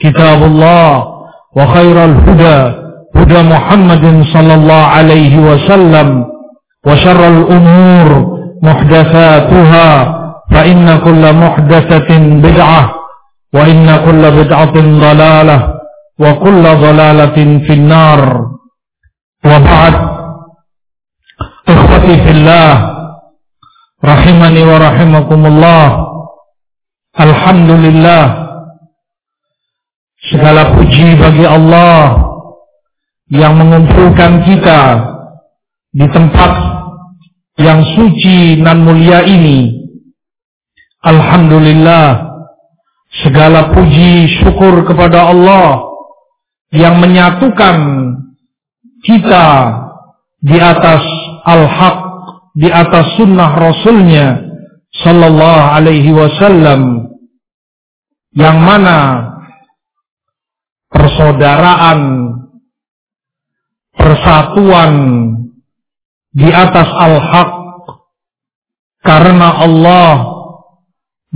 كتاب الله وخير الهدى هدى محمد صلى الله عليه وسلم وشر الأمور محدثاتها فإن كل محدثة بدعة وإن كل بدعة ضلالة وكل ضلالة في النار. وبعد إخوتي في الله رحمني ورحمكم الله الحمد لله Segala puji bagi Allah yang mengumpulkan kita di tempat yang suci dan mulia ini. Alhamdulillah, segala puji syukur kepada Allah yang menyatukan kita di atas al-haq, di atas sunnah Rasulnya Sallallahu Alaihi Wasallam, yang mana persaudaraan, persatuan di atas al-haq karena Allah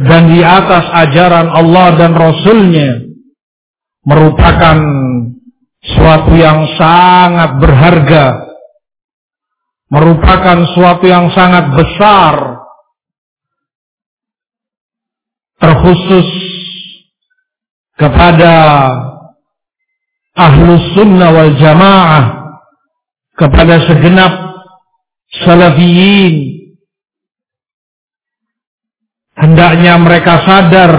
dan di atas ajaran Allah dan Rasulnya merupakan suatu yang sangat berharga, merupakan suatu yang sangat besar, terkhusus kepada ahlus sunnah wal jamaah kepada segenap salafiyin. Hendaknya mereka sadar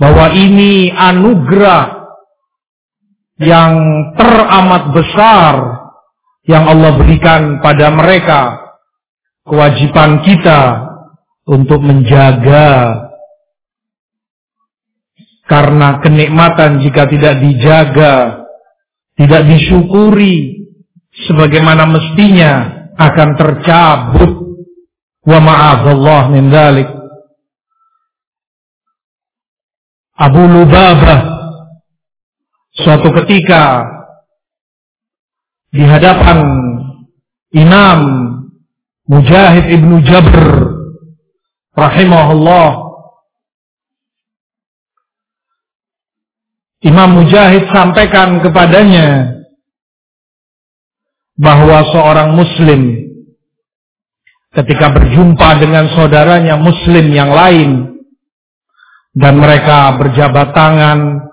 bahwa ini anugerah yang teramat besar yang Allah berikan pada mereka kewajiban kita untuk menjaga karena kenikmatan jika tidak dijaga, tidak disyukuri sebagaimana mestinya akan tercabut. Wa ma'azallah min dalik. Abu Lubabah suatu ketika di hadapan Imam Mujahid ibnu Jabr rahimahullah Imam Mujahid sampaikan kepadanya bahwa seorang muslim ketika berjumpa dengan saudaranya muslim yang lain dan mereka berjabat tangan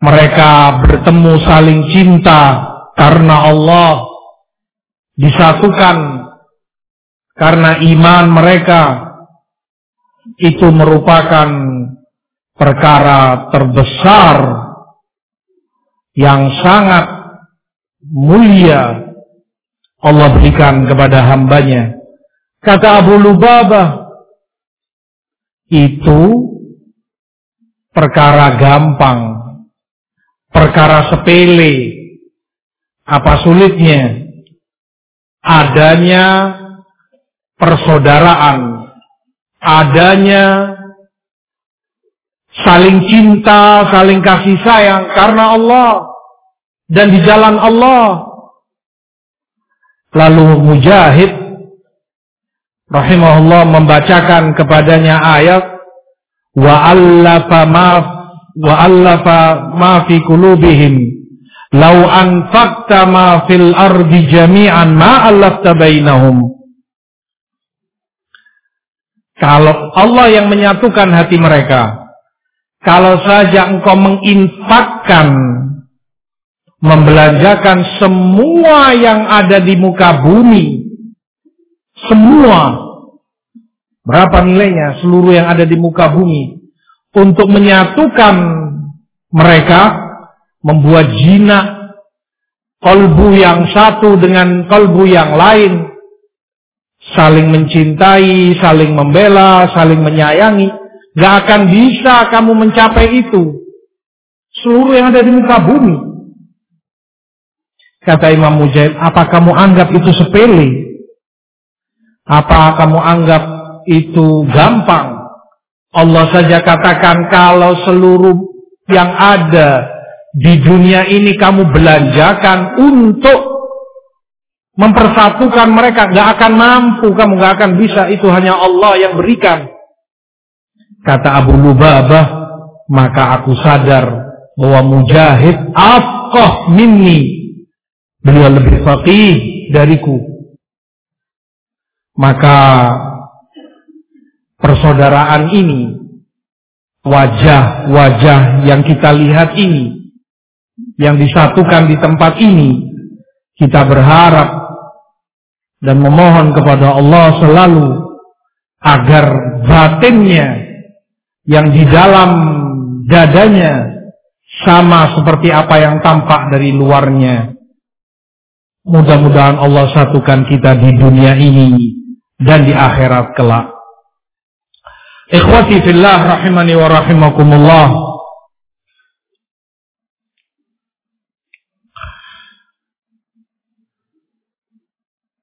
mereka bertemu saling cinta karena Allah disatukan karena iman mereka itu merupakan perkara terbesar yang sangat mulia Allah berikan kepada hambanya. Kata Abu Lubabah, itu perkara gampang, perkara sepele. Apa sulitnya? Adanya persaudaraan, adanya saling cinta, saling kasih sayang karena Allah. dan di jalan Allah. Lalu Mujahid rahimahullah membacakan kepadanya ayat wa allafa ma wa allafa ma fi qulubihim law anfaqta ma fil ardi jami'an ma allafta bainahum kalau Allah yang menyatukan hati mereka kalau saja engkau menginfakkan membelanjakan semua yang ada di muka bumi. Semua. Berapa nilainya seluruh yang ada di muka bumi. Untuk menyatukan mereka. Membuat jinak. Kolbu yang satu dengan kolbu yang lain. Saling mencintai, saling membela, saling menyayangi. Gak akan bisa kamu mencapai itu. Seluruh yang ada di muka bumi. Kata Imam Mujahid, apa kamu anggap itu sepele? Apa kamu anggap itu gampang? Allah saja katakan kalau seluruh yang ada di dunia ini kamu belanjakan untuk mempersatukan mereka, gak akan mampu, kamu gak akan bisa. Itu hanya Allah yang berikan. Kata Abu Lubabah, maka aku sadar bahwa Mujahid afqah minni Beliau lebih faqih dariku. Maka persaudaraan ini, wajah-wajah yang kita lihat ini, yang disatukan di tempat ini, kita berharap dan memohon kepada Allah selalu agar batinnya yang di dalam dadanya sama seperti apa yang tampak dari luarnya Mudah-mudahan Allah satukan kita di dunia ini dan di akhirat kelak. Ikhwati fillah rahimani wa rahimakumullah.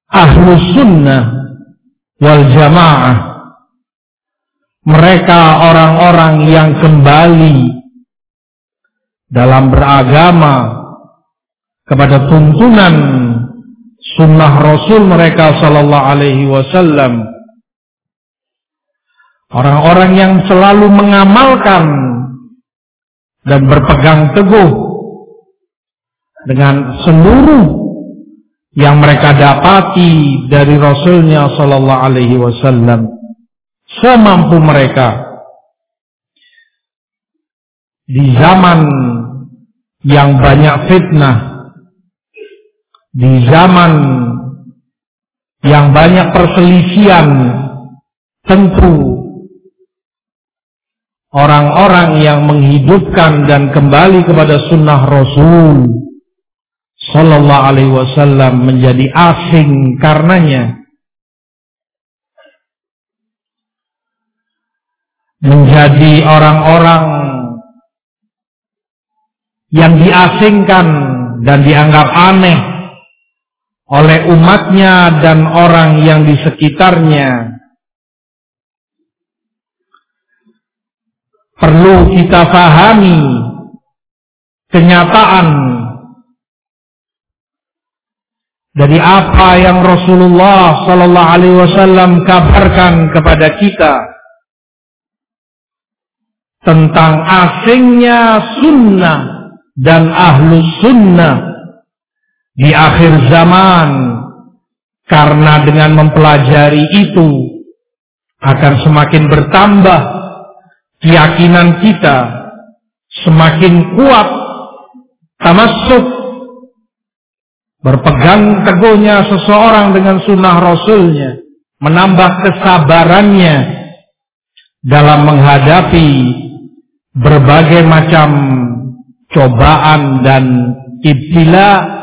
Ahlu sunnah wal jamaah. Mereka orang-orang yang kembali dalam beragama kepada tuntunan sunnah Rasul mereka sallallahu alaihi wasallam. Orang-orang yang selalu mengamalkan dan berpegang teguh dengan seluruh yang mereka dapati dari Rasulnya sallallahu alaihi wasallam semampu mereka. Di zaman yang banyak fitnah di zaman yang banyak perselisihan tentu orang-orang yang menghidupkan dan kembali kepada sunnah Rasul Sallallahu Alaihi Wasallam menjadi asing karenanya menjadi orang-orang yang diasingkan dan dianggap aneh oleh umatnya dan orang yang di sekitarnya. Perlu kita pahami kenyataan dari apa yang Rasulullah Sallallahu Alaihi Wasallam kabarkan kepada kita tentang asingnya sunnah dan ahlu sunnah di akhir zaman. Karena dengan mempelajari itu akan semakin bertambah keyakinan kita semakin kuat tamasuk berpegang teguhnya seseorang dengan sunnah rasulnya menambah kesabarannya dalam menghadapi berbagai macam cobaan dan ibtila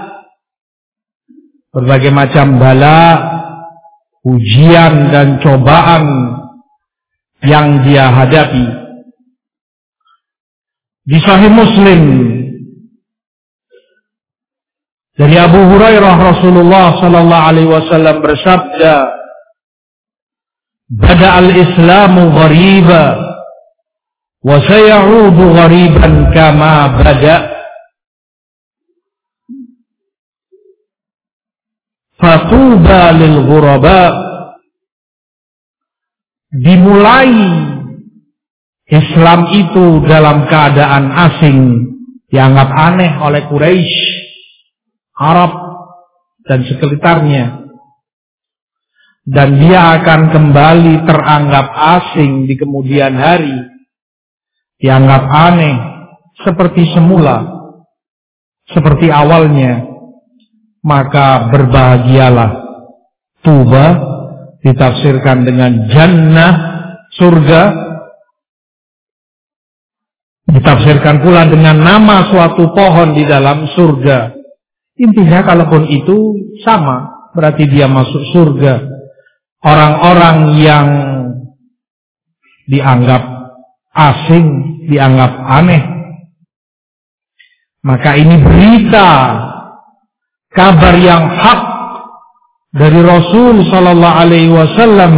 berbagai macam bala, ujian dan cobaan yang dia hadapi. Di Sahih Muslim dari Abu Hurairah Rasulullah sallallahu alaihi wasallam bersabda, "Bada al-Islamu ghariba wa sayaudu ghariban kama bada." fatuba lil ghuraba dimulai Islam itu dalam keadaan asing dianggap aneh oleh Quraisy, Arab dan sekelitarnya. Dan dia akan kembali teranggap asing di kemudian hari. Dianggap aneh seperti semula. Seperti awalnya. Maka berbahagialah. Tuba ditafsirkan dengan jannah surga ditafsirkan pula dengan nama suatu pohon di dalam surga intinya kalaupun itu sama berarti dia masuk surga orang-orang yang dianggap asing dianggap aneh. Maka ini berita kabar yang hak dari Rasul Sallallahu Alaihi Wasallam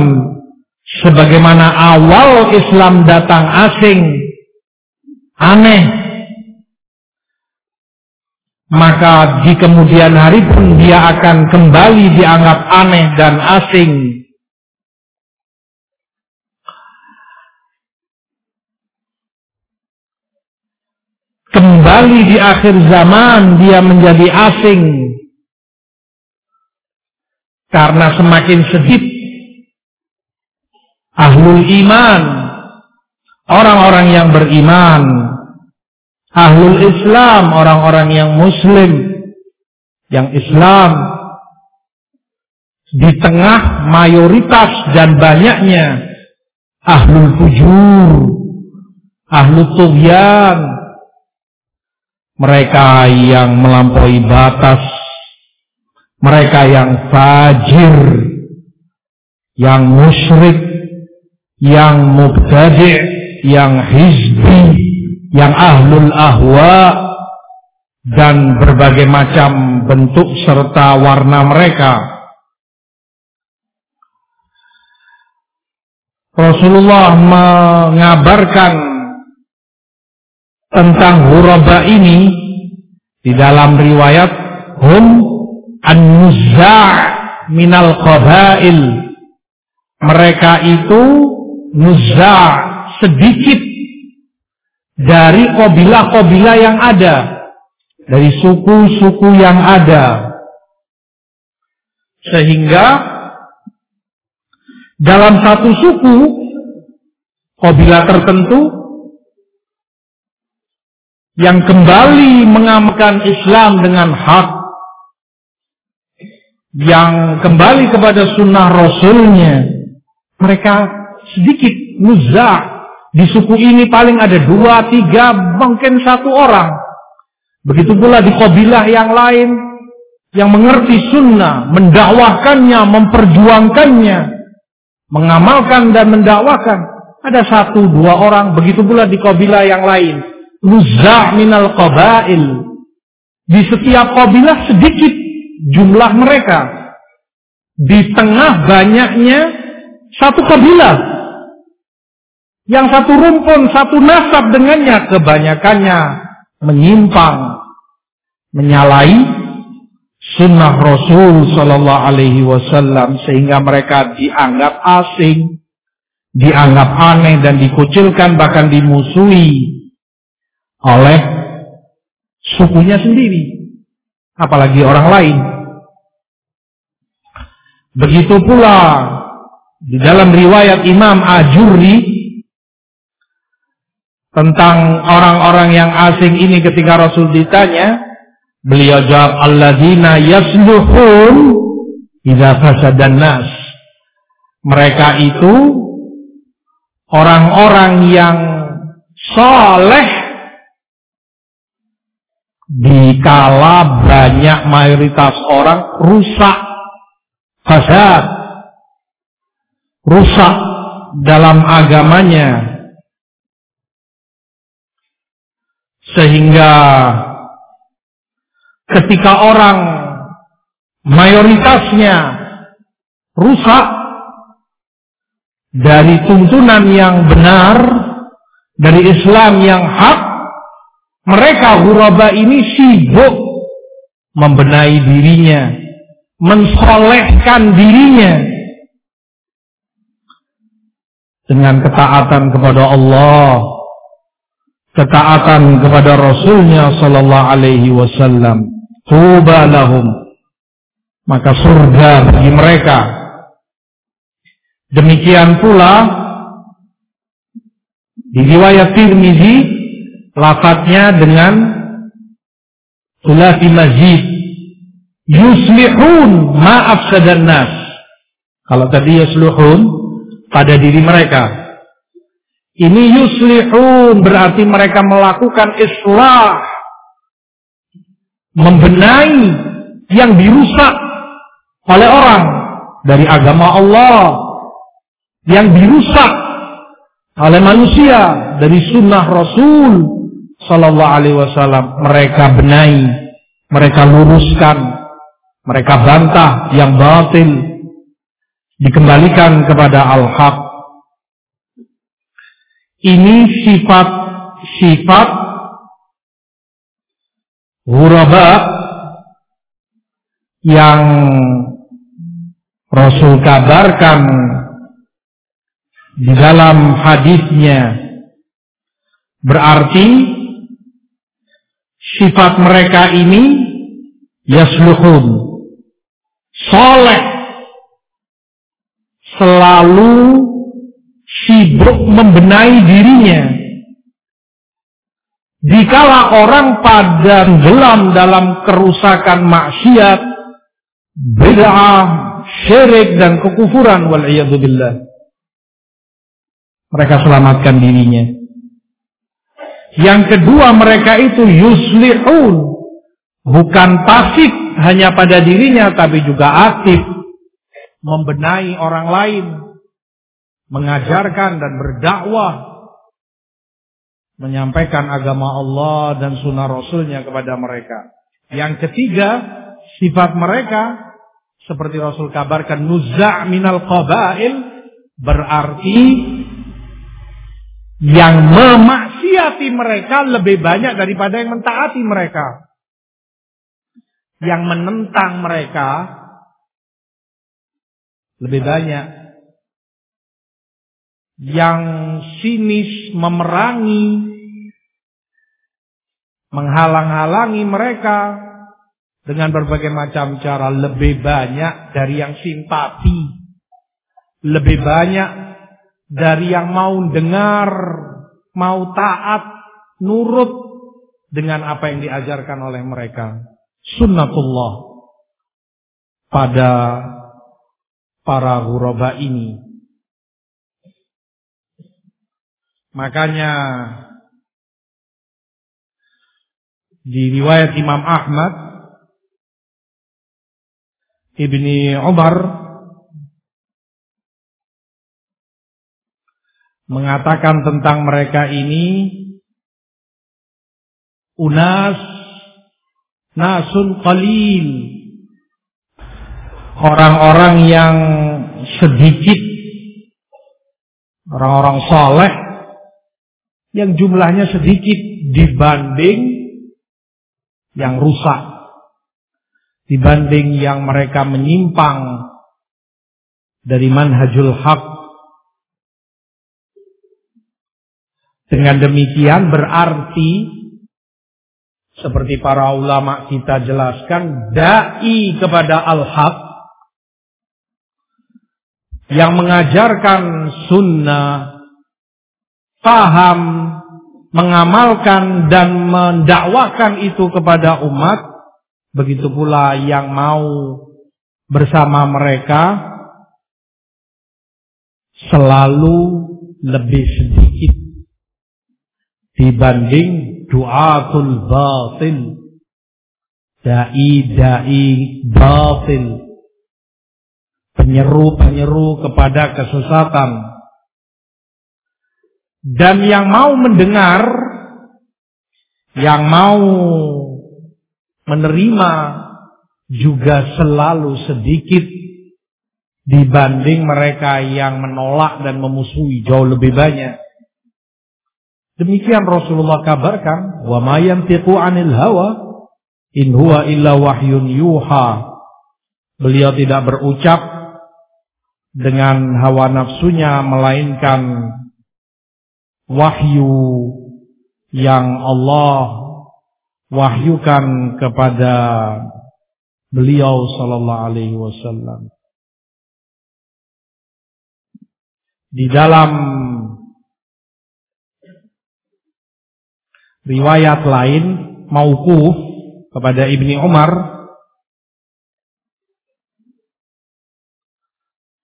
sebagaimana awal Islam datang asing aneh. Maka di kemudian hari pun dia akan kembali dianggap aneh dan asing kembali di akhir zaman dia menjadi asing. Karena semakin sedikit ahlul iman, orang-orang yang beriman, ahlul Islam, orang-orang yang muslim, yang Islam di tengah mayoritas dan banyaknya ahlul fujur, ahlul tughyan, mereka yang melampaui batas. Mereka yang fajir, yang musyrik, yang mubtadi', yang hizbi, yang ahlul ahwa, dan berbagai macam bentuk serta warna mereka. Rasulullah mengabarkan tentang huraba ini di dalam riwayat hum An-Nuzza' minal qabail. Mereka itu nuzza' sedikit dari kabilah-kabilah yang ada. Dari suku-suku yang ada. Sehingga dalam satu suku kabilah tertentu yang kembali mengamalkan Islam dengan hak yang kembali kepada sunnah rasulnya mereka sedikit muzah di suku ini paling ada dua tiga mungkin satu orang. Begitu pula di kabilah yang lain yang mengerti sunnah mendakwahkannya memperjuangkannya mengamalkan dan mendakwakan. Ada satu dua orang begitu pula di kabilah yang lain muzah minal qabail. Di setiap kabilah sedikit jumlah mereka. Di tengah banyaknya satu kabilah. Yang satu rumpun, satu nasab dengannya kebanyakannya menyimpang menyalahi sunnah Rasul Sallallahu Alaihi Wasallam sehingga mereka dianggap asing, dianggap aneh dan dikucilkan bahkan dimusuhi oleh sukunya sendiri, apalagi orang lain. Begitu pula di dalam riwayat Imam Ajuri tentang orang-orang yang asing ini ketika Rasul ditanya, beliau jawab alladzina yasluhun idza fasadan nas. Mereka itu orang-orang yang soleh dikala banyak mayoritas orang rusak fasad, rusak dalam agamanya, sehingga ketika orang mayoritasnya rusak dari tuntunan yang benar, dari Islam yang hak, mereka huraba ini sibuk membenahi dirinya, mensolehkan dirinya dengan ketaatan kepada Allah, ketaatan kepada Rasulnya Sallallahu Alaihi Wasallam. Tuba maka surga bagi mereka. Demikian pula di riwayat Tirmizi lafadznya dengan sulasi masjid yuslihun maaf nas. Kalau tadi yuslihun pada diri mereka. Ini yuslihun berarti mereka melakukan islah. Membenahi yang dirusak oleh orang dari agama Allah. Yang dirusak oleh manusia dari sunnah Rasul Sallallahu Alaihi Wasallam. Mereka benahi, mereka luruskan, mereka bantah yang batil, dikembalikan kepada al-haq. Ini sifat-sifat huraba yang Rasul kabarkan di dalam hadisnya berarti sifat mereka ini yasluhun soleh selalu sibuk membenahi dirinya. Dikala orang pada gelam dalam kerusakan maksiat, bid'ah, syirik dan kekufuran wal. Mereka selamatkan dirinya. Yang kedua mereka itu yuslihun. Bukan pasif hanya pada dirinya tapi juga aktif membenahi orang lain, mengajarkan dan berdakwah, menyampaikan agama Allah dan sunnah Rasulnya kepada mereka. Yang ketiga, sifat mereka seperti Rasul kabarkan nuzza' minal qabail berarti yang memaksiati mereka lebih banyak daripada yang mentaati mereka. Yang menentang mereka lebih banyak. Yang sinis memerangi menghalang-halangi mereka dengan berbagai macam cara lebih banyak dari yang simpati. Lebih banyak dari yang mau dengar mau taat nurut dengan apa yang diajarkan oleh mereka sunnatullah pada para ghuraba ini. Makanya di riwayat Imam Ahmad Ibni Umar mengatakan tentang mereka ini unas nasun qalil. Orang-orang yang sedikit orang-orang soleh yang jumlahnya sedikit dibanding yang rusak dibanding yang mereka menyimpang dari manhajul haq dengan demikian berarti seperti para ulama kita jelaskan dai kepada al-haq yang mengajarkan sunnah, paham, mengamalkan dan mendakwakan itu kepada umat, begitu pula yang mau bersama mereka selalu lebih sedikit dibanding duatul batil dai-dai batil penyeru-penyeru kepada kesesatan. Dan yang mau mendengar, yang mau menerima juga selalu sedikit dibanding mereka yang menolak dan memusuhi jauh lebih banyak. Demikian Rasulullah kabarkan, "Wa ma yantiqu 'anil hawa in huwa illa wahyun yuha." Beliau tidak berucap dengan hawa nafsunya melainkan wahyu yang Allah wahyukan kepada beliau sallallahu alaihi wasallam. Di dalam riwayat lain mauquf kepada Ibni Umar.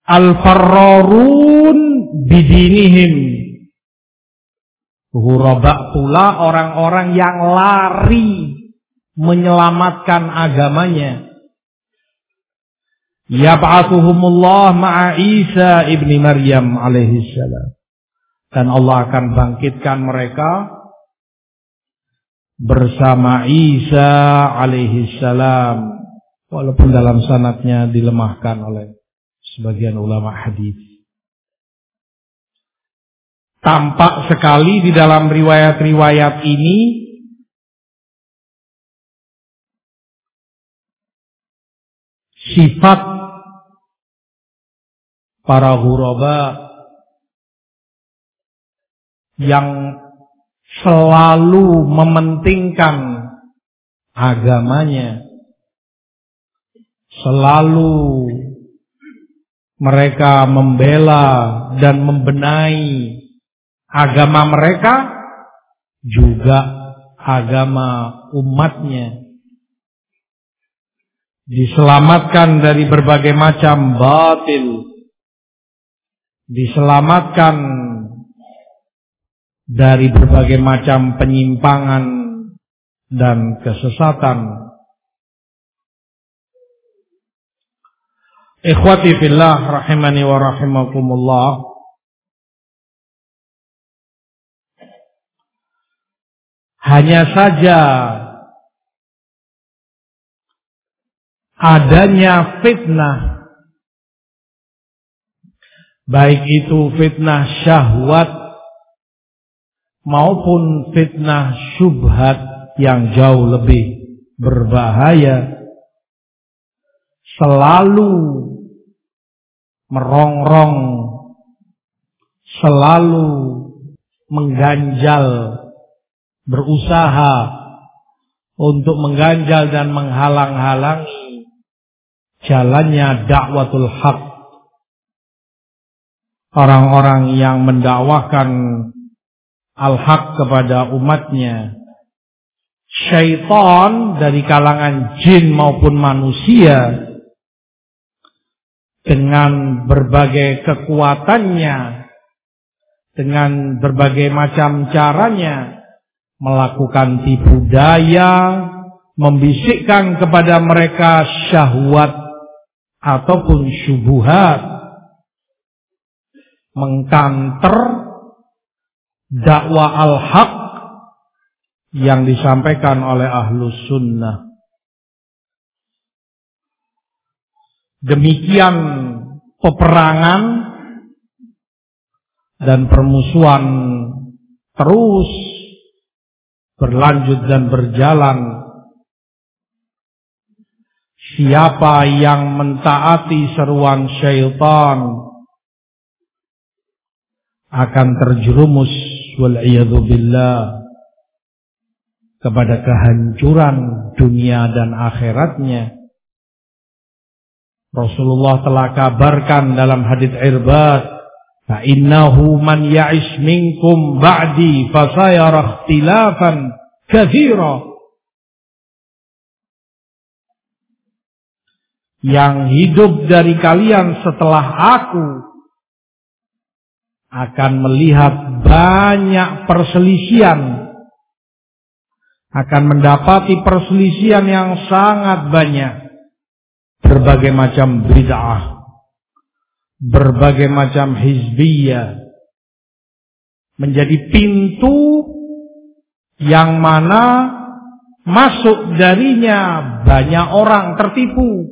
Al-farrarun bidinihim. Huraba pula orang-orang yang lari menyelamatkan agamanya. Yab'athuhumullah ma'a Isa ibni Maryam alaihi salam dan Allah akan bangkitkan mereka bersama Isa alaihi salam walaupun dalam sanatnya dilemahkan oleh sebagian ulama hadis. Tampak sekali di dalam riwayat-riwayat ini sifat para huraba yang selalu mementingkan agamanya, selalu mereka membela dan membenahi agama mereka, juga agama umatnya. Diselamatkan dari berbagai macam batil, diselamatkan dari berbagai macam penyimpangan dan kesesatan. Ikhwati fillah rahimani wa rahimakumullah. Hanya saja adanya fitnah baik itu fitnah syahwat maupun fitnah syubhat yang jauh lebih berbahaya selalu merongrong selalu mengganjal berusaha untuk mengganjal dan menghalang-halangi jalannya dakwatul haq. Orang-orang yang mendakwakan al-haq kepada umatnya. Syaitan dari kalangan jin maupun manusia dengan berbagai kekuatannya, dengan berbagai macam caranya melakukan tipu daya, membisikkan kepada mereka syahwat ataupun syubuhat, mengkanter dakwah al-haq yang disampaikan oleh ahlus sunnah. Demikian peperangan dan permusuhan terus berlanjut dan berjalan. Siapa yang mentaati seruan syaitan akan terjerumus wal billah kepada kehancuran dunia dan akhiratnya. Rasulullah telah kabarkan dalam hadis Irbad, "Fa innahu man ya'ish minkum ba'di fasayara ikhtilafan katsira." Yang hidup dari kalian setelah aku akan melihat banyak perselisian akan mendapati perselisihan yang sangat banyak. Berbagai macam bid'ah berbagai macam hizbiyah menjadi pintu yang mana masuk darinya banyak orang tertipu.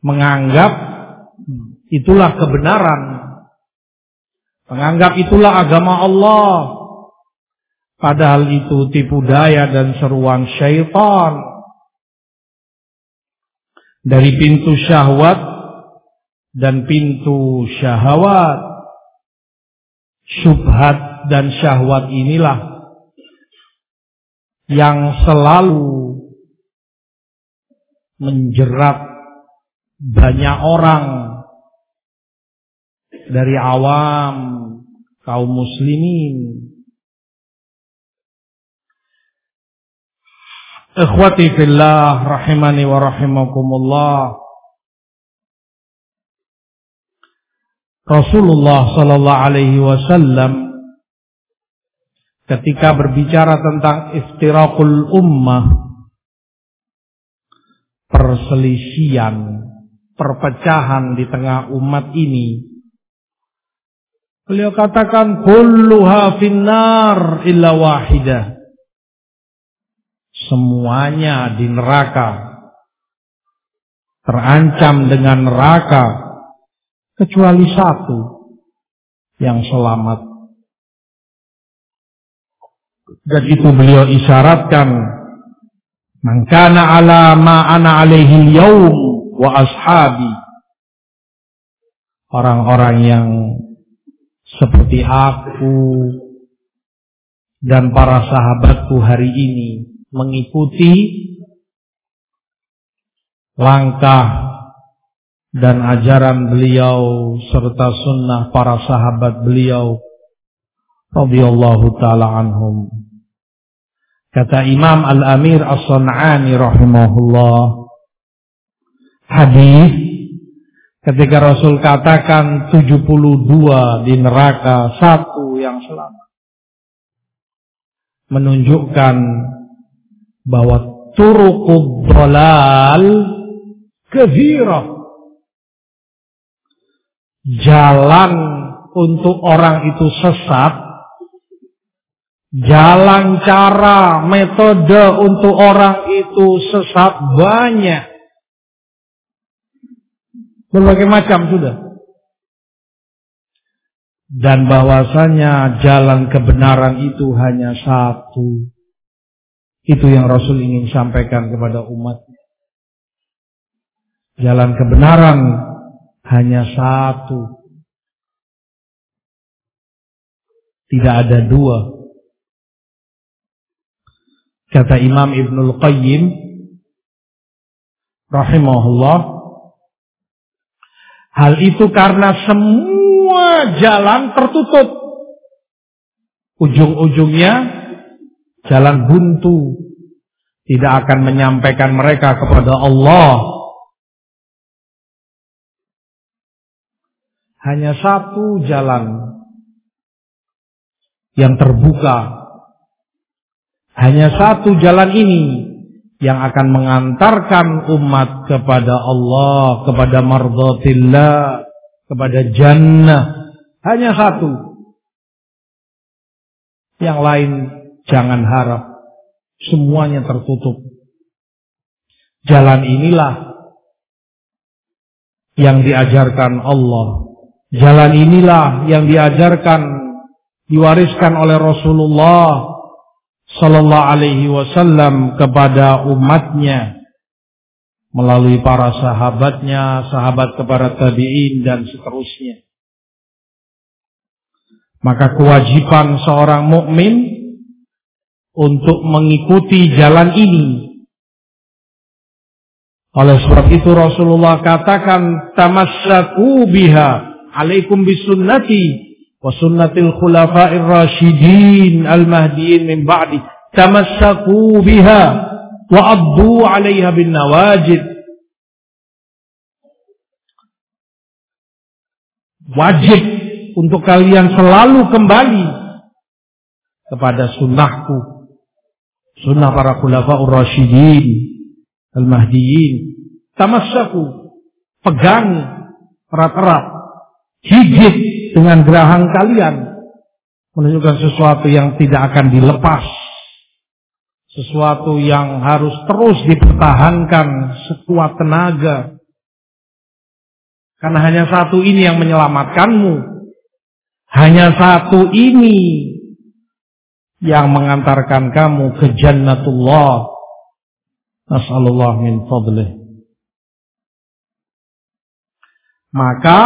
Menganggap Itulah kebenaran. Menganggap itulah agama Allah. Padahal itu tipu daya dan seruan syaitan. dari pintu syahwat dan pintu syahwat. Subhat dan syahwat inilah yang selalu menjerat banyak orang dari awam kaum muslimin. Ikhwati fillah rahimani wa rahimakumullah. Rasulullah sallallahu alaihi wasallam ketika berbicara tentang iftiraqul ummah perselisihan perpecahan di tengah umat ini beliau katakan kulluha finnar illa wahidah semuanya di neraka. Terancam dengan neraka. Kecuali satu yang selamat. Dan itu beliau isyaratkan Mangkana ala ma ana alaihi yaum wa ashabi. Orang-orang yang seperti aku dan para sahabatku hari ini mengikuti langkah dan ajaran beliau serta sunnah para sahabat beliau radhiyallahu taala anhum. Kata Imam Al-Amir As-Sun'ani rahimahullah hadis ketika Rasul katakan 72 di neraka satu yang selamat menunjukkan bahwa turuqud dalal kefirah. Jalan untuk orang itu sesat, jalan cara, metode untuk orang itu sesat banyak. Berbagai macam sudah. Dan bahwasanya jalan kebenaran itu hanya satu. Itu yang Rasul ingin sampaikan kepada umat. Jalan kebenaran hanya satu. Tidak ada dua. Kata Imam Ibnul Qayyim rahimahullah hal itu karena semua jalan tertutup ujung-ujungnya jalan buntu tidak akan menyampaikan mereka kepada Allah. Hanya satu jalan yang terbuka. Hanya satu jalan ini yang akan mengantarkan umat kepada Allah, kepada mardatillah, kepada jannah. Hanya satu. Yang lain Jangan harap semuanya tertutup. Jalan inilah yang diajarkan Allah. Jalan inilah yang diajarkan, diwariskan oleh Rasulullah Sallallahu Alaihi Wasallam kepada umatnya melalui para sahabatnya, sahabat kepada tabiin dan seterusnya. Maka kewajiban seorang mukmin untuk mengikuti jalan ini. Oleh sebab itu Rasulullah katakan tamassaku biha alaikum bisunnati wa sunnatil khulafa'ir rasyidin al-mahdiyyin min ba'di. Tamassaku biha wa addu 'alaiha bin nawajid. Wajib untuk kalian selalu kembali kepada sunnahku. Sunnah para khulafaur rasyidin al-mahdiyin tamassaku pegang erat-erat gigit dengan gerahang kalian menunjukkan sesuatu yang tidak akan dilepas sesuatu yang harus terus dipertahankan sekuat tenaga karena hanya satu ini yang menyelamatkanmu hanya satu ini yang mengantarkan kamu ke jannatullah. Nasallallahu min fadlih. Maka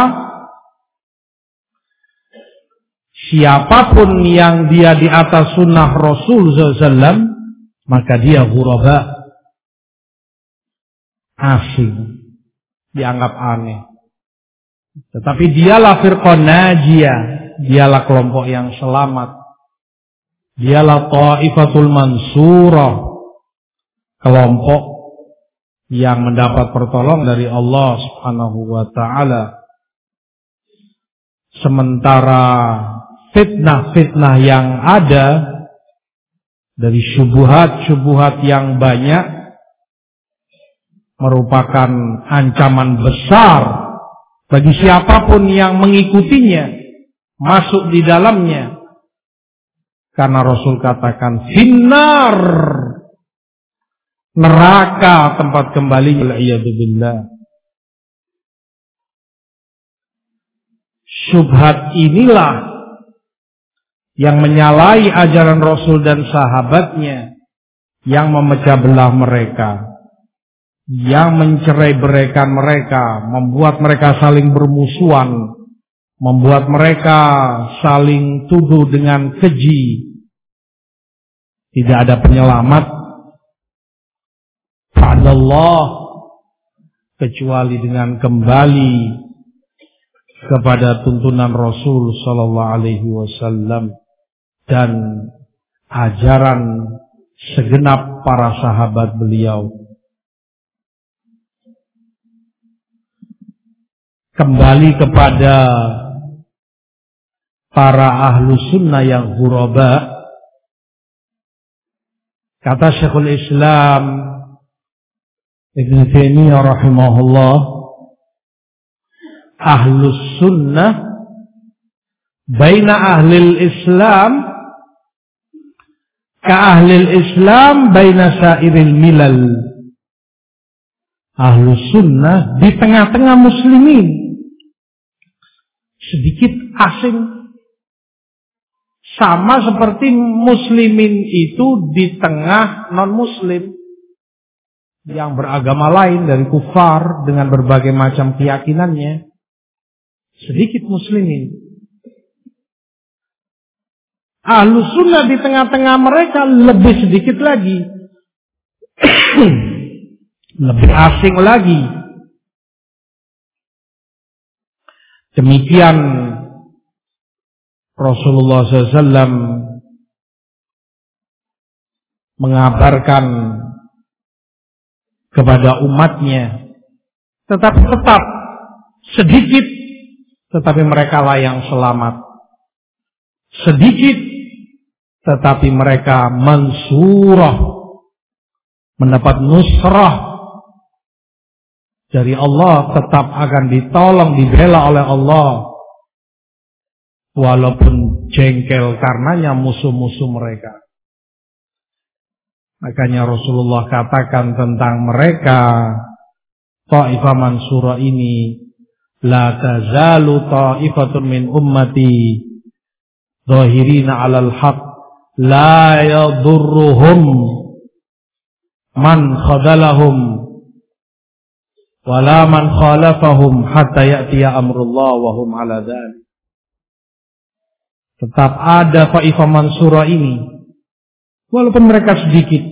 siapa pun yang dia di atas sunnah Rasul SAW, maka dia huraba asing, dianggap aneh. Tetapi dialah firqah najiyah, dialah kelompok yang selamat. Dialah ta'ifatul mansurah, kelompok yang mendapat pertolongan dari Allah Subhanahu wa taala. Sementara fitnah-fitnah yang ada dari syubuhat-syubuhat yang banyak merupakan ancaman besar bagi siapa pun yang mengikutinya masuk di dalamnya. Karena Rasul katakan finnar. Neraka tempat kembali billah. Syubhat inilah yang menyalahi ajaran Rasul dan sahabatnya, yang memecah belah mereka, yang mencerai beraikan mereka, membuat mereka saling bermusuhan, membuat mereka saling tuduh dengan keji. Tidak ada penyelamat pada Allah kecuali dengan kembali kepada tuntunan Rasul sallallahu alaihi wasallam dan ajaran segenap para sahabat beliau. Kembali kepada para ahlu sunnah yang huraba. Kata Syekhul Islam Ibn Taimiyah rahimahullah. Ahlu sunnah Baina ahli Islam ka ahli Islam baina sairil milal. Ahlu sunnah di tengah-tengah muslimin. Sedikit asing. Sama seperti muslimin itu di tengah non-muslim. Yang beragama lain dari kufar dengan berbagai macam keyakinannya. Sedikit muslimin. Ahlu sunnah di tengah-tengah mereka lebih sedikit lagi. lebih asing lagi. Demikian Rasulullah SAW mengabarkan kepada umatnya. Tetapi tetap sedikit, tetapi mereka lah yang selamat. Sedikit tetapi mereka mansurah. Mendapat nusrah. Dari Allah tetap akan ditolong dibela oleh Allah. Walaupun jengkel karenanya musuh-musuh mereka. Makanya Rasulullah katakan tentang mereka Ta'ifah Mansurah ini La tazalu ta'ifatun min ummati Zahirina alal haq la yadurruhum man khadalahum wala man khalafahum hatta ya'tiya amrullah wa hum ala dhalik. Tetap ada Faifah Mansura ini. Walaupun mereka sedikit.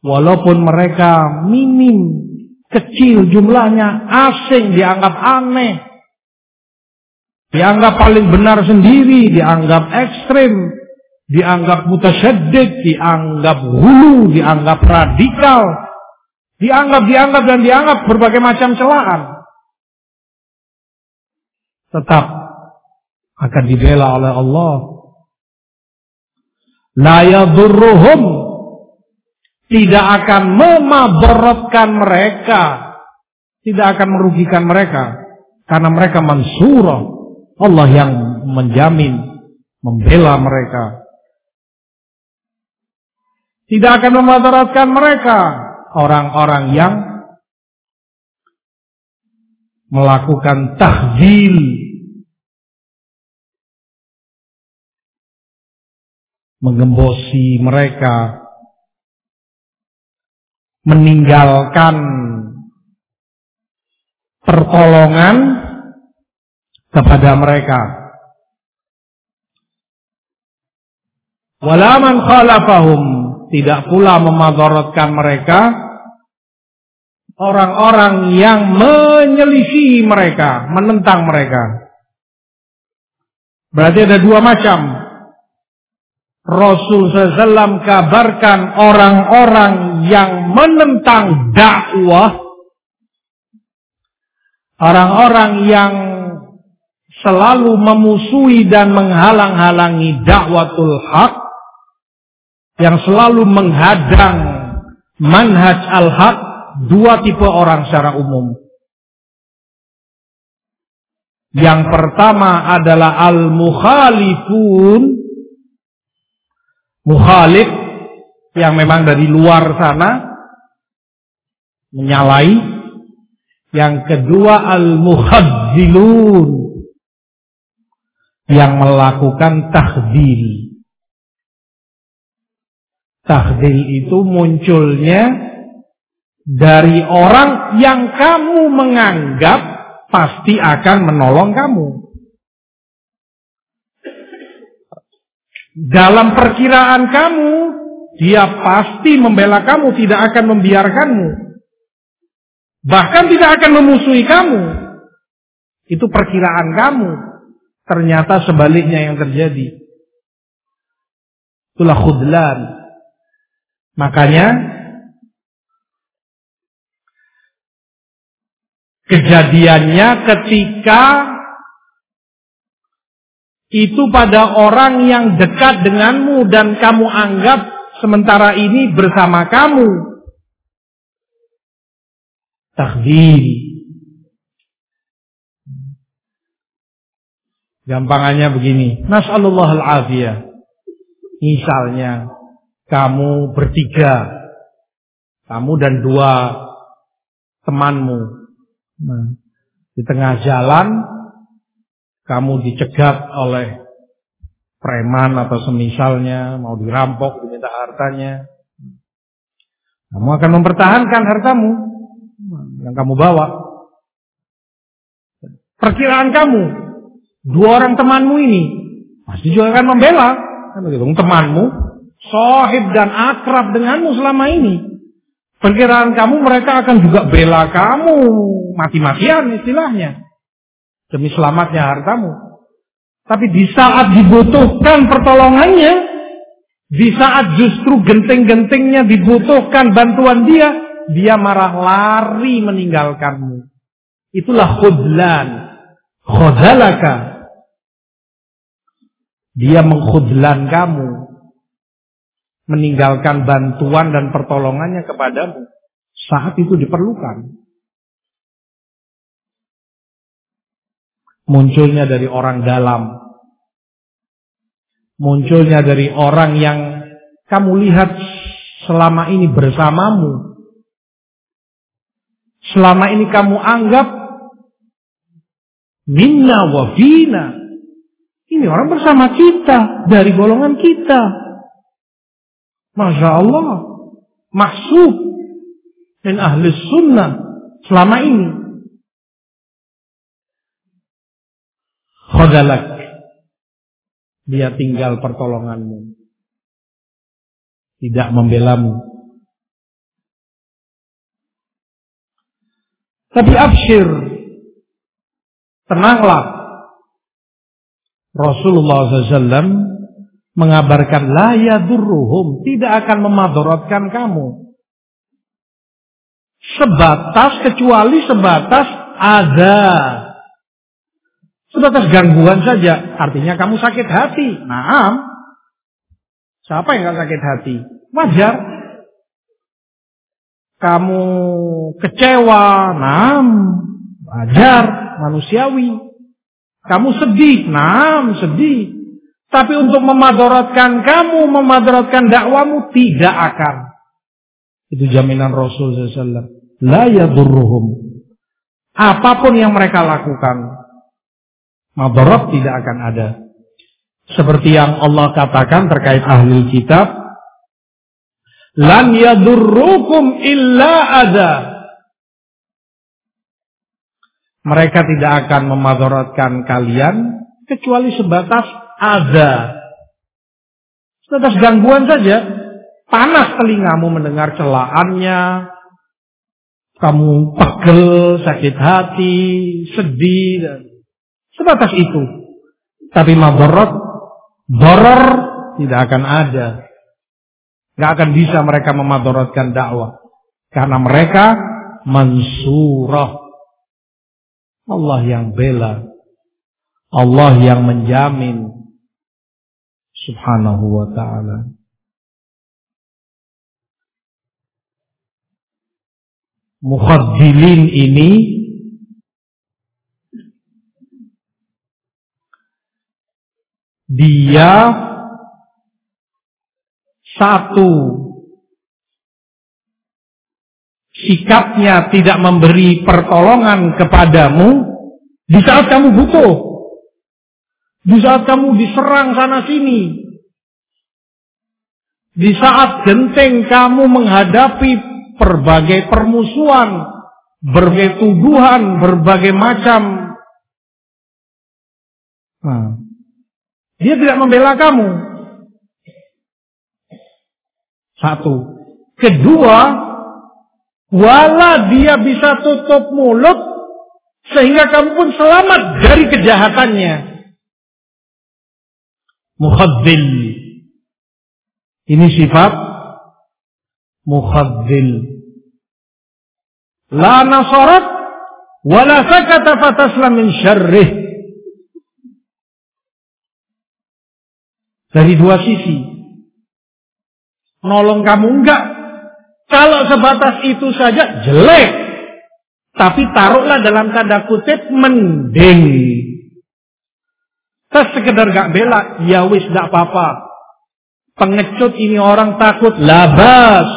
Walaupun mereka minim. Kecil jumlahnya. Asing dianggap aneh. Dianggap paling benar sendiri. Dianggap ekstrim dianggap mutasyadid, dianggap hulu, dianggap radikal, dianggap, dianggap dan dianggap berbagai macam celaan. Tetap akan dibela oleh Allah. La yadurruhum tidak akan memabaratkan mereka, tidak akan merugikan mereka karena mereka mansurah. Allah yang menjamin membela mereka tidak akan memadaratkan mereka. Orang-orang yang melakukan tahzil. Menggembosi mereka. Meninggalkan pertolongan kepada mereka. Walaman khalafahum tidak pula memadaratkan mereka orang-orang yang menyelisih mereka, menentang mereka. Berarti ada dua macam. Rasul SAW kabarkan orang-orang yang menentang dakwah, orang-orang yang selalu memusuhi dan menghalang-halangi dakwatul haq, yang selalu menghadang manhaj al-haq dua tipe orang secara umum. Yang pertama adalah al-mukhalifun mukhalif yang memang dari luar sana menyalai. Yang kedua al-mukhadzilun yang melakukan tahdil. Tahdil itu munculnya dari orang yang kamu menganggap pasti akan menolong kamu. Dalam perkiraan kamu, dia pasti membela kamu, tidak akan membiarkanmu. Bahkan tidak akan memusuhi kamu. Itu perkiraan kamu. Ternyata sebaliknya yang terjadi. Itulah khudlan. Makanya kejadiannya ketika itu pada orang yang dekat denganmu dan kamu anggap sementara ini bersama kamu. Takdir. Gampangannya begini. Nas'alullah al-afiyah. Misalnya kamu bertiga, kamu dan dua temanmu. Nah, di tengah jalan, kamu dicegat oleh preman atau semisalnya, mau dirampok, diminta hartanya. Kamu akan mempertahankan hartamu yang kamu bawa. Perkiraan kamu, dua orang temanmu ini pasti juga akan membela. Kan begitu, temanmu sohib dan akrab denganmu selama ini. Perkiraan kamu mereka akan juga bela kamu mati-matian istilahnya. Demi selamatnya hartamu. Tapi di saat dibutuhkan pertolongannya, di saat justru genting-gentingnya dibutuhkan bantuan dia, dia marah lari meninggalkanmu. Itulah khudlan. Khudalaka. Dia mengkhudlan kamu meninggalkan bantuan dan pertolongannya kepadamu saat itu diperlukan. Munculnya dari orang dalam. Munculnya dari orang yang kamu lihat selama ini bersamamu. Selama ini kamu anggap minna wa fina. Ini orang bersama kita, dari golongan kita. Masya Allah. Mahsub. Dan ahli sunnah. Selama ini. Khodalak. Dia tinggal pertolonganmu. Tidak membelamu. Tapi absyir. Tenanglah. Rasulullah SAW mengabarkan la yadurruhum, tidak akan memadaratkan kamu. Sebatas kecuali sebatas ada. Sebatas gangguan saja, artinya kamu sakit hati. Nah, siapa yang gak sakit hati? Wajar. Kamu kecewa, nah, wajar, manusiawi. Kamu sedih, nah, sedih. Tapi untuk memadaratkan kamu, memadaratkan dakwamu tidak akan. Itu jaminan Rasul SAW. La yadurruhum. Apa pun yang mereka lakukan, madarat tidak akan ada. Seperti yang Allah katakan terkait ahli kitab, Lan yadurrukum illa ada. Mereka tidak akan memadaratkan kalian kecuali sebatas ada. Sebatas gangguan saja. Panas telingamu mendengar celaannya. Kamu pegel, sakit hati, sedih. Dan sebatas itu. Tapi madarat, doror tidak akan ada. Gak akan bisa mereka memadaratkan dakwah. Karena mereka mansurah. Allah yang bela. Allah yang menjamin. Subhanahu wa ta'ala. Mukhadzilin ini dia satu sikapnya tidak memberi pertolongan kepadamu di saat kamu butuh. Di saat kamu diserang sana sini. Di saat genteng kamu menghadapi berbagai permusuhan, berbagai tuduhan, berbagai macam. Nah, dia tidak membela kamu. Satu. Kedua, wala dia bisa tutup mulut sehingga kamu pun selamat dari kejahatannya. Mukhadzil. Ini sifat mukhadzil. La nasarat wala sakata fataslam min syarrih. Dari dua sisi. Nolong kamu enggak. Kalau sebatas itu saja jelek. Tapi taruhlah dalam tanda kutip mending. Terus sekedar gak bela, ya wis gak apa-apa. Pengecut ini orang takut, labas.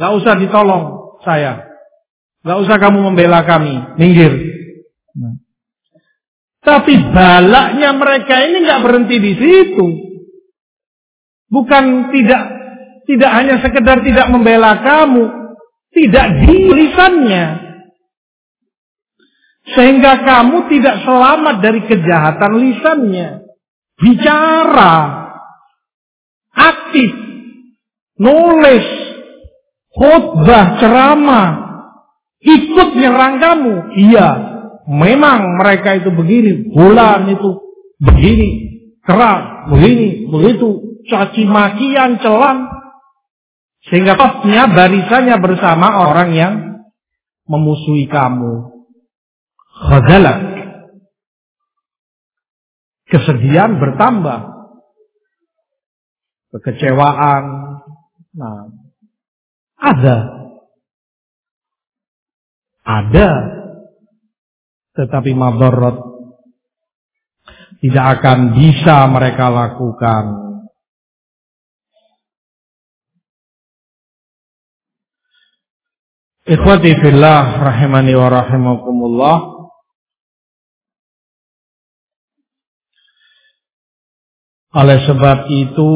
Gak usah ditolong saya. Gak usah kamu membela kami, minggir. Nah. Tapi balaknya mereka ini gak berhenti di situ. Bukan tidak tidak hanya sekedar tidak membela kamu, tidak di lisannya. Sehingga kamu tidak selamat dari kejahatan lisannya. Bicara, aktif, nulis, khutbah, ceramah, ikut nyerang kamu. Iya, memang mereka itu begini, bulan itu begini, keras, begini, begitu, caci makian, celan. Sehingga topnya barisannya bersama orang yang memusuhi kamu. Khazalak. Kesedihan bertambah. Kekecewaan. Nah, ada. Ada. Tetapi madarat tidak akan bisa mereka lakukan Ikhwati fillah rahimani wa rahimakumullah. Oleh sebab itu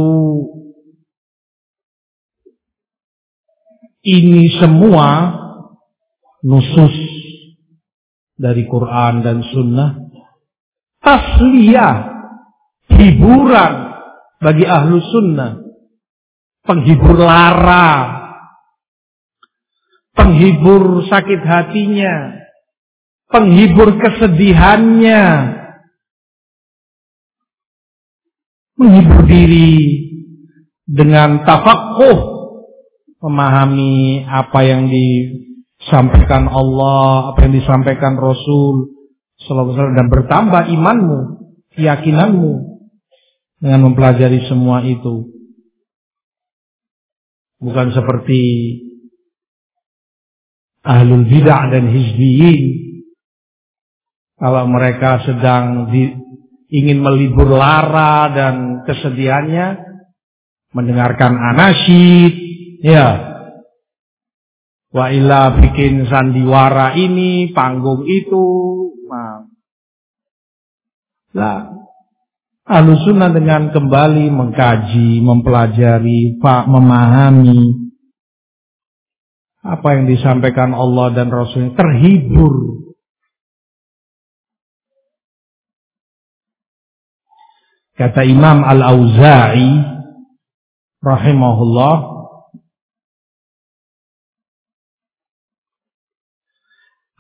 ini semua nusus dari Quran dan Sunnah tasliyah hiburan bagi ahlu sunnah penghibur lara penghibur sakit hatinya, penghibur kesedihannya, menghibur diri dengan tafakuh, memahami apa yang disampaikan Allah, apa yang disampaikan Rasul dan bertambah imanmu, keyakinanmu dengan mempelajari semua itu. Bukan seperti ahlul bidah dan hizbiyin kalau mereka sedang di, ingin melibur lara dan kesedihannya mendengarkan anasyid ya. Wa illa bikin sandiwara ini panggung itu nah lah ahlu sunnah dengan kembali mengkaji mempelajari pak memahami apa yang disampaikan Allah dan Rasulnya terhibur Kata Imam Al-Auza'i rahimahullah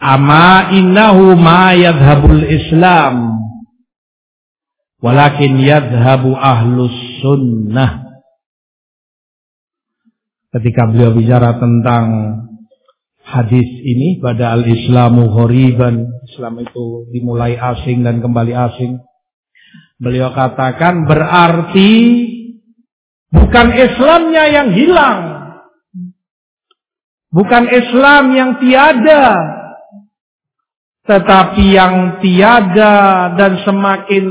Ama innahu ma yadhhabul Islam walakin yadhhabu ahlus sunnah. Ketika beliau bicara tentang hadis ini pada al-islamu ghoriban Islam itu dimulai asing dan kembali asing Beliau katakan berarti bukan Islamnya yang hilang. Bukan Islam yang tiada. Tetapi yang tiada dan semakin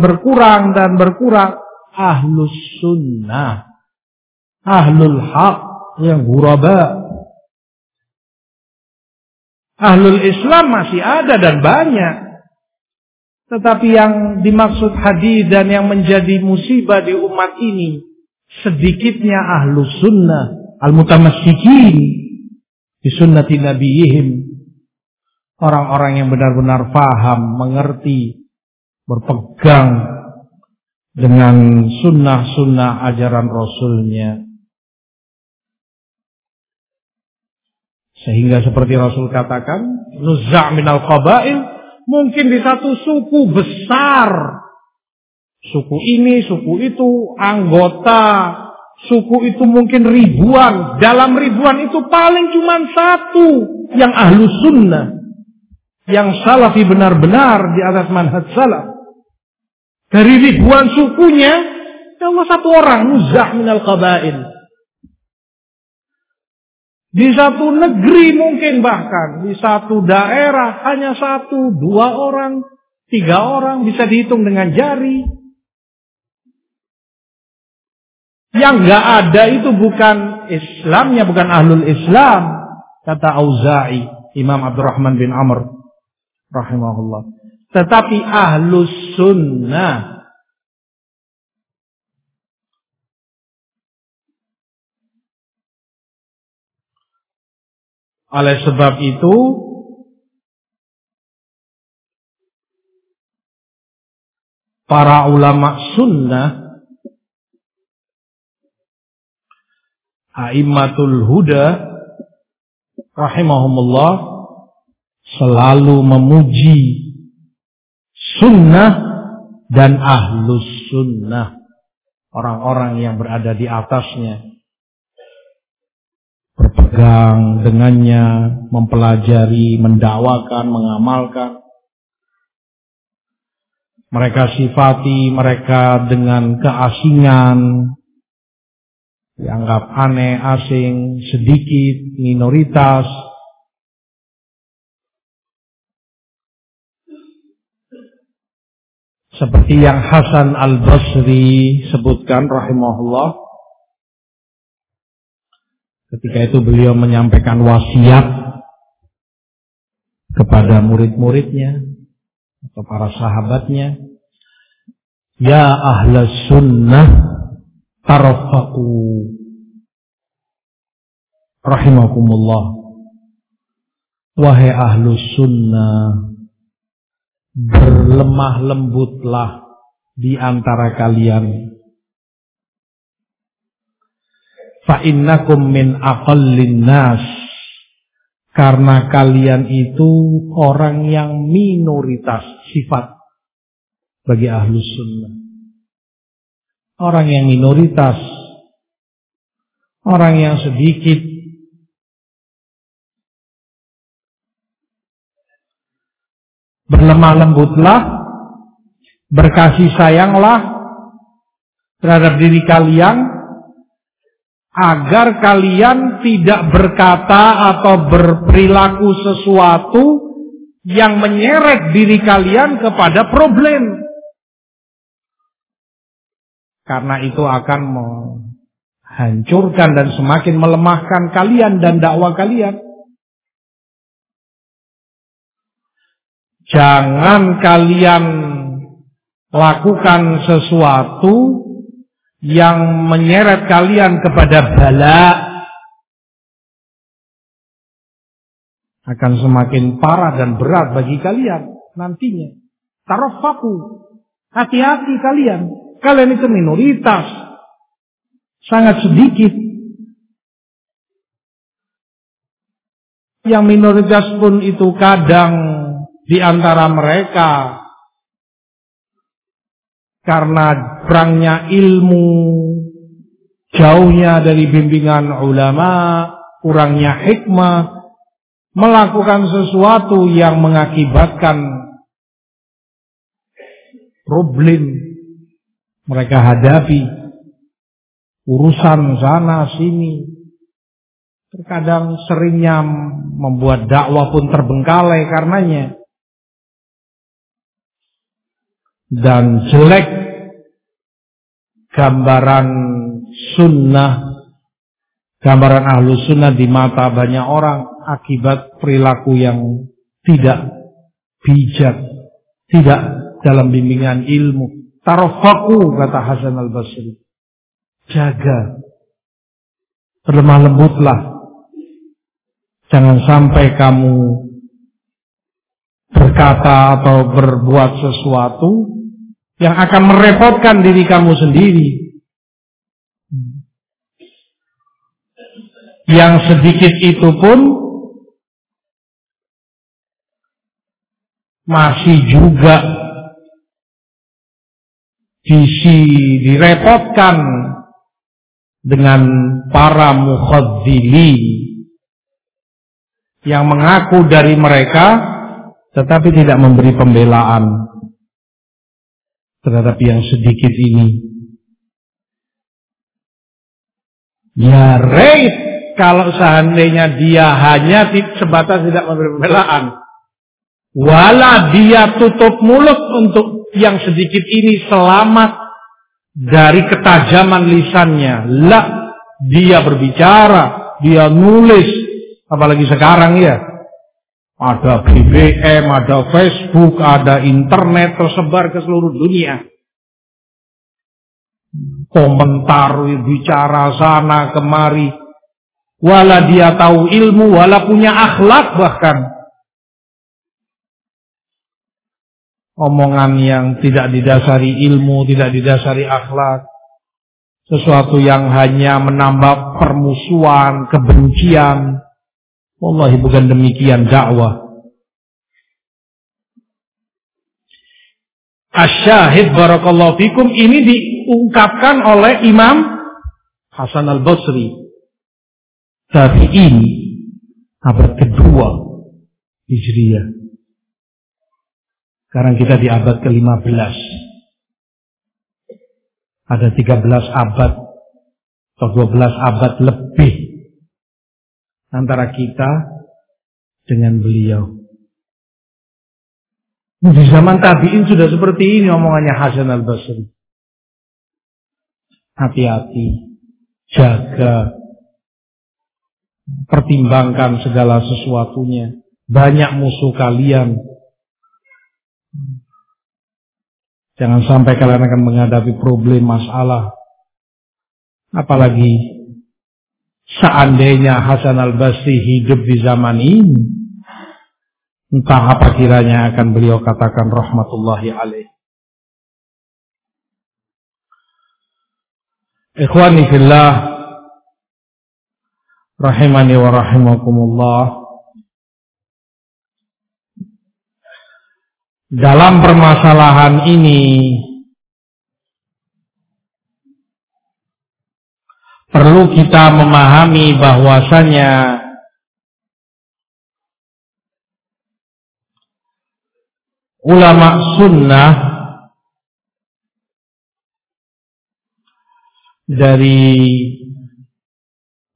berkurang dan berkurang. Ahlus sunnah. Ahlul haq yang huraba. Ahlul Islam masih ada dan banyak. Tetapi yang dimaksud hadis dan yang menjadi musibah di umat ini sedikitnya ahlu sunnah al-mutamassikin di sunnati nabiyihim orang-orang yang benar-benar faham, mengerti, berpegang dengan sunnah-sunnah ajaran Rasulnya. Sehingga seperti Rasul katakan, nuzza' minal qabail Mungkin di satu suku besar. Suku ini, suku itu, anggota. Suku itu mungkin ribuan. Dalam ribuan itu paling cuma satu. Yang ahlu sunnah. Yang salafi benar-benar di atas manhaj salaf. Dari ribuan sukunya, Allah satu orang. Muzah minal qabail. Di satu negeri mungkin bahkan, di satu daerah hanya satu, dua orang, tiga orang bisa dihitung dengan jari. Yang nggak ada itu bukan Islamnya, bukan ahlul Islam, kata Auza'i, Imam Abdurrahman bin Amr, rahimahullah. Tetapi ahlus sunnah, Oleh sebab itu para ulama sunnah A'immatul Huda rahimahumullah selalu memuji sunnah dan ahlus sunnah orang-orang yang berada di atasnya berpegang dengannya, mempelajari, mendakwakan, mengamalkan. Mereka sifati mereka dengan keasingan, dianggap aneh, asing, sedikit, minoritas. Seperti yang Hasan al-Basri sebutkan rahimahullah Ketika itu beliau menyampaikan wasiat kepada murid-muridnya atau para sahabatnya. Ya ahla sunnah tarfaku rahimakumullah. Wahai ahlu sunnah berlemah lembutlah di antara kalian fa innakum min aqallin nas. Karena kalian itu orang yang minoritas sifat bagi ahlus sunnah. Orang yang minoritas, orang yang sedikit, berlemah lembutlah, berkasih sayanglah terhadap diri kalian agar kalian tidak berkata atau berperilaku sesuatu yang menyeret diri kalian kepada problem. Karena itu akan menghancurkan dan semakin melemahkan kalian dan dakwah kalian. Jangan kalian lakukan sesuatu yang menyeret kalian kepada bala akan semakin parah dan berat bagi kalian nantinya. Tarafaku, Hati-hati kalian. Kalian itu minoritas. Sangat sedikit. Yang minoritas pun itu kadang di antara mereka karena perangnya ilmu, jauhnya dari bimbingan ulama, kurangnya hikmah, melakukan sesuatu yang mengakibatkan problem mereka hadapi, urusan sana sini, terkadang seringnya membuat dakwah pun terbengkalai karenanya. Dan jelek gambaran sunnah, gambaran ahlu sunnah di mata banyak orang akibat perilaku yang tidak bijak, tidak dalam bimbingan ilmu. Tarofaku kata Hasan al Basri. Jaga, berlemah lembutlah. Jangan sampai kamu berkata atau berbuat sesuatu yang akan merepotkan diri kamu sendiri. Yang sedikit itu pun masih juga disi direpotkan dengan para mukhadzili yang mengaku dari mereka tetapi tidak memberi pembelaan terhadap yang sedikit ini. Ya rate kalau seandainya dia hanya sebatas tidak memberi pembelaan. Wala dia tutup mulut untuk yang sedikit ini selamat dari ketajaman lisannya. Lah, dia berbicara, dia nulis, apalagi sekarang ya. Ada BBM, ada Facebook, ada internet tersebar ke seluruh dunia. Komentar, bicara sana kemari. Wala dia tahu ilmu, wala punya akhlak bahkan. Omongan yang tidak didasari ilmu, tidak didasari akhlak. Sesuatu yang hanya menambah permusuhan, kebencian, Wallahi bukan demikian dakwah. Asyahid barakallahu fikum ini diungkapkan oleh Imam Hasan al-Basri. Tapi ini abad kedua Hijriah. Sekarang kita di abad ke-15. Ada 13 abad atau 12 abad lebih antara kita dengan beliau. Di zaman tabi'in sudah seperti ini omongannya Hasan al-Basri. Hati-hati, jaga, pertimbangkan segala sesuatunya. Banyak musuh kalian. Jangan sampai kalian akan menghadapi problem masalah. Apalagi Seandainya Hasan al-Basri hidup di zaman ini, entah apa kiranya akan beliau katakan rahmatullahi alaih. Ikhwani fillah rahimani wa rahimakumullah. Dalam permasalahan ini perlu kita memahami bahwasanya ulama sunnah dari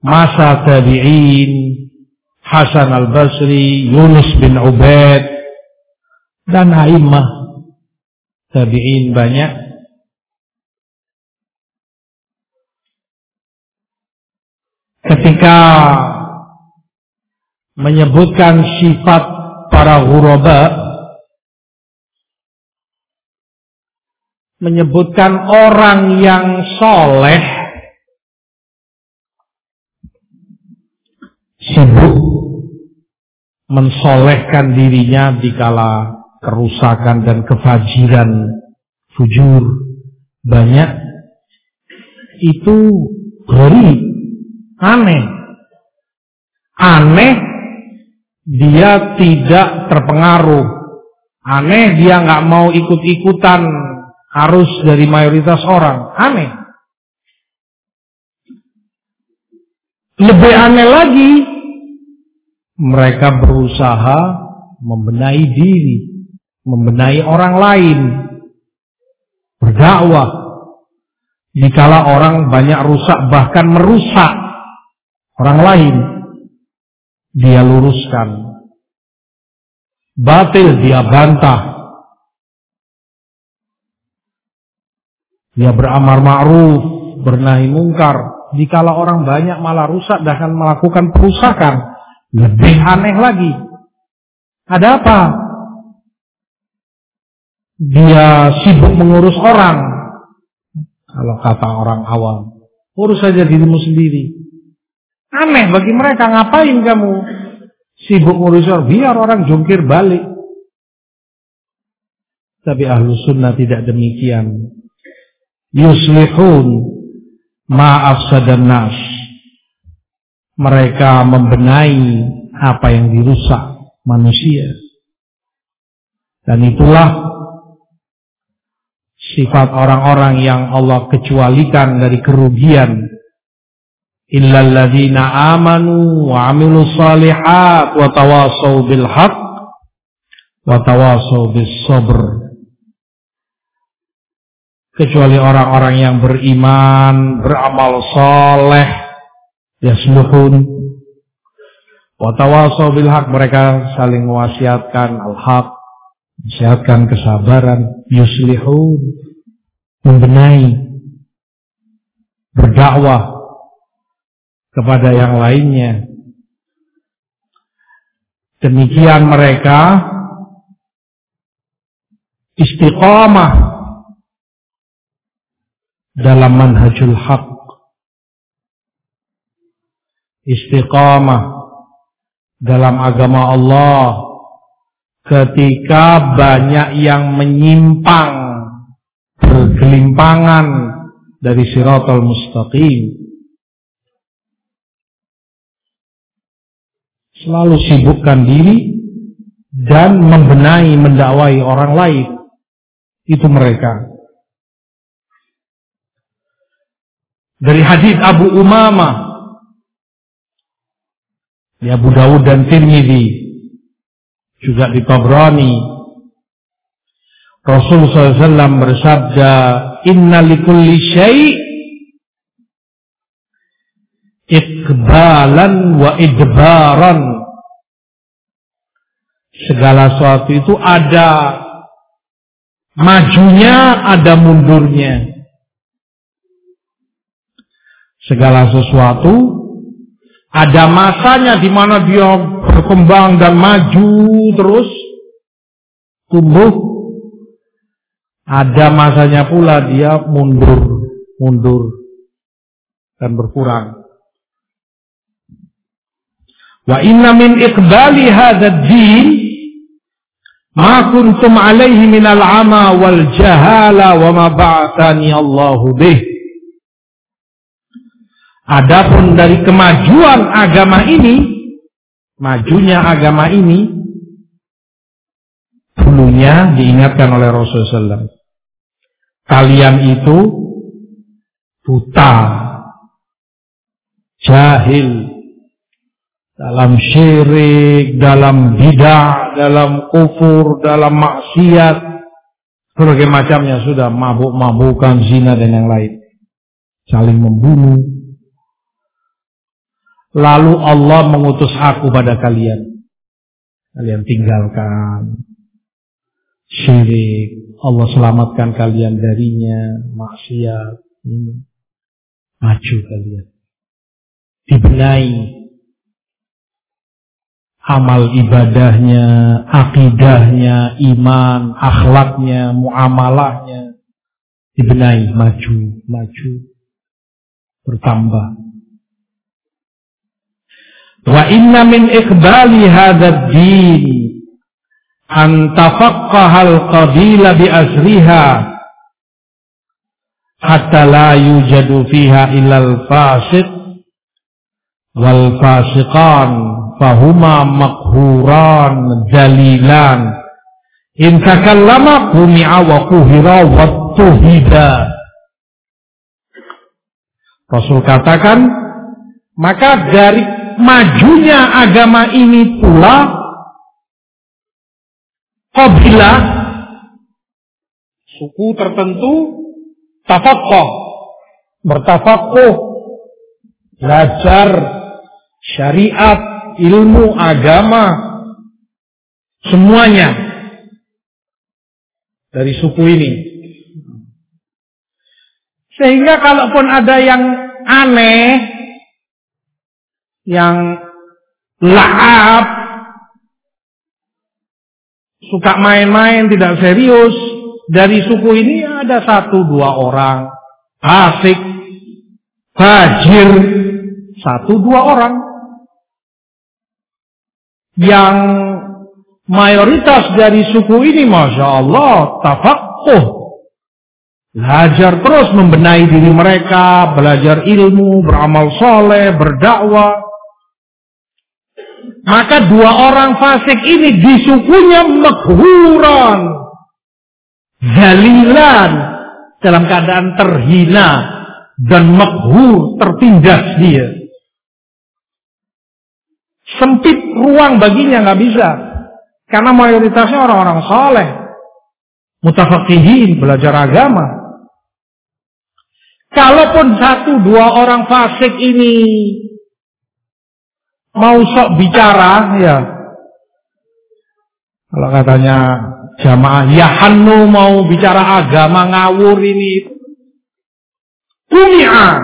masa tabi'in Hasan al-Basri, Yunus bin Ubaid dan a'immah tabi'in banyak ketika menyebutkan sifat para ghuraba menyebutkan orang yang soleh sibuk mensolehkan dirinya dikala kerusakan dan kefajiran fujur, banyak itu gori, aneh. Aneh dia tidak terpengaruh. Aneh dia nggak mau ikut-ikutan harus dari mayoritas orang. Aneh. Lebih aneh lagi, mereka berusaha membenahi diri, membenahi orang lain, berdakwah. Dikala orang banyak rusak bahkan merusak orang lain, dia luruskan. Batil dia bantah. Dia beramar ma'ruf, bernahi mungkar. Dikala orang banyak malah rusak dan melakukan perusakan. Lebih aneh lagi. Ada apa? Dia sibuk mengurus orang. Kalau kata orang awam. Urus saja dirimu sendiri. Aneh bagi mereka. Ngapain kamu sibuk ngurus? Biar orang jungkir balik. Tapi ahlu sunnah tidak demikian yuslihun ma'afsadan nas. Mereka membenahi apa yang dirusak manusia. Dan itulah sifat orang-orang yang Allah kecualikan dari kerugian. Illalladzina amanu wa amilu salihat wa tawasaw bil haq wa tawasaw sabr kecuali orang-orang yang beriman, beramal soleh, yasluhun, watawasau bil haq mereka saling mewasiatkan al-haq, mewasiatkan kesabaran, yuslihun, membenahi, berdakwah kepada yang lainnya. Demikian mereka istiqamah dalam manhajul haq istiqamah dalam agama Allah ketika banyak yang menyimpang bergelimpangan dari siratal mustaqim selalu sibukkan diri dan membenahi mendakwai orang lain. Itu mereka. Dari hadis Abu Umamah di Abu Dawud dan Tirmidzi juga di Tabrani Rasul SAW bersabda Inna likulli syai' ikbalan wa idbaran segala sesuatu itu ada majunya ada mundurnya. Segala sesuatu ada masanya di mana dia berkembang dan maju terus tumbuh. Ada masanya pula dia mundur mundur dan berkurang. Wa inna min iqbali hadzal ma kuntum alaihi minal ama wal jahala wa ma ba'athani Allahu bih Adapun dari kemajuan agama ini, majunya agama ini, dulunya diingatkan oleh Rasulullah SAW. Kalian itu buta, jahil, dalam syirik, dalam bidah, dalam kufur, dalam maksiat, berbagai macamnya sudah mabuk-mabukan, zina dan yang lain. Saling membunuh, Lalu Allah mengutus aku pada kalian. Kalian tinggalkan syirik. Allah selamatkan kalian darinya. Maksiat. Maju kalian. Dibenahi amal ibadahnya, akidahnya, iman, akhlaknya, muamalahnya dibenahi, maju, maju, bertambah. Wa inna min iqbali hadzal din an tafaqqaha al-qabila bi asriha hatta la yujadu fiha illal fasiq wal fasiqan fahuma makhuran dalilan in takallama kumi'a wa kuhira wa tuhida. Rasul katakan maka dari majunya agama ini pula kabilah suku tertentu tafakoh bertafakoh belajar syariat ilmu agama. Semuanya. Dari suku ini. Sehingga kalaupun ada yang aneh yang laab suka main-main tidak serius dari suku ini ada satu dua orang. Asik. Fajir. Satu dua orang yang mayoritas dari suku ini masya Allah tafakuh belajar terus membenahi diri mereka belajar ilmu beramal soleh berdakwah maka dua orang fasik ini di sukunya makhuran. Zalilan. Dalam keadaan terhina. Dan makhur tertindas dia. Sempit ruang baginya nggak bisa. Karena mayoritasnya orang-orang soleh. Mutafakihin, belajar agama. Kalaupun satu dua orang fasik ini mau sok bicara ya kalau katanya jamaah ya hanu mau bicara agama ngawur ini kumia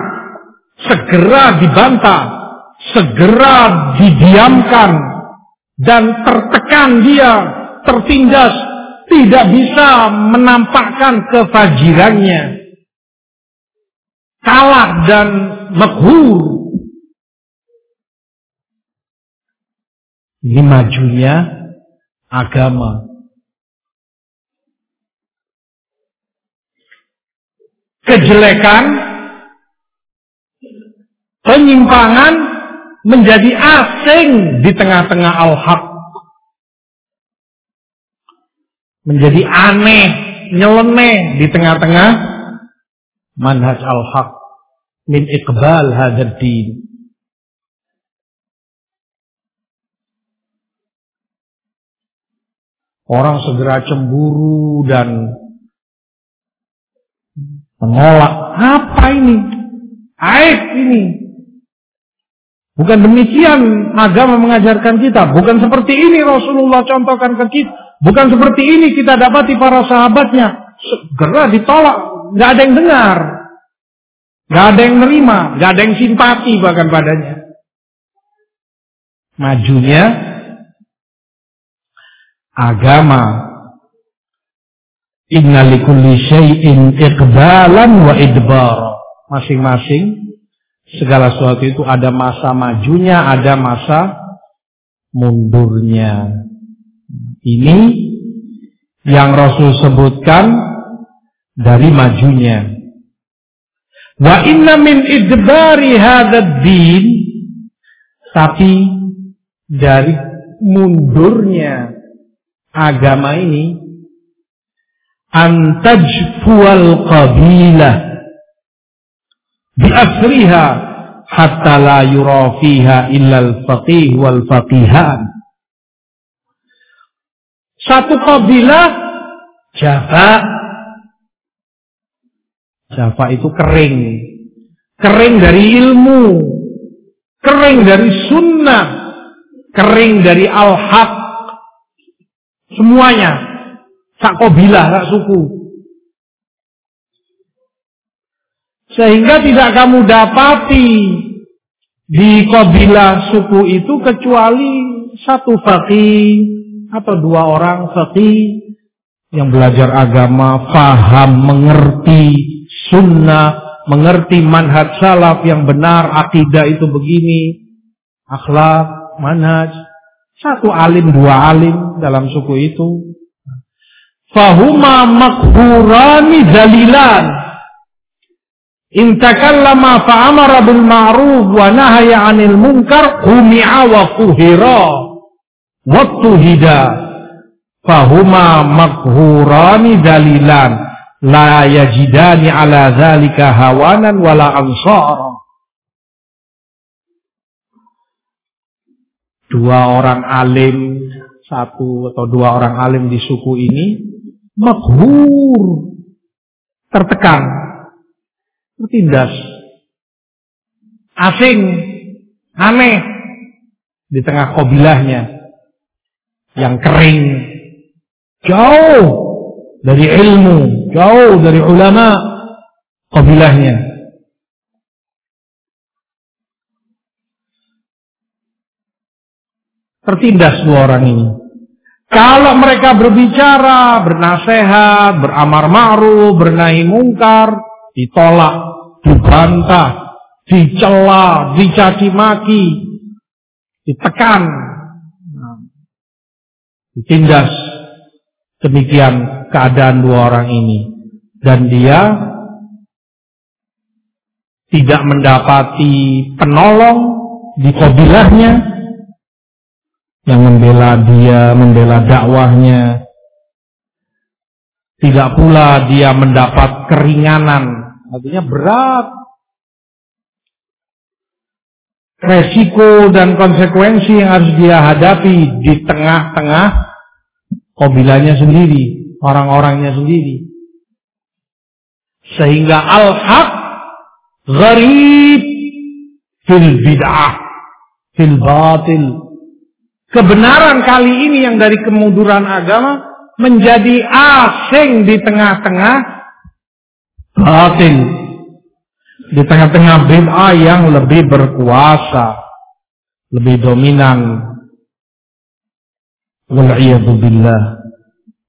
segera dibantah segera didiamkan dan tertekan dia tertindas tidak bisa menampakkan kefajirannya kalah dan mekhur Ini majunya agama. Kejelekan, penyimpangan menjadi asing di tengah-tengah al-haq. Menjadi aneh, nyeleneh di tengah-tengah manhaj al-haq. Min iqbal hadad din. Orang segera cemburu dan menolak. Apa ini? Aib ini. Bukan demikian agama mengajarkan kita. Bukan seperti ini Rasulullah contohkan ke kita. Bukan seperti ini kita dapati para sahabatnya. Segera ditolak. Gak ada yang dengar. Gak ada yang nerima. Gak ada yang simpati bahkan padanya. Majunya agama. Inna likulli syai'in iqbalan wa idbar. Masing-masing segala sesuatu itu ada masa majunya, ada masa mundurnya. Ini yang Rasul sebutkan dari majunya. Wa inna min idbari din tapi dari mundurnya agama ini antajfual qabilah bi asriha hatta la yura fiha illa al-faqih wal faqihan satu kabilah Java Java itu kering. Kering dari ilmu. Kering dari sunnah. Kering dari al-haq. Semuanya. Sak kobilah, sak suku. Sehingga tidak kamu dapati di kobilah suku itu kecuali satu fakih atau dua orang fakih yang belajar agama, faham, mengerti sunnah, mengerti manhaj salaf yang benar, akidah itu begini, akhlak, manhaj, satu alim, dua alim dalam suku itu. Fahuma makhurani dalilan. In takallama fa'amara bil ma'ruf wa nahaya 'anil munkar humi'a wa kuhira wa tuhida fahuma makhurani dalilan. La yajidani ala zalika hawanan wala ansara. Dua orang alim satu atau dua orang alim di suku ini makhur tertekan tertindas, asing, aneh. Di tengah kobilahnya yang kering, jauh dari ilmu, jauh dari ulama kobilahnya. Tertindas dua orang ini. Kalau mereka berbicara, bernasehat, beramar ma'ruf, bernahi mungkar, ditolak dibantah, dicela, dicaci maki, ditekan, ditindas. Demikian keadaan dua orang ini. Dan dia tidak mendapati penolong di kobilahnya yang membela dia, membela dakwahnya. Tidak pula dia mendapat keringanan Artinya berat. Resiko dan konsekuensi yang harus dia hadapi di tengah-tengah kobilanya sendiri, orang-orangnya sendiri. Sehingga al-haq gharib fil bid'ah fil batil. Kebenaran kali ini yang dari kemunduran agama menjadi asing di tengah-tengah batin di tengah-tengah bid'ah yang lebih berkuasa, lebih dominan. Wal'iyadzubillah.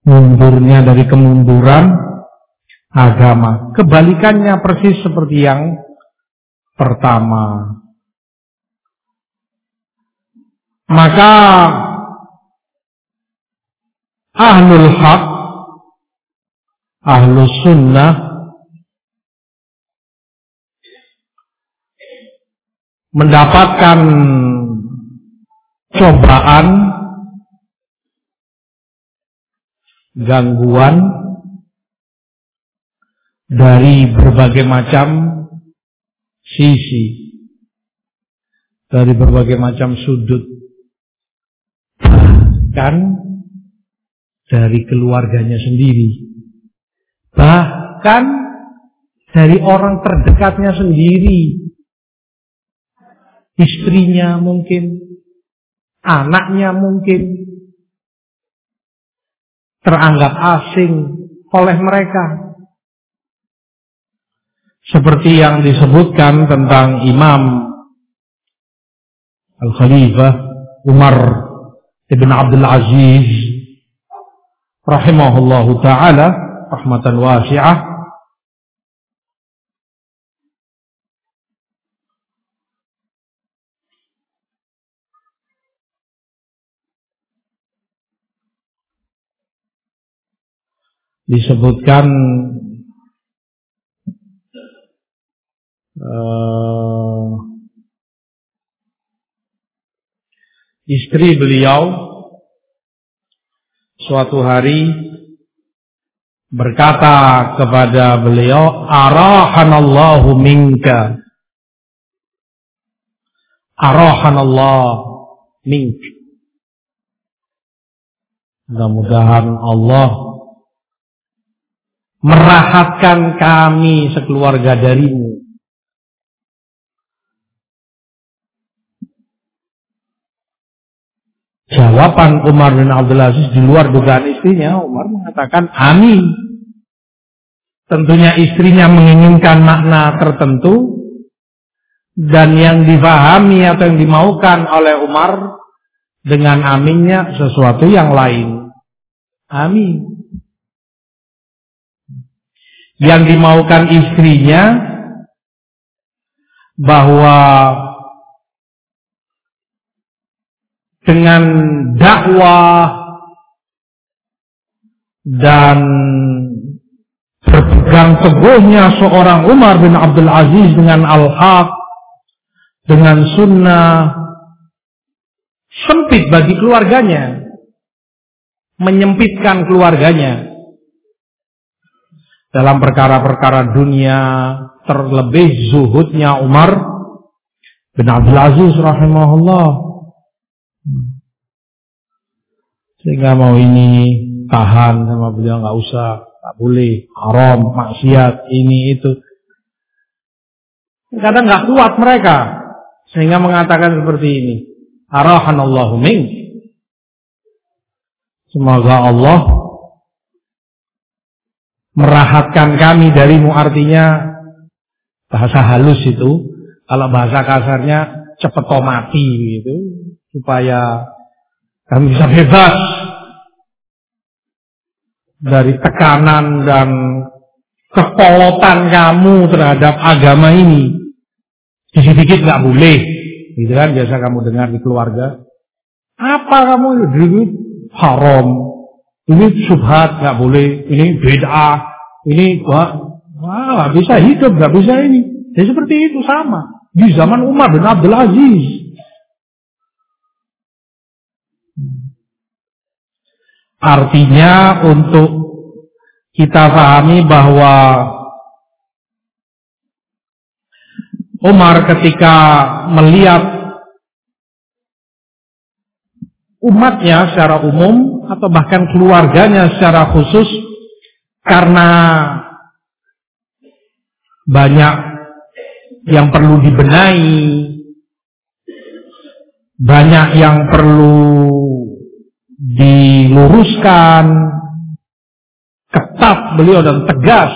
Mundurnya dari kemunduran agama. Kebalikannya persis seperti yang pertama. Maka ahlul haq, ahlus sunnah mendapatkan cobaan, gangguan dari berbagai macam sisi, dari berbagai macam sudut, bahkan dari keluarganya sendiri, bahkan dari orang terdekatnya sendiri istrinya mungkin, anaknya mungkin teranggap asing oleh mereka. Seperti yang disebutkan tentang Imam Al-Khalifah Umar Ibn Abdul Aziz rahimahullahu taala rahmatan wasi'ah disebutkan uh, istri beliau suatu hari berkata kepada beliau arahanallahu minka. Arahanallahu mink. Mudah-mudahan Allah merahatkan kami sekeluarga darimu. Jawaban Umar bin Abdul Aziz di luar dugaan istrinya, Umar mengatakan amin. Tentunya istrinya menginginkan makna tertentu dan yang difahami atau yang dimaukan oleh Umar dengan aminnya sesuatu yang lain. Amin yang dimaukan istrinya bahwa dengan dakwah dan berpegang teguhnya seorang Umar bin Abdul Aziz dengan al-haq, dengan sunnah, sempit bagi keluarganya, menyempitkan keluarganya dalam perkara-perkara dunia, terlebih zuhudnya Umar bin Abdul Aziz rahimahullah. Sehingga mau ini tahan sama beliau nggak usah, nggak boleh, haram, maksiat, ini itu. Kadang nggak kuat mereka sehingga mengatakan seperti ini. Arahanallahu min. Semoga Allah merahatkan kami darimu artinya bahasa halus itu. Kalau bahasa kasarnya cepet mati gitu supaya kami bisa bebas dari tekanan dan kepolotan kamu terhadap agama ini. Dikit-dikit nggak boleh, gitu kan biasa kamu dengar di keluarga. Apa kamu ini haram, ini subhat nggak boleh, ini beda, ini wah, wah bisa hidup nggak bisa ini. Ya seperti itu sama di zaman Umar bin Abdul Aziz. Artinya untuk kita pahami bahwa Umar ketika melihat umatnya secara umum atau bahkan keluarganya secara khusus karena banyak yang perlu dibenahi, banyak yang perlu diluruskan, ketat beliau dan tegas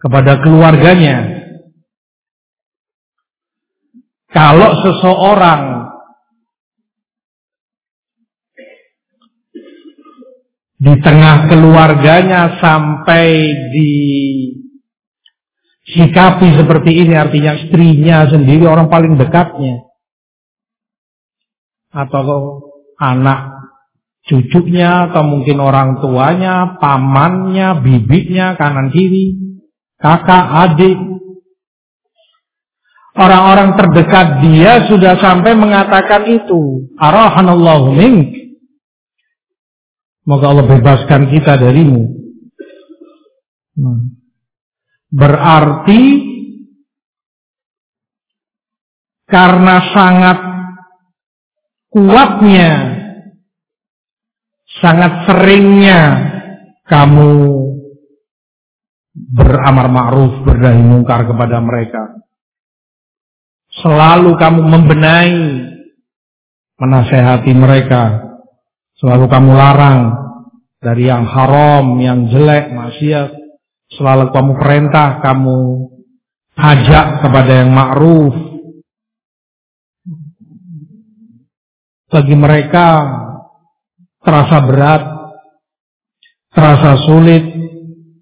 kepada keluarganya. Kalau seseorang di tengah keluarganya sampai di sikapi seperti ini artinya istrinya sendiri orang paling dekatnya atau anak cucunya atau mungkin orang tuanya, pamannya, bibitnya, kanan kiri, kakak, adik. Orang-orang terdekat dia sudah sampai mengatakan itu. Arahanallahu mink. Moga Allah bebaskan kita darimu. Hmm. Berarti karena sangat kuatnya sangat seringnya kamu beramar ma'ruf, berdahi mungkar kepada mereka. Selalu kamu membenahi, menasehati mereka. Selalu kamu larang dari yang haram, yang jelek, maksiat. Selalu kamu perintah, kamu ajak kepada yang ma'ruf. Bagi mereka terasa berat, terasa sulit.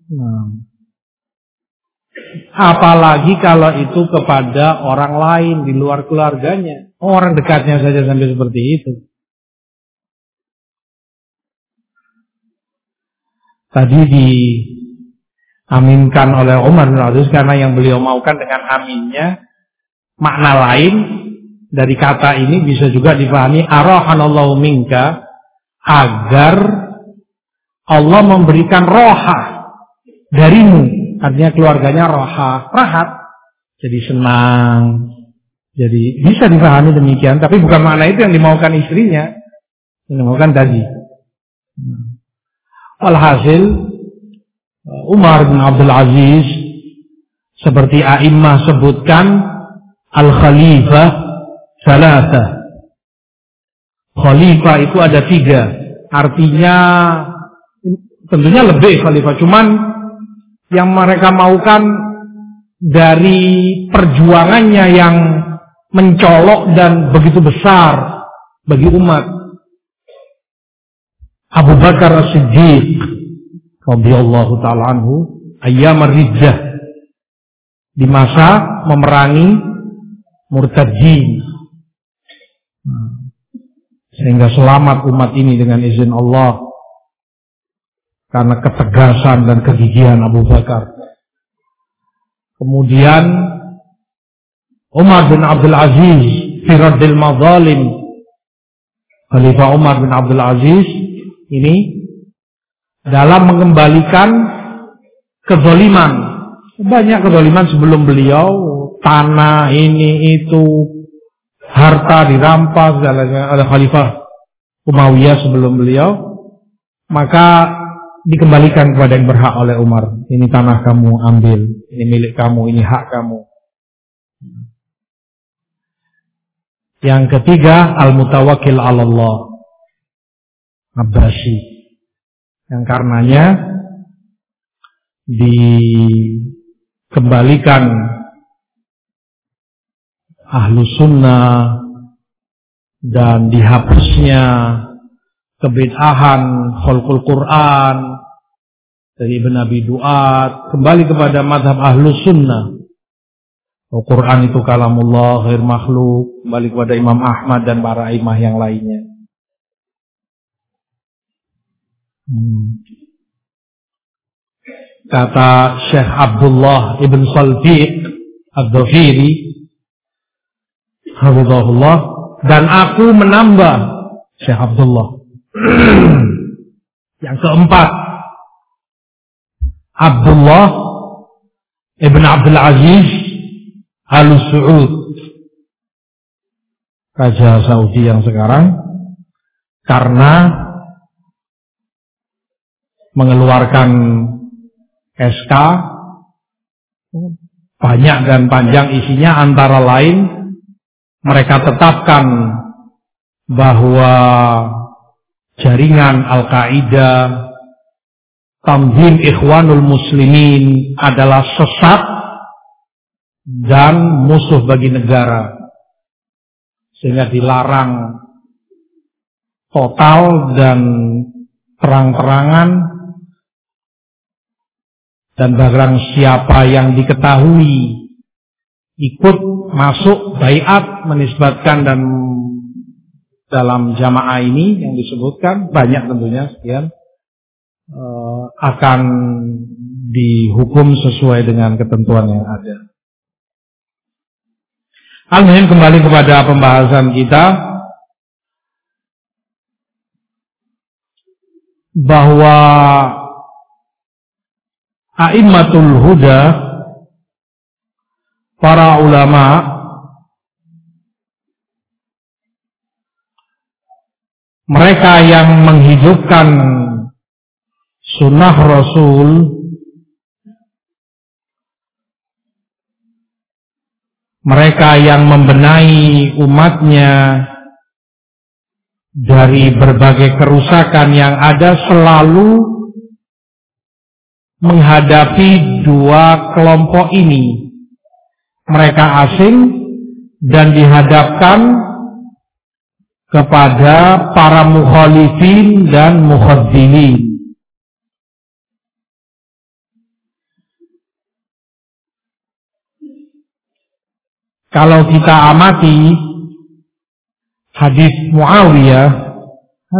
Nah. Apalagi kalau itu kepada orang lain di luar keluarganya. Orang dekatnya saja sampai seperti itu. Tadi diaminkan oleh Umar bin Abdul karena yang beliau maukan dengan aminnya makna lain dari kata ini bisa juga dipahami arahanallahu minka agar Allah memberikan roha darimu. Artinya keluarganya roha, rahat. Jadi senang. Jadi bisa dipahami demikian. Tapi bukan makna itu yang dimaukan istrinya. Yang dimaukan tadi. Alhasil Umar bin Abdul Aziz seperti A'immah sebutkan Al-Khalifah Salasa Khalifah itu ada tiga. Artinya tentunya lebih khalifah. Cuman yang mereka maukan dari perjuangannya yang mencolok dan begitu besar bagi umat. Abu Bakar As-Siddiq radhiyallahu taala anhu ayyam rijah di masa memerangi murtadin. Sehingga selamat umat ini dengan izin Allah. karena ketegasan dan kegigihan Abu Bakar. Kemudian Umar bin Abdul Aziz Firadil Mazalim Khalifah Umar bin Abdul Aziz ini dalam mengembalikan kezoliman banyak kezoliman sebelum beliau tanah ini itu harta dirampas oleh Khalifah Umayyah sebelum beliau maka dikembalikan kepada yang berhak oleh Umar. Ini tanah kamu ambil, ini milik kamu, ini hak kamu. Yang ketiga, al-mutawakil Allah. Abbasi. Yang karenanya dikembalikan ahlu sunnah dan dihapusnya kebid'ahan kholqul Quran dari Ibn Abi Duat kembali kepada madhab ahlu sunnah. Oh, Quran itu kalamullah ghair makhluk. Kembali kepada Imam Ahmad dan para imah yang lainnya hmm. kata Syekh Abdullah Ibn Salfiq Ad-Dhafiri dan aku menambah Syekh Abdullah Yang keempat, Abdullah Ibn Abdul Aziz Al Saud Raja Saudi yang sekarang karena mengeluarkan SK banyak dan panjang isinya antara lain mereka tetapkan bahwa jaringan Al-Qaeda, Tamzim Ikhwanul Muslimin adalah sesat dan musuh bagi negara. Sehingga dilarang total dan terang-terangan dan barang siapa yang diketahui ikut masuk bayat menisbatkan dan dalam jamaah ini yang disebutkan banyak tentunya sekian uh, akan dihukum sesuai dengan ketentuan yang ada. al kembali kepada pembahasan kita bahwa A'immatul Huda para ulama mereka yang menghidupkan sunnah Rasul mereka yang membenahi umatnya dari berbagai kerusakan yang ada selalu menghadapi dua kelompok ini mereka asing dan dihadapkan kepada para mukhalifin dan mukhadzilin. Kalau kita amati hadis Muawiyah,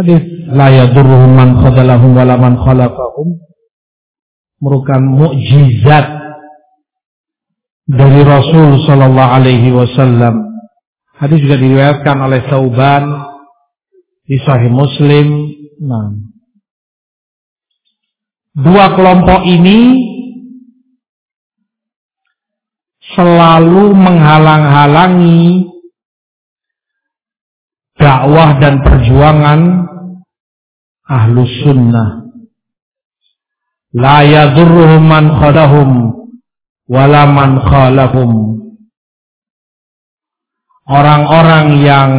hadis la yadurruhum man khadalahum wala man khalafahum merupakan mukjizat dari Rasul sallallahu alaihi wasallam Hadis juga diriwayatkan oleh Sauban di Sahih Muslim. Nah, dua kelompok ini selalu menghalang-halangi dakwah dan perjuangan ahlus sunnah. La yadurruhum man khadahum wala man khalafum orang-orang yang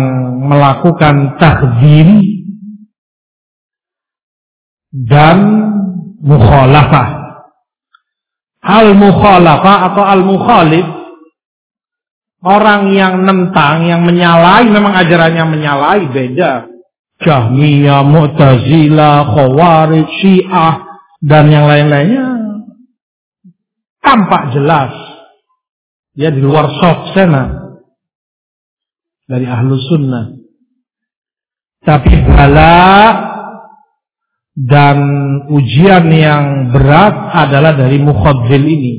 melakukan tahzim dan mukhalafah. Al-mukhalafah atau al-mukhalif orang yang nentang, yang menyalahi memang ajarannya menyalahi beda. Jahmiyah, Mu'tazilah, Khawarij, Syiah dan yang lain-lainnya tampak jelas. Dia di luar soft sana dari ahlu sunnah. Tapi bala dan ujian yang berat adalah dari mukhadzil ini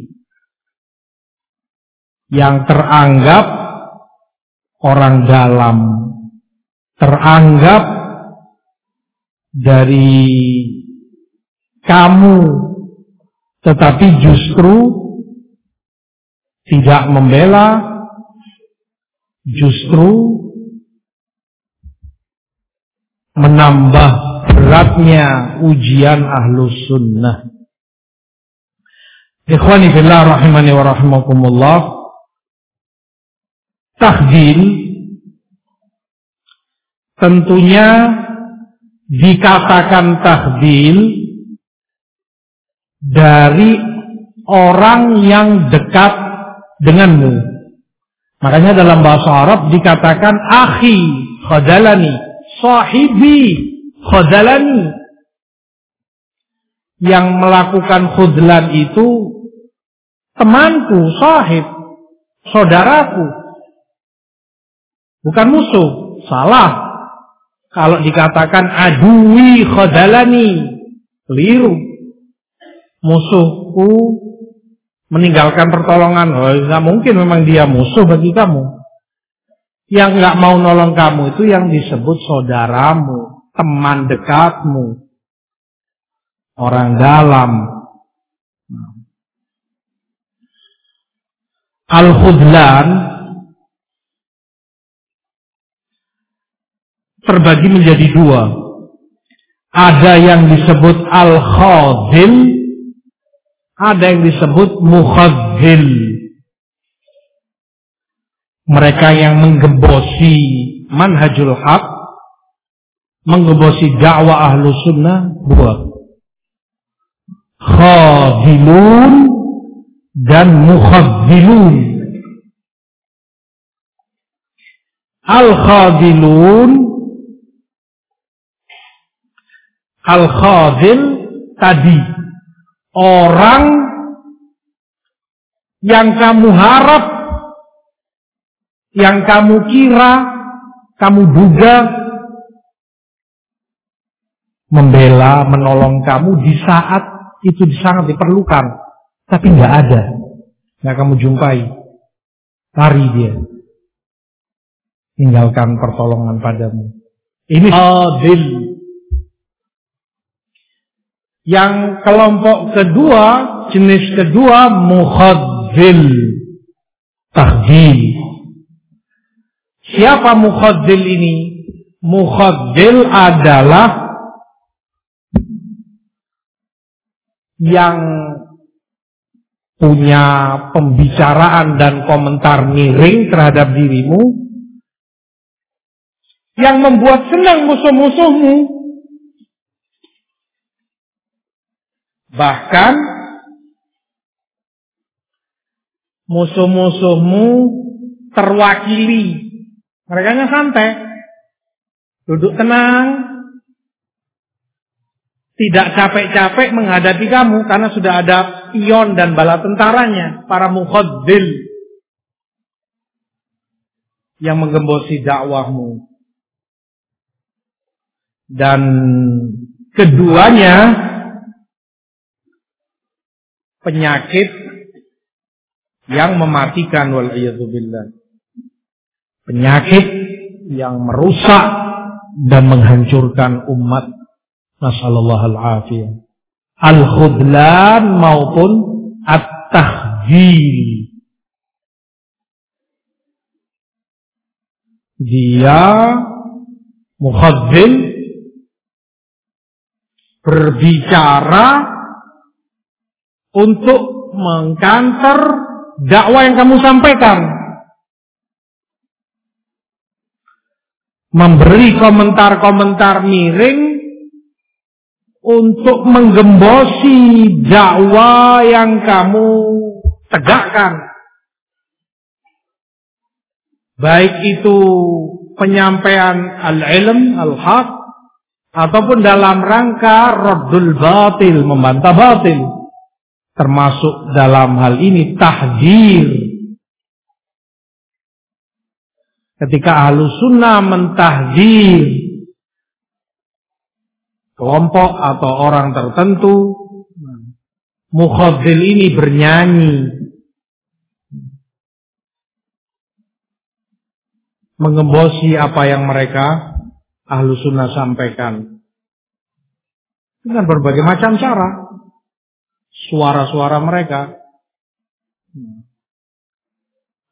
yang teranggap orang dalam teranggap dari kamu tetapi justru tidak membela justru menambah beratnya ujian ahlus sunnah. Ikhwani fillah rahimani wa rahimakumullah. Takdil tentunya dikatakan takdil dari orang yang dekat denganmu. Makanya dalam bahasa Arab dikatakan akhi khadalani sahibi khudalani yang melakukan khudlan itu temanku, sahib, saudaraku. Bukan musuh, salah. Kalau dikatakan adui khudalani, keliru. Musuhku meninggalkan pertolongan. Oh, nggak mungkin memang dia musuh bagi kamu. Yang nggak mau nolong kamu itu yang disebut saudaramu, teman dekatmu, orang dalam. Al-Khudlan terbagi menjadi dua. Ada yang disebut Al-Khadil, ada yang disebut Mukhadzil mereka yang menggembosi manhajul haq, menggembosi dakwah ahlu sunnah, dua. Khadilun dan mukhadilun. Al-khadilun Al-khadil tadi orang yang kamu harap yang kamu kira, kamu duga membela, menolong kamu di saat itu sangat diperlukan, tapi nggak ada, nggak kamu jumpai, lari dia, tinggalkan pertolongan padamu. Ini adil. Yang kelompok kedua, jenis kedua, mukhadzil. Tahdil. Siapa mukhaddil ini? Mukhaddil adalah yang punya pembicaraan dan komentar miring terhadap dirimu yang membuat senang musuh-musuhmu bahkan musuh-musuhmu terwakili mereka nya santai. Duduk tenang. Tidak capek-capek menghadapi kamu karena sudah ada pion dan bala tentaranya, para mukhaddil yang menggembosi dakwahmu. Dan keduanya penyakit yang mematikan wal billah penyakit yang merusak dan menghancurkan umat. Nasallallahu al-afiyah. Al-khudlan maupun at-tahjil. Dia mukhadzil berbicara untuk mengkanter dakwah yang kamu sampaikan. memberi komentar-komentar miring untuk menggembosi dakwah yang kamu tegakkan. Baik itu penyampaian al-ilm, al-haq, ataupun dalam rangka raddul batil, membantah batil. Termasuk dalam hal ini tahdir Ketika ahlu sunnah mentahdir kelompok atau orang tertentu. Mukhadzil ini bernyanyi. Mengembosi apa yang mereka ahlu sunnah sampaikan. Dengan berbagai macam cara. Suara-suara mereka.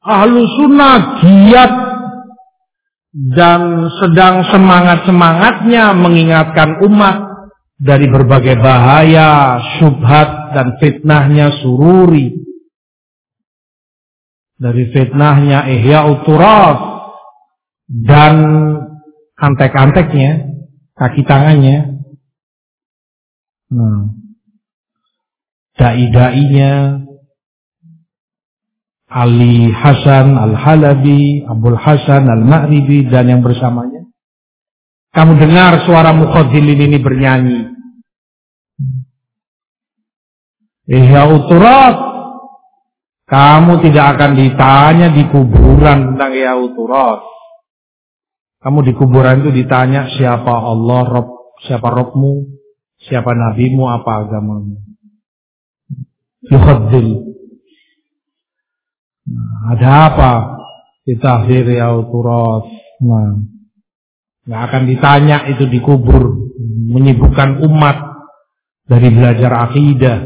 Ahlu sunnah giat dan sedang semangat-semangatnya mengingatkan umat dari berbagai bahaya, syubhat dan fitnahnya sururi. Dari fitnahnya ihya uturas dan antek-anteknya, kaki tangannya. Nah, dai-dainya, Ali Hasan Al-Halabi, Abdul Hasan Al-Ma'ribi dan yang bersamanya. Kamu dengar suara mukhadzilin ini bernyanyi. Ihya uturat. Kamu tidak akan ditanya di kuburan tentang ihya uturat. Kamu di kuburan itu ditanya siapa Allah, Rob, siapa Robmu, siapa nabimu, apa agamamu. Yukhadzil. Nah, ada apa di tahdir ya turas? Nah, nggak akan ditanya itu dikubur, menyibukkan umat dari belajar akidah.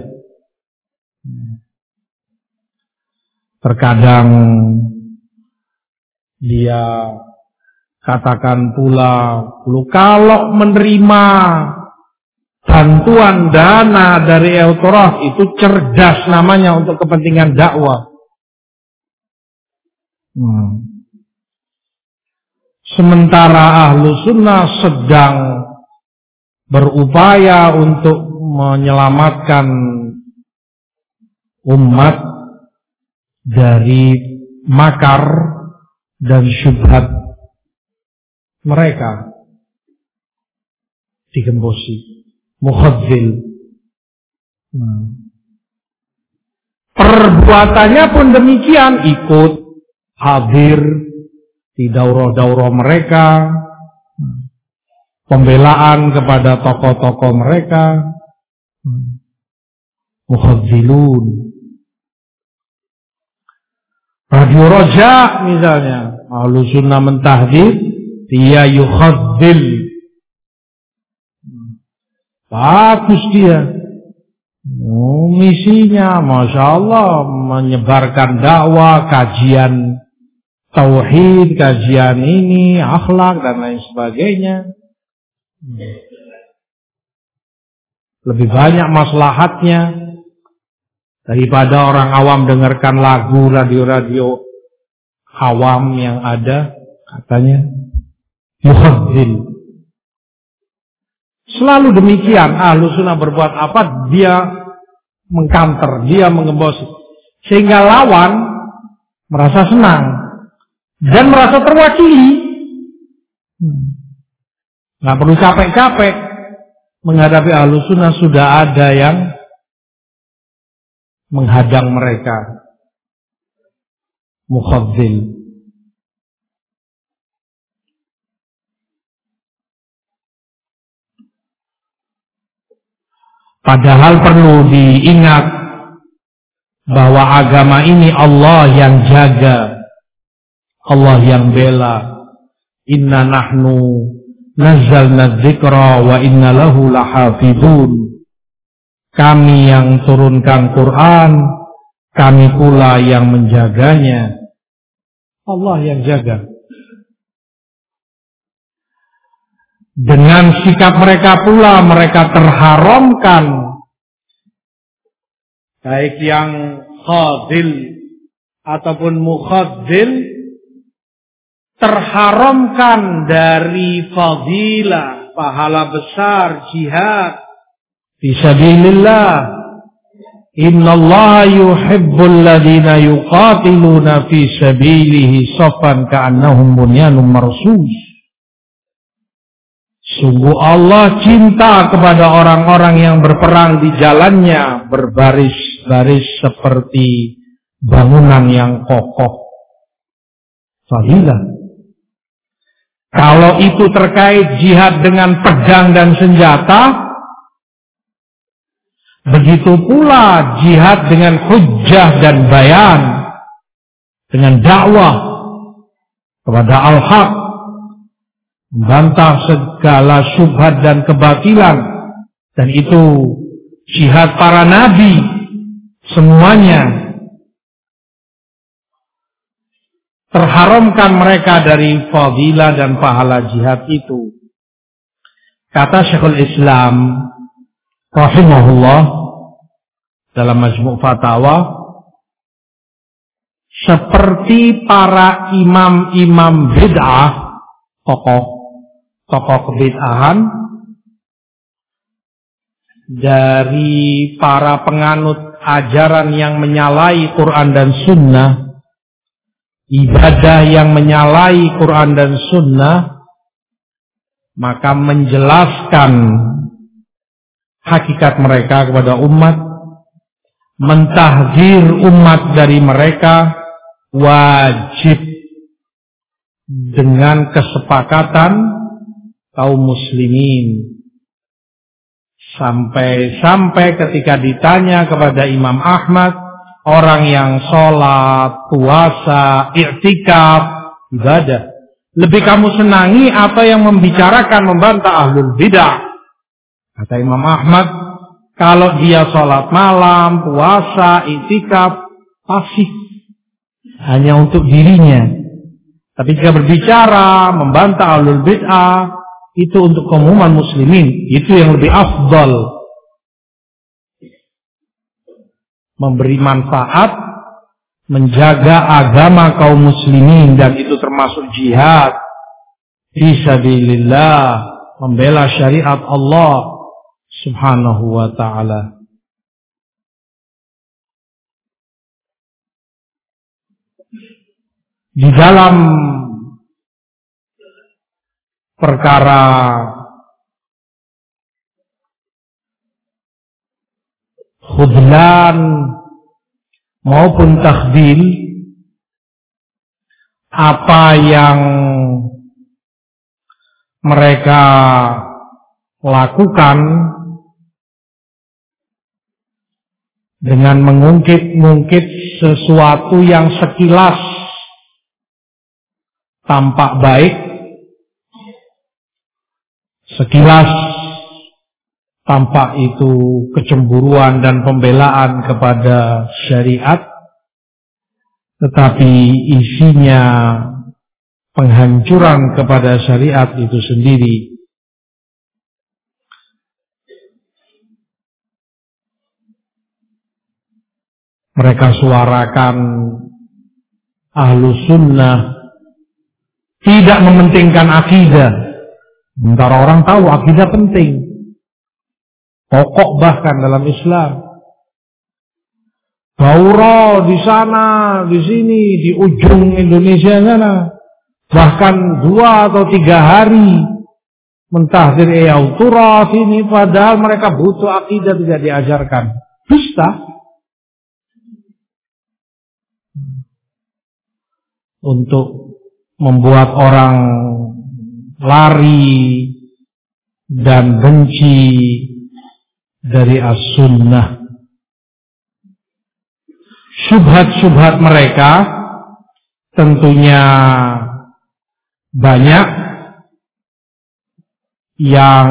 Terkadang dia katakan pula, kalau menerima bantuan dana dari Eutorah itu cerdas namanya untuk kepentingan dakwah. Hmm. Sementara ahlu sunnah sedang berupaya untuk menyelamatkan umat dari makar dan syubhat mereka digembosi mukhadzil hmm. perbuatannya pun demikian ikut hadir di daurah-daurah mereka, pembelaan kepada tokoh-tokoh mereka, mukhadzilun. Radio Roja misalnya, Ahlu Sunnah mentahdid, dia yukhadzil. Bagus dia. Oh, misinya, Masya Allah, menyebarkan dakwah, kajian tauhid, kajian ini, akhlak dan lain sebagainya. Lebih banyak maslahatnya daripada orang awam dengarkan lagu radio-radio awam yang ada katanya yuhadzil. Selalu demikian ahlu sunnah berbuat apa dia mengkanter, dia mengembos sehingga lawan merasa senang dan merasa terwakili. Nggak perlu capek-capek menghadapi ahlu sunnah sudah ada yang menghadang mereka. Mukhadzil. Padahal perlu diingat bahwa agama ini Allah yang jaga. Allah yang bela. Inna nahnu nazzalna dzikra wa inna lahu lahafidun. Kami yang turunkan Quran, kami pula yang menjaganya. Allah yang jaga. Dengan sikap mereka pula mereka terharamkan. Baik yang khadil ataupun mukhadzil terharamkan dari fadilah pahala besar jihad. Fisabilillah innallaha yuhibbul ladina yuqatiluna fi sabilihi saffan ka'annahum bunyanun marsus Sungguh Allah cinta kepada orang-orang yang berperang di jalannya berbaris-baris seperti bangunan yang kokoh. Fadilah Kalau itu terkait jihad dengan pedang dan senjata, begitu pula jihad dengan hujjah dan bayan, dengan dakwah kepada al-haq, membantah segala syubhat dan kebatilan, dan itu jihad para nabi, semuanya terharamkan mereka dari fadilah dan pahala jihad itu. Kata Syekhul Islam rahimahullah dalam Majmu' Fatawa seperti para imam-imam bid'ah, tokoh tokoh kebid'ahan dari para penganut ajaran yang menyalahi Quran dan Sunnah ibadah yang menyalahi Quran dan Sunnah, maka menjelaskan hakikat mereka kepada umat, mentahdir umat dari mereka wajib dengan kesepakatan kaum muslimin. Sampai-sampai ketika ditanya kepada Imam Ahmad, orang yang sholat, puasa, i'tikaf, ibadah. Lebih kamu senangi apa yang membicarakan membantah ahlul bidah? Kata Imam Ahmad, kalau dia sholat malam, puasa, i'tikaf, pasif. Hanya untuk dirinya. Tapi jika berbicara, membantah ahlul bid'ah, itu untuk keumuman muslimin. Itu yang lebih afdal memberi manfaat, menjaga agama kaum muslimin dan itu termasuk jihad fisabilillah, membela syariat Allah Subhanahu wa taala. Di dalam perkara khudlan maupun takdil apa yang mereka lakukan dengan mengungkit-ungkit sesuatu yang sekilas tampak baik, sekilas tampak itu kecemburuan dan pembelaan kepada syariat tetapi isinya penghancuran kepada syariat itu sendiri. Mereka suarakan ahlu sunnah tidak mementingkan akidah sementara orang tahu akidah penting Pokok bahkan dalam Islam. Daurah di sana, di sini, di ujung Indonesia sana. Bahkan dua atau tiga hari mentahdir Eyauturah sini padahal mereka butuh akidah tidak diajarkan. Dusta. Untuk membuat orang lari dan benci dari as-sunnah. Subhat-subhat mereka tentunya banyak yang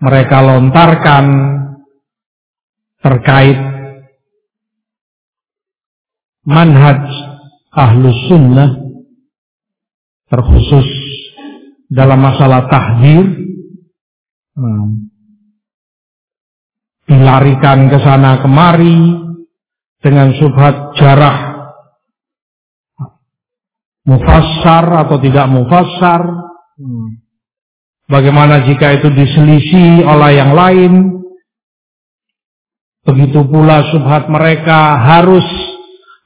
mereka lontarkan terkait manhaj ahlus sunnah terkhusus dalam masalah tahdir hmm dilarikan ke sana kemari dengan subhat jarah mufassar atau tidak mufassar. Hmm. Bagaimana jika itu diselisih oleh yang lain? Begitu pula subhat mereka harus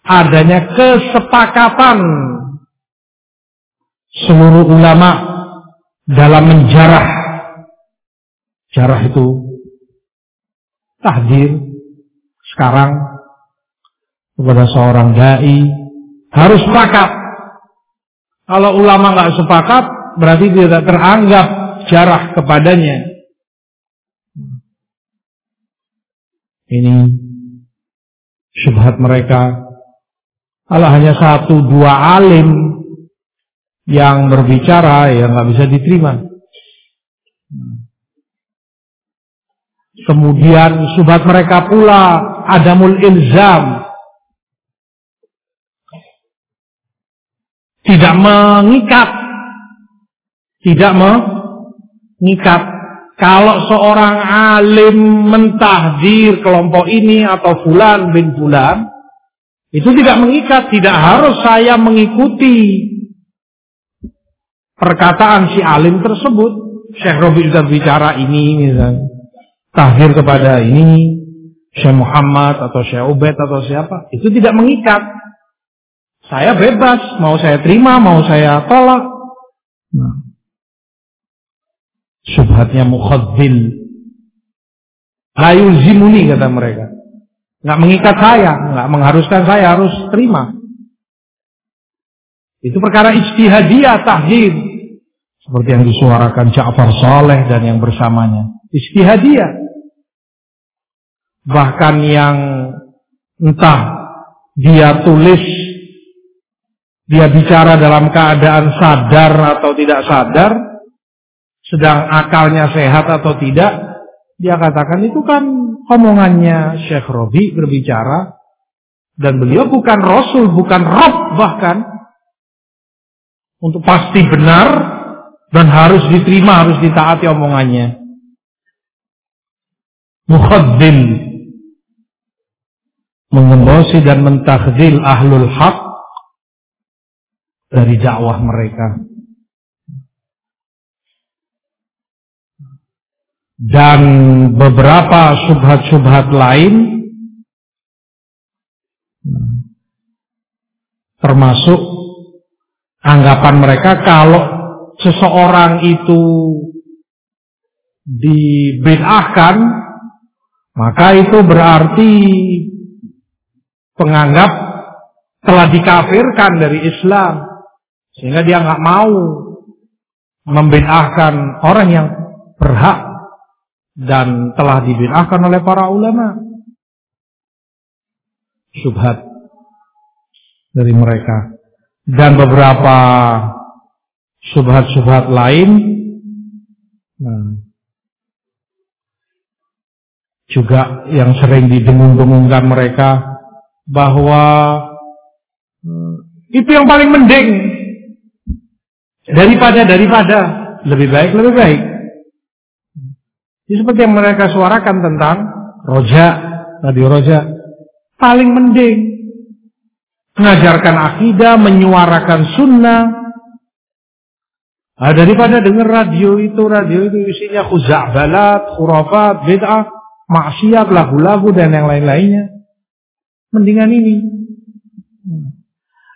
adanya kesepakatan seluruh ulama dalam menjarah. Jarah itu tahdir sekarang kepada seorang dai harus sepakat Kalau ulama nggak sepakat, berarti tidak teranggap jarah kepadanya. Ini syubhat mereka. Kalau hanya satu dua alim yang berbicara, ya nggak bisa diterima. Kemudian subhat mereka pula adamul ilzam. Tidak mengikat. Tidak mengikat. Kalau seorang alim mentahdir kelompok ini atau fulan bin fulan, itu tidak mengikat, tidak harus saya mengikuti perkataan si alim tersebut. Syekh Robi sudah bicara ini misalnya tahir kepada ini Syekh Muhammad atau Syekh Ubed atau siapa itu tidak mengikat. Saya bebas mau saya terima mau saya tolak. Nah. subhatnya mukhadzil. Layu zimuni kata mereka. Nggak mengikat saya nggak mengharuskan saya harus terima. Itu perkara ijtihadiyah tahdir seperti yang disuarakan Ja'far Saleh dan yang bersamanya. Ijtihadiyah. Bahkan yang entah dia tulis dia bicara dalam keadaan sadar atau tidak sadar sedang akalnya sehat atau tidak dia katakan itu kan omongannya Syekh Robi berbicara. Dan beliau bukan Rasul bukan Rob bahkan. Untuk pasti benar dan harus diterima harus ditaati omongannya mukhadzil mengembosi dan mentakzil ahlul haq dari dakwah mereka. Dan beberapa subhat-subhat lain termasuk anggapan mereka kalau seseorang itu dibid'ahkan maka itu berarti penganggap telah dikafirkan dari Islam sehingga dia nggak mau membid'ahkan orang yang berhak dan telah dibid'ahkan oleh para ulama. Subhat dari mereka. Dan beberapa subhat-subhat lain nah, juga yang sering didengung-dengungkan mereka bahwa hmm, itu yang paling mending daripada daripada lebih baik lebih baik. Ini seperti yang mereka suarakan tentang roja, radio roja, paling mending mengajarkan akidah, menyuarakan sunnah. Nah, daripada dengar radio itu, radio itu isinya khuza'balat, khurafat, bid'ah, maksiat, lagu-lagu dan yang lain-lainnya. Mendingan ini.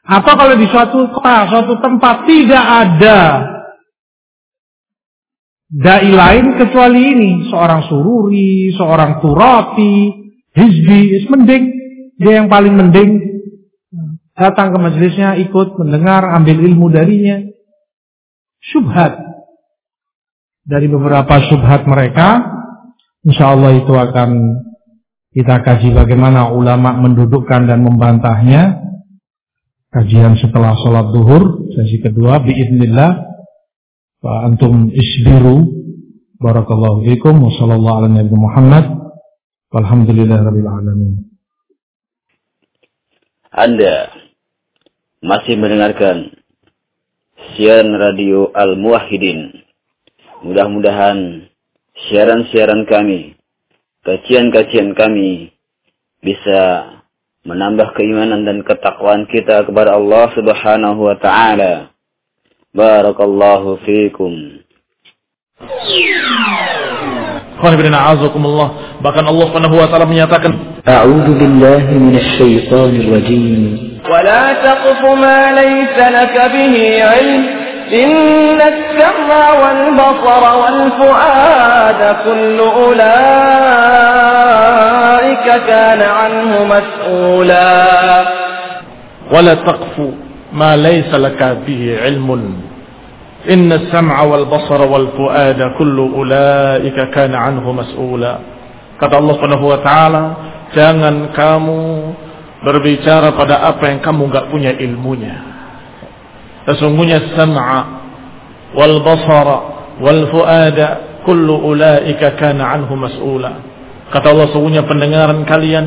Apa kalau di suatu kota, suatu tempat tidak ada dai lain kecuali ini, seorang sururi, seorang turati, hizbi, mending. Dia yang paling mending. Datang ke majelisnya, ikut mendengar, ambil ilmu darinya. Subhat dari beberapa subhat mereka, insya Allah itu akan kita kaji bagaimana ulama mendudukkan dan membantahnya. Kajian setelah sholat duhur, sesi kedua, biiznillah. Wa antum isbiru. Barakallahu fikum. Wa sallallahu ala nabi Muhammad. Walhamdulillah rabbil alamin. Anda masih mendengarkan siaran radio Al-Muwahhidin. Mudah-mudahan siaran-siaran kami kajian-kajian kami bisa menambah keimanan dan ketakwaan kita kepada Allah Subhanahu wa taala. Barakallahu fiikum. Bahkan Allah Subhanahu wa taala menyatakan, A'udzu billahi minasy syaithanir rajim. ولا تقف ما ليس لك به علم إن السمع والبصر والفؤاد كل أولئك كان عنه مسؤولا ولا تقف ما ليس لك به علم إن السمع والبصر والفؤاد كل أولئك كان عنه مسؤولا kata Allah Subhanahu wa taala jangan kamu berbicara pada apa yang kamu nggak punya ilmunya sesungguhnya sam'a wal basara wal fuada kullu ulaika kana anhu mas'ula kata Allah sesungguhnya pendengaran kalian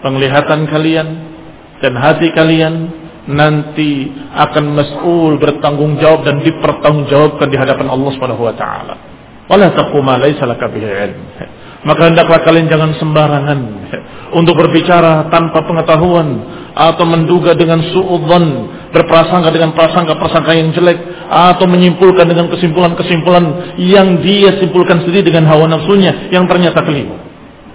penglihatan kalian dan hati kalian nanti akan mas'ul bertanggung jawab dan dipertanggungjawabkan di hadapan Allah Subhanahu wa taala. Wala taquma laisa laka bihi ilm. Maka hendaklah kalian jangan sembarangan untuk berbicara tanpa pengetahuan atau menduga dengan suudzon, berprasangka dengan prasangka-prasangka yang jelek atau menyimpulkan dengan kesimpulan-kesimpulan yang dia simpulkan sendiri dengan hawa nafsunya yang ternyata keliru.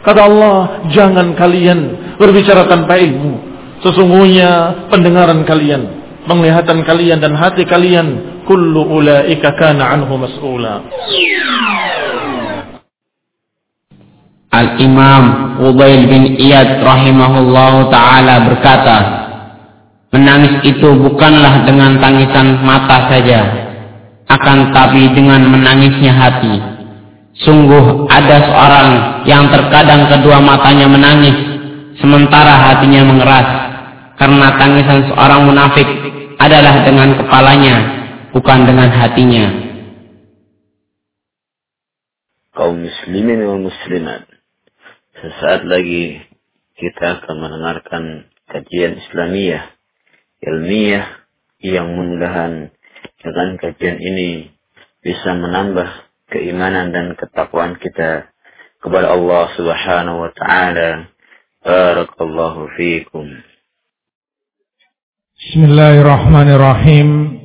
Kata Allah, jangan kalian berbicara tanpa ilmu. Sesungguhnya pendengaran kalian, penglihatan kalian dan hati kalian kullu ulaika kana anhu mas'ula. Al-Imam Ubaid bin Iyad rahimahullahu taala berkata, menangis itu bukanlah dengan tangisan mata saja, akan tapi dengan menangisnya hati. Sungguh ada seorang yang terkadang kedua matanya menangis, sementara hatinya mengeras karena tangisan seorang munafik adalah dengan kepalanya, bukan dengan hatinya. Kaum muslimin dan muslimat, Sesaat lagi kita akan mendengarkan kajian Islamiyah, ilmiah yang mudahan dengan kajian ini bisa menambah keimanan dan ketakwaan kita kepada Allah Subhanahu wa taala. Barakallahu fiikum. Bismillahirrahmanirrahim.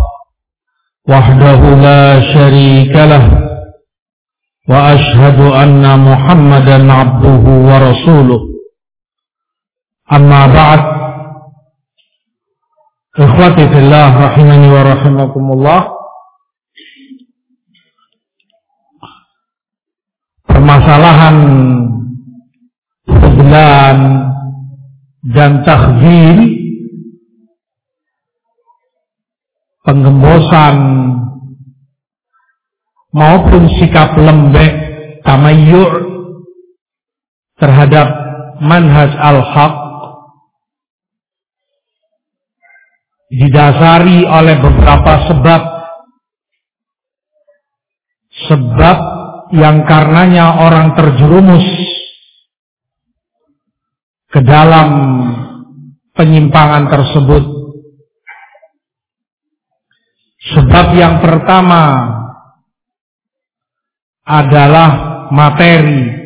وحده لا شريك له وأشهد أن محمدا عبده ورسوله. أما بعد إخوتي في الله رحمني ورحمكم الله permasalahan Fudlan dan takhzil penggembosan maupun sikap lembek tamayyur terhadap manhaj al-haq didasari oleh beberapa sebab sebab yang karenanya orang terjerumus ke dalam penyimpangan tersebut. Sebab yang pertama adalah materi.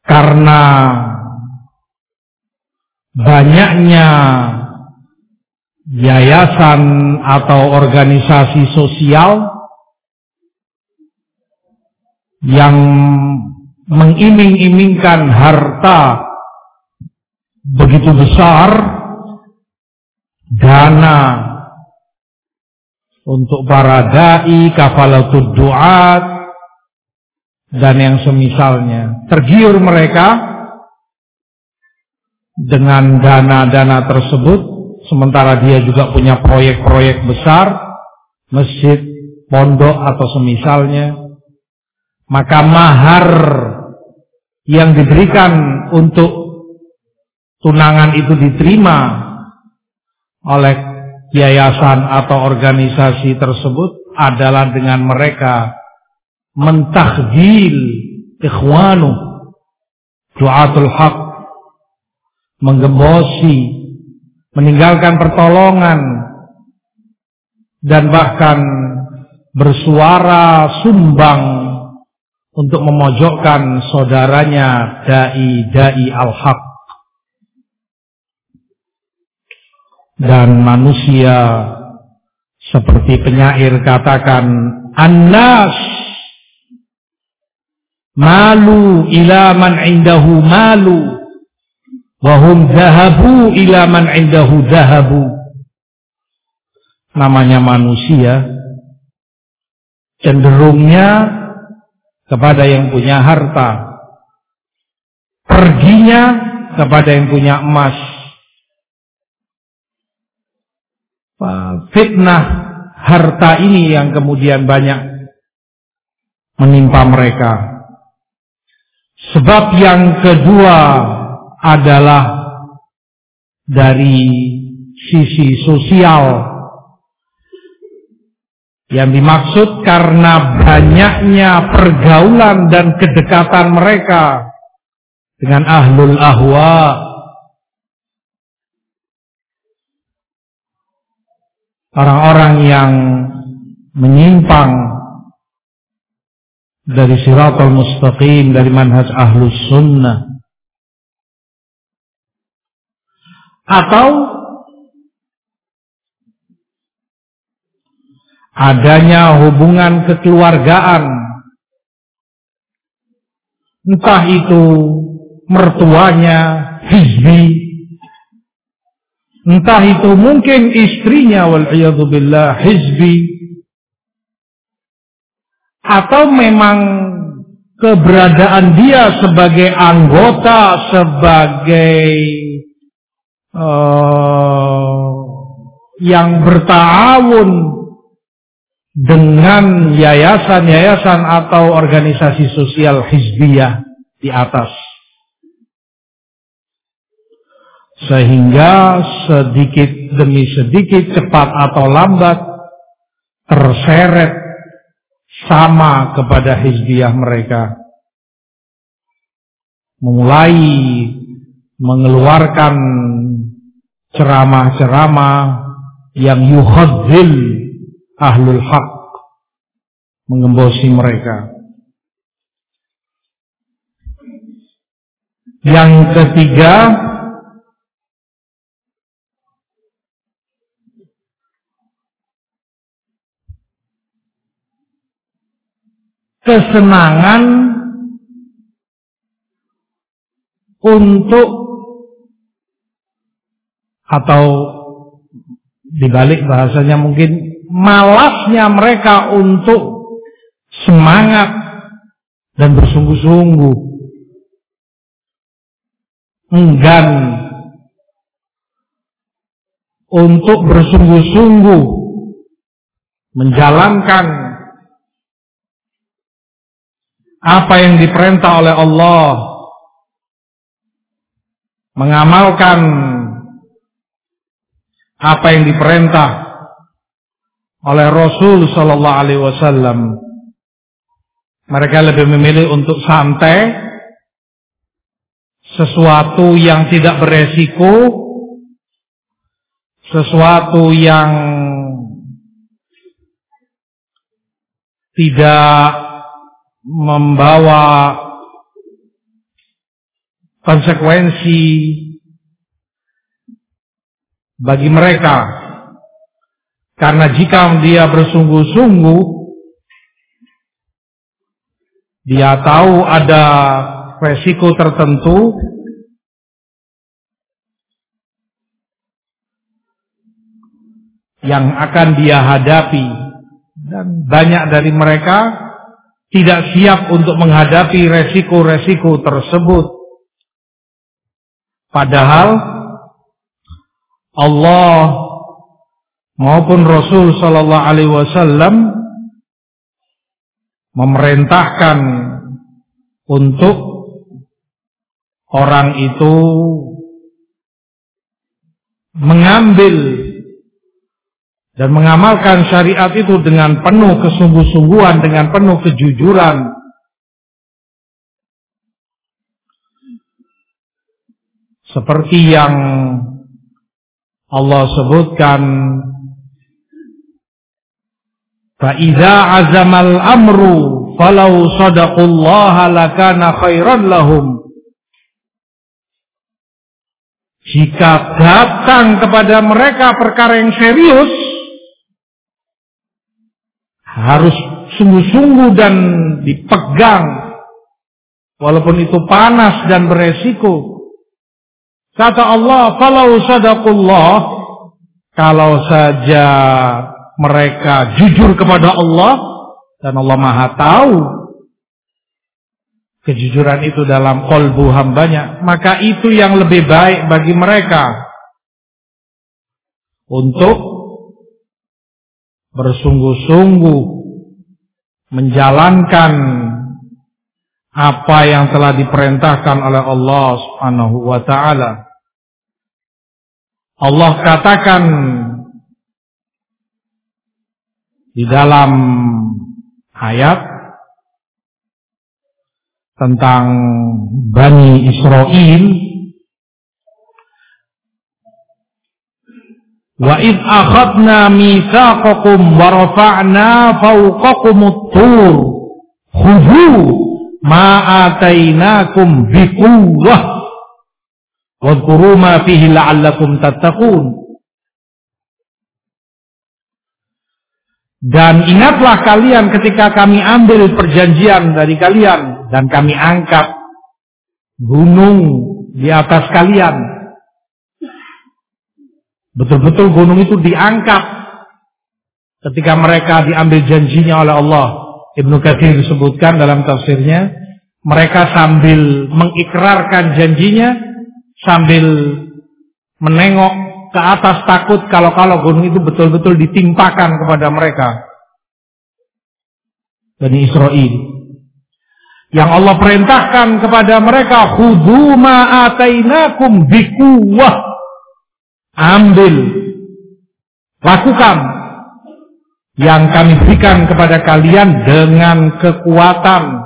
Karena banyaknya yayasan atau organisasi sosial yang mengiming-imingkan harta begitu besar, dana. Untuk para dai, kafalatud duat, dan yang semisalnya. Tergiur mereka dengan dana-dana tersebut, sementara dia juga punya proyek-proyek besar, masjid, pondok atau semisalnya, maka mahar yang diberikan untuk tunangan itu diterima oleh yayasan atau organisasi tersebut adalah dengan mereka mentahjil ikhwanu duatul haq menggembosi meninggalkan pertolongan dan bahkan bersuara sumbang untuk memojokkan saudaranya dai-dai al-haq dan manusia seperti penyair katakan annas malu ila man indahu malu wahum zahabu ila man indahu zahabu. Namanya manusia cenderungnya kepada yang punya harta perginya kepada yang punya emas fitnah harta ini yang kemudian banyak menimpa mereka. Sebab yang kedua adalah dari sisi sosial yang dimaksud karena banyaknya pergaulan dan kedekatan mereka dengan ahlul ahwa orang-orang yang menyimpang dari siratul mustaqim dari manhaj ahlus sunnah atau adanya hubungan kekeluargaan entah itu mertuanya hizbi Entah itu mungkin istrinya wal billah hizbi. Atau memang keberadaan dia sebagai anggota sebagai uh, yang bertawun dengan yayasan-yayasan atau organisasi sosial hizbiyah di atas sehingga sedikit demi sedikit cepat atau lambat terseret sama kepada hizbiyah mereka. Memulai mengeluarkan ceramah-ceramah yang yuhadzil ahlul haq mengembosi mereka. Yang ketiga kesenangan untuk atau dibalik bahasanya mungkin malasnya mereka untuk semangat dan bersungguh-sungguh enggan untuk bersungguh-sungguh menjalankan apa yang diperintah oleh Allah? Mengamalkan apa yang diperintah oleh Rasul sallallahu alaihi wasallam. Mereka lebih memilih untuk santai sesuatu yang tidak beresiko sesuatu yang tidak membawa konsekuensi bagi mereka. Karena jika dia bersungguh-sungguh dia tahu ada resiko tertentu yang akan dia hadapi. Dan banyak dari mereka tidak siap untuk menghadapi resiko-resiko tersebut. Padahal Allah maupun Rasul sallallahu alaihi wasallam memerintahkan untuk orang itu mengambil dan mengamalkan syariat itu dengan penuh kesungguh-sungguhan, dengan penuh kejujuran. Seperti yang Allah sebutkan Fa'idha azamal amru falau sadaqullaha lakana khairan lahum. Jika datang kepada mereka perkara yang serius, harus sungguh-sungguh dan dipegang, walaupun itu panas dan beresiko. Kata Allah, "Falau sadaqullah," kalau saja mereka jujur kepada Allah dan Allah Maha tahu kejujuran itu dalam kolbu hambanya, maka itu yang lebih baik bagi mereka untuk bersungguh-sungguh menjalankan apa yang telah diperintahkan oleh Allah Subhanahu wa taala. Allah katakan di dalam ayat tentang Bani Israel Wa id akhadna mitsaqakum wa rafa'na fawqakumut tur khudhu ma atainakum biquwwah. Wadhkuru ma fihi la'allakum tattaqun. Dan ingatlah kalian ketika kami ambil perjanjian dari kalian dan kami angkat gunung di atas kalian Betul-betul gunung itu diangkat ketika mereka diambil janjinya oleh Allah. Ibnu Katsir disebutkan dalam tafsirnya, mereka sambil mengikrarkan janjinya, sambil menengok ke atas takut kalau-kalau gunung itu betul-betul ditimpakan kepada mereka. Bani Israel. Yang Allah perintahkan kepada mereka, "Khudhu ma atainakum bikuwah." Ambil, lakukan yang kami berikan kepada kalian dengan kekuatan.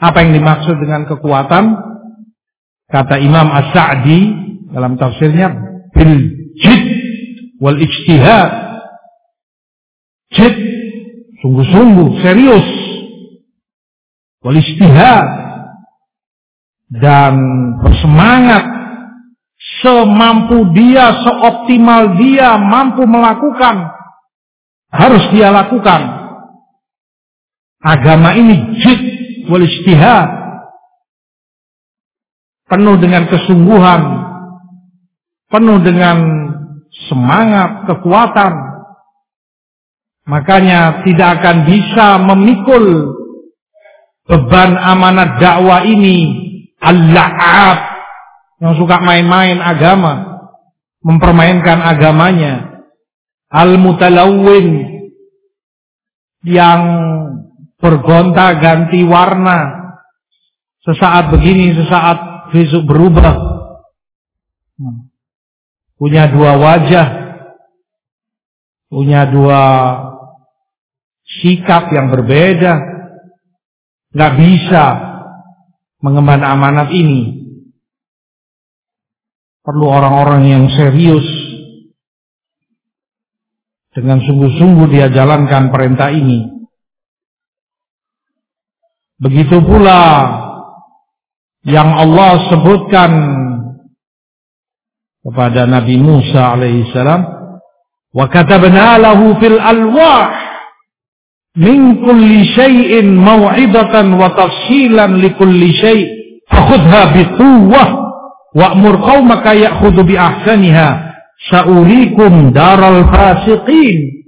Apa yang dimaksud dengan kekuatan? Kata Imam As-Sa'di dalam tafsirnya bil jid wal ijtihad. Jid sungguh-sungguh serius wal ijtihad dan bersemangat semampu dia, seoptimal dia mampu melakukan, harus dia lakukan. Agama ini jid wal penuh dengan kesungguhan, penuh dengan semangat, kekuatan. Makanya tidak akan bisa memikul beban amanat dakwah ini al-la'ab yang suka main-main agama, mempermainkan agamanya, al-mutalawwin yang bergonta-ganti warna, sesaat begini, sesaat besok berubah, punya dua wajah, punya dua sikap yang berbeda, nggak bisa mengemban amanat ini. Perlu orang-orang yang serius. Dengan sungguh-sungguh dia jalankan perintah ini. Begitu pula yang Allah sebutkan kepada Nabi Musa alaihissalam, wa katabna lahu fil alwah min kulli syai'in maw'idatan wa tafsilan li kulli syai' fakhudha bi quwwah Wa'mur qaumaka ya'khudhu bi ahsaniha sa'urikum daral fasiqin.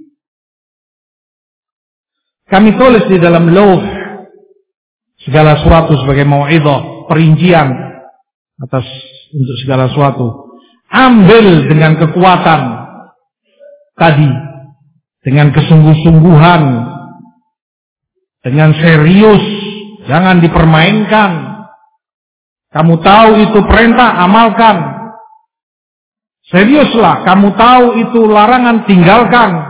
Kami tulis di dalam lauh segala sesuatu sebagai mau'idhah, perincian atas untuk segala sesuatu. Ambil dengan kekuatan tadi, dengan kesungguh-sungguhan, dengan serius, jangan dipermainkan. Kamu tahu itu perintah, amalkan. Seriuslah, kamu tahu itu larangan, tinggalkan.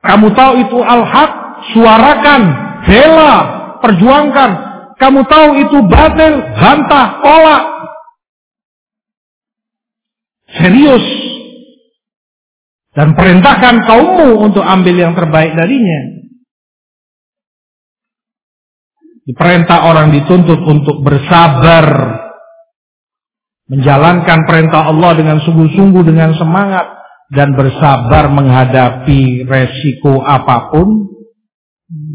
Kamu tahu itu al-haq, suarakan, bela, perjuangkan. Kamu tahu itu batil, bantah, tolak. Serius. Dan perintahkan kaummu untuk ambil yang terbaik darinya. Diperintah orang dituntut untuk bersabar. Menjalankan perintah Allah dengan sungguh-sungguh, dengan semangat. Dan bersabar menghadapi resiko apa pun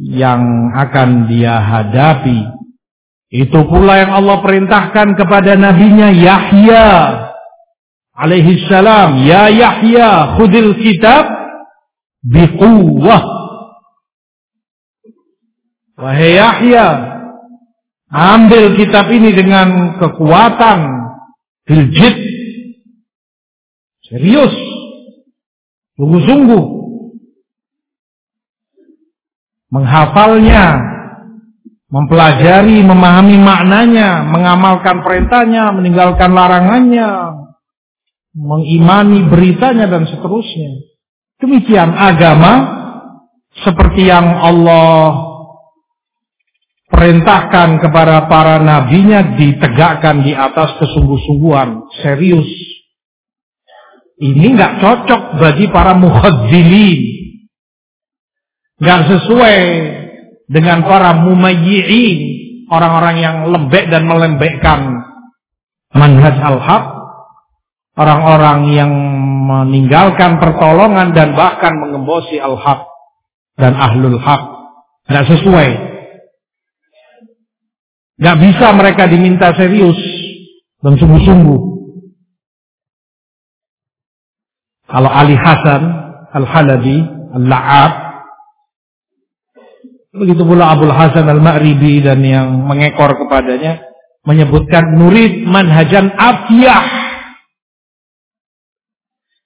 yang akan dia hadapi. Itu pula yang Allah perintahkan kepada nabinya Yahya alaihi salam, "Ya Yahya, khudil kitab biquwwah." Wahai Yahya, ambil kitab ini dengan kekuatan, biljid, serius, sungguh-sungguh, menghafalnya, mempelajari, memahami maknanya, mengamalkan perintahnya, meninggalkan larangannya, mengimani beritanya dan seterusnya. Demikian agama seperti yang Allah perintahkan kepada para nabinya ditegakkan di atas kesungguh-sungguhan, serius. Ini nggak cocok bagi para mukhadzilin. Nggak sesuai dengan para mumayyi'in, orang-orang yang lembek dan melembekkan manhaj al-haq, orang-orang yang meninggalkan pertolongan dan bahkan mengembosi al-haq dan ahlul haq. Nggak sesuai Gak bisa mereka diminta serius dan sungguh-sungguh. Kalau Ali Hasan Al-Halabi Al-La'ab Begitu pula Abdul Hasan Al-Ma'ribi dan yang mengekor kepadanya menyebutkan nurid manhajan afiyah.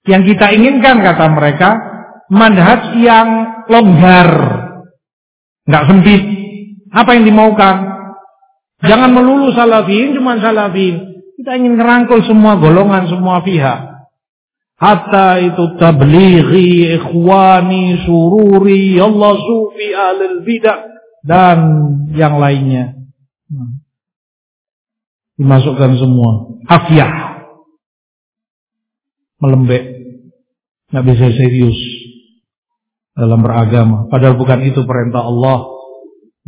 Yang kita inginkan kata mereka manhaj yang longgar, nggak sempit. Apa yang dimaukan? Jangan melulu salafin, cuma salafin. Kita ingin merangkul semua golongan, semua pihak. Hatta itu tablighi, ikhwani, sururi, Allah sufi, alil bidah, dan yang lainnya. Dimasukkan semua. Hafiyah. Melembek. Nggak bisa serius dalam beragama. Padahal bukan itu perintah Allah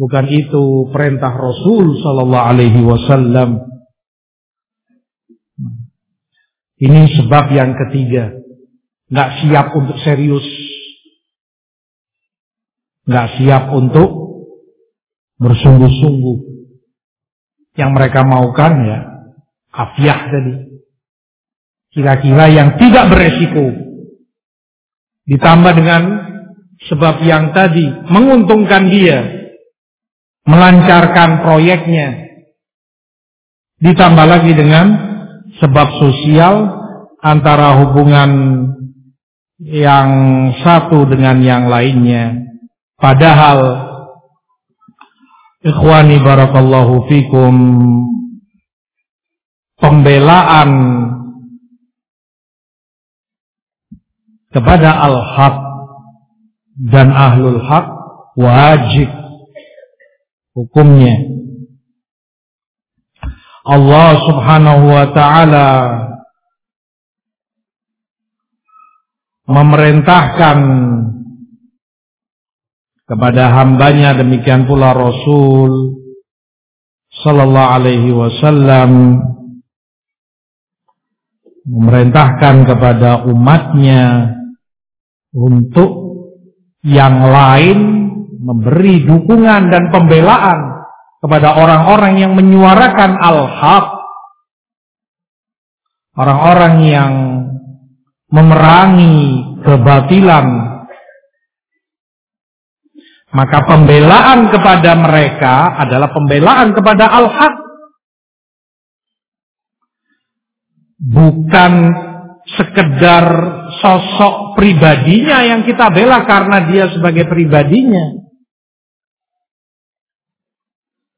Bukan itu perintah Rasul sallallahu alaihi wasallam. Ini sebab yang ketiga. Nggak siap untuk serius. Nggak siap untuk bersungguh-sungguh. Yang mereka maukan ya afiah tadi. Kira-kira yang tidak beresiko. Ditambah dengan sebab yang tadi menguntungkan dia melancarkan proyeknya. Ditambah lagi dengan sebab sosial antara hubungan yang satu dengan yang lainnya. Padahal ikhwani barakallahu fikum pembelaan kepada al-haq dan ahlul haq wajib hukumnya. Allah subhanahu wa ta'ala memerintahkan kepada hambanya demikian pula Rasul sallallahu alaihi wasallam memerintahkan kepada umatnya untuk yang lain memberi dukungan dan pembelaan kepada orang-orang yang menyuarakan al-haq, orang-orang yang memerangi kebatilan, maka pembelaan kepada mereka adalah pembelaan kepada al-haq. Bukan sekedar sosok pribadinya yang kita bela karena dia sebagai pribadinya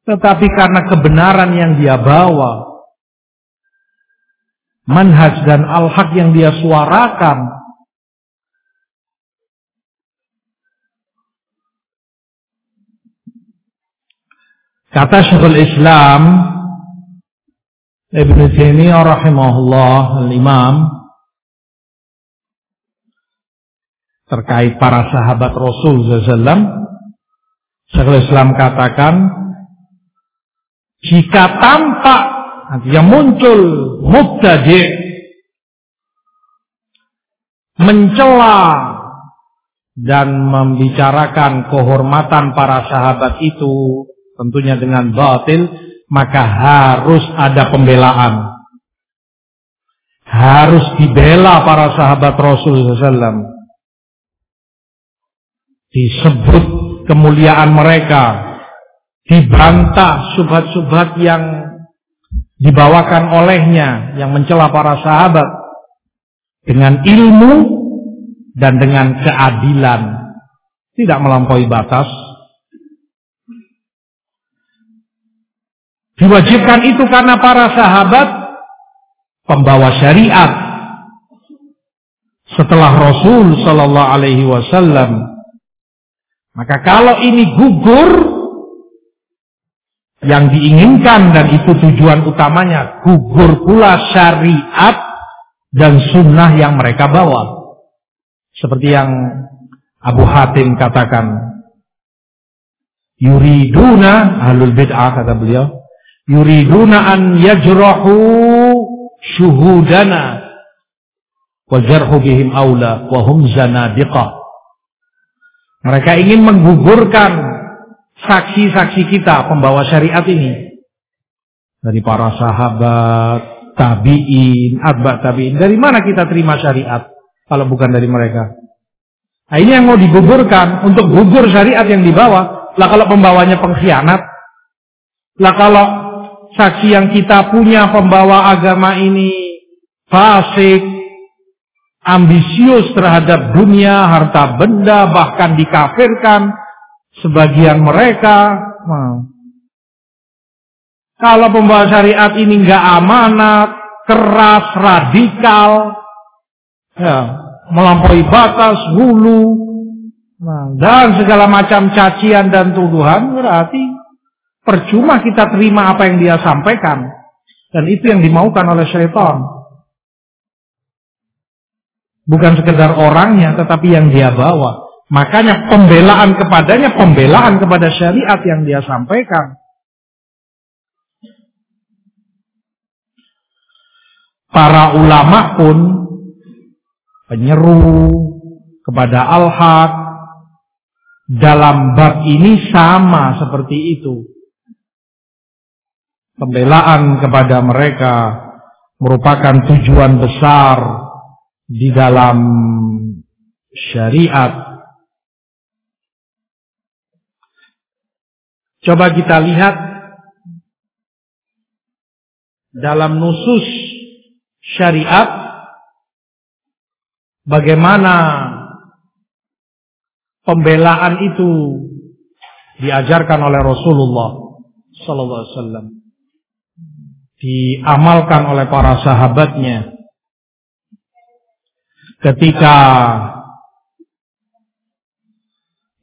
tetapi karena kebenaran yang dia bawa, manhaj dan al-haq yang dia suarakan, Kata Syekhul Islam Ibn Taimiyah rahimahullah al-Imam terkait para sahabat Rasul sallallahu Syekhul Islam katakan Jika tampak yang muncul mubtadi mencela dan membicarakan kehormatan para sahabat itu tentunya dengan batil maka harus ada pembelaan. Harus dibela para sahabat Rasul SAW disebut kemuliaan mereka dibantah subhat-subhat yang dibawakan olehnya yang mencela para sahabat dengan ilmu dan dengan keadilan. Tidak melampaui batas. Diwajibkan itu karena para sahabat pembawa syariat. Setelah Rasul Shallallahu Alaihi Wasallam maka kalau ini gugur yang diinginkan dan itu tujuan utamanya gugur pula syariat dan sunnah yang mereka bawa. Seperti yang Abu Hatim katakan yuriduna ahlul bid'ah kata beliau yuriduna an yajrahu syuhudana wa jarhu bihim aula wa hum zanadiqah. Mereka ingin menggugurkan saksi-saksi kita pembawa syariat ini. Dari para sahabat, tabi'in, adba tabi'in. Dari mana kita terima syariat kalau bukan dari mereka? Nah ini yang mau digugurkan untuk gugur syariat yang dibawa. Lah kalau pembawanya pengkhianat, lah kalau saksi yang kita punya pembawa agama ini fasik, ambisius terhadap dunia, harta benda, bahkan dikafirkan, sebagian mereka nah, kalau pembawa syariat ini nggak amanat, keras, radikal, ya, melampaui batas, hulu, nah, dan segala macam cacian dan tuduhan, berarti percuma kita terima apa yang dia sampaikan. Dan itu yang dimaukan oleh syaitan. Bukan sekedar orangnya, tetapi yang dia bawa. Makanya pembelaan kepadanya, pembelaan kepada syariat yang dia sampaikan. Para ulama pun penyeru kepada al-haq dalam bab ini sama seperti itu. Pembelaan kepada mereka merupakan tujuan besar di dalam syariat Coba kita lihat dalam nusus syariat bagaimana pembelaan itu diajarkan oleh Rasulullah sallallahu alaihi wasallam diamalkan oleh para sahabatnya. Ketika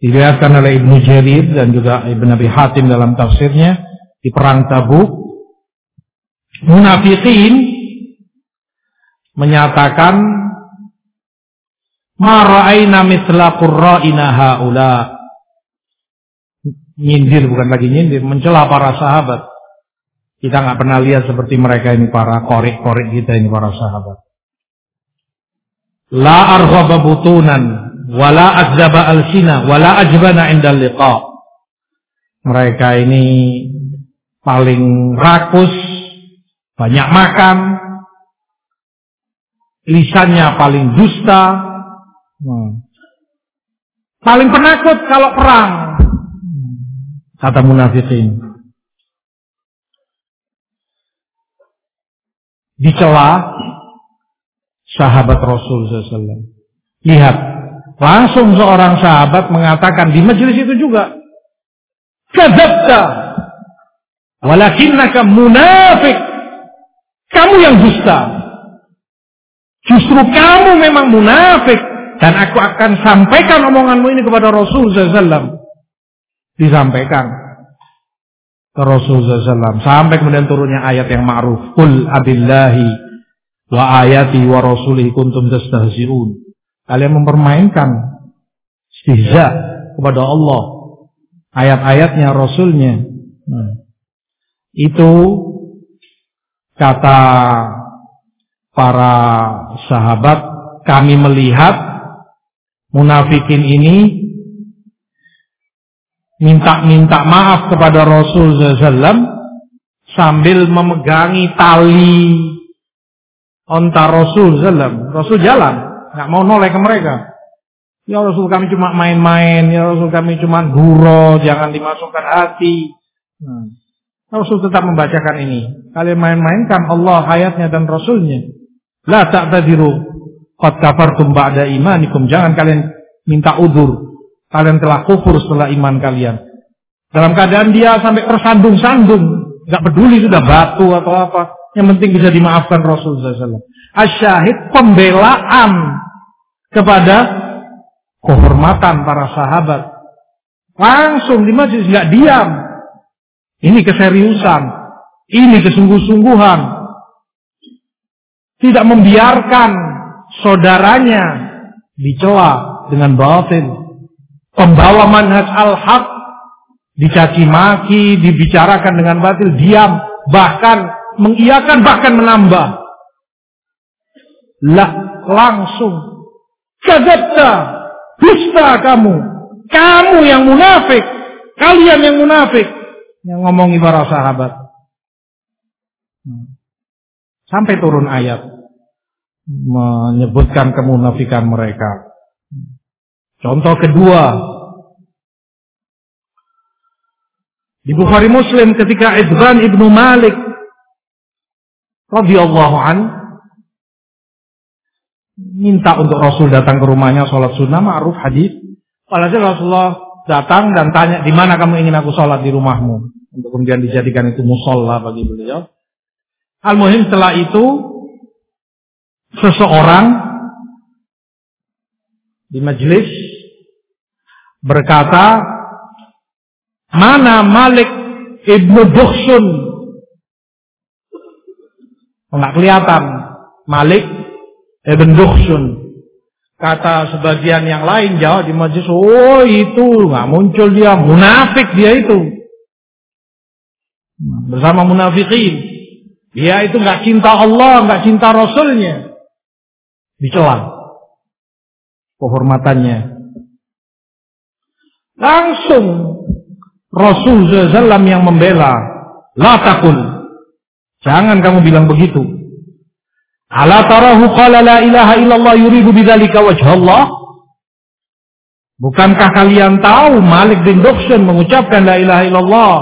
Dilihatkan oleh Ibnu Jarir dan juga Ibnu Nabi Hatim dalam tafsirnya di perang Tabuk. Munafikin menyatakan Mara'aina mithla qurra'ina haula. Nyindir bukan lagi nyindir, mencela para sahabat. Kita nggak pernah lihat seperti mereka ini para korek-korek kita ini para sahabat. La arghaba butunan wala adzaba al-sina wala ajbana indal liqa. Mereka ini paling rakus, banyak makan, lisannya paling dusta, hmm. paling penakut kalau perang. Kata munafikin. Dicela sahabat Rasul SAW. Lihat Langsung seorang sahabat mengatakan di majelis itu juga. Kadzabta. Walakinnaka munafik. Kamu yang dusta. Justru kamu memang munafik. Dan aku akan sampaikan omonganmu ini kepada Rasul SAW. Disampaikan ke Rasul SAW. Sampai kemudian turunnya ayat yang ma'ruf. Qul abillahi wa ayati wa rasulihi kuntum tastahzi'un. Kalian mempermainkan istihza kepada Allah. Ayat-ayatnya, Rasulnya. Nah. Itu kata para sahabat kami melihat munafikin ini minta-minta maaf kepada Rasul SAW sambil memegangi tali onta Rasul SAW. Rasul jalan, nggak mau noleh ke mereka. Ya Rasul kami cuma main-main, ya Rasul kami cuma guro, jangan dimasukkan hati. Nah, Rasul tetap membacakan ini. Kalian main-mainkan Allah, hayatnya dan Rasulnya. La ta'tadiru qad kafartum ba'da imanikum. Jangan kalian minta udur. Kalian telah kufur setelah iman kalian. Dalam keadaan dia sampai tersandung-sandung. Gak peduli sudah batu atau apa. Yang penting bisa dimaafkan Rasul SAW. Asyahid pembelaan kepada kehormatan para sahabat. Langsung di majlis nggak diam. Ini keseriusan. Ini kesungguh-sungguhan. Tidak membiarkan saudaranya dicela dengan batin pembawa manhaj al-haq dicaci maki, dibicarakan dengan batil, diam, bahkan mengiyakan, bahkan menambah. Lah langsung kadzabta, dusta kamu. Kamu yang munafik, kalian yang munafik. Yang ngomongi para sahabat. Sampai turun ayat menyebutkan kemunafikan mereka. Contoh kedua, di Bukhari Muslim ketika Idban ibnu Malik radhiyallahu an minta untuk Rasul datang ke rumahnya sholat sunnah ma'ruf hadis. Walhasil Rasulullah datang dan tanya di mana kamu ingin aku sholat di rumahmu untuk kemudian dijadikan itu musola bagi beliau. Al-Muhim setelah itu seseorang di majelis berkata, mana Malik ibnu Dukhsun? Enggak kelihatan. Malik ibn Dukhsun. Kata sebagian yang lain jawab di majelis, oh itu nggak muncul dia, munafik dia itu. Bersama munafikin. Dia itu nggak cinta Allah, nggak cinta Rasulnya. Dicela kehormatannya. Langsung Rasul SAW yang membela. La takun. Jangan kamu bilang begitu. Ala tarahu qala la ilaha illallah yuridu bidzalika wajh Allah? Bukankah kalian tahu Malik bin Dukhshan mengucapkan la ilaha illallah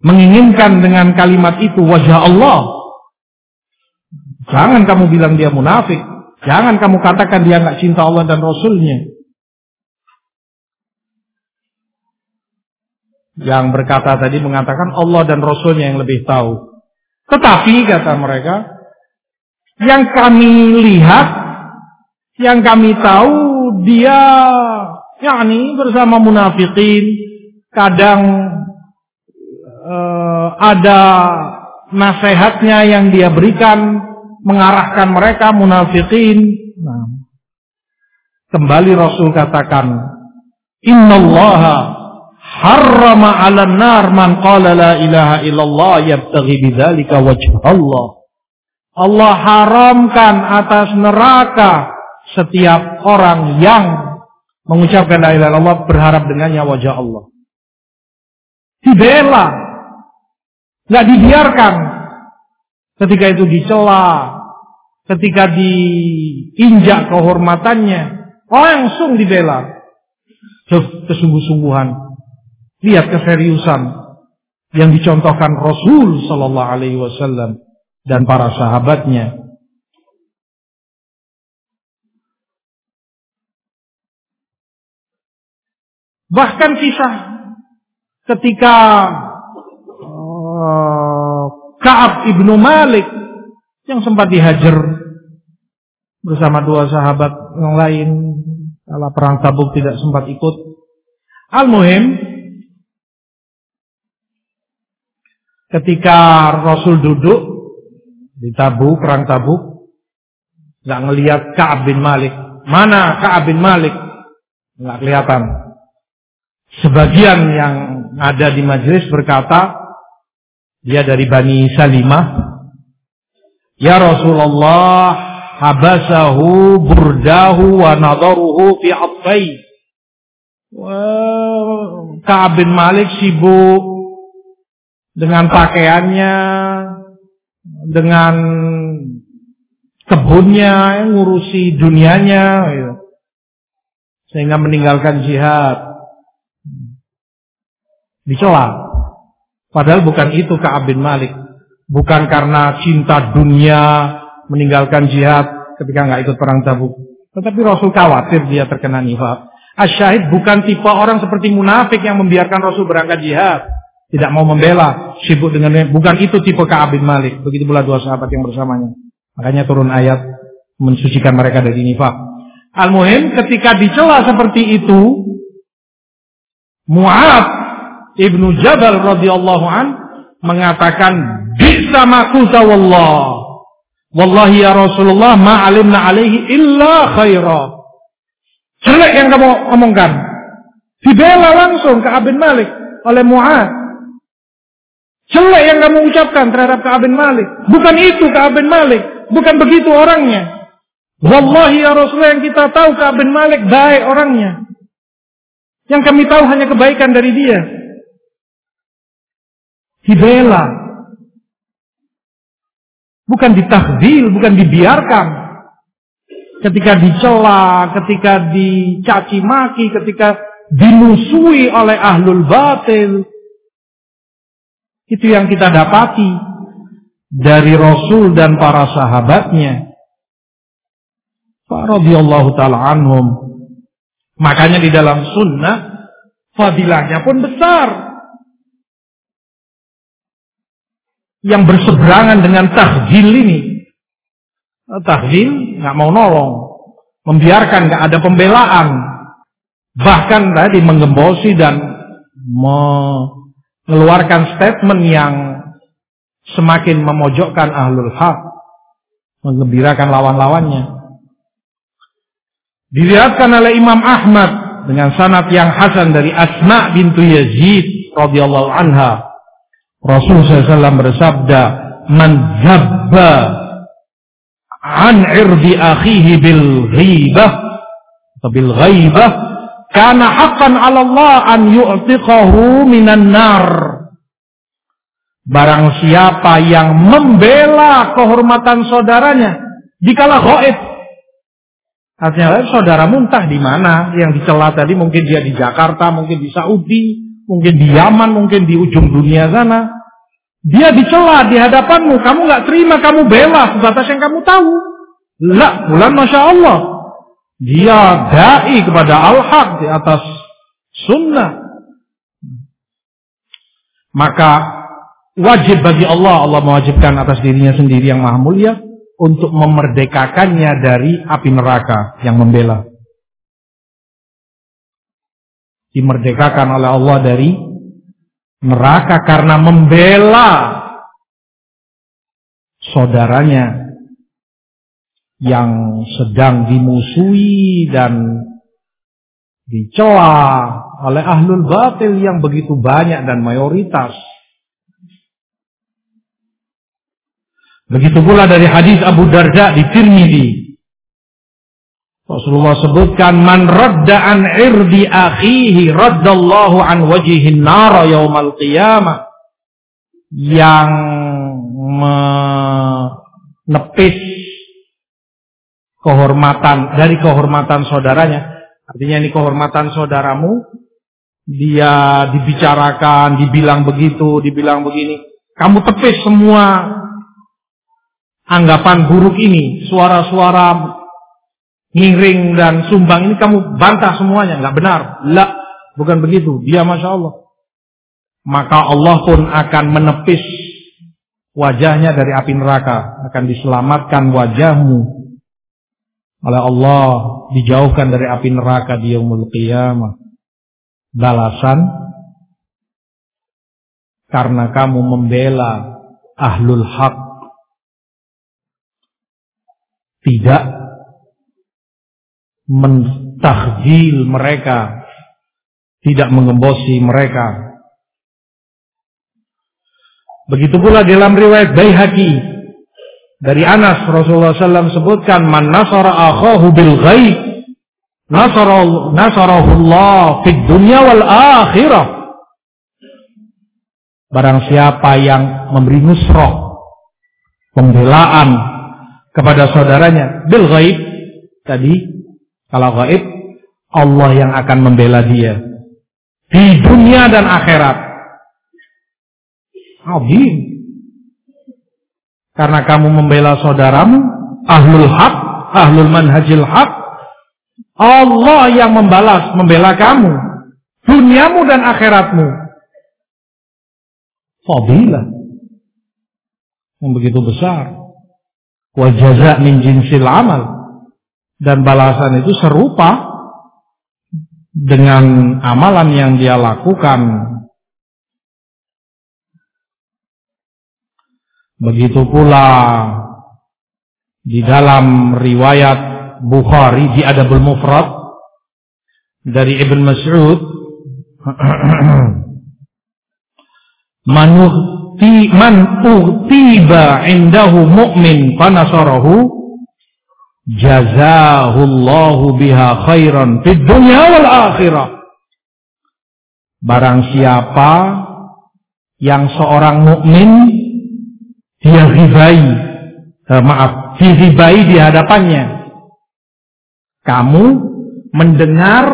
menginginkan dengan kalimat itu wajah Allah? Jangan kamu bilang dia munafik. Jangan kamu katakan dia nggak cinta Allah dan Rasulnya. Yang berkata tadi mengatakan Allah dan Rasulnya yang lebih tahu. Tetapi kata mereka, yang kami lihat, yang kami tahu dia yakni bersama munafikin kadang uh, ada nasihatnya yang dia berikan mengarahkan mereka munafikin. Nah, kembali Rasul katakan, Innallaha harrama 'ala nar man qala la ilaha illallah yabtaghi bidzalika wajh Allah. Allah haramkan atas neraka setiap orang yang mengucapkan la illallah berharap dengannya wajah Allah. Dibela, nggak dibiarkan. Ketika itu dicela, ketika diinjak kehormatannya, langsung dibela. Kesungguh-sungguhan Lihat keseriusan yang dicontohkan Rasul Sallallahu Alaihi Wasallam dan para sahabatnya. Bahkan kisah ketika uh, Kaab ibnu Malik yang sempat dihajar bersama dua sahabat yang lain, kalau perang Tabuk tidak sempat ikut. Al-Muhim, Ketika Rasul duduk di Tabuk, perang Tabuk, nggak ngelihat Kaab bin Malik. Mana Kaab bin Malik? Nggak kelihatan. Sebagian yang ada di majelis berkata, Dia dari Bani Salimah. Ya Rasulullah, habasahu burdahu wa nadaruhu fi atfai. Ka'ab bin Malik sibuk dengan pakaiannya, dengan kebunnya, ngurusi dunianya, gitu. sehingga meninggalkan jihad. Dicela. Padahal bukan itu Ka'ab bin Malik. Bukan karena cinta dunia meninggalkan jihad ketika nggak ikut perang tabuk. Tetapi Rasul khawatir dia terkena nifak. Asyahid bukan tipe orang seperti munafik yang membiarkan Rasul berangkat jihad. Tidak mau membela, sibuk dengan bukan itu tipe Ka'ab bin Malik. Begitu pula dua sahabat yang bersamanya. Makanya turun ayat mensucikan mereka dari nifak. Al-Muhim ketika dicela seperti itu, Mu'ad ibnu Jabal radhiyallahu an mengatakan bisa makuta wallah. Wallahi ya Rasulullah ma alimna alaihi illa khaira. Jelek yang kamu omongkan. Dibela langsung ke Abin Malik oleh Mu'ad. Jelek yang kamu ucapkan terhadap Ka'ab bin Malik. Bukan itu Ka'ab bin Malik. Bukan begitu orangnya. Wallahi ya Rasulullah yang kita tahu Ka'ab bin Malik baik orangnya. Yang kami tahu hanya kebaikan dari dia. Dibela. Bukan ditakzil, bukan dibiarkan. Ketika dicela, ketika dicaci maki, ketika dimusuhi oleh ahlul batil, itu yang kita dapati dari Rasul dan para sahabatnya. Radhiyallahu taala anhum. Makanya di dalam sunnah fadilahnya pun besar. Yang berseberangan dengan tahjil ini. Tahjil nggak mau nolong, membiarkan nggak ada pembelaan, bahkan tadi menggembosi dan me mengeluarkan statement yang semakin memojokkan ahlul haq, mengembirakan lawan-lawannya. Dilihatkan oleh Imam Ahmad dengan sanad yang hasan dari Asma bintu Yazid radhiyallahu anha. Rasul SAW bersabda, "Man zabba an irdi akhihi bil ghibah atau bil ghaibah karena haqqan Allah an yu'tiqahu minan nar. Barang siapa yang membela kehormatan saudaranya dikala gaib. Artinya saudara muntah di mana? Yang dicela tadi mungkin dia di Jakarta, mungkin di Saudi, mungkin di Yaman, mungkin di ujung dunia sana. Dia dicela di hadapanmu, kamu nggak terima, kamu bela sebatas yang kamu tahu. Lah, bulan Masya Allah. Dia dai kepada al-haq di atas sunnah. Maka wajib bagi Allah, Allah mewajibkan atas dirinya sendiri yang maha mulia untuk memerdekakannya dari api neraka yang membela. Dimerdekakan oleh Allah dari neraka karena membela saudaranya yang sedang dimusuhi dan dicela oleh ahlul batil yang begitu banyak dan mayoritas. Begitu pula dari hadis Abu Darda di Tirmidzi. Rasulullah sebutkan man radda an irdi akhihi raddallahu an wajhihin nar yaumal qiyamah. Yang menepis kehormatan dari kehormatan saudaranya. Artinya ini kehormatan saudaramu, dia dibicarakan, dibilang begitu, dibilang begini. Kamu tepis semua anggapan buruk ini, suara-suara ngiring dan sumbang ini kamu bantah semuanya, nggak benar. Lah, bukan begitu. Dia masya Allah. Maka Allah pun akan menepis wajahnya dari api neraka, akan diselamatkan wajahmu oleh Allah dijauhkan dari api neraka di yaumul qiyamah. Balasan karena kamu membela ahlul haq tidak mentahjil mereka tidak mengembosi mereka Begitu pula dalam riwayat Baihaqi dari Anas Rasulullah SAW sebutkan man nasara akhahu bil ghaib nasarahu Allah fid dunya wal akhirah. Barang siapa yang memberi nusrah pembelaan kepada saudaranya bil ghaib tadi kalau gaib Allah yang akan membela dia di dunia dan akhirat. Azim. Karena kamu membela saudaramu, ahlul haq, ahlul manhajil haq, Allah yang membalas, membela kamu, duniamu dan akhiratmu. Fadilah yang begitu besar. Wajazak min jinsil amal. Dan balasan itu serupa dengan amalan yang dia lakukan. Begitu pula di dalam riwayat Bukhari di Adabul Mufrad dari Ibn Mas'ud manuhti man utiba indahu mu'min fanasarahu jazahullahu biha khairan fid dunya wal akhirah. Barang siapa yang seorang mukmin dia ribai, eh, maaf, diribai di hadapannya. Kamu mendengar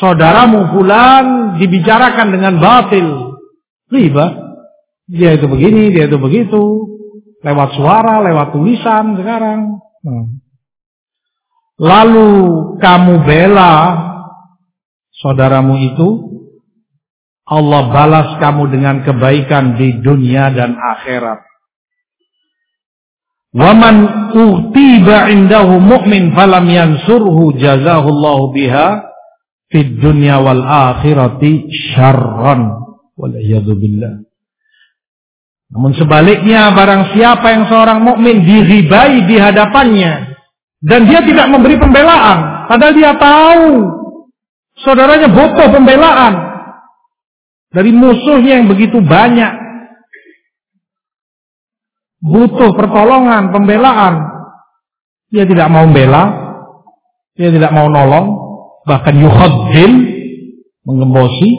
saudaramu fulan dibicarakan dengan batil. Riba. Dia itu begini, dia itu begitu. Lewat suara, lewat tulisan sekarang. Hmm lalu kamu bela saudaramu itu, Allah balas kamu dengan kebaikan di dunia dan akhirat. Waman utiba indahu mu'min falam yansurhu jazahullahu biha fid dunya wal akhirati syarran wal billah. Namun sebaliknya barang siapa yang seorang mukmin diribai di hadapannya dan dia tidak memberi pembelaan. Padahal dia tahu. Saudaranya butuh pembelaan. Dari musuhnya yang begitu banyak. Butuh pertolongan, pembelaan. Dia tidak mau membela. Dia tidak mau nolong. Bahkan yukhadzil. Menggembosi.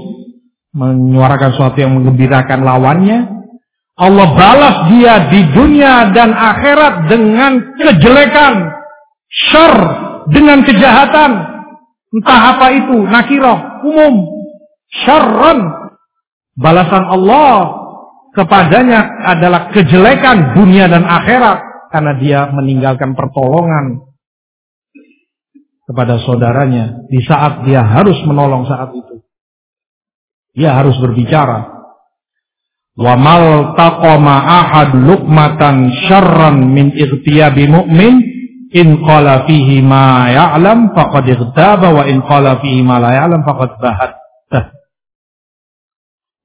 Menyuarakan sesuatu yang menggembirakan lawannya. Allah balas dia di dunia dan akhirat dengan kejelekan syar dengan kejahatan entah apa itu nakirah umum syarran balasan Allah kepadanya adalah kejelekan dunia dan akhirat karena dia meninggalkan pertolongan kepada saudaranya di saat dia harus menolong saat itu dia harus berbicara wa mal taqama ahad lukmatan syarran min ightiyabi mu'min In qala fihi ma ya'lam faqad ightaba wa in qala fihi ma la ya'lam faqad bahat.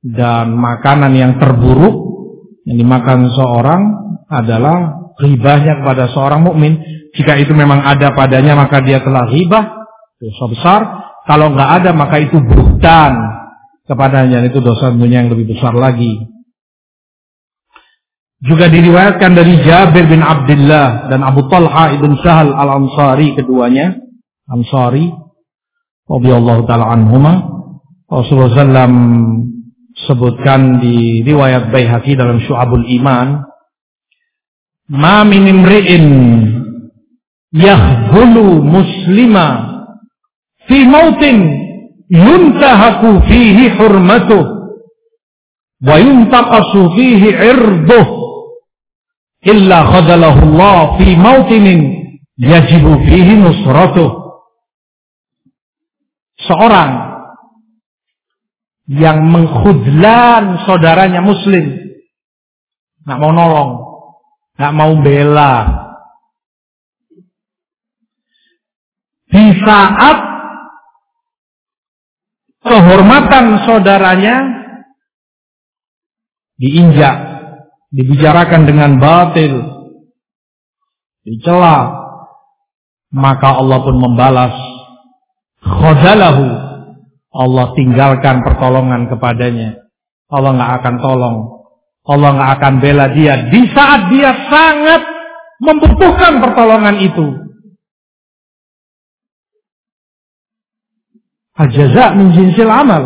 Dan makanan yang terburuk yang dimakan seorang adalah ribahnya kepada seorang mukmin. Jika itu memang ada padanya maka dia telah ribah, dosa besar. Kalau nggak ada maka itu buhtan kepadanya itu dosa yang lebih besar lagi. Juga diriwayatkan dari Jabir bin Abdullah dan Abu Talha ibn Sahal al-Ansari keduanya. Ansari. Radiyallahu ta'ala anhumah. Rasulullah sebutkan di riwayat Baihaqi dalam Syu'abul Iman. Ma min imri'in yahbulu muslima fi mautin yuntahaku fihi hurmatuh wa yuntaqasu fihi irduh illa khadalahu Allah fi mautinin yajibu fihi nusratuh. Seorang yang mengkhudlan saudaranya muslim. Nggak mau nolong. Nggak mau bela. Di saat kehormatan saudaranya diinjak dibicarakan dengan batil, dicela, maka Allah pun membalas khodalahu. Allah tinggalkan pertolongan kepadanya. Allah nggak akan tolong. Allah nggak akan bela dia di saat dia sangat membutuhkan pertolongan itu. Ajaza min jinsil amal.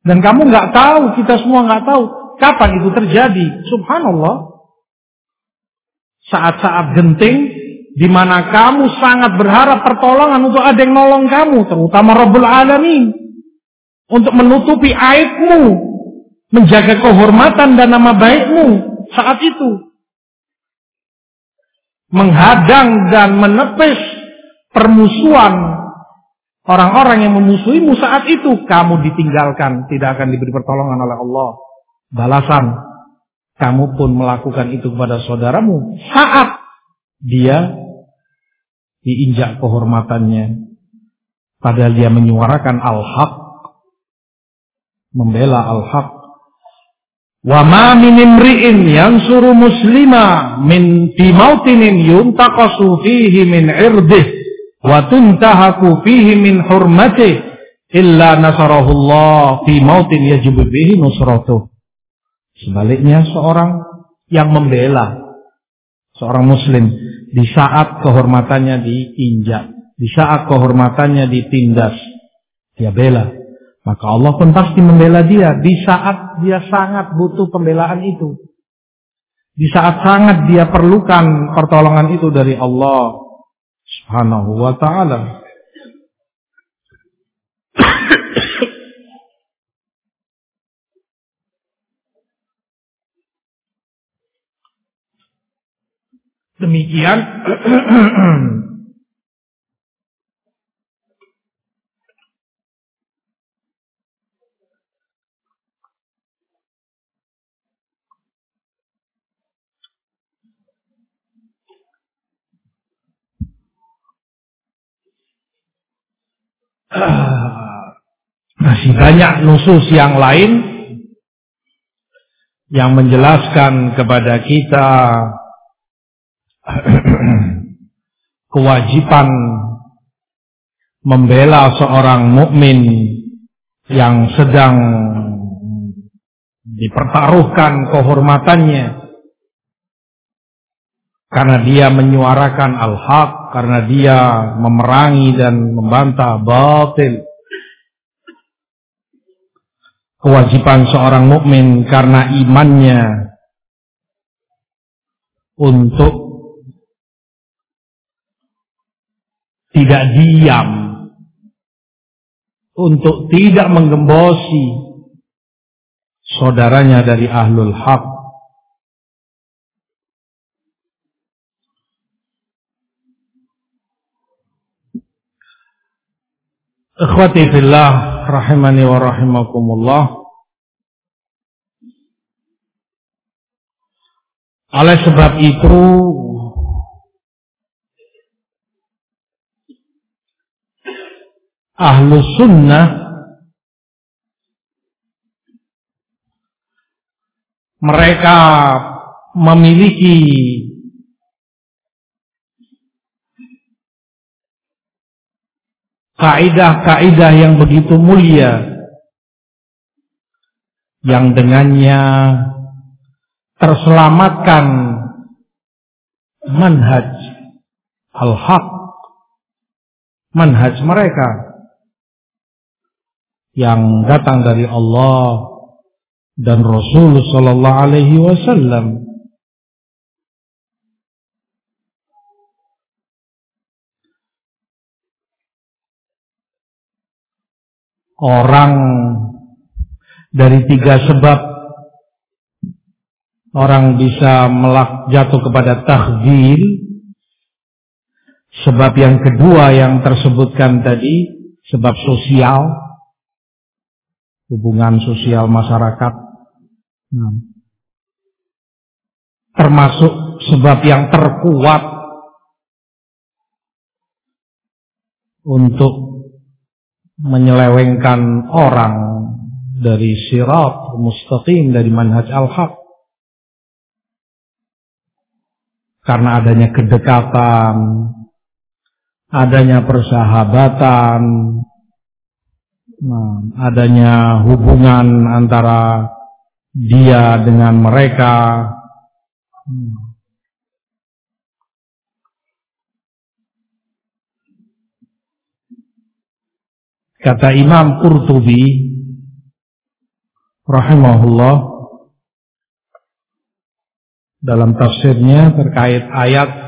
Dan kamu nggak tahu, kita semua nggak tahu kapan itu terjadi. Subhanallah. Saat-saat genting di mana kamu sangat berharap pertolongan untuk ada yang nolong kamu, terutama Rabbul Alamin. Untuk menutupi aibmu, menjaga kehormatan dan nama baikmu saat itu. Menghadang dan menepis permusuhan orang-orang yang memusuhimu saat itu, kamu ditinggalkan, tidak akan diberi pertolongan oleh Allah. Balasan, kamu pun melakukan itu kepada saudaramu saat dia diinjak kehormatannya. Padahal dia menyuarakan al-haq, membela al-haq, Wa ma min imri'in yansuru muslima min fi mautinin yuntaqasu fihi min irdih wa tuntahaku fihi min hurmatih illa nasarahu Allah fi mautin yajibu bihi nusratuh. Sebaliknya seorang yang membela seorang muslim di saat kehormatannya diinjak, di saat kehormatannya ditindas, dia bela. Maka Allah pun pasti membela dia di saat dia sangat butuh pembelaan itu. Di saat sangat dia perlukan pertolongan itu dari Allah Subhanahu wa taala. Demikian. Masih banyak nusus yang lain yang menjelaskan kepada kita kewajiban membela seorang mukmin yang sedang dipertaruhkan kehormatannya karena dia menyuarakan al-haq, karena dia memerangi dan membantah batil. Kewajiban seorang mukmin karena imannya untuk tidak diam, untuk tidak menggembosi saudaranya dari ahlul haq. Ikhwati fillah rahimani wa rahimakumullah. Oleh sebab itu ahlu sunnah. Mereka memiliki kaidah-kaidah yang begitu mulia yang dengannya terselamatkan manhaj al-haq manhaj mereka yang datang dari Allah dan Rasul sallallahu alaihi wasallam. Orang dari tiga sebab orang bisa melak jatuh kepada takdir sebab yang kedua yang tersebutkan tadi sebab sosial hubungan sosial masyarakat nah. termasuk sebab yang terkuat untuk menyelewengkan orang dari sirat mustaqim dari manhaj al-haq karena adanya kedekatan, adanya persahabatan, adanya hubungan antara dia dengan mereka. Kata Imam Qurtubi rahimahullah dalam tafsirnya terkait ayat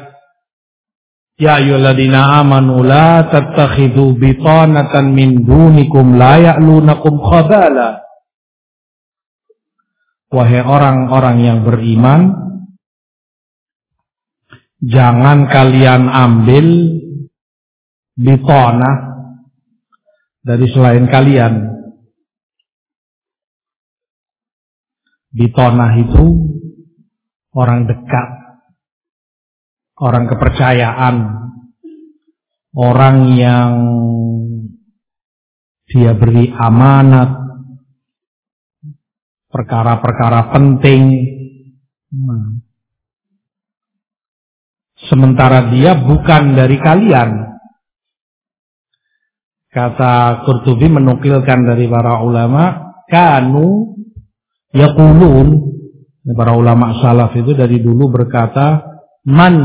Ya ayyuhalladzina amanu la tattakhidhu bitanatan min dunikum la ya'lunakum khabala. Wahai orang-orang yang beriman, jangan kalian ambil bitanah dari selain kalian. Bitanah itu orang dekat orang kepercayaan, orang yang dia beri amanat, perkara-perkara penting. Sementara dia bukan dari kalian. Kata Qurtubi menukilkan dari para ulama, kanu yakulun. Para ulama salaf itu dari dulu berkata, man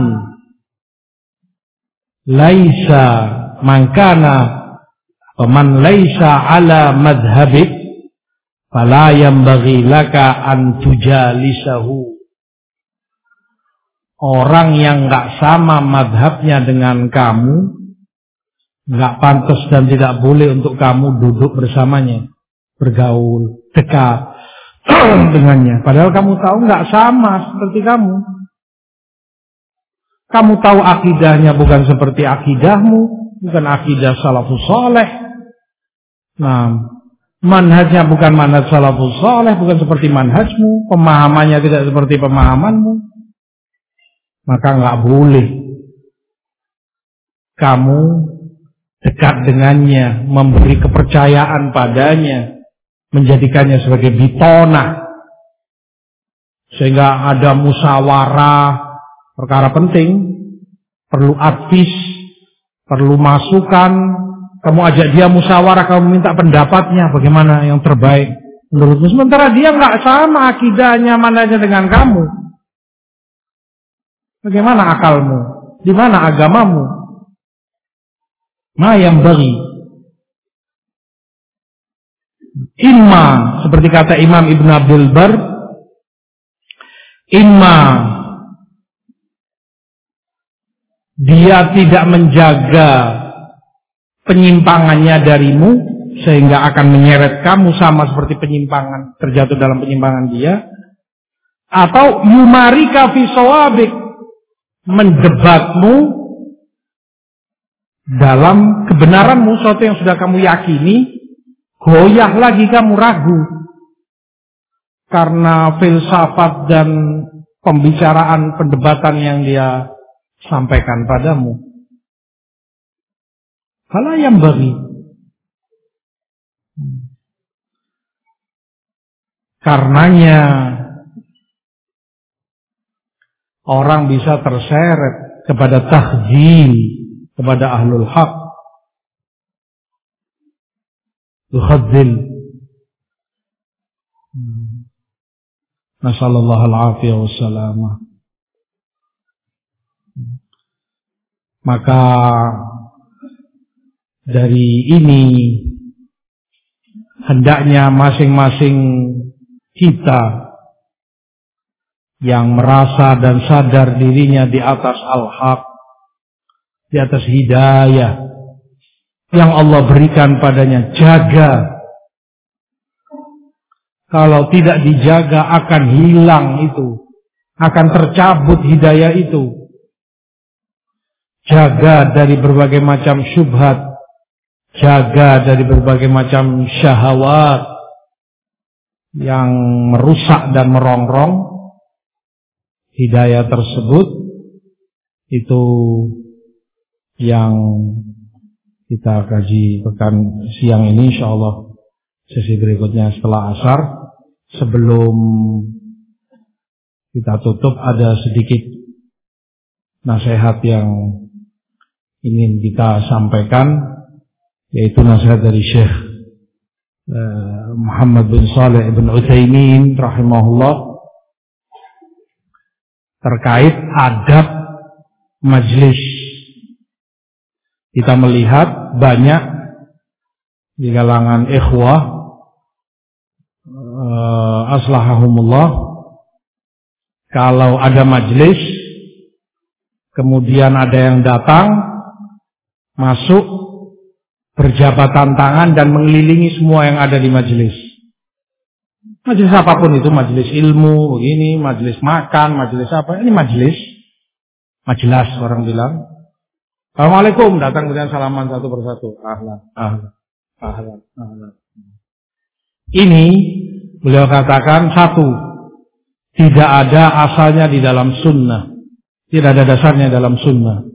laisa man kana man laisa ala madhhabik fala yanbaghi laka an tujalisahu. Orang yang enggak sama madhabnya dengan kamu enggak pantas dan tidak boleh untuk kamu duduk bersamanya bergaul dekat dengannya. Padahal kamu tahu enggak sama seperti kamu kamu tahu akidahnya bukan seperti akidahmu, bukan akidah salafus soleh. Nah, manhajnya bukan manhaj salafus soleh, bukan seperti manhajmu, pemahamannya tidak seperti pemahamanmu. Maka nggak boleh kamu dekat dengannya, memberi kepercayaan padanya, menjadikannya sebagai bitona, sehingga ada musyawarah, perkara penting, perlu advis, perlu masukan, kamu ajak dia musyawarah, kamu minta pendapatnya bagaimana yang terbaik menurutmu. Sementara dia nggak sama akidahnya mana aja dengan kamu. Bagaimana akalmu? Di mana agamamu? Ma yang bagi. Imma seperti kata Imam Ibn Abdul Bar, imma dia tidak menjaga penyimpangannya darimu sehingga akan menyeret kamu sama seperti penyimpangan terjatuh dalam penyimpangan dia. Atau yumarika fi mendebatmu dalam kebenaranmu sesuatu yang sudah kamu yakini goyah lagi kamu ragu. Karena filsafat dan pembicaraan perdebatan yang dia sampaikan padamu. Kalau yang bagi. Karenanya orang bisa terseret kepada tahjil kepada ahlul haq. Yuhadzil. Nasallallahu al-afiyah wassalamah. Maka dari ini hendaknya masing-masing kita yang merasa dan sadar dirinya di atas al-haq, di atas hidayah yang Allah berikan padanya, jaga. Kalau tidak dijaga akan hilang itu, akan tercabut hidayah itu. Jaga dari berbagai macam syubhat. Jaga dari berbagai macam syahwat yang merusak dan merongrong hidayah tersebut itu yang kita kaji pekan siang ini insyaallah sesi berikutnya setelah asar sebelum kita tutup ada sedikit nasihat yang ingin kita sampaikan yaitu nasihat dari Syekh eh, Muhammad bin Saleh bin Utsaimin rahimahullah terkait adab majlis. Kita melihat banyak di kalangan ikhwah uh, aslahahumullah kalau ada majlis kemudian ada yang datang masuk berjabat tangan dan mengelilingi semua yang ada di majlis. Majelis apa pun itu, majelis ilmu, begini, majelis makan, majelis apa, ini majelis. Majelis orang bilang. Assalamualaikum, datang kemudian salaman satu persatu. Ahlan, ahlan, ahlan, ahlan. Ini beliau katakan satu, tidak ada asalnya di dalam sunnah. Tidak ada dasarnya dalam sunnah.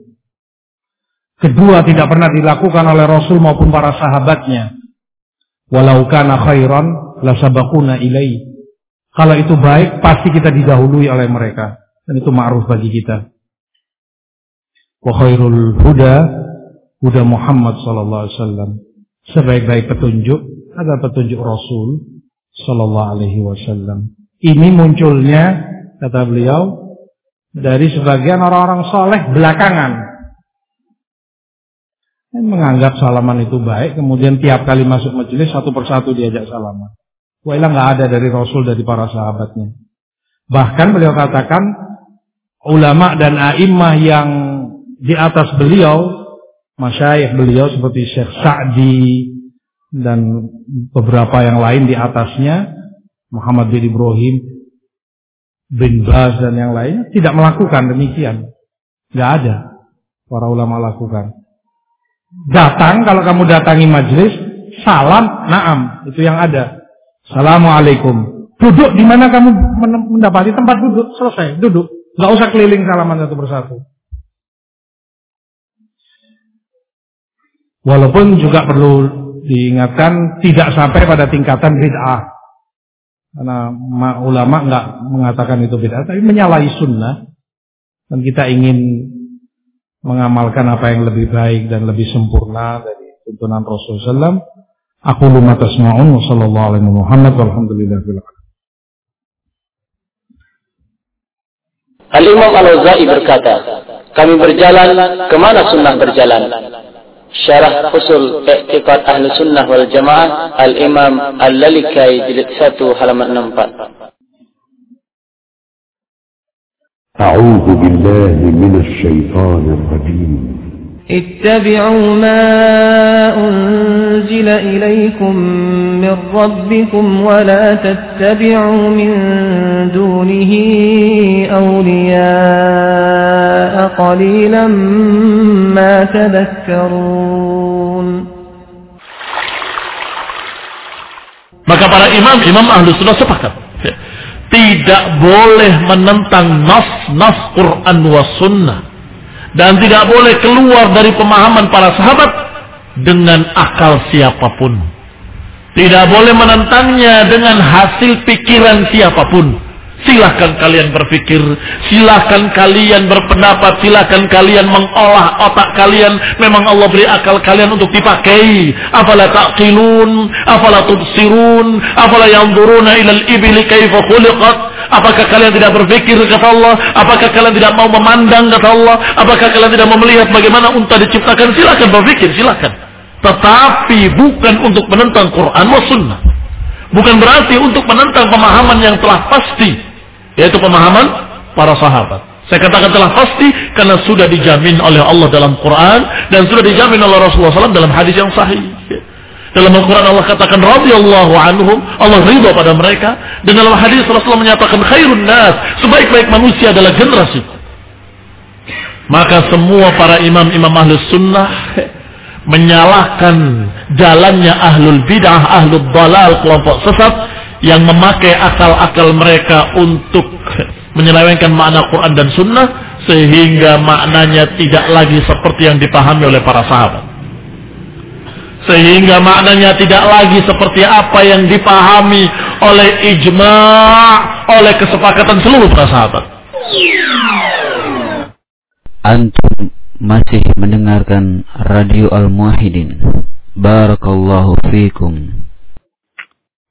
Kedua, tidak pernah dilakukan oleh Rasul maupun para sahabatnya. Walau kana khairan la sabakuna ilai. Kalau itu baik, pasti kita didahului oleh mereka. Dan itu ma'ruf bagi kita. Wa khairul huda, huda Muhammad sallallahu alaihi wasallam. Sebaik-baik petunjuk adalah petunjuk Rasul sallallahu alaihi wasallam. Ini munculnya, kata beliau, dari sebagian orang-orang soleh belakangan. Menganggap salaman itu baik, kemudian tiap kali masuk majelis satu persatu diajak salaman. Wailah nggak ada dari Rasul dari para sahabatnya. Bahkan beliau katakan ulama dan a'immah yang di atas beliau, masyayikh beliau seperti Syekh Sa'di dan beberapa yang lain di atasnya, Muhammad bin Ibrahim bin Baz dan yang lain tidak melakukan demikian. Nggak ada para ulama lakukan. Datang kalau kamu datangi majelis, salam, naam, itu yang ada. Assalamualaikum. Duduk di mana kamu mendapati tempat duduk, selesai, duduk. Gak usah keliling salaman satu persatu. Walaupun juga perlu diingatkan tidak sampai pada tingkatan bid'ah. Karena ulama nggak mengatakan itu bid'ah, tapi menyalahi sunnah. Dan kita ingin mengamalkan apa yang lebih baik dan lebih sempurna dari tuntunan Rasulullah SAW. Aku lima tasma'un wa sallallahu alaihi Muhammad walhamdulillah Al-Imam Al-Auza'i berkata, kami berjalan ke mana sunnah berjalan? Syarah usul i'tiqad ahli sunnah wal jamaah Al-Imam Al-Lalikai jilid 1 halaman 64. أعوذ بالله من الشيطان الرجيم اتبعوا ما أنزل إليكم من ربكم ولا تتبعوا من دونه أولياء قليلا ما تذكرون Maka para imam, imam ahlu sunnah sepakat. Tidak boleh menentang nas-nas Quran wa sunnah dan tidak boleh keluar dari pemahaman para sahabat dengan akal siapa pun. Tidak boleh menentangnya dengan hasil pikiran siapa pun. Silahkan kalian berpikir, silahkan kalian berpendapat, silahkan kalian mengolah otak kalian. Memang Allah beri akal kalian untuk dipakai. Afala taqilun, afala tubsirun, afala yanzuruna ilal ibili kaifa khuliqat. Apakah kalian tidak berpikir kata Allah? Apakah kalian tidak mau memandang kata Allah? Apakah kalian tidak mau melihat bagaimana unta diciptakan? Silahkan berpikir, silahkan. Tetapi bukan untuk menentang Quran wa sunnah. Bukan berarti untuk menentang pemahaman yang telah pasti yaitu pemahaman para sahabat. Saya katakan telah pasti karena sudah dijamin oleh Allah dalam Quran dan sudah dijamin oleh Rasulullah SAW dalam hadis yang sahih. Dalam Al-Quran Allah katakan radhiyallahu anhum, Allah ridha pada mereka dan dalam hadis Rasulullah menyatakan khairun nas, sebaik-baik manusia adalah generasi. Maka semua para imam-imam ahlus sunnah menyalahkan jalannya ahlul bidah, ahlul dalal, kelompok sesat yang memakai akal-akal mereka untuk menyelewengkan makna Quran dan Sunnah sehingga maknanya tidak lagi seperti yang dipahami oleh para sahabat. Sehingga maknanya tidak lagi seperti apa yang dipahami oleh ijma' oleh kesepakatan seluruh para sahabat. Antum masih mendengarkan Radio Al-Muahidin. Barakallahu fiikum.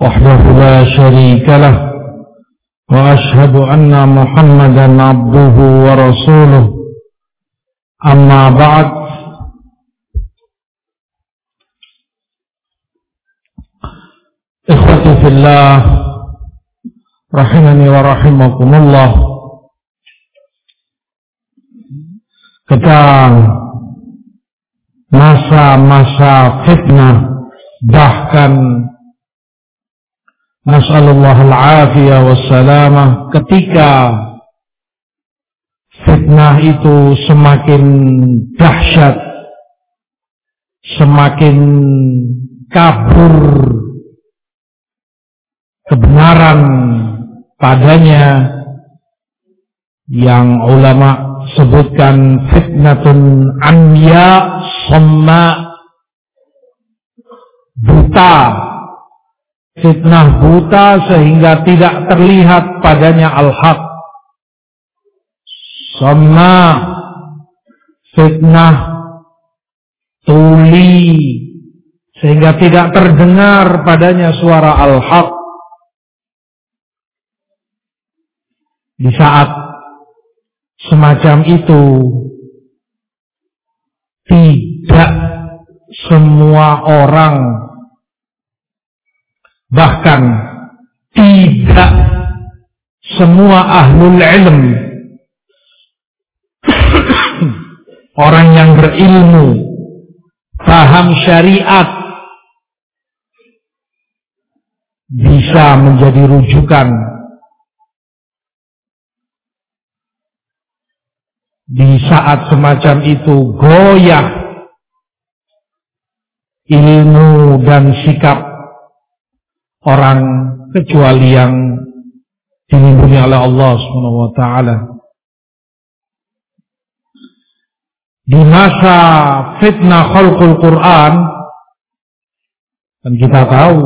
وحده لا شريك له وأشهد أن محمدا عبده ورسوله. أما بعد إخوتي في الله رحمني ورحمكم الله. Ketika masa-masa fitnah bahkan Nasallallahu al-afiyah wassalamah. Ketika fitnah itu semakin dahsyat, semakin kabur kebenaran padanya yang ulama sebutkan fitnatun amya somma buta fitnah buta sehingga tidak terlihat padanya al-haq. Sama fitnah tuli sehingga tidak terdengar padanya suara al-haq. Di saat semacam itu tidak semua orang Bahkan tidak semua ahlul ilm orang yang berilmu paham syariat bisa menjadi rujukan di saat semacam itu. Goyah ilmu dan sikap orang kecuali yang dilindungi oleh Allah Subhanahu wa taala. Di masa fitnah khalqul Quran dan kita tahu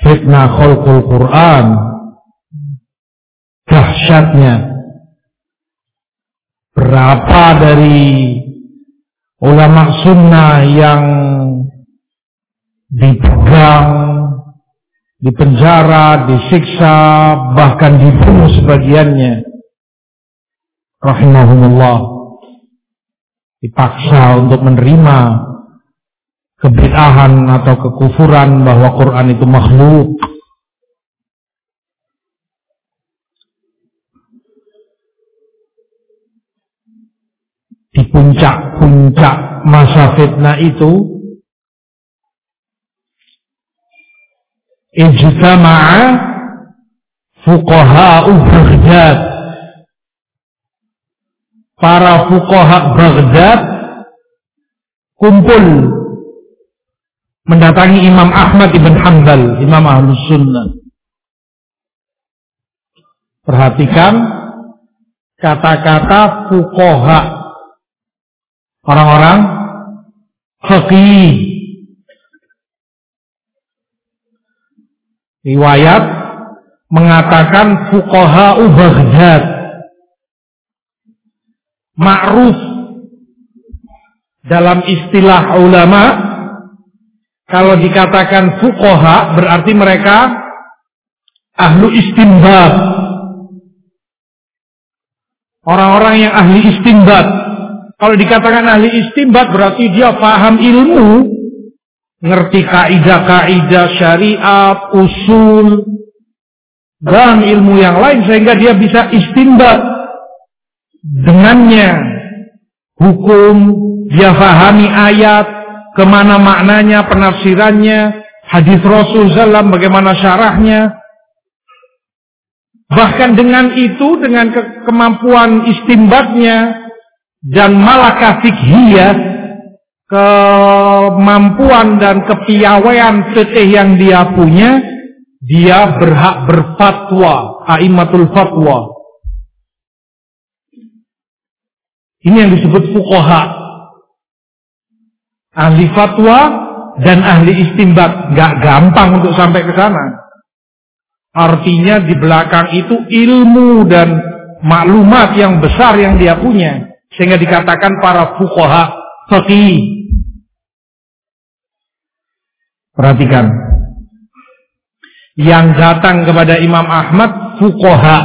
fitnah khalqul Quran dahsyatnya berapa dari ulama sunnah yang dipegang dipenjara, disiksa, bahkan dibunuh sebagiannya. Rahimahumullah. Dipaksa untuk menerima kebid'ahan atau kekufuran bahwa Quran itu makhluk. Di puncak-puncak masa fitnah itu ijtama'a fuqaha'u Baghdad. Para fuqaha Baghdad kumpul mendatangi Imam Ahmad ibn Hanbal Imam Ahlus Sunnah. Perhatikan kata-kata fuqaha orang-orang faqih Riwayat mengatakan fuqaha Baghdad. Ma'ruf. Dalam istilah ulama kalau dikatakan fuqaha berarti mereka ahlu istinbat. Orang-orang yang ahli istinbat. Kalau dikatakan ahli istinbat berarti dia paham ilmu ngerti kaidah-kaidah syariat, usul, dan ilmu yang lain sehingga dia bisa istimbat dengannya hukum, dia fahami ayat, ke mana maknanya, penafsirannya, hadis Rasul Sallam, bagaimana syarahnya. Bahkan dengan itu, dengan ke kemampuan istimbatnya dan malakah fikhiyah, kemampuan dan kepiawaian fikih yang dia punya, dia berhak berfatwa, aimatul fatwa. Ini yang disebut fuqaha. Ahli fatwa dan ahli istimbat. Gak gampang untuk sampai ke sana. Artinya di belakang itu ilmu dan maklumat yang besar yang dia punya. Sehingga dikatakan para fuqaha faqih. Perhatikan. Yang datang kepada Imam Ahmad fukoha.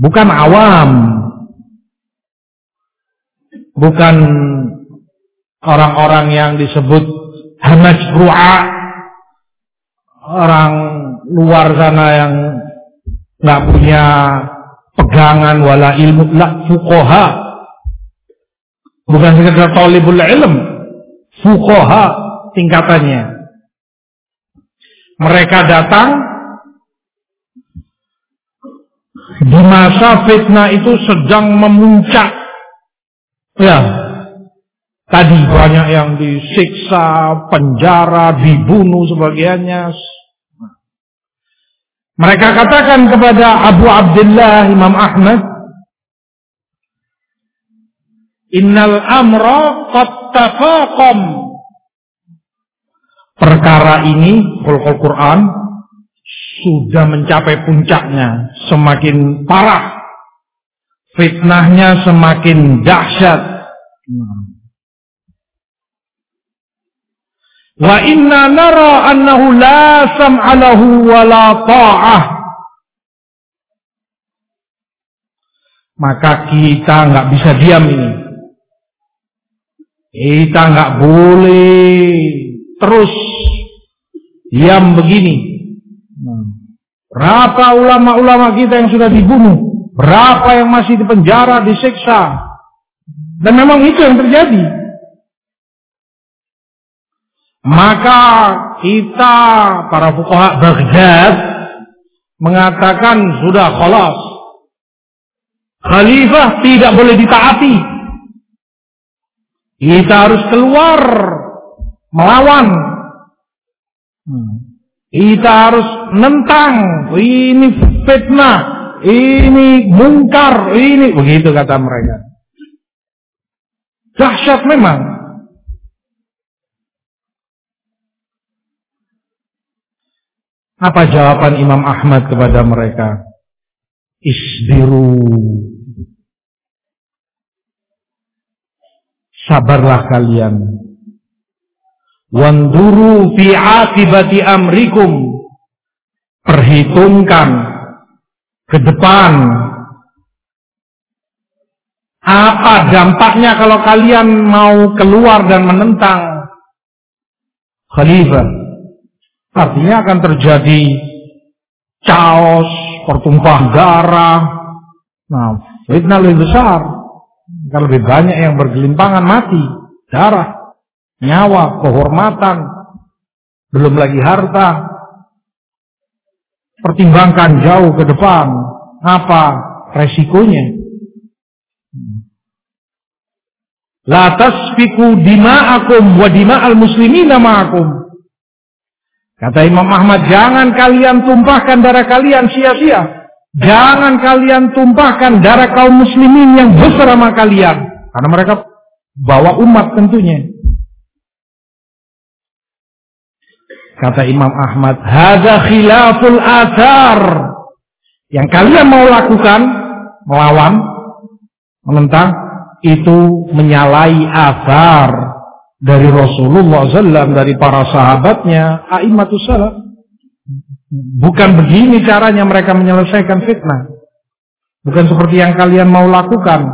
Bukan awam. Bukan orang-orang yang disebut hamas ru'a. Orang luar sana yang nggak punya pegangan wala ilmu la fukoha bukan sekedar talibul ilm fukoha tingkatannya mereka datang di masa fitnah itu sedang memuncak. Ya, tadi banyak yang disiksa, penjara, dibunuh sebagiannya. Mereka katakan kepada Abu Abdullah Imam Ahmad, Innal amra qad tafaqam perkara ini Al Quran sudah mencapai puncaknya. Semakin parah. Fitnahnya semakin dahsyat. Wa inna nara annahu la sam'alahu wa la ta'ah. Maka kita nggak bisa diam ini. Kita nggak boleh terus diam begini. Berapa ulama-ulama kita yang sudah dibunuh? Berapa yang masih di penjara, disiksa? Dan memang itu yang terjadi. Maka kita para fuqaha Baghdad mengatakan sudah khalas. Khalifah tidak boleh ditaati. Kita harus keluar melawan. Hmm. Kita harus menentang. Ini fitnah. Ini mungkar. Ini begitu kata mereka. Dahsyat memang. Apa jawaban Imam Ahmad kepada mereka? Isbiru. Sabarlah kalian Wanduru fi akibati amrikum. Perhitungkan ke depan. Apa dampaknya kalau kalian mau keluar dan menentang khalifah? Artinya akan terjadi chaos, pertumpahan darah. Nah, fitnah lebih besar. Kalau lebih banyak yang bergelimpangan mati, darah nyawa, kehormatan, belum lagi harta. Pertimbangkan jauh ke depan, apa resikonya. La tasfiku dima'akum wa dima'al muslimina ma'akum. Kata Imam Ahmad, jangan kalian tumpahkan darah kalian sia-sia. Jangan kalian tumpahkan darah kaum muslimin yang besar sama kalian. Karena mereka bawa umat tentunya. Kata Imam Ahmad, "Hadza khilaful athar." Yang kalian mau lakukan, melawan, menentang, itu menyalahi asar dari Rasulullah SAW, dari para sahabatnya, a'immatus salaf. Bukan begini caranya mereka menyelesaikan fitnah. Bukan seperti yang kalian mau lakukan.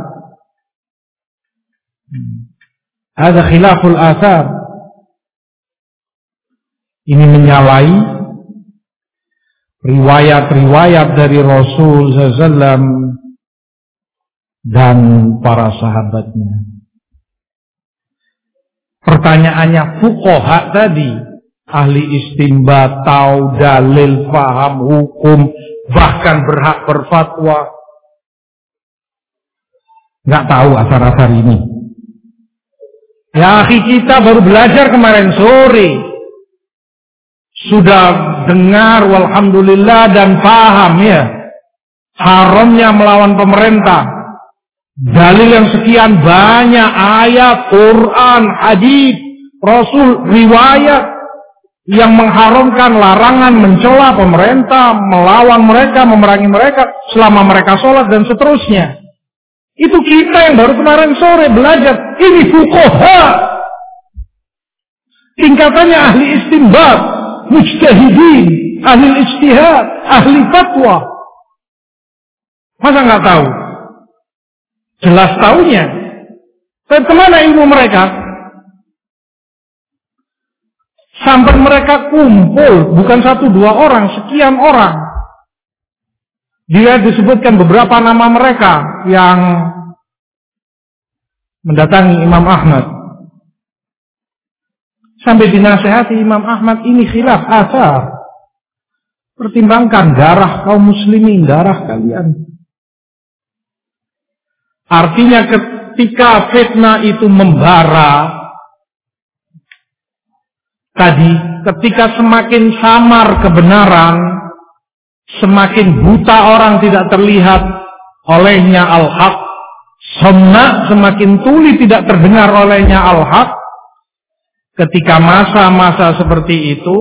Ada khilaful asar. Ini menyalahi riwayat-riwayat dari Rasul SAW dan para sahabatnya. Pertanyaannya fukoha tadi, ahli istimbat, tahu dalil, paham hukum, bahkan berhak berfatwa. Nggak tahu asar-asar ini. Ya kita baru belajar kemarin sore. Sudah dengar walhamdulillah dan paham ya. Haramnya melawan pemerintah. Dalil yang sekian banyak ayat, Quran, hadis, Rasul, riwayat yang mengharamkan larangan mencela pemerintah, melawan mereka, memerangi mereka selama mereka sholat dan seterusnya. Itu kita yang baru kemarin sore belajar. Ini fukoha. Tingkatannya ahli istimbat, mujtahidin, ahli istihad, ahli fatwa. Masa nggak tahu? Jelas tahunya. Tapi ke mana ilmu mereka? Sampai mereka kumpul, bukan satu dua orang, sekian orang. Dia disebutkan beberapa nama mereka yang mendatangi Imam Ahmad. Sampai dinasehati Imam Ahmad ini khilaf asar. Pertimbangkan darah kaum muslimin, darah kalian. Artinya ketika fitnah itu membara, tadi ketika semakin samar kebenaran, semakin buta orang tidak terlihat olehnya al-haq, semakin tuli tidak terdengar olehnya al-haq, ketika masa-masa seperti itu,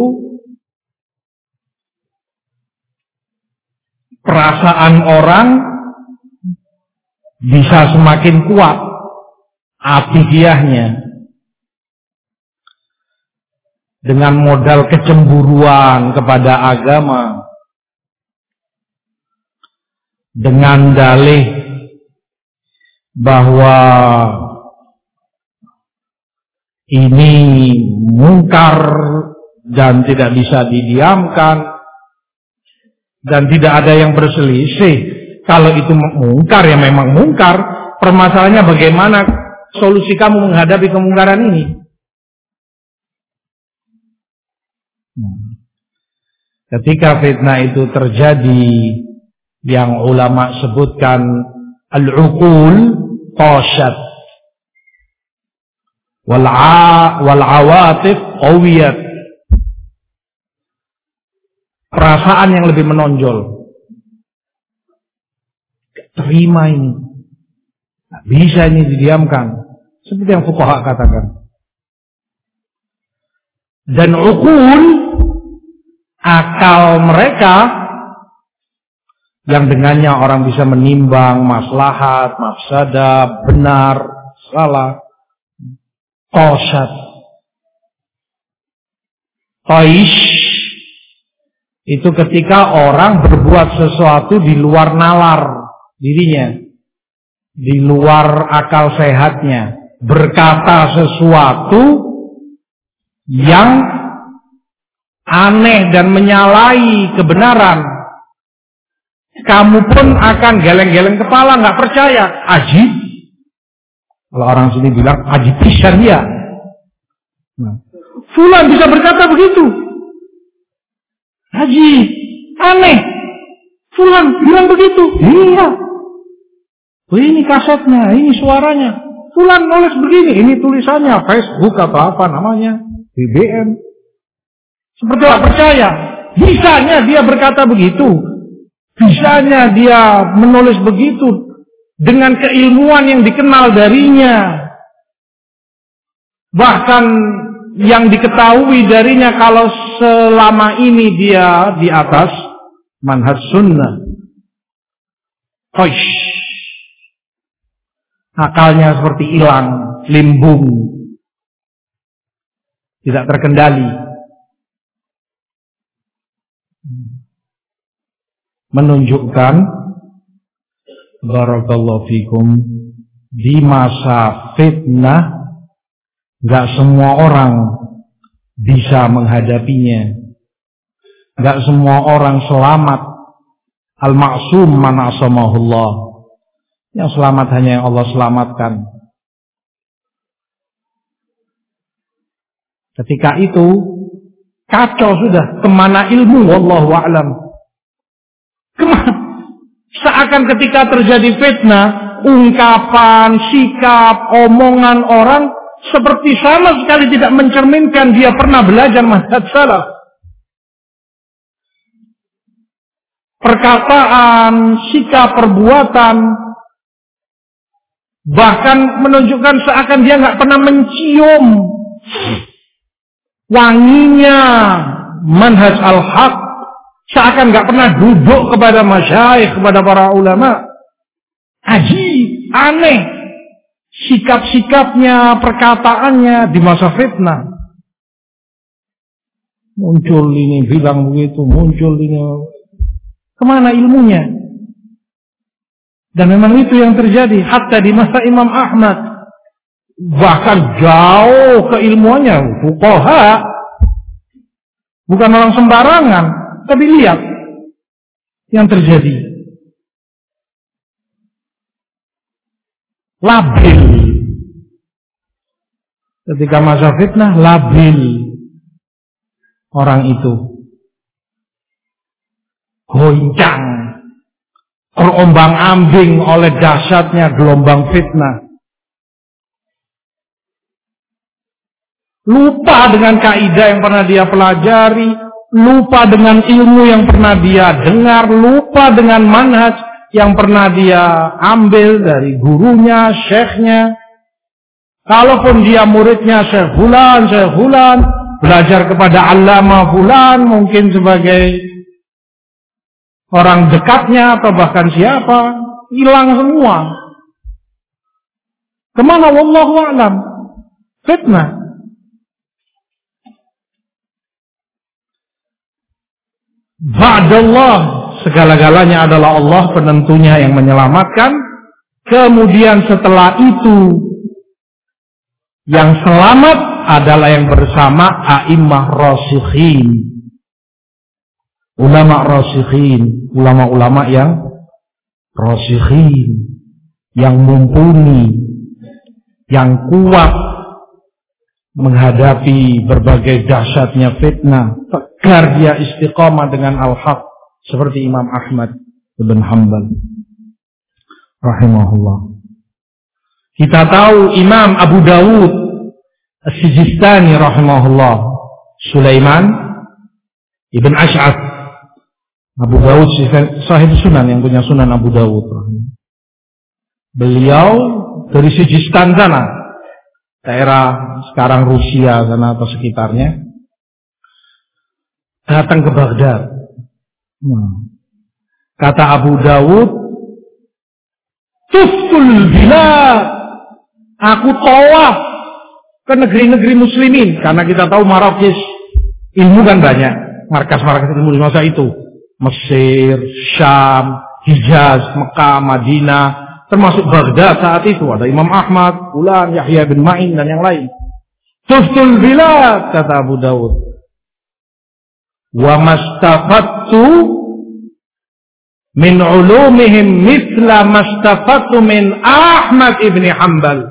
perasaan orang bisa semakin kuat atidiyahnya dengan modal kecemburuan kepada agama. Dengan dalih bahwa ini mungkar dan tidak bisa didiamkan dan tidak ada yang berselisih. Kalau itu mungkar ya memang mungkar. Permasalahannya bagaimana solusi kamu menghadapi kemungkaran ini. Ketika fitnah itu terjadi yang ulama sebutkan al-uqul qashat wal awatif qawiyat. Perasaan yang lebih menonjol. Terima ini. Bisa ini didiamkan. Seperti yang fuqaha katakan. Dan ukul akal mereka yang dengannya orang bisa menimbang maslahat, mafsada, benar, salah, kosat. Toish itu ketika orang berbuat sesuatu di luar nalar dirinya, di luar akal sehatnya, berkata sesuatu yang aneh dan menyalahi kebenaran kamu pun akan geleng-geleng kepala, nggak percaya. Aji. Kalau orang sini bilang aji pisan ya. Nah. Fulan bisa berkata begitu. Haji, aneh. Fulan bilang begitu. Iya. Oh, ini kasetnya, ini suaranya. Fulan nulis begini, ini tulisannya Facebook atau apa namanya, BBM. Seperti tak percaya. Bisanya dia berkata begitu. Bisanya dia menulis begitu dengan keilmuan yang dikenal darinya. Bahkan yang diketahui darinya kalau selama ini dia di atas manhaj sunnah. Hoish. Akalnya seperti hilang, limbung. Tidak terkendali. menunjukkan barakallahu fikum. Di masa fitnah gak semua orang bisa menghadapinya. Gak semua orang selamat. Al-ma'sum man asamahullah yang selamat hanya yang Allah selamatkan. Ketika itu kacau sudah. Ke mana ilmu? Wallahu a'lam Seakan ketika terjadi fitnah, ungkapan, sikap, omongan orang seperti sama sekali tidak mencerminkan dia pernah belajar manhaj salaf. Perkataan, sikap, perbuatan, bahkan menunjukkan seakan dia nggak pernah mencium wanginya manhaj al-haq, seakan nggak pernah duduk kepada masyaikh, kepada para ulama. Haji, aneh, sikap-sikapnya, perkataannya di masa fitnah. Muncul ini bilang begitu, muncul ini. Ke mana ilmunya? Dan memang itu yang terjadi. Hatta di masa Imam Ahmad. Bahkan jauh keilmuannya. Fukoha. Bukan orang sembarangan. Tapi lihat yang terjadi. labil. Ketika masa fitnah labil orang itu. Goncang. Terombang ambing oleh dahsyatnya gelombang fitnah. Lupa dengan kaidah yang pernah dia pelajari, lupa dengan ilmu yang pernah dia dengar, lupa dengan manhaj yang pernah dia ambil dari gurunya, syekhnya. Kalaupun dia muridnya Syekh Fulan, Syekh Fulan, belajar kepada Allama Fulan, mungkin sebagai orang dekatnya atau bahkan siapa, hilang semua. Ke mana wallahu a'lam? Fitnah. Ba'dallah. Segala-galanya adalah Allah penentunya yang menyelamatkan. Kemudian setelah itu yang selamat adalah yang bersama a'immah rasikhin. Ulama rasikhin, ulama-ulama yang rasikhin, yang mumpuni, yang kuat. Menghadapi berbagai dahsyatnya fitnah, tegar dia istiqamah dengan al-haq seperti Imam Ahmad bin Hanbal. Rahimahullah. Kita tahu Imam Abu Dawud As-Sijistani rahimahullah. Sulaiman Ibn Ash'ad Abu Dawud sahih sunan yang punya sunan Abu Dawud. Beliau dari Sijistan sana. Daerah sekarang Rusia sana atau sekitarnya datang ke Baghdad. Hmm. Kata Abu Dawud, Tuftul bila aku tawaf ke negeri-negeri muslimin. Karena kita tahu Marrakesh ilmu kan banyak. Markas-markas ilmu di masa itu. Mesir, Syam, Hijaz, Mekah, Madinah. Termasuk Baghdad saat itu. Ada Imam Ahmad, Ulan, Yahya bin Ma'in dan yang lain. Tuftul bila kata Abu Dawud wa mastafattu min ulumihim mithla mastafattu min Ahmad ibni Hambal.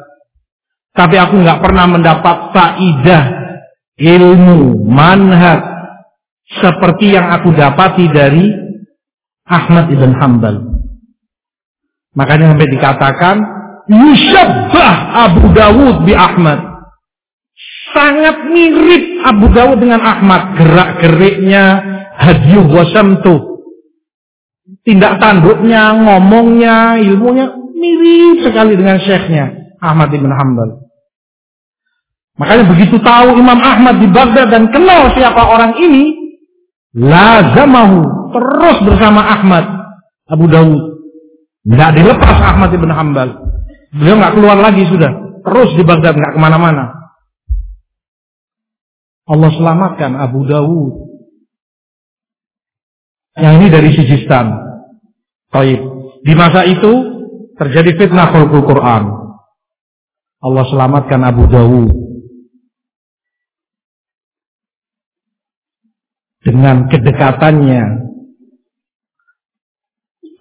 Tapi aku nggak pernah mendapat faidah ilmu manhaj seperti yang aku dapati dari Ahmad ibn Hambal. Makanya sampai dikatakan Yushabbah Abu Dawud bi Ahmad sangat mirip Abu Dawud dengan Ahmad. Gerak-geriknya, hadiyuh wasamtu. Tindak tanduknya, ngomongnya, ilmunya mirip sekali dengan syekhnya Ahmad ibn Hanbal. Makanya begitu tahu Imam Ahmad di Baghdad dan kenal siapa orang ini, lazamahu terus bersama Ahmad Abu Dawud. Tidak dilepas Ahmad ibn Hanbal. Beliau nggak keluar lagi sudah, terus di Baghdad nggak ke mana-mana. Allah selamatkan Abu Dawud. Yang ini dari Sijistan. Taib. Di masa itu terjadi fitnah khulqul Quran. Allah selamatkan Abu Dawud. Dengan kedekatannya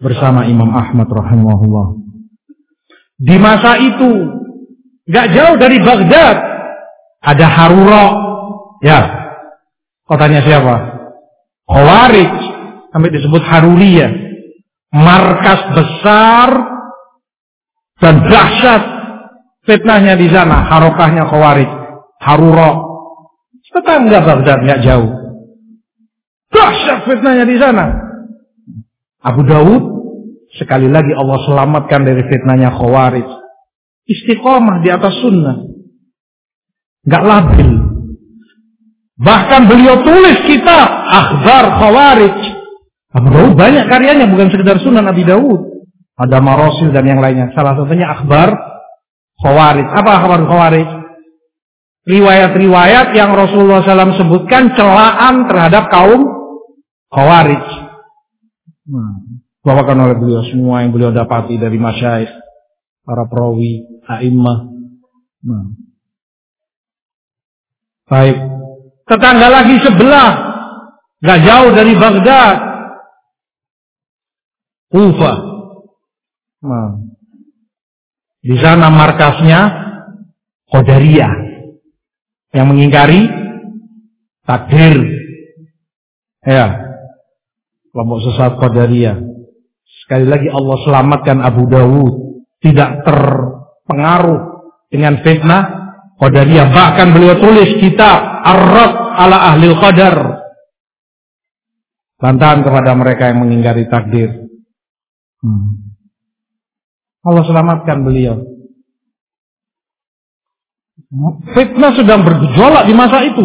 bersama Imam Ahmad rahimahullah. Di masa itu gak jauh dari Baghdad ada Harura Ya. Kotanya siapa? Khawarij. Sampai disebut Haruriyah. Markas besar dan dahsyat Fitnahnya di sana, harokahnya khawarij, haruro. Tetangga Baghdad nggak jauh. Dahsyat fitnahnya di sana. Abu Dawud, sekali lagi Allah selamatkan dari fitnahnya khawarij. Istiqomah di atas sunnah. Nggak labil. Bahkan beliau tulis kitab akhbar khawarij. Abu banyak karyanya bukan sekedar sunan Nabi Dawud. Ada marosil dan yang lainnya. Salah satunya akhbar khawarij. Apa akhbar khawarij? Riwayat-riwayat yang Rasulullah SAW sebutkan celaan terhadap kaum khawarij. Hmm. Bawakan oleh beliau semua yang beliau dapati dari masyaih, para perawi, a'immah. Hmm. Baik. Tetangga lagi sebelah. Gak jauh dari Baghdad. Kufa. Nah. Di sana markasnya Qadariyah. Yang mengingkari takdir. Ya. Kelompok sesat Qadariyah. Sekali lagi Allah selamatkan Abu Dawud. Tidak terpengaruh dengan fitnah Qadariyah. Bahkan beliau tulis kitab Ar-Rad ala Ahli Qadar. Bantahan kepada mereka yang mengingkari takdir. Hmm. Allah selamatkan beliau. Fitnah sedang bergejolak di masa itu.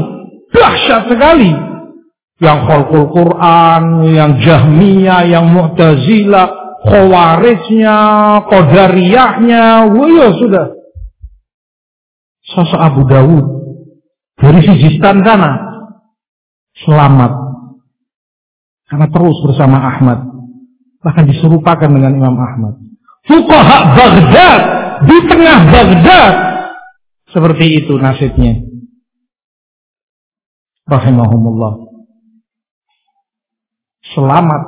Dahsyat sekali. Yang khalqul Quran, yang Jahmiyah, yang Mu'tazilah, Khawarijnya, Qadariyahnya, wah sudah sosok Abu Dawud. Dari Sijistan sana. Selamat. Karena terus bersama Ahmad. Bahkan diserupakan dengan Imam Ahmad. Fuqaha Baghdad. Di tengah Baghdad. Seperti itu nasibnya. Rahimahumullah. Selamat.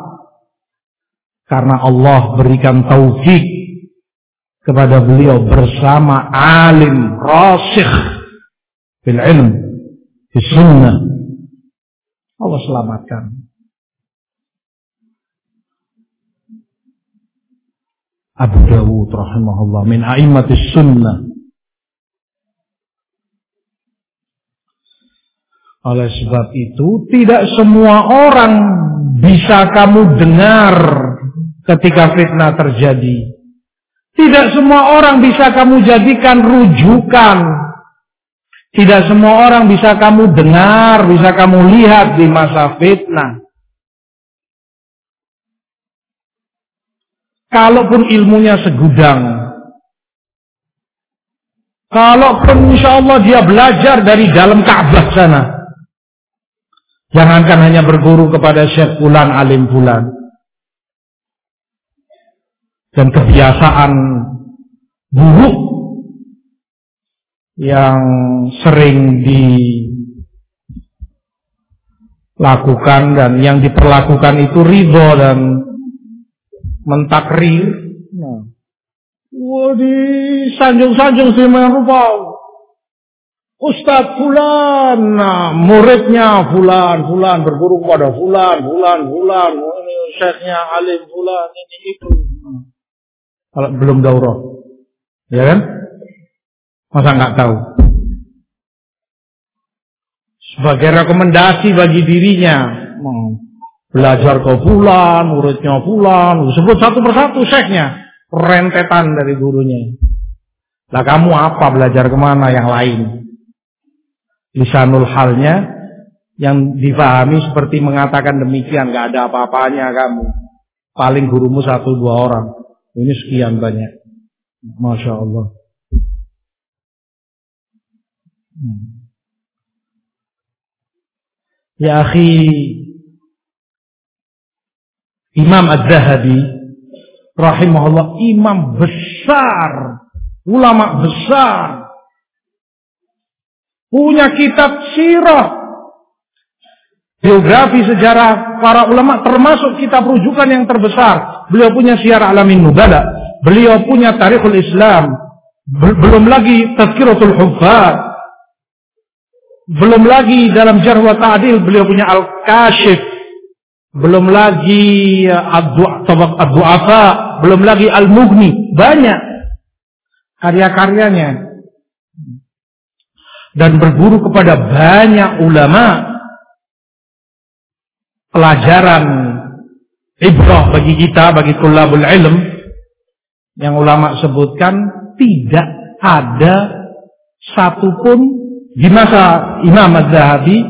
Karena Allah berikan taufik kepada beliau bersama alim rasikh bil ilm di sunnah. Allah selamatkan. Abu Dawud rahimahullah min a'immatis sunnah. Oleh sebab itu tidak semua orang bisa kamu dengar ketika fitnah terjadi tidak semua orang bisa kamu jadikan rujukan. Tidak semua orang bisa kamu dengar, bisa kamu lihat di masa fitnah. Kalaupun ilmunya segudang. Kalaupun insya Allah dia belajar dari dalam Ka'bah sana. Jangankan hanya berguru kepada Syekh Fulan, Alim Fulan dan kebiasaan buruk yang sering dilakukan dan yang diperlakukan itu ridho dan mentakrir. Nah. Wah sanjung-sanjung sih rupa. Ustadz Fulan, nah, muridnya Fulan, Fulan berguru kepada Fulan, Fulan, Fulan, ini syekhnya Alim Fulan, ini itu. Kalau belum daurah. Ya kan? Masa nggak tahu? Sebagai rekomendasi bagi dirinya. Belajar ke bulan, muridnya bulan, sebut satu persatu syekhnya. Rentetan dari gurunya. Lah kamu apa belajar ke mana yang lain? Lisanul halnya yang difahami seperti mengatakan demikian, gak ada apa-apanya kamu. Paling gurumu satu dua orang. Ini sekian banyak. Masya Allah. Hmm. Ya akhi Imam Az-Zahabi rahimahullah imam besar, ulama besar. Punya kitab sirah. Biografi sejarah para ulama termasuk kitab rujukan yang terbesar beliau punya siar alamin nubala, beliau punya tarikhul Islam, belum lagi tazkiratul huffaz, belum lagi dalam jarh wa ta'dil beliau punya al-kashif, belum lagi ad-du'afa, belum lagi al-mughni, banyak. karya-karyanya. Dan berguru kepada banyak ulama. Pelajaran ibrah bagi kita bagi tulabul ilm yang ulama sebutkan tidak ada satupun di masa Imam Az-Zahabi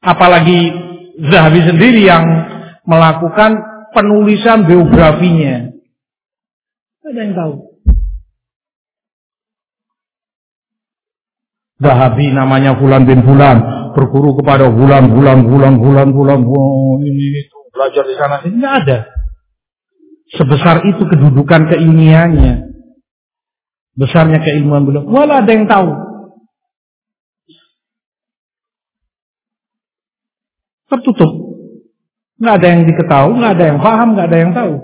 apalagi Zahabi sendiri yang melakukan penulisan biografinya ada yang tahu Zahabi namanya Fulan bin Fulan berguru kepada Fulan Fulan Fulan Fulan Fulan oh, ini belajar di sana. Sini nggak ada. Sebesar itu kedudukan keilmiannya besarnya keilmuan beliau. Wala ada yang tahu. Tertutup. Nggak ada yang diketahui nggak ada yang paham nggak ada yang tahu.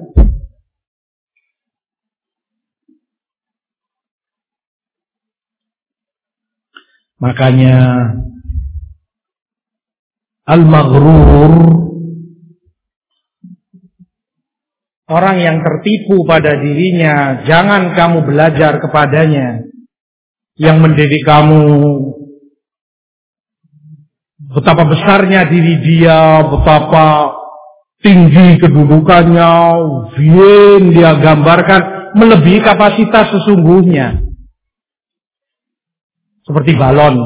Makanya al-maghrur orang yang tertipu pada dirinya, jangan kamu belajar kepadanya yang mendidik kamu betapa besarnya diri dia, betapa tinggi kedudukannya, bien dia gambarkan melebihi kapasitas sesungguhnya. Seperti balon.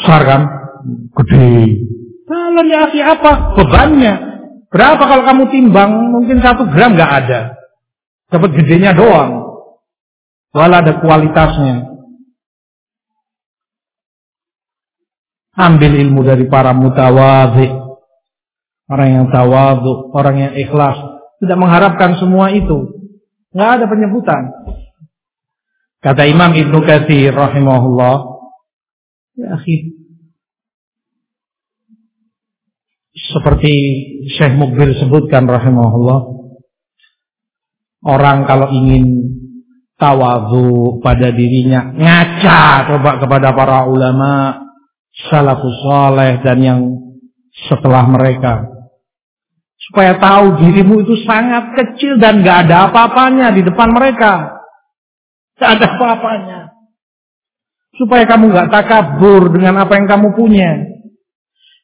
Besar kan? Gede. Balon ya apa? Bebannya. Berapa kalau kamu timbang? Mungkin satu gram nggak ada. Dapat gedenya doang. Walau ada kualitasnya. Ambil ilmu dari para mutawadhi. Orang yang tawadhu, orang yang ikhlas. Tidak mengharapkan semua itu. Nggak ada penyebutan. Kata Imam Ibnu Katsir rahimahullah, ya akhi, seperti Syekh Mukbir sebutkan rahimahullah, orang kalau ingin tawadhu pada dirinya, ngaca coba kepada para ulama salafus saleh dan yang setelah mereka supaya tahu dirimu itu sangat kecil dan gak ada apa-apanya di depan mereka. Tidak ada apa-apanya. Supaya kamu nggak takabur dengan apa yang kamu punya.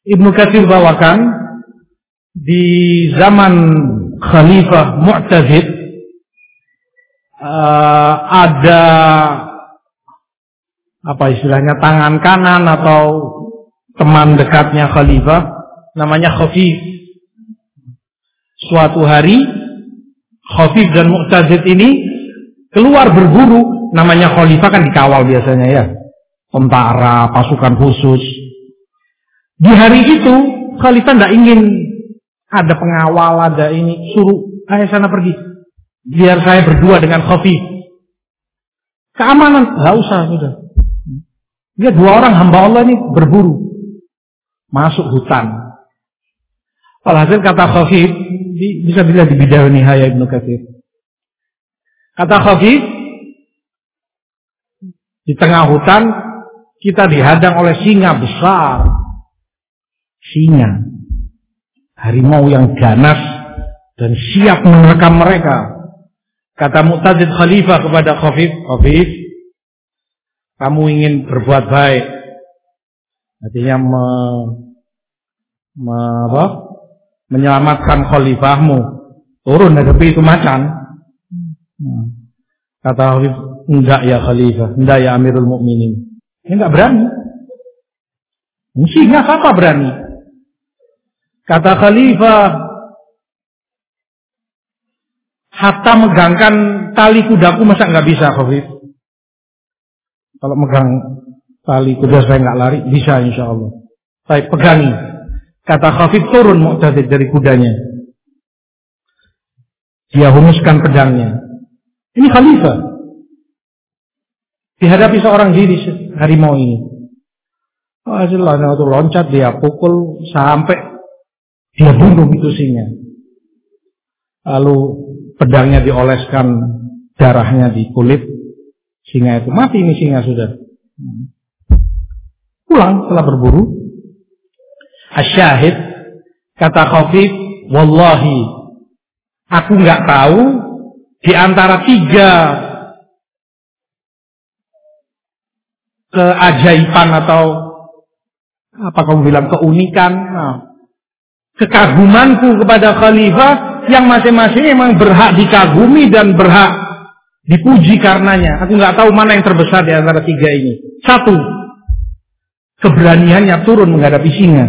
Ibnu Katsir bawakan di zaman Khalifah Mu'tazid uh, ada apa istilahnya tangan kanan atau teman dekatnya Khalifah namanya Khafif. Suatu hari Khafif dan Mu'tazid ini keluar berburu, namanya khalifah kan dikawal biasanya ya. Tentara, pasukan khusus. Di hari itu, khalifah tidak ingin ada pengawal, ada ini. Suruh, ayo sana pergi. Biar saya berdua dengan khafif. Keamanan, nggak usah sudah. Dia dua orang hamba Allah ini berburu. Masuk hutan. Walhasil kata khafif, bisa dilihat di bidang nihaya Ibnu Katsir. Kata Khafif, di tengah hutan kita dihadang oleh singa besar. Singa. Harimau yang ganas dan siap menerkam mereka. Kata Mu'tazid Khalifah kepada Khafif, Khafif, kamu ingin berbuat baik. Artinya me, me, apa? menyelamatkan khalifahmu. Turun dari itu macan. Kata Habib, enggak ya Khalifah, enggak ya Amirul Mukminin. Dia enggak berani. Sehingga apa berani? Kata Khalifah, hatta megangkan tali kudaku masa enggak bisa Khalif? Kalau megang tali kuda saya enggak lari, bisa insya Allah. Baik, pegangi. Kata Khafif turun Mu'tazid dari kudanya. Dia humuskan pedangnya. Ini khalifah. Dihadapi seorang diri harimau ini. Itu loncat dia pukul sampai dia bunuh itu singa. Lalu pedangnya dioleskan darahnya di kulit singa itu mati ini singa sudah. Pulang setelah berburu. Asyahid kata Khafif, wallahi aku nggak tahu di antara tiga keajaiban atau apa kamu bilang keunikan, nah, kekagumanku kepada khalifah yang masing-masing memang berhak dikagumi dan berhak dipuji karenanya. Aku nggak tahu mana yang terbesar di antara tiga ini. Satu, keberaniannya turun menghadapi singa.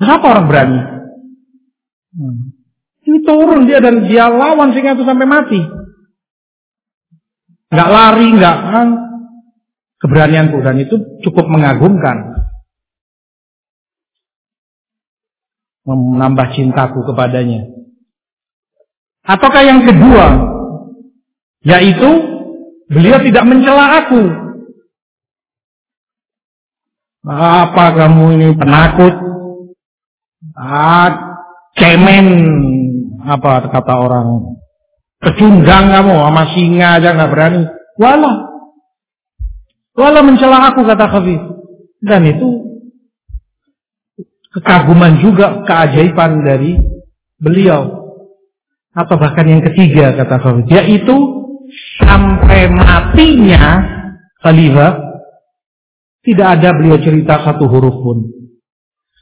Kenapa orang berani? Hmm. Ini turun dia dan dia lawan singa itu sampai mati. Nggak lari, nggak kan. Keberanianku dan itu cukup mengagumkan. Menambah cintaku kepadanya. Ataukah yang kedua, yaitu beliau tidak mencela aku. Apa kamu ini penakut? Ah, cemen apa kata orang Pecundang kamu sama singa aja nggak berani. Wala. Wala mencela aku kata Khafif. Dan itu kekaguman juga keajaiban dari beliau. Atau bahkan yang ketiga kata Khafif. Yaitu sampai matinya Khalifah tidak ada beliau cerita satu huruf pun.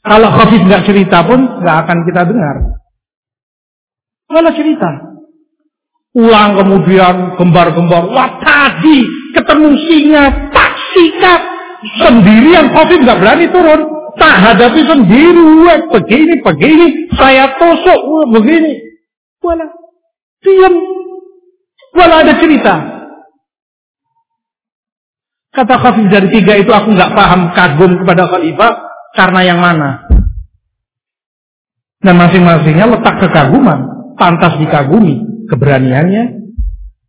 Kalau Khafif nggak cerita pun nggak akan kita dengar. Kalau cerita, Ulang kemudian gembar-gembar. Wah tadi ketemu singa, tak sikat. Sendirian Covid nggak berani turun. Tak hadapi sendiri. Wah, begini, begini. Saya tusuk. Wah, begini. Wala. Diam. Wala ada cerita. Kata Khafif dari tiga itu aku nggak paham kagum kepada khalifah karena yang mana. Dan masing-masingnya letak kekaguman, pantas dikagumi keberaniannya,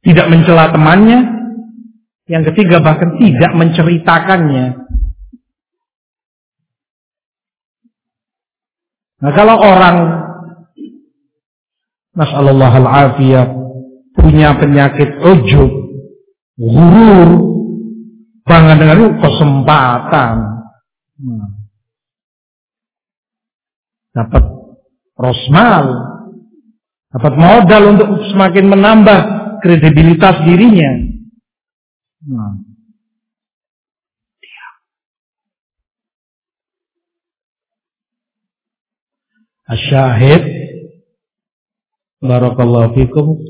tidak mencela temannya, yang ketiga bahkan tidak menceritakannya. Nah kalau orang Nasallallahu al-afiyah punya penyakit ujub, gurur, bangga dengan itu kesempatan. Hmm. Dapat rosmal, dapat modal untuk semakin menambah kredibilitas dirinya. Nah. Asyahid. Barakallahu fikum.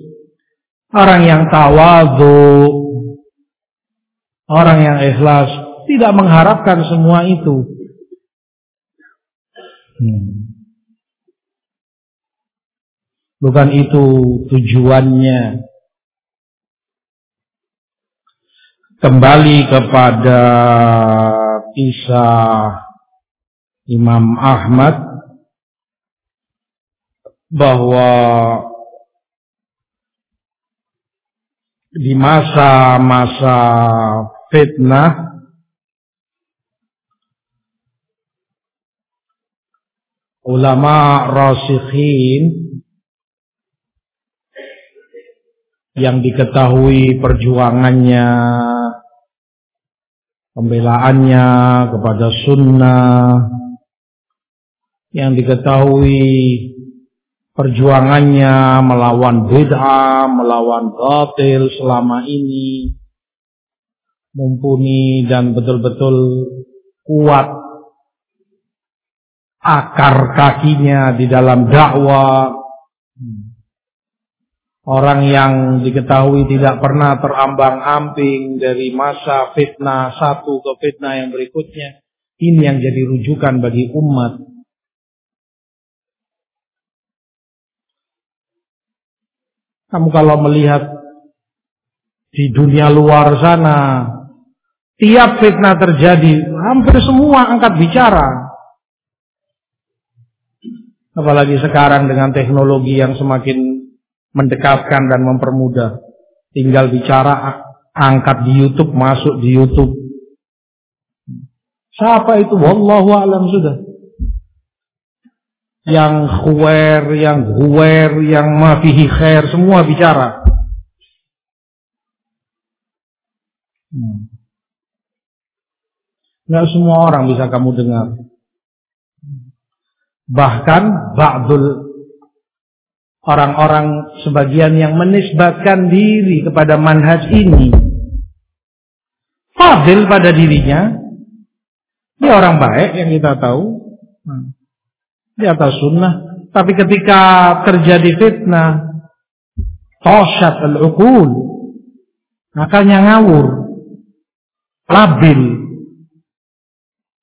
Orang yang tawadu Orang yang ikhlas. Tidak mengharapkan semua itu. Hmm. Bukan itu tujuannya. Kembali kepada kisah Imam Ahmad bahwa di masa-masa fitnah ulama rasikhin yang diketahui perjuangannya, pembelaannya kepada sunnah, yang diketahui perjuangannya melawan bid'ah, melawan batil selama ini, mumpuni dan betul-betul kuat akar kakinya di dalam dakwah. Orang yang diketahui tidak pernah terambang-ambing dari masa fitnah satu ke fitnah yang berikutnya. Ini yang jadi rujukan bagi umat. Kamu kalau melihat di dunia luar sana, tiap fitnah terjadi, hampir semua angkat bicara. Apalagi sekarang dengan teknologi yang semakin mendekatkan dan mempermudah. Tinggal bicara, angkat di YouTube, masuk di YouTube. Siapa itu? Wallahu alam sudah. Yang khuwer, yang huwer, yang mafihi khair, semua bicara. Hmm. Nggak semua orang bisa kamu dengar. Bahkan Ba'dul orang-orang sebagian yang menisbatkan diri kepada manhaj ini fadil pada dirinya dia orang baik yang kita tahu di atas sunnah. Tapi ketika terjadi fitnah tosyat al-uqul. Akalnya ngawur. Labil.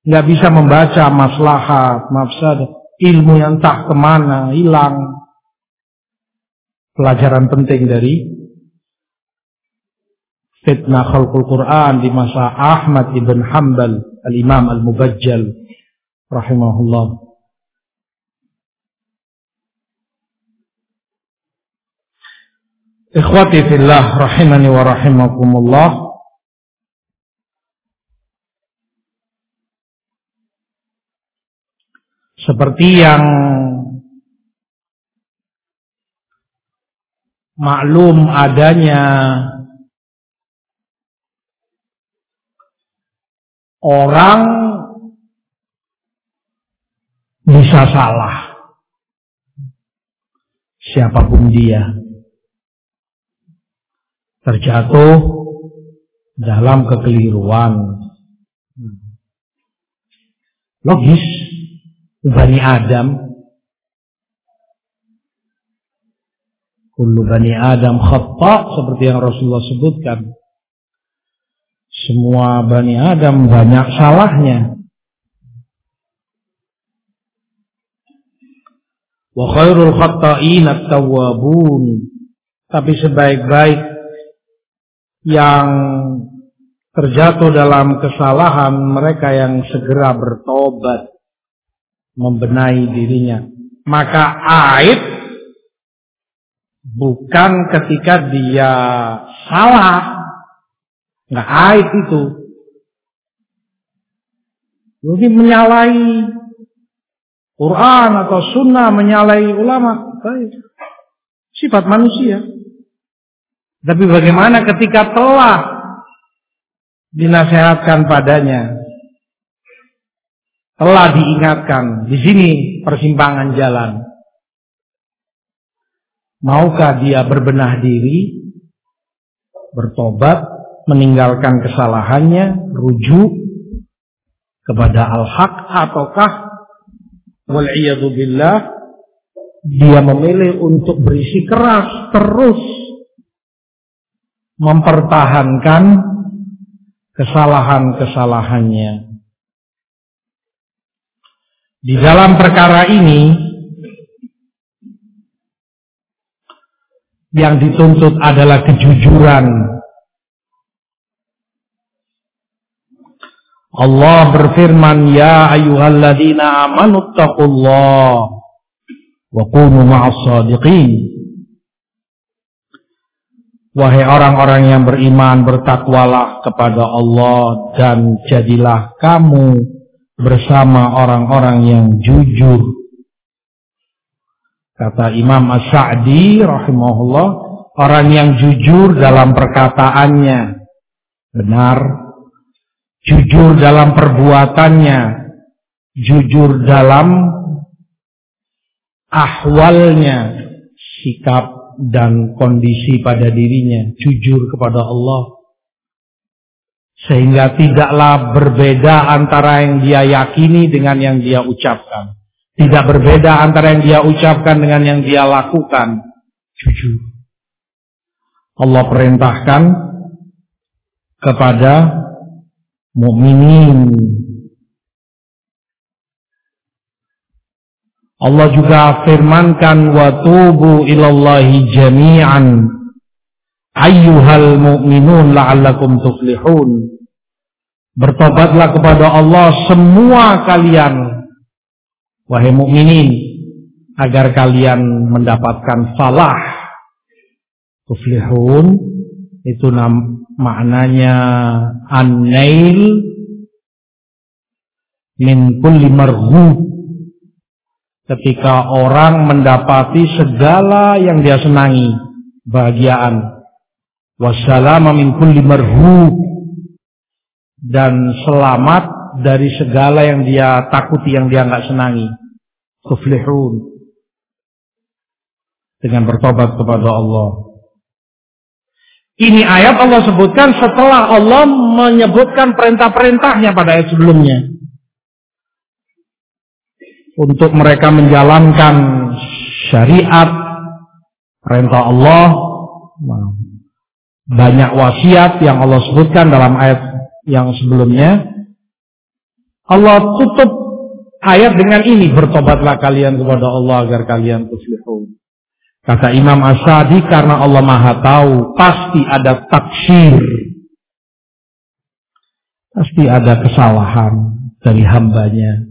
Nggak bisa membaca maslahat mafsadat ilmu yang tak ke mana hilang. Pelajaran penting dari fitnah khalqul Quran di masa Ahmad ibn Hanbal al-Imam al-Mubajjal rahimahullah. Ikhwati fillah rahimani wa rahimakumullah. Seperti yang maklum adanya orang bisa salah siapa pun dia terjatuh dalam kekeliruan logis Bani Adam Kullu bani Adam khata seperti yang Rasulullah sebutkan. Semua bani Adam banyak salahnya. Wa khairul khata'in at-tawwabun. Tapi sebaik-baik yang terjatuh dalam kesalahan mereka yang segera bertobat membenahi dirinya. Maka aib Bukan ketika dia salah. Nggak aib itu. Jadi menyalahi Quran atau sunnah, menyalahi ulama. Baik. Sifat manusia. Tapi bagaimana ketika telah dinasehatkan padanya, telah diingatkan, di sini persimpangan jalan. Maukah dia berbenah diri, bertobat, meninggalkan kesalahannya, rujuk kepada al-haq ataukah wal billah dia memilih untuk berisi keras terus mempertahankan kesalahan-kesalahannya. Di dalam perkara ini yang dituntut adalah kejujuran. Allah berfirman, Ya ayuhalladzina amanu taqullah wa kunu ma'as sadiqin. Wahai orang-orang yang beriman, bertakwalah kepada Allah dan jadilah kamu bersama orang-orang yang jujur. Kata Imam As-Sa'di rahimahullah, orang yang jujur dalam perkataannya, benar, jujur dalam perbuatannya, jujur dalam ahwalnya, sikap dan kondisi pada dirinya, jujur kepada Allah. Sehingga tidaklah berbeda antara yang dia yakini dengan yang dia ucapkan. Tidak berbeda antara yang dia ucapkan dengan yang dia lakukan. Jujur. Allah perintahkan kepada mukminin. Allah juga firmankan wa tubu ilallahi jami'an ayyuhal mu'minun la'allakum tuflihun. Bertobatlah kepada Allah semua kalian Wahai mukminin, agar kalian mendapatkan salah. Tuflihun itu nam, maknanya an-nail min kulli marghub. Ketika orang mendapati segala yang dia senangi, bahagiaan. Wassalama min kulli marhub dan selamat dari segala yang dia takuti, yang dia nggak senangi tuflihun. dengan bertobat kepada Allah. Ini ayat Allah sebutkan setelah Allah menyebutkan perintah-perintahnya pada ayat sebelumnya. Untuk mereka menjalankan syariat, perintah Allah, banyak wasiat yang Allah sebutkan dalam ayat yang sebelumnya. Allah tutup ayat dengan ini, bertobatlah kalian kepada Allah agar kalian tuflihun. Kata Imam Asadi karena Allah Maha tahu pasti ada taksir. Pasti ada kesalahan dari hambanya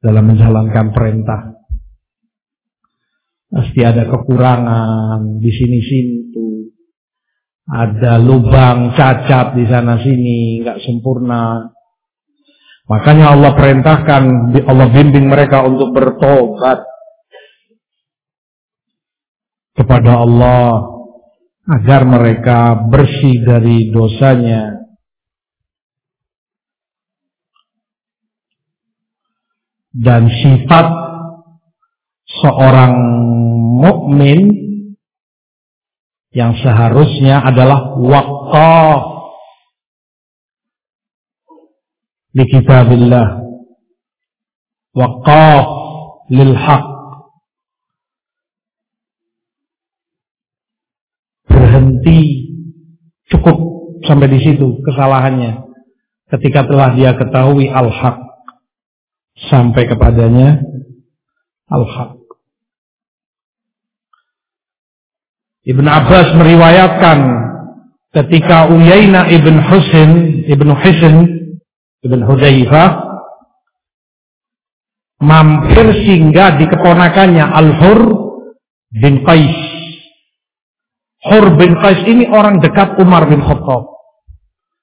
dalam menjalankan perintah. Pasti ada kekurangan di sini-sini tuh. Ada lubang cacat di sana sini, nggak sempurna. Makanya Allah perintahkan, Allah bimbing mereka untuk bertobat kepada Allah agar mereka bersih dari dosanya. Dan sifat seorang mukmin yang seharusnya adalah waqaf di kitabillah. Waqaf lil haq. Berhenti cukup sampai di situ kesalahannya ketika telah dia ketahui al-haq sampai kepadanya al-haq Ibn Abbas meriwayatkan ketika Uyaina ibn Husin ibn Husin ibn Hudzaifah mampir singgah di keponakannya Al-Hur bin Qais Hur bin Qais ini orang dekat Umar bin Khattab.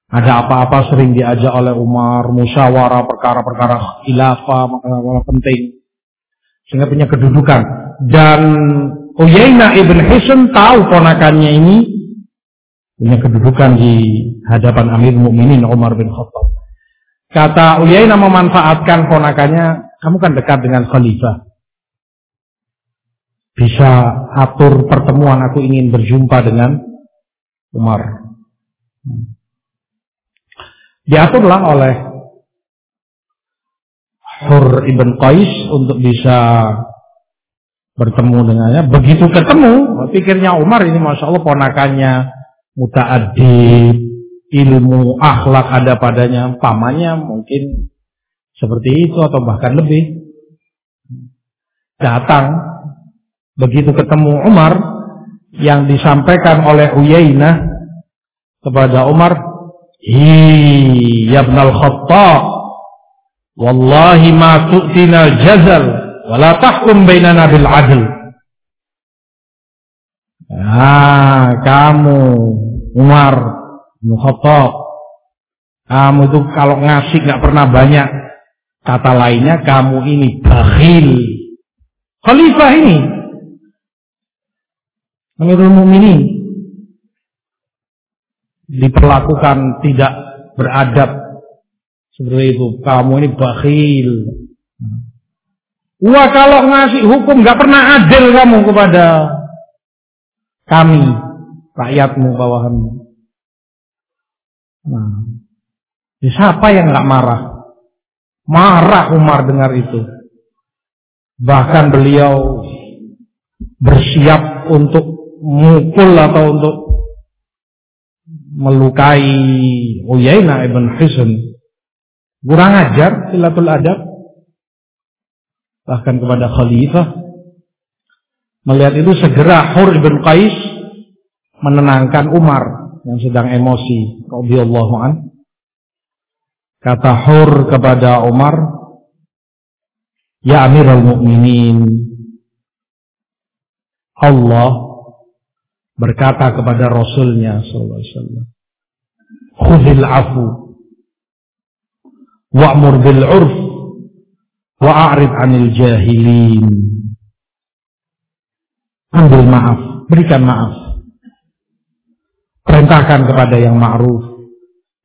Ada apa-apa sering diajak oleh Umar, musyawarah perkara-perkara khilafah, perkara penting. Sehingga punya kedudukan. Dan Uyaina ibn Hisn tahu ponakannya ini punya kedudukan di hadapan Amir Mukminin Umar bin Khattab. Kata Uyaina memanfaatkan ponakannya, kamu kan dekat dengan khalifah bisa atur pertemuan aku ingin berjumpa dengan Umar. Diaturlah oleh Hur ibn Qais untuk bisa bertemu dengannya. Begitu ketemu, pikirnya Umar ini masya Allah ponakannya mutaadib, ilmu, akhlak ada padanya, pamannya mungkin seperti itu atau bahkan lebih. Datang Begitu ketemu Umar yang disampaikan oleh Uyainah kepada Umar, "Hi, ya al Khattab, wallahi ma tu'tina jazal wa la tahkum bainana bil adl." Ah, kamu Umar bin Khattab, kamu itu kalau ngasih nggak pernah banyak. Kata lainnya kamu ini bakhil. Khalifah ini Amirul Mukminin diperlakukan tidak beradab seperti itu. Kamu ini bakhil. Wah kalau ngasih hukum nggak pernah adil kamu kepada kami rakyatmu bawahanmu. Nah, siapa yang nggak marah? Marah Umar dengar itu. Bahkan beliau bersiap untuk mukul atau untuk melukai Uyaina ibn Hisn kurang ajar silatul adab. Bahkan kepada khalifah. Melihat itu segera Hur ibn Qais menenangkan Umar yang sedang emosi radhiyallahu an. Kata Hur kepada Umar ya Amirul Mukminin Allah berkata kepada Rasulnya sallallahu alaihi wasallam khudhil afu wa'mur bil 'urf wa'rid 'anil jahilin. Ambil maaf berikan maaf. Perintahkan kepada yang ma'ruf.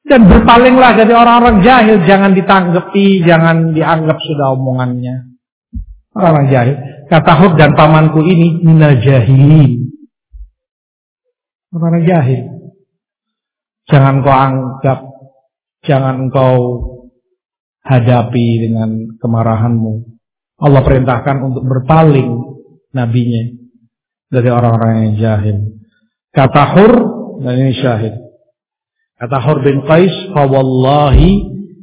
Dan berpalinglah dari orang-orang jahil. Jangan ditanggapi jangan dianggap sudah omongannya. Orang-orang jahil. Kata Hud dan pamanku ini minal jahilin. Orang jahil. Jangan kau anggap, jangan kau hadapi dengan kemarahanmu. Allah perintahkan untuk berpaling nabinya dari orang-orang yang jahil. Kata Hur, dan ini syahid. Kata Hur bin Qais, "Fawallahi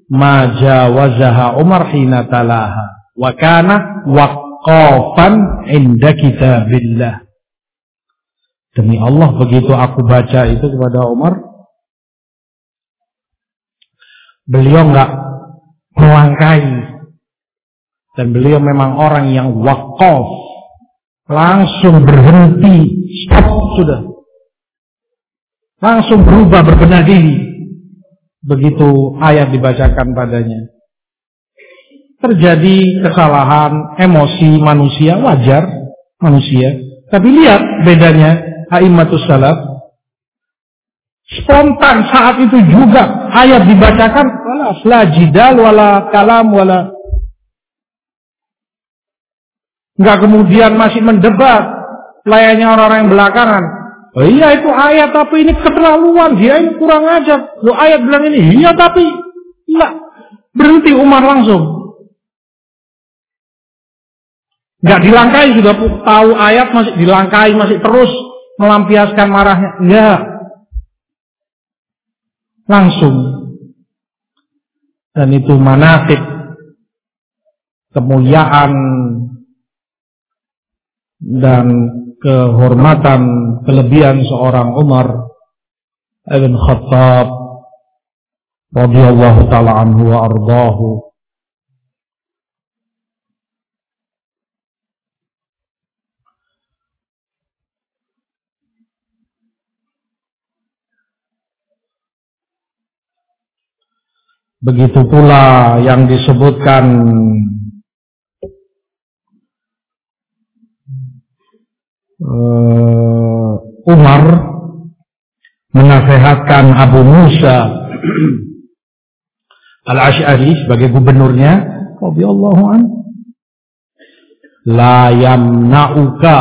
ma jawazaha Umar hina talaha wa kana waqafan inda kitabillah." Demi Allah begitu aku baca itu kepada Umar, beliau enggak melangkai. Dan beliau memang orang yang wakaf. Langsung berhenti. Stop sudah. Langsung berubah berbenah diri. Begitu ayat dibacakan padanya. Terjadi kesalahan emosi manusia wajar manusia. Tapi lihat bedanya aimatus salaf spontan saat itu juga ayat dibacakan wala la jidal wala kalam wala enggak kemudian masih mendebat layaknya orang-orang yang belakangan. Oh iya itu ayat tapi ini keterlaluan. Dia ini kurang ajar. Lo ayat bilang ini iya tapi enggak. Berhenti Umar langsung. Enggak dilangkai sudah tahu ayat masih dilangkai masih terus melampiaskan marahnya? Enggak. Langsung. Dan itu manakib kemuliaan dan kehormatan kelebihan seorang Umar ibn Khattab radhiyallahu taala anhu wa ardahu Begitu pula yang disebutkan uh, Umar menasehatkan Abu Musa Al-Ash'ari sebagai gubernurnya. Radhiyallahu an la yamna'uka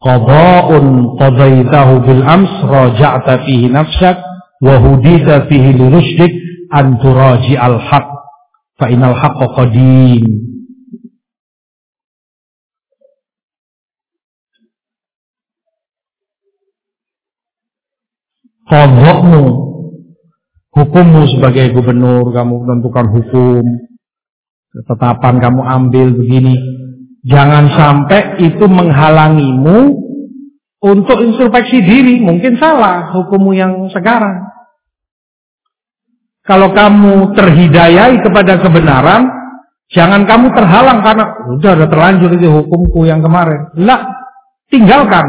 qada'un qadaitahu bil ams raja'ta fihi nafsak wa hudita fihi li anturaji al-haq fa inal qadim. Kodokmu Hukummu sebagai gubernur Kamu menentukan hukum. Ketetapan kamu ambil begini. Jangan sampai itu menghalangimu Untuk introspeksi diri. Mungkin salah hukummu yang sekarang kalau kamu terhidayai kepada kebenaran, jangan kamu terhalang karena udah ada terlanjur itu hukumku yang kemarin. Lah, tinggalkan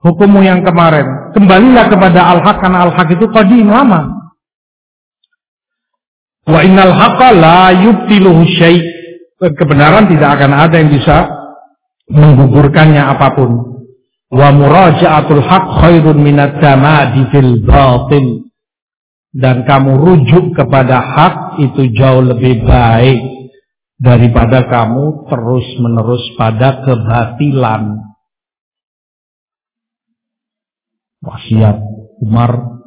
hukummu yang kemarin. Kembalilah kepada al-haq karena al-haq itu qadim lama. Wa innal haqqa la yubtiluhu. Kebenaran tidak akan ada yang bisa menggugurkannya apa pun. Wa muraja'atul haq khairun minat tamadi fil batil dan kamu rujuk kepada hak itu jauh lebih baik daripada kamu terus-menerus pada kebatilan. Wasiat Umar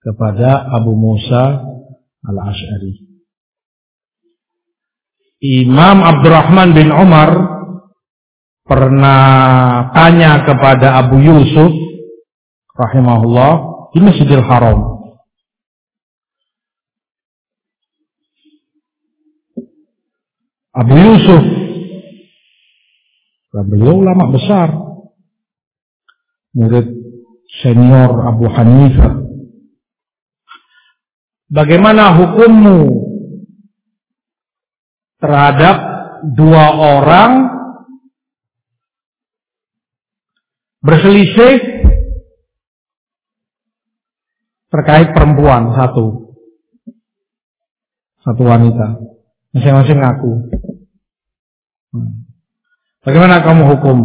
kepada Abu Musa al-Ash'ari. Imam Abdurrahman bin Umar pernah tanya kepada Abu Yusuf rahimahullah di Masjidil Haram Abu Yusuf. Beliau ulama besar. Murid senior Abu Hanifah. Bagaimana hukummu terhadap dua orang berselisih terkait perempuan satu satu wanita masing-masing ngaku. Bagaimana kamu hukum?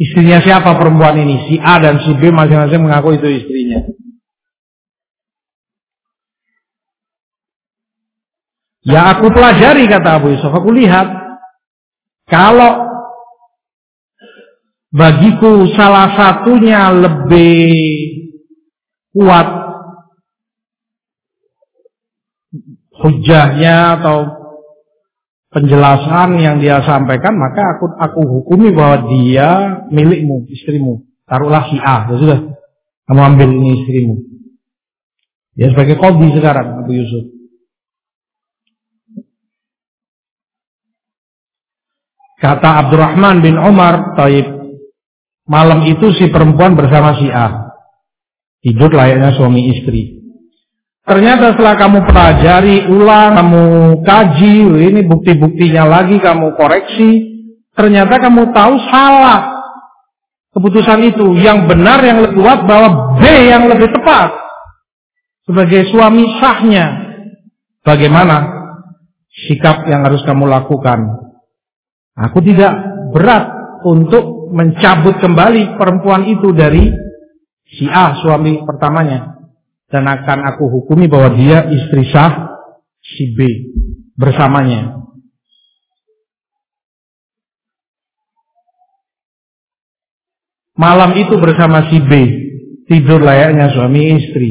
Istrinya siapa perempuan ini? Si A dan si B masing-masing mengaku itu istrinya. Ya aku pelajari kata Abu Yusuf, aku lihat Kalau bagiku salah satunya lebih kuat hujahnya atau penjelasan yang dia sampaikan maka aku aku hukumi bahwa dia milikmu istrimu taruhlah si A ya sudah kamu ambil ini istrimu dia sebagai kodi sekarang Abu Yusuf Kata Abdurrahman bin Umar, Taib, malam itu si perempuan bersama si A. Tidur layaknya suami istri. Ternyata setelah kamu pelajari ulang, kamu kaji, ini bukti-buktinya lagi kamu koreksi, ternyata kamu tahu salah keputusan itu. Yang benar yang lebih kuat bahwa B yang lebih tepat sebagai suami sahnya. Bagaimana sikap yang harus kamu lakukan? Aku tidak berat untuk mencabut kembali perempuan itu dari si A suami pertamanya dan akan aku hukumi bahwa dia istri sah si B bersamanya. Malam itu bersama si B tidur layaknya suami istri.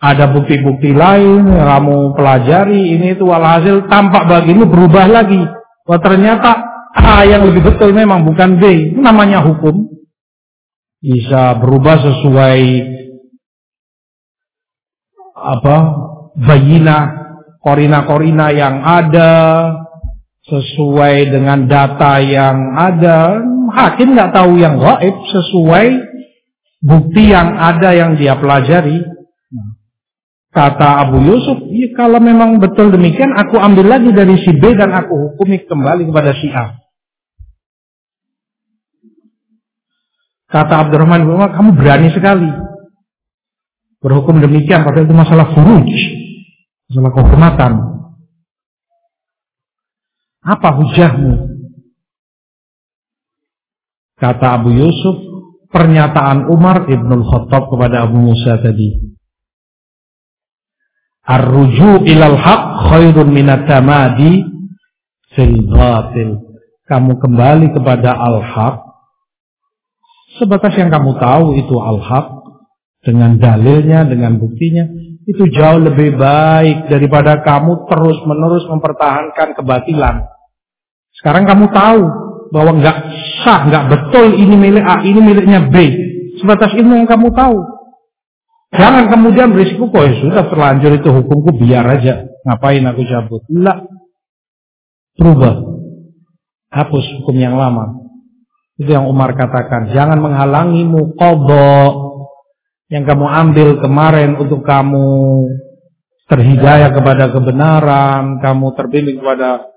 Ada bukti-bukti lain yang kamu pelajari ini itu walhasil tampak bagimu berubah lagi. Wah ternyata A yang lebih betul memang bukan B. Namanya hukum. Bisa berubah sesuai apa bayina korina-korina yang ada sesuai dengan data yang ada hakim nggak tahu yang gaib sesuai bukti yang ada yang dia pelajari Kata Abu Yusuf, ya kalau memang betul demikian, aku ambil lagi dari si B dan aku hukumi kembali kepada si A. Kata Abdurrahman kamu berani sekali. Berhukum demikian, padahal itu masalah furuj. Masalah kehormatan. Apa hujahmu? Kata Abu Yusuf, pernyataan Umar ibnul Khattab kepada Abu Musa tadi. Ar-ruju ilal haq khairun minat tamadi fil. Kamu kembali kepada al-haq sebatas yang kamu tahu itu al-haq dengan dalilnya, dengan buktinya itu jauh lebih baik daripada kamu terus-menerus mempertahankan kebatilan. Sekarang kamu tahu bahwa nggak sah, nggak betul ini milik A, ini miliknya B. Sebatas itu yang kamu tahu. Jangan kemudian berisiko kok ya sudah terlanjur itu hukumku biar aja. Ngapain aku cabut? Enggak. Berubah. Hapus hukum yang lama. Itu yang Umar katakan. Jangan menghalangimu kodok yang kamu ambil kemarin untuk kamu terhidayah kepada kebenaran, kamu terbimbing kepada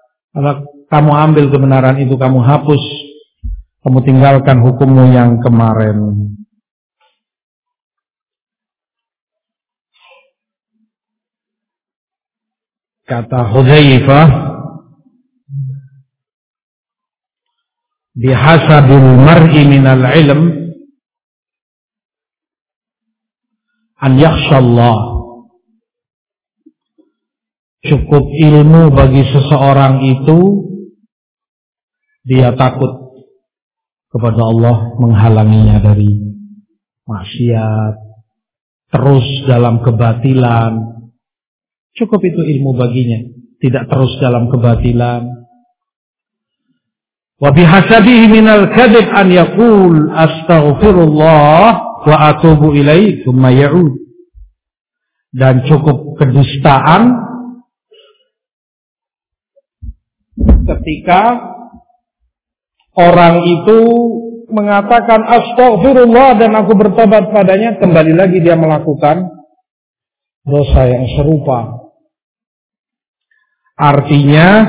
kamu ambil kebenaran itu kamu hapus, kamu tinggalkan hukummu yang kemarin. Kata Hudzaifah bihasabil mar'i minal ilm an yakhshallah cukup ilmu bagi seseorang itu dia takut kepada Allah menghalanginya dari maksiat terus dalam kebatilan Cukup itu ilmu baginya. Tidak terus dalam kebatilan. Wa bihasabihi minal kadib an yakul astaghfirullah wa atubu ilaih thumma. Dan cukup kedustaan ketika orang itu mengatakan astaghfirullah dan aku bertobat padanya kembali lagi dia melakukan dosa yang serupa Artinya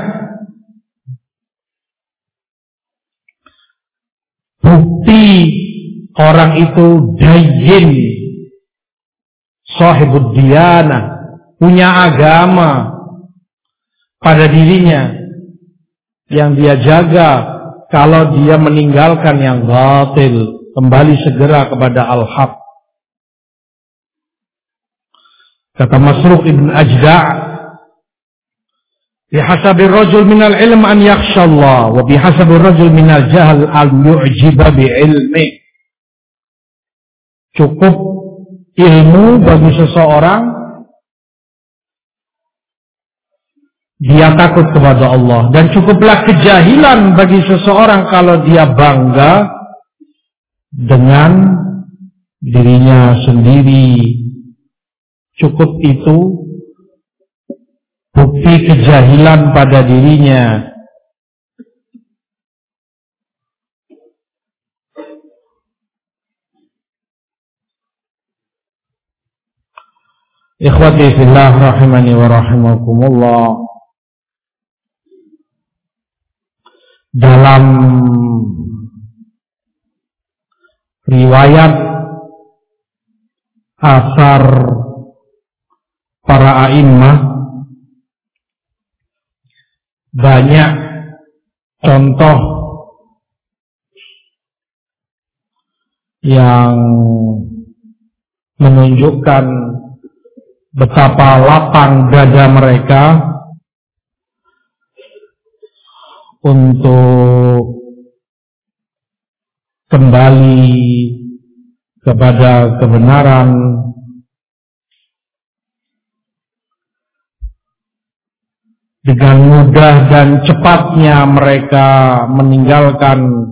bukti orang itu dayin sahibud diyana. Punya agama. Pada dirinya. Yang dia jaga. Kalau dia meninggalkan yang batil. Kembali segera kepada al-haq. Kata Masruq ibn Ajda' Bihasabi rajul minal ilm an yakhsha Allah. Wa bihasabi rajul minal jahl an yu'jiba bi ilmi. Cukup ilmu bagi seseorang dia takut kepada Allah dan cukuplah kejahilan bagi seseorang kalau dia bangga dengan dirinya sendiri. Cukup itu bukti kejahilan pada dirinya. Ikhwati fillah rahimani wa rahimakumullah. Dalam riwayat asar para a'immah banyak contoh yang menunjukkan betapa lapang dada mereka untuk kembali kepada kebenaran. Dengan mudah dan cepatnya mereka meninggalkan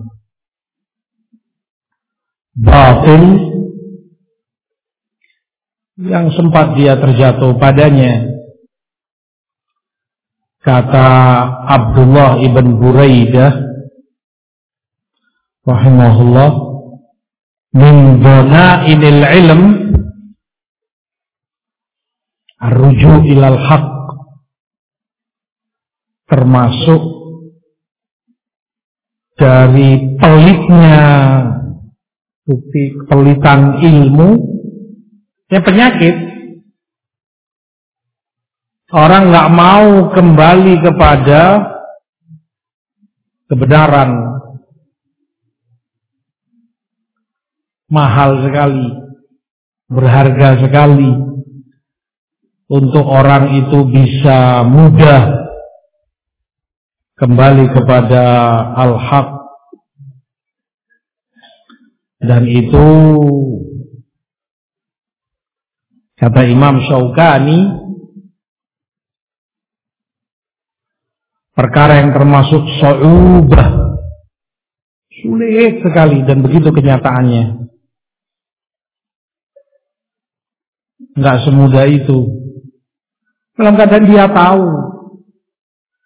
batin yang sempat dia terjatuh padanya. Kata Abdullah ibn Buraidah rahimahullah min inil ilm arruju ilal haq termasuk dari pelitnya bukti pelitan ilmu ya penyakit. Orang nggak mau kembali kepada kebenaran. Mahal sekali berharga sekali untuk orang itu bisa mudah kembali kepada al-haq. Dan itu kata Imam Syaukani perkara yang termasuk sa'ubah. Sulit sekali dan begitu kenyataannya. Nggak semudah itu. Dalam keadaan dia tahu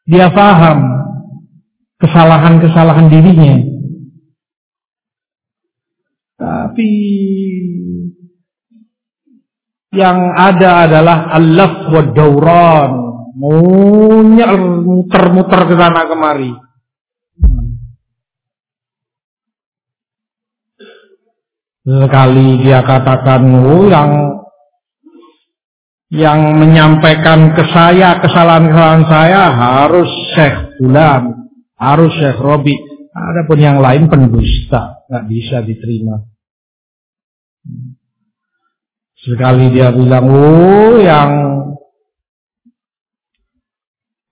dia paham kesalahan-kesalahan dirinya. Tapi yang ada adalah alaf wa dauran, muter-muter ke sana kemari. Sekali dia katakan, oh yang yang menyampaikan ke saya kesalahan-kesalahan saya harus Syekh Fulan, harus Syekh Robi. Adapun yang lain pendusta, nggak bisa diterima. Sekali dia bilang, oh yang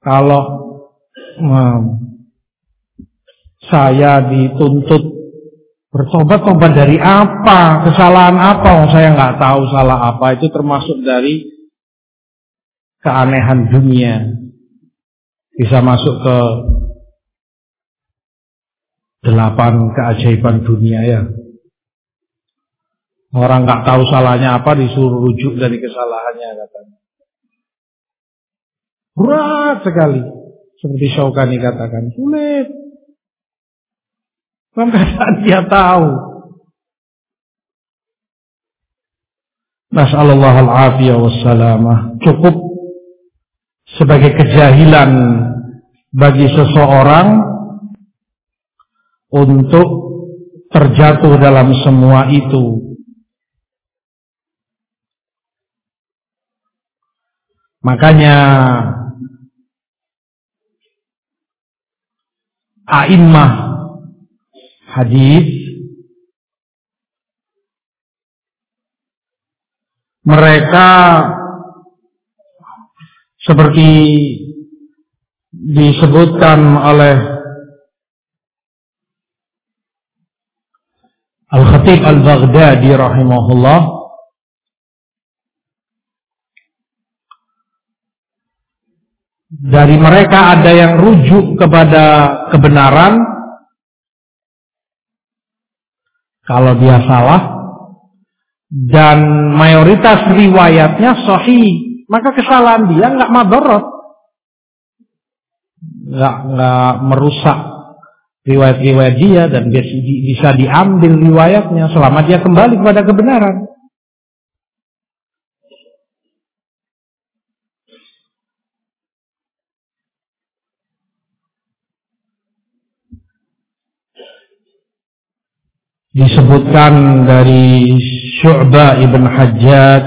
kalau hmm, saya dituntut bertobat-tobat dari apa, kesalahan apa, oh, saya nggak tahu salah apa, itu termasuk dari keanehan dunia. Bisa masuk ke delapan keajaiban dunia ya. Orang nggak tahu salahnya apa disuruh rujuk dari kesalahannya katanya. Berat sekali. Seperti Syaukani katakan. Sulit. Dalam keadaan dia tahu. Nas'alullah al-afiyah. Cukup sebagai kejahilan bagi seseorang untuk terjatuh dalam semua itu. Makanya a'immah hadis mereka seperti disebutkan oleh Al-Khatib Al-Baghdadi rahimahullah dari mereka ada yang rujuk kepada kebenaran. Kalau dia salah. Dan mayoritas riwayatnya sahih. Maka kesalahan dia nggak madorot. Nggak nggak merusak riwayat-riwayat dia dan bisa diambil riwayatnya selama dia kembali kepada kebenaran. Disebutkan dari Syu'bah ibn Hajjaj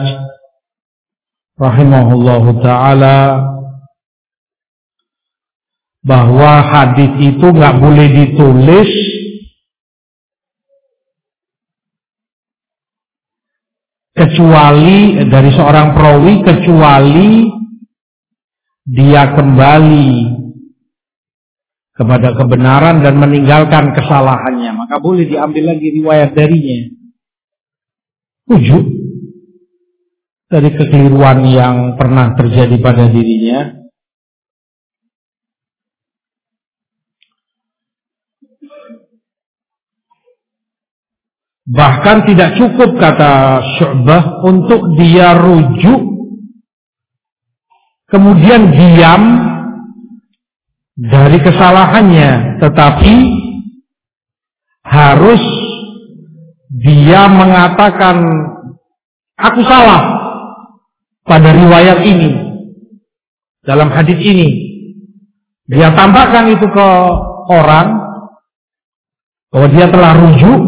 rahimahullahu taala bahwa hadis itu nggak boleh ditulis kecuali dari seorang perawi kecuali dia kembali kepada kebenaran dan meninggalkan kesalahannya. Maka boleh diambil lagi riwayat darinya. Tujuh dari kekeliruan yang pernah terjadi pada dirinya. Bahkan tidak cukup kata Syu'bah untuk dia rujuk kemudian diam dari kesalahannya, tetapi harus dia mengatakan aku salah pada riwayat ini dalam hadis ini. Dia tambahkan itu ke orang bahwa dia telah rujuk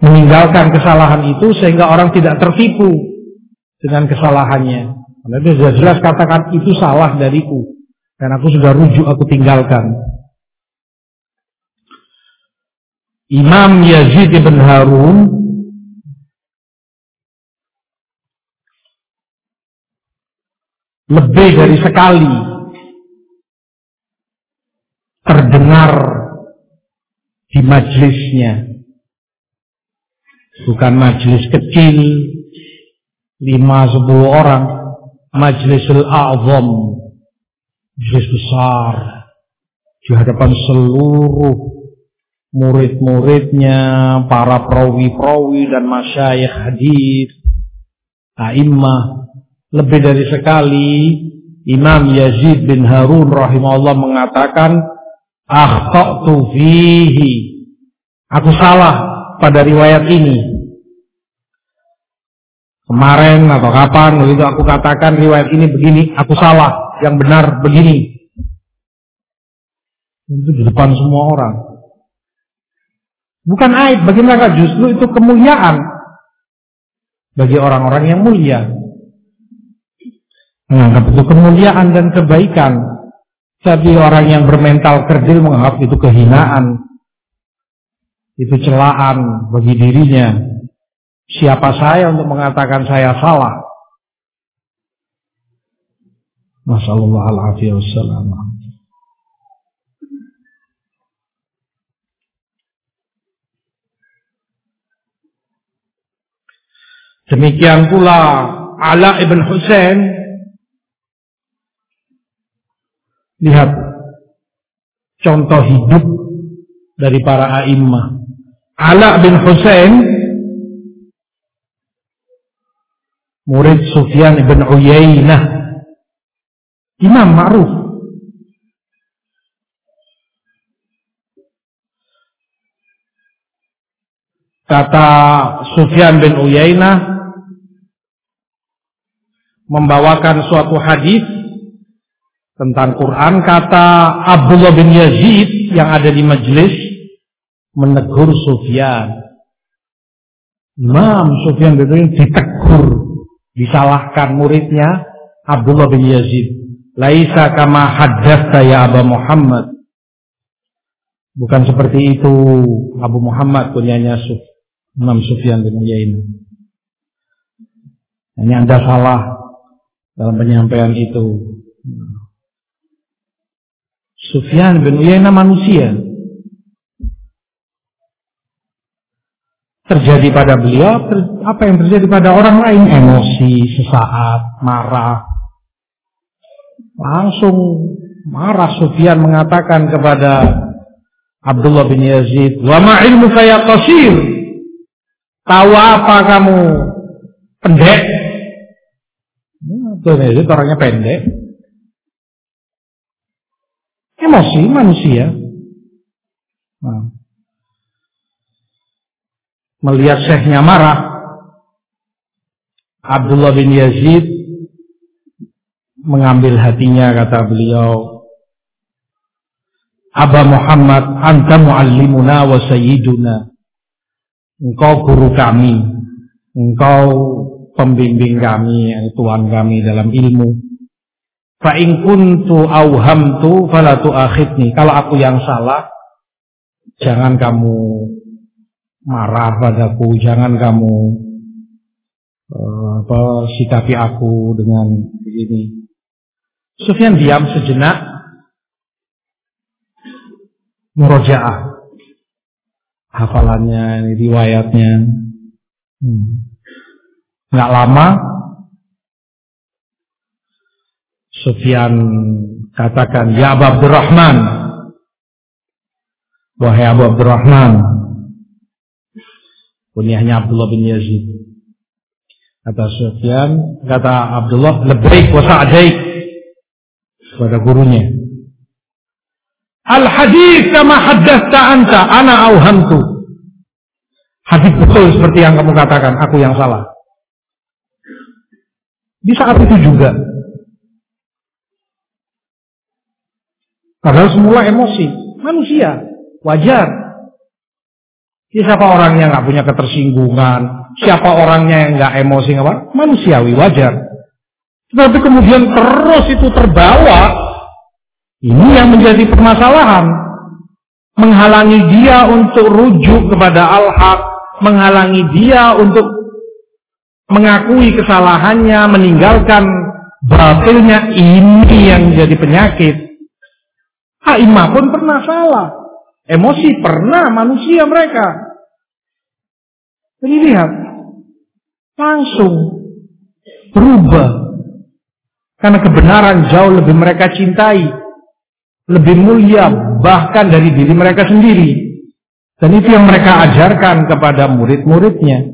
meninggalkan kesalahan itu sehingga orang tidak tertipu dengan kesalahannya. Karena itu jelas katakan itu salah dariku dan aku sudah rujuk aku tinggalkan. Imam Yazid bin Harun lebih dari sekali terdengar di majlisnya Bukan majlis kecil, lima sepuluh orang, majlisul a'zam, majlis besar, di hadapan seluruh murid-muridnya, para perawi-perawi dan masyayikh hadis, a'immah, lebih dari sekali Imam Yazid bin Harun rahimahullah mengatakan akhtatu fihi aku salah pada riwayat ini. Kemarin atau kapan begitu aku katakan riwayat ini begini, aku salah, yang benar begini. Itu di depan semua orang. Bukan aib bagi mereka, justru itu kemuliaan bagi orang-orang yang mulia. Menganggap itu kemuliaan dan kebaikan. Tapi orang yang bermental kerdil menganggap itu kehinaan itu celaan bagi dirinya. Siapa saya untuk mengatakan saya salah? Masallallahu alaihi wasallam. Demikian pula Ala ibn Husain lihat contoh hidup dari para a'immah Ala bin Husain murid Sufyan bin Uyainah. Imam ma'ruf. Kata Sufyan bin Uyainah membawakan suatu hadis tentang Quran kata Abdullah bin Yazid yang ada di majelis menegur Sufyan. Imam Sufyan bin ditegur, disalahkan muridnya Abdullah bin Yazid. Laisa kama haddatsa ya Abu Muhammad. Bukan seperti itu Abu Muhammad punyanya Suf, Imam Sufyan bin Uyainah. Ini Anda salah dalam penyampaian itu. Sufyan bin Uyainah manusia. Terjadi pada beliau apa yang terjadi pada orang lain? Emosi, sesaat, marah. Langsung marah Sufyan mengatakan kepada Abdullah bin Yazid, "Wa ma ilmu ya qasir?" Tahu apa kamu pendek? Abdullah bin Yazid orangnya pendek. Emosi manusia. Nah. Melihat syekhnya marah, Abdullah bin Yazid mengambil hatinya kata beliau Aba Muhammad anta muallimuna wa sayyiduna engkau guru kami engkau pembimbing kami tuan kami dalam ilmu Fa in kuntu auhamtu fala tuakhidni. Kalau aku yang salah, jangan kamu marah padaku, jangan kamu uh, apa sikapi aku dengan begini. Sufyan diam sejenak murojaah hafalannya ini riwayatnya hmm. lama Sufyan katakan, Ya Abu Abdurrahman. Wahai Abu Abdurrahman. Kunyahnya Abdullah bin Yazid. Kata Sufyan, kata Abdullah, Lebaik wa sa'daik. Kepada gurunya. Al hadis kama haddasta anta, ana auhamtu. Hadis betul seperti yang kamu katakan, aku yang salah. Di saat itu juga Padahal semula emosi, manusia, wajar. Siapa orangnya nggak punya ketersinggungan, siapa orangnya yang nggak emosi apa? Manusiawi, wajar. Tetapi kemudian terus itu terbawa, ini yang menjadi permasalahan. Menghalangi dia untuk rujuk kepada al-haq, menghalangi dia untuk mengakui kesalahannya, meninggalkan batilnya, ini yang jadi penyakit. Aimah pun pernah salah. Emosi pernah manusia mereka. Jadi lihat. Langsung berubah. Karena kebenaran jauh lebih mereka cintai. Lebih mulia bahkan dari diri mereka sendiri. Dan itu yang mereka ajarkan kepada murid-muridnya.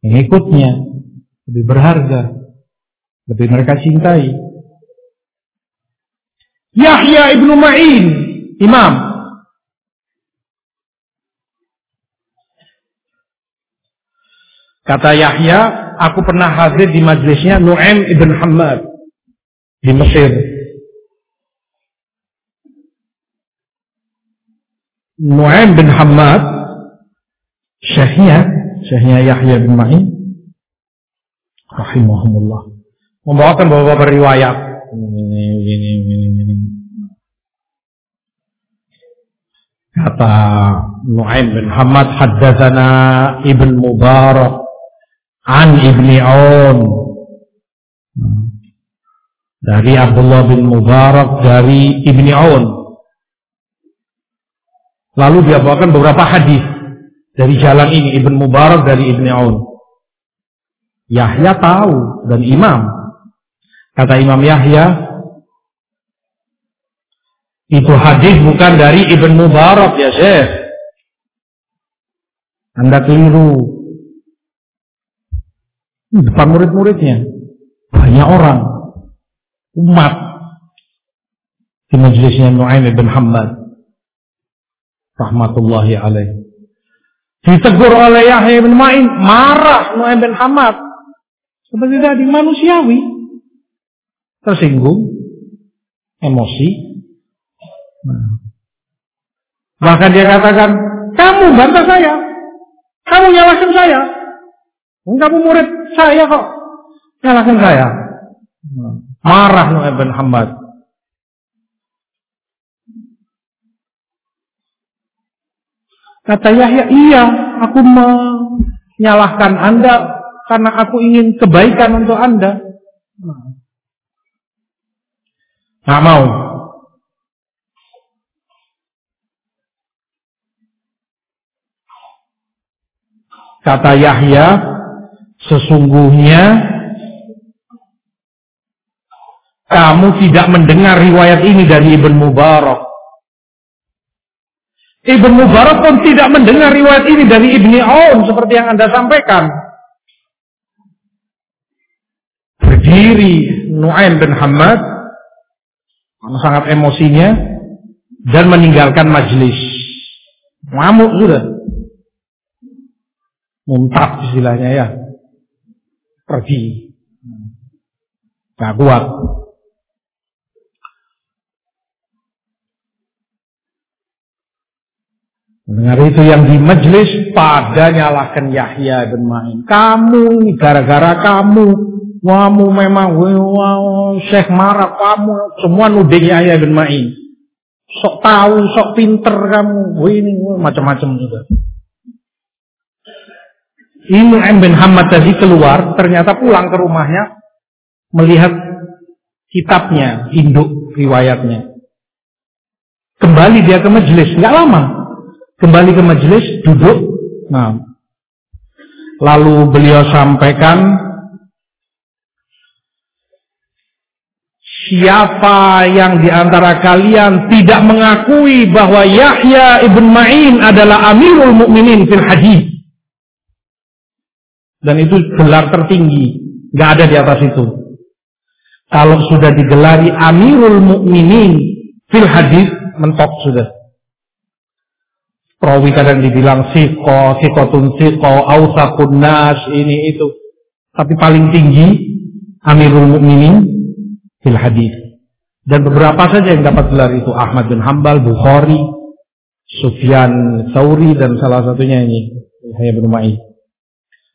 Mengikutnya. Lebih berharga. Lebih mereka cintai. Yahya ibnu Ma'in, imam. Kata Yahya, aku pernah hadir di majlisnya Nu'aim ibn Hamad di Mesir. Nu'aim bin Hamad, syekhnya, syekhnya Yahya bin Ma'in, rahimahumullah, membawakan beberapa riwayat. Ini, ini, ini, Kata Nu'aim bin Hamad haddatsana Ibn Mubarak an Ibni Aun. Dari Abdullah bin Mubarak dari Ibni Aun. Lalu dia bawakan beberapa hadis dari jalan ini Ibn Mubarak dari Ibni Aun. Yahya tahu dan imam. Kata Imam Yahya itu hadis bukan dari Ibn Mubarak ya Syekh. Anda keliru. Depan murid-muridnya. Banyak orang. Umat. Di majelisnya Nu'aim bin Hamad. Rahmatullahi alaih. Ditegur oleh Yahya bin Ma'in. Marah Nu'aim bin Hamad. Seperti tadi manusiawi. Tersinggung. Emosi Bahkan dia katakan, kamu bantah saya. Kamu nyalahkan saya. Kamu murid saya kok. Nyalahkan saya. Marah Nuh Ibn Hamad. Kata Yahya, iya, aku menyalahkan Anda karena aku ingin kebaikan untuk Anda. Nggak mau. Kata Yahya, sesungguhnya kamu tidak mendengar riwayat ini dari Ibn Mubarak. Ibn Mubarak pun tidak mendengar riwayat ini dari Ibni Aun seperti yang Anda sampaikan. Berdiri Nu'aim bin Hamad sangat emosinya dan meninggalkan majlis. Ngamuk sudah. Muntah istilahnya ya. Pergi. Gak kuat. Mendengar itu yang di majelis pada nyalakan Yahya bin Ma'in. Kamu gara-gara kamu. Kamu memang wow, Syekh marah kamu. Semua nuding Yahya bin Ma'in. Sok tahu, sok pinter kamu. Ini macam-macam juga. Ini M bin Hamad tadi keluar, ternyata pulang ke rumahnya melihat kitabnya, induk riwayatnya. Kembali dia ke majelis, nggak lama kembali ke majelis, duduk. Nah, lalu beliau sampaikan Siapa yang di antara kalian tidak mengakui bahwa Yahya ibn Ma'in adalah Amirul Mukminin fil hadis dan itu gelar tertinggi, nggak ada di atas itu. Kalau sudah digelari Amirul Mukminin fil hadis mentok sudah. Perawi kadang dibilang siko, sikotun siko, ausakun nas, ini itu. Tapi paling tinggi Amirul Mukminin fil hadis. Dan beberapa saja yang dapat gelar itu Ahmad bin Hambal, Bukhari, Sufyan Sauri dan salah satunya ini Yahya bin.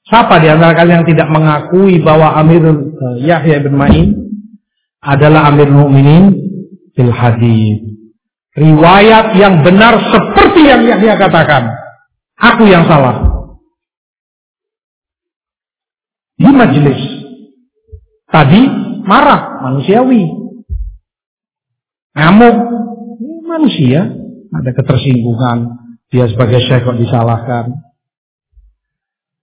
Siapa di antara kalian yang tidak mengakui bahwa Amir uh, Yahya bin Ma'in adalah Amir Mukminin fil hadis? riwayat yang benar seperti yang Yahya katakan. Aku yang salah. Di majelis. Tadi marah, manusiawi. Ngamuk, manusia. Ada ketersinggungan. Dia sebagai syekh kok disalahkan.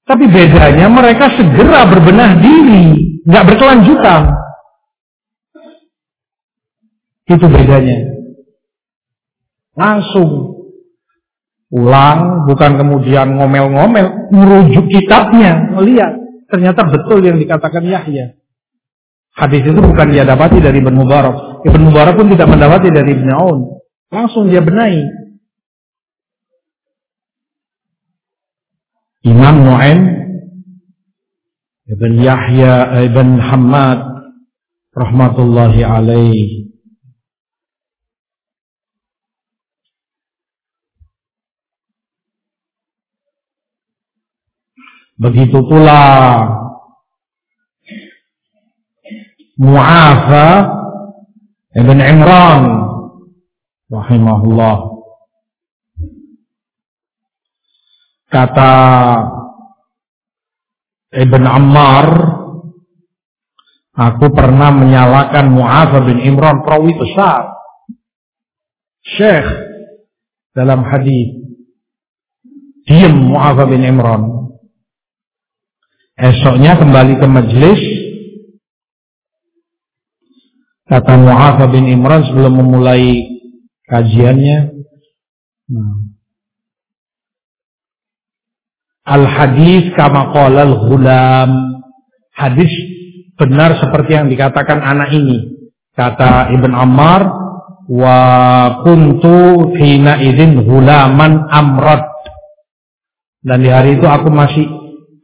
Tapi bedanya mereka segera berbenah diri. nggak berkelanjutan. Itu bedanya. Langsung ulang, bukan kemudian ngomel-ngomel, merujuk kitabnya, melihat ternyata betul yang dikatakan Yahya. Hadis itu bukan dia dapati dari Ibn Mubarak. Ibn Mubarak pun tidak mendapati dari Ibn Aun. Langsung dia benahi. Imam Nu'aim Ibn Yahya Ibn Hamad rahmatullahi alaih. Begitu pula Mu'afa Ibn Imran rahimahullah kata Ibn Ammar aku pernah menyalakan Mu'afa bin Imran perawi besar Syekh dalam hadis diam Mu'afa bin Imran Esoknya kembali ke majelis. Kata Mu'afa bin Imran sebelum memulai kajiannya. Nah. Al-hadis kama qala al-ghulam. Hadis benar seperti yang dikatakan anak ini. Kata Ibn Ammar, wa kuntu hina idin hulaman amrod. Dan di hari itu aku masih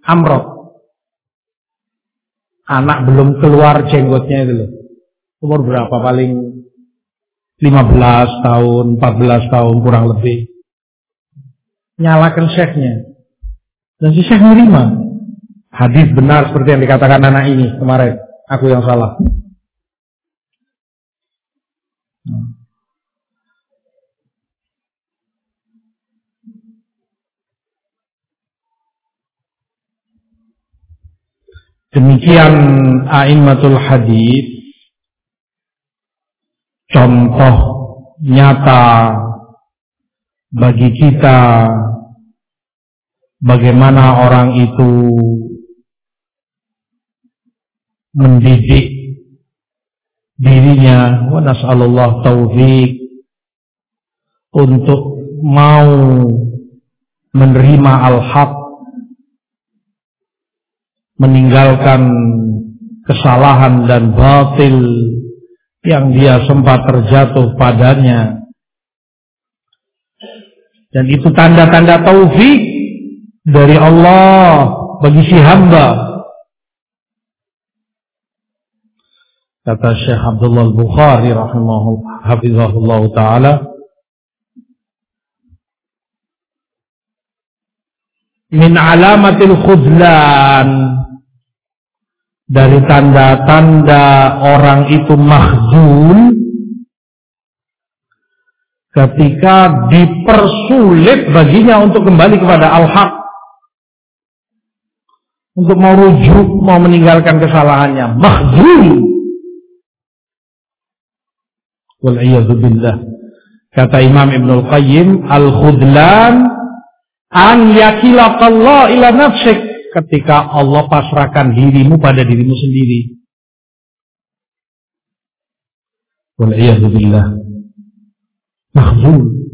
amrod anak belum keluar jenggotnya itu loh. Umur berapa paling 15 tahun, 14 tahun kurang lebih. Nyalakan syekhnya. Dan si syekh menerima. Hadis benar seperti yang dikatakan anak ini kemarin. Aku yang salah. Demikian a'immatul hadis contoh nyata bagi kita bagaimana orang itu mendidik dirinya wa nas'alullah taufik untuk mau menerima al-haq meninggalkan kesalahan dan batil yang dia sempat terjatuh padanya. Dan itu tanda-tanda taufik dari Allah bagi si hamba. Kata Syekh Abdullah Al-Bukhari rahimahullah taala. Min alamatil khudlan. Dari tanda-tanda orang itu mahzun ketika dipersulit baginya untuk kembali kepada al-haq untuk mau rujuk, mau meninggalkan kesalahannya mahzun wal billah kata Imam Ibn Al-Qayyim al-khudlan An yakilaqallah ila nafsik. Ketika Allah pasrahkan dirimu pada dirimu sendiri. Wal'iyahzubillah. Mahzul.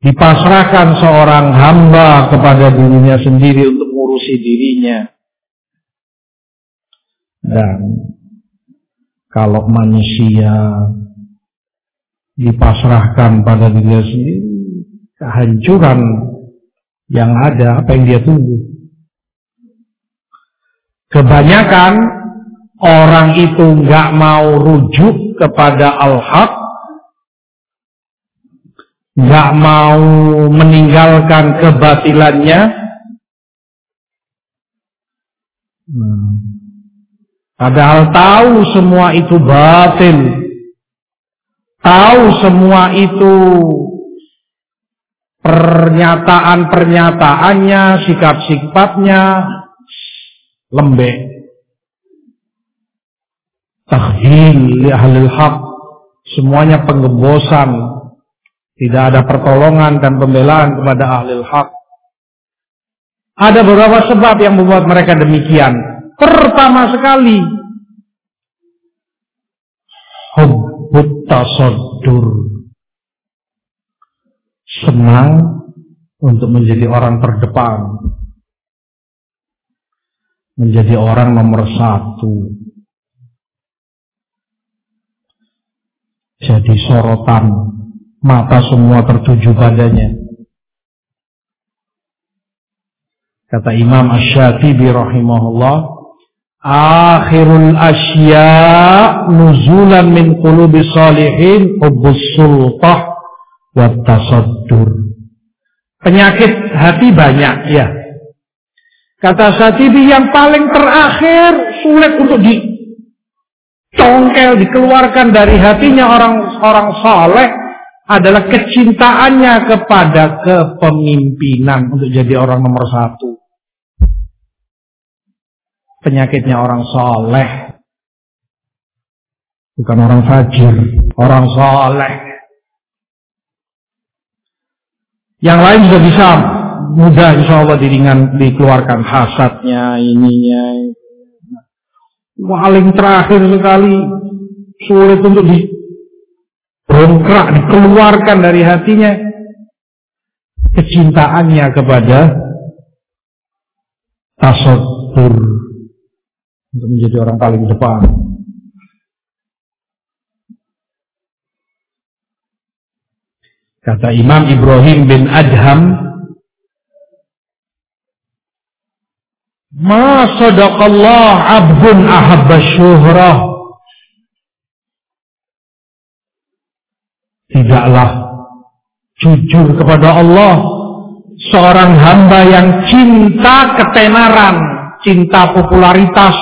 Dipasrahkan seorang hamba kepada dirinya sendiri untuk mengurusi dirinya. Dan kalau manusia dipasrahkan pada dirinya sendiri, kehancuran yang ada, apa yang dia tunggu. Kebanyakan orang itu nggak mau rujuk kepada al-haq, nggak mau meninggalkan kebatilannya. Hmm. Padahal tahu semua itu batil tahu semua itu pernyataan-pernyataannya, sikap-sikapnya lembek. Tahhil li ahlil semuanya penggembosan, tidak ada pertolongan dan pembelaan kepada ahlil haq. Ada beberapa sebab yang membuat mereka demikian. Pertama sekali, hub mutasaddur senang untuk menjadi orang terdepan menjadi orang nomor satu jadi sorotan mata semua tertuju padanya. Kata Imam Ash-Shatibi rahimahullah akhirul asya nuzulan min qulubi salihin hubbus sultah wa tasaddur. Penyakit hati banyak ya. Kata Satibi yang paling terakhir sulit untuk dicongkel dikeluarkan dari hatinya orang-orang saleh adalah kecintaannya kepada kepemimpinan untuk jadi orang nomor satu penyakitnya orang soleh. Bukan orang fajir, orang soleh. Yang lain juga bisa mudah insya Allah diringan dikeluarkan hasadnya, ininya. Paling terakhir sekali sulit untuk dibongkrak, dikeluarkan dari hatinya kecintaannya kepada tasotur untuk menjadi orang paling depan. Kata Imam Ibrahim bin Adham, Ma sadaqallah abdun ahabba syuhrah. Tidaklah jujur kepada Allah seorang hamba yang cinta ketenaran, cinta popularitas,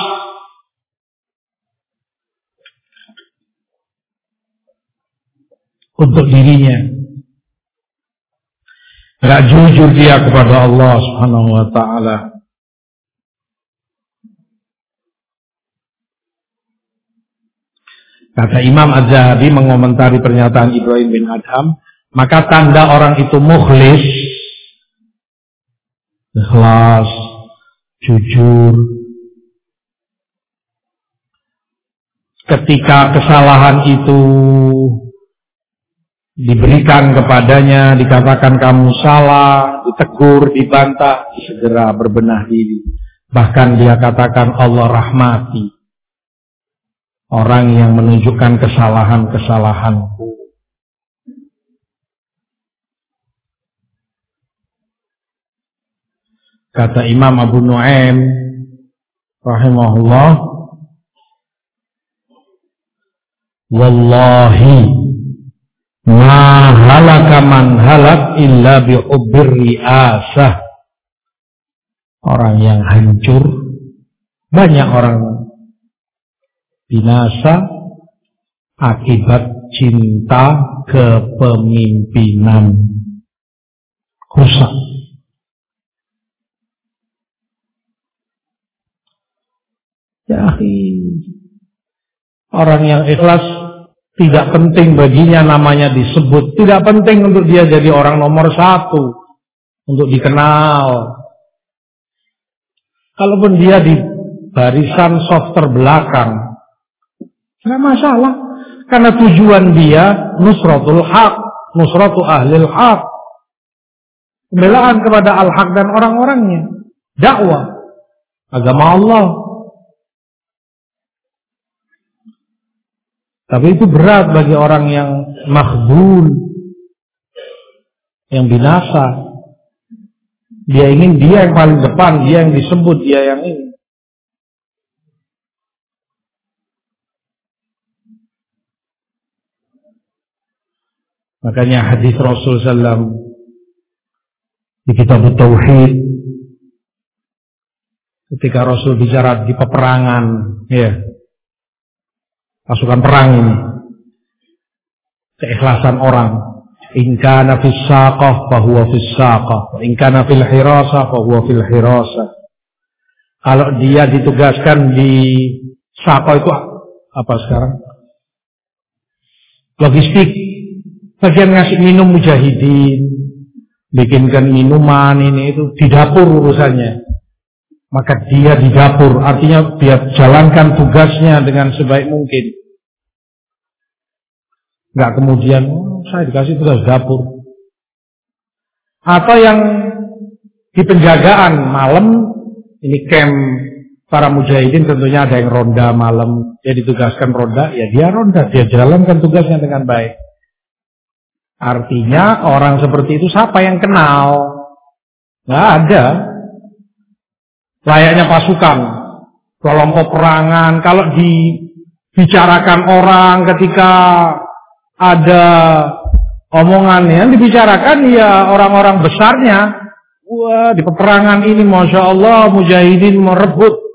untuk dirinya. Gak jujur dia kepada Allah Subhanahu wa taala. Kata Imam Az-Zahabi mengomentari pernyataan Ibrahim bin Adham, Maka tanda orang itu mukhlis, ikhlas, jujur. Ketika kesalahan itu diberikan kepadanya, dikatakan kamu salah, ditegur, dibantah, segera berbenah diri. Bahkan dia katakan Allah rahmati orang yang menunjukkan kesalahan-kesalahanku. Kata Imam Abu Nuaim rahimahullah Wallahi ma halaka man halak illa bi riasah Orang yang hancur banyak orang binasa akibat cinta kepemimpinan. Rusak. Ya, orang yang ikhlas tidak penting baginya namanya disebut, tidak penting untuk dia jadi orang nomor satu, untuk dikenal. Kalaupun dia di barisan soft terbelakang, tidak masalah. Karena tujuan dia nusratul haq, nusratu ahlil haq. Pembelaan kepada al-haq dan orang-orangnya. Dakwah. Agama Allah. Tapi itu berat bagi orang yang makhdul, yang binasa. Dia ingin dia yang paling depan, dia yang disebut, dia yang ini. Makanya hadis Rasul SAW di kitab Tauhid ketika Rasul bicara di peperangan, ya, pasukan perang ini. Keikhlasan orang. In kana fis saqah huwa fis saqah. In kana fil hirasah huwa fil hirasah. Kalau dia ditugaskan di saqah itu apa sekarang? Logistik. Bagian ngasih minum mujahidin. Bikinkan minuman ini itu di dapur urusannya maka dia di dapur artinya dia jalankan tugasnya dengan sebaik mungkin Nggak kemudian, oh, saya dikasih tugas dapur. Atau yang di penjagaan malam, ini camp para mujahidin tentunya ada yang ronda malam. Dia ditugaskan ronda, ya dia ronda. Dia jalankan tugasnya dengan baik. Artinya orang seperti itu siapa yang kenal? Nggak ada. Layaknya pasukan. Kelompok perangan. Kalau dibicarakan orang ketika ada omongan yang dibicarakan ya orang-orang besarnya. Wah di peperangan ini Masya Allah mujahidin merebut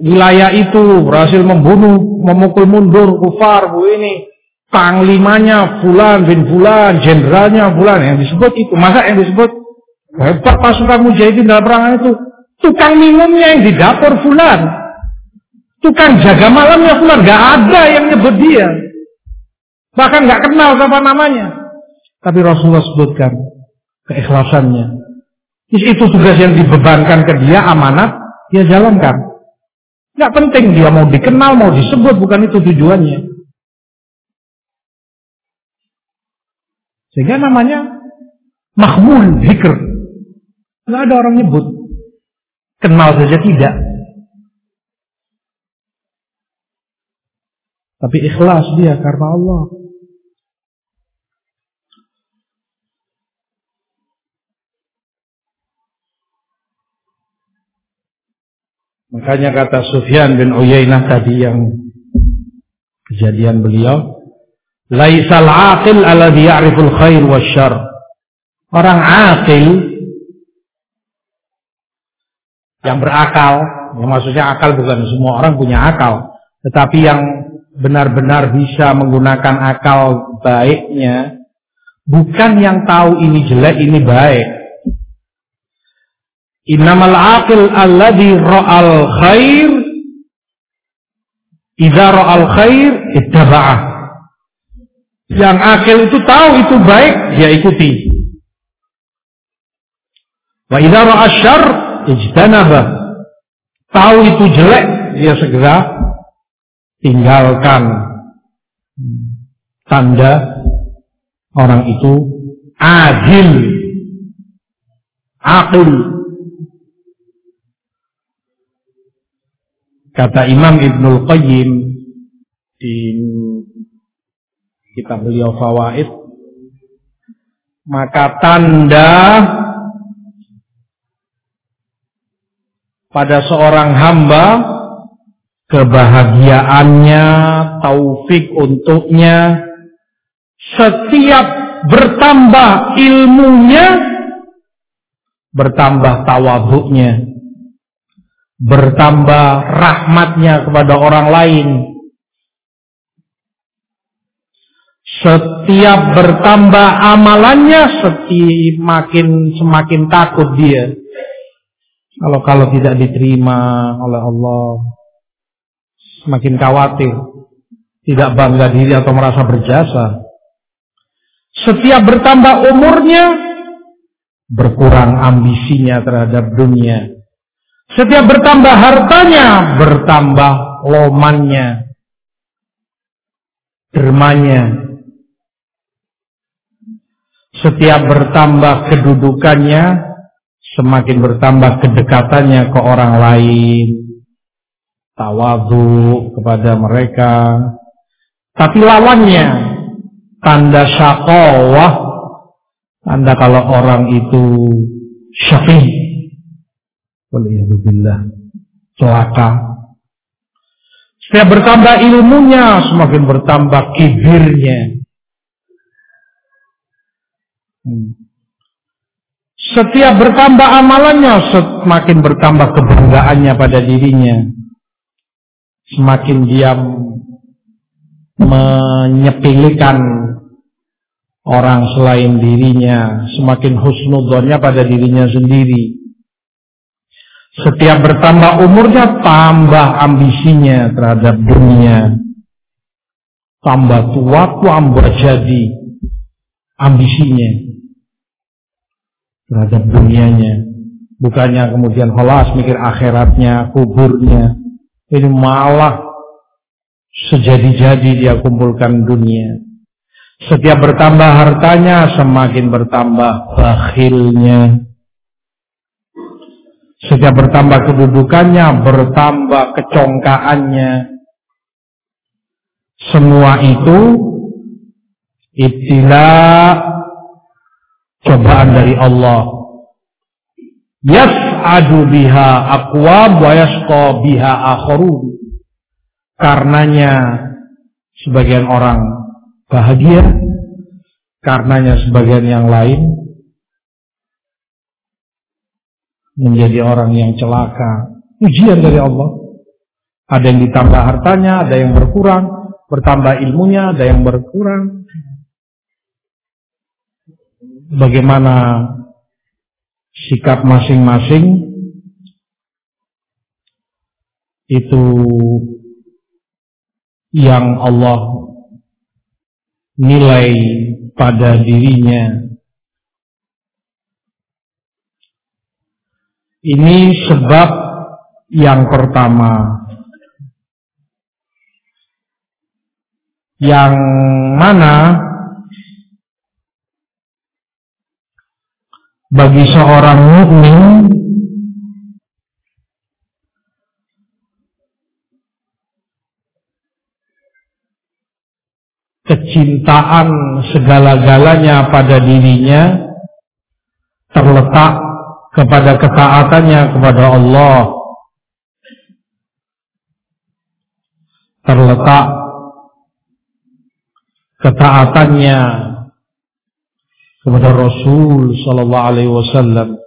wilayah itu berhasil membunuh, memukul mundur kufar bu ini panglimanya Fulan bin Fulan, jenderalnya Fulan yang disebut itu masa yang disebut hebat pasukan mujahidin dalam perangan itu tukang minumnya yang di dapur Fulan tukang jaga malamnya Fulan gak ada yang nyebut dia Bahkan nggak kenal siapa namanya. Tapi Rasulullah sebutkan keikhlasannya. Itu tugas yang dibebankan ke dia amanat, dia jalankan. Nggak penting dia mau dikenal, mau disebut, bukan itu tujuannya. Sehingga namanya mahmul zikr. Nggak ada orang nyebut. Kenal saja tidak. Tapi ikhlas dia karena Allah. Makanya kata Sufyan bin Uyainah tadi yang kejadian beliau, laisal aqil alladhi ya'riful khair wasyarr. Orang aqil yang berakal, yang maksudnya akal bukan semua orang punya akal, tetapi yang benar-benar bisa menggunakan akal baiknya bukan yang tahu ini jelek ini baik Innamal aqil alladhi ra'al khair idza ra'al khair ittaba'ah. Yang akil itu tahu itu baik, dia ikuti. Wa idza ra'a syarr ijtanaba. Tahu itu jelek, dia segera tinggalkan. Tanda orang itu adil. Akil. Kata Imam Ibnul Qayyim di kitab beliau Fawaid maka tanda pada seorang hamba kebahagiaannya, taufik untuknya setiap bertambah ilmunya bertambah tawaduknya bertambah rahmatnya kepada orang lain setiap bertambah amalannya semakin semakin takut dia. Kalau kalau tidak diterima oleh Allah semakin khawatir. Tidak bangga diri atau merasa berjasa. Setiap bertambah umurnya berkurang ambisinya terhadap dunia. Setiap bertambah hartanya, bertambah lomannya, dermanya. Setiap bertambah kedudukannya, semakin bertambah kedekatannya ke orang lain. Tawadu kepada mereka. Tapi lawannya, tanda syakawah, tanda kalau orang itu syafiq Waliyahzubillah. Celaka. Setiap bertambah ilmunya, semakin bertambah kibirnya. Hmm. Setiap bertambah amalannya, semakin bertambah kebanggaannya pada dirinya. Semakin dia menyepilikan orang selain dirinya, semakin husnudonnya pada dirinya sendiri. Setiap bertambah umurnya, tambah ambisinya terhadap dunia. Tambah tua, tambah jadi ambisinya terhadap dunianya. Bukannya kemudian holas mikir akhiratnya, kuburnya. Ini malah sejadi-jadi dia kumpulkan dunia. Setiap bertambah hartanya, semakin bertambah bakhilnya. Setiap bertambah kedudukannya, bertambah kecongkaannya. Semua itu ibtila cobaan dari Allah. Yas'adu biha aqwam wa yasqa biha akharun. Karenanya sebagian orang bahagia, karenanya sebagian yang lain menjadi orang yang celaka. Ujian dari Allah. Ada yang ditambah hartanya, ada yang berkurang, bertambah ilmunya, ada yang berkurang. Bagaimana sikap masing-masing itu yang Allah nilai pada dirinya Ini sebab yang pertama. Yang mana bagi seorang mukmin kecintaan segala-galanya pada dirinya terletak kepada ketaatannya kepada Allah. Terletak ketaatannya kepada Rasul sallallahu alaihi wasallam.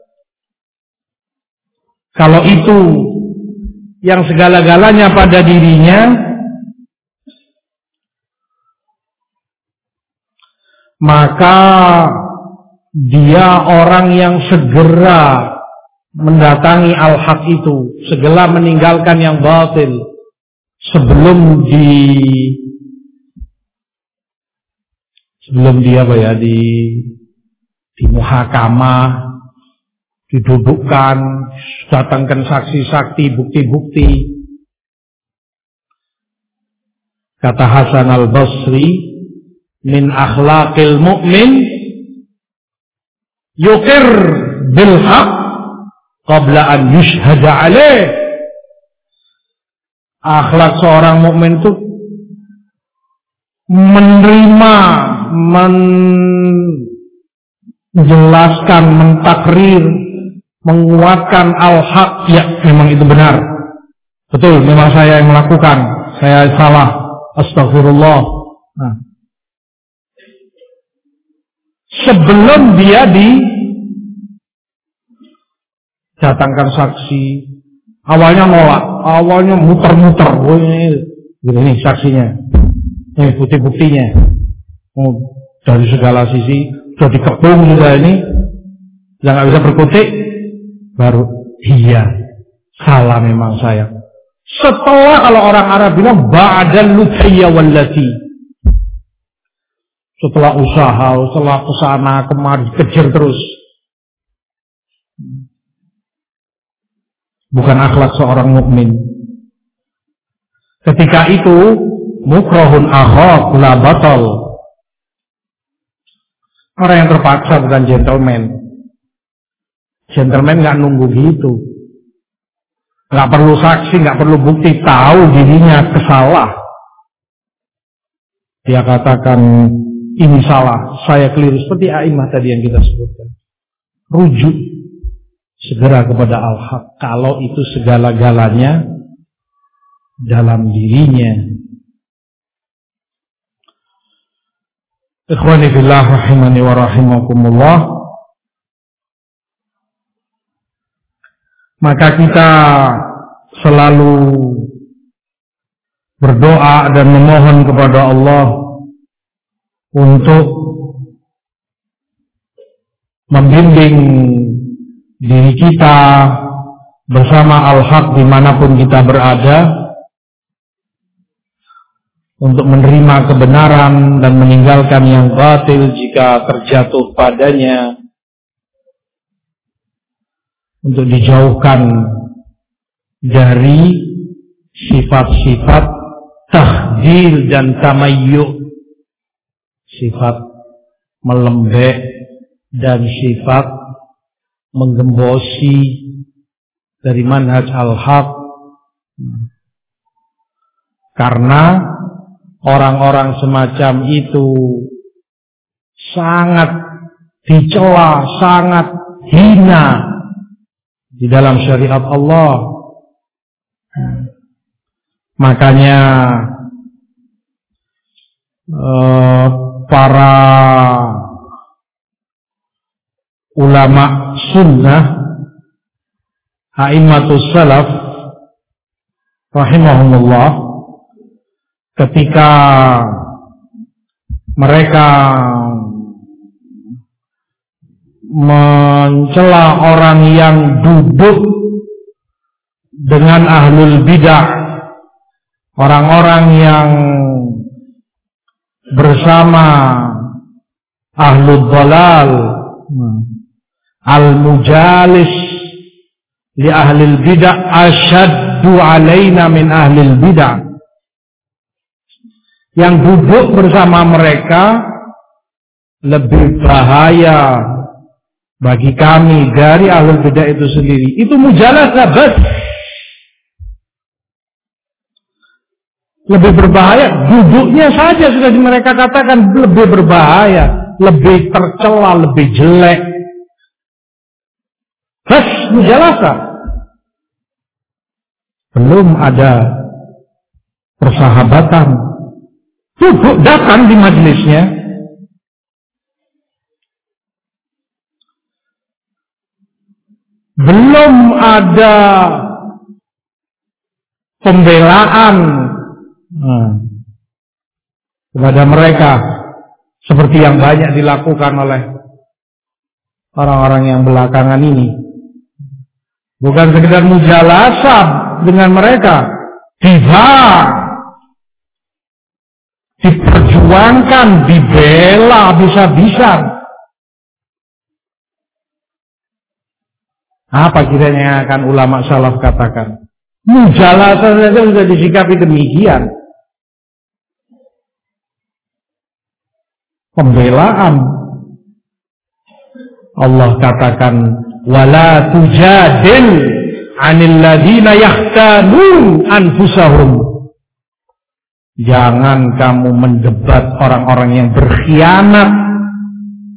Kalau itu yang segala-galanya pada dirinya maka dia orang yang segera mendatangi al-haq itu, segera meninggalkan yang batil sebelum di sebelum dia apa ya di di muhakamah didudukkan datangkan saksi-saksi bukti-bukti. Kata Hasan al-Basri min akhlaqil mu'min yukir bil haq qabla an yushhada alaih. Akhlak seorang mukmin itu menerima menjelaskan mentakrir menguatkan al-haq ya memang itu benar. Betul memang saya yang melakukan. Saya salah. Astagfirullah nah. sebelum dia di datangkan saksi awalnya nolak awalnya muter-muter. Ini, ini saksinya. Ini bukti-buktinya. Oh, dari segala sisi sudah dikepung juga ini. Yang nggak bisa berkutik. Baru iya salah memang saya. Setelah kalau orang Arab bilang ba'dal lutayya wallati setelah usaha setelah ke sana kemari kejar terus. Bukan akhlak seorang mukmin. Ketika itu mukrohun akhok la batal. Orang yang terpaksa bukan gentleman. Gentleman nggak nunggu gitu. Nggak perlu saksi, nggak perlu bukti, tahu dirinya kesalah. Dia katakan ini salah, saya keliru seperti Aimah tadi yang kita sebutkan. Rujuk segera kepada al-haq kalau itu segala-galanya dalam dirinya. Ikhwani fillah rahimani wa rahimakumullah. Maka kita selalu berdoa dan memohon kepada Allah untuk membimbing diri kita bersama al-haq di mana pun kita berada untuk menerima kebenaran dan meninggalkan yang batil jika terjatuh padanya. Untuk dijauhkan dari sifat-sifat tahdil dan tamayyuk sifat melembek dan sifat menggembosi dari manhaj al-haq. Karena orang-orang semacam itu sangat dicela, sangat hina di dalam syariat Allah. Makanya eh, para ulama sunnah A'immatus salaf rahimahumullah ketika mereka mencela orang yang duduk dengan ahlul bidah orang-orang yang bersama ahlul dalal al-mujalis li ahli bidah asyaddu alaina min ahli bidah yang duduk bersama mereka lebih bahaya bagi kami dari ahli bidah itu sendiri itu mujalas bas lebih berbahaya duduknya saja sudah mereka katakan lebih berbahaya lebih tercela lebih jelek Bas mujalasa. Belum ada persahabatan. Duduk datang di majelisnya. Belum ada pembelaan hmm, kepada mereka seperti yang banyak dilakukan oleh orang-orang yang belakangan ini. Bukan sekedar mujalasah dengan mereka. Tiba. Diperjuangkan, dibela bisa-bisa. Apa kiranya yang akan ulama salaf katakan? Mujalatan saja sudah disikapi demikian. Pembelaan. Allah katakan, wala tujadil anil yahtanun anfusahum. Jangan kamu mendebat orang-orang yang berkhianat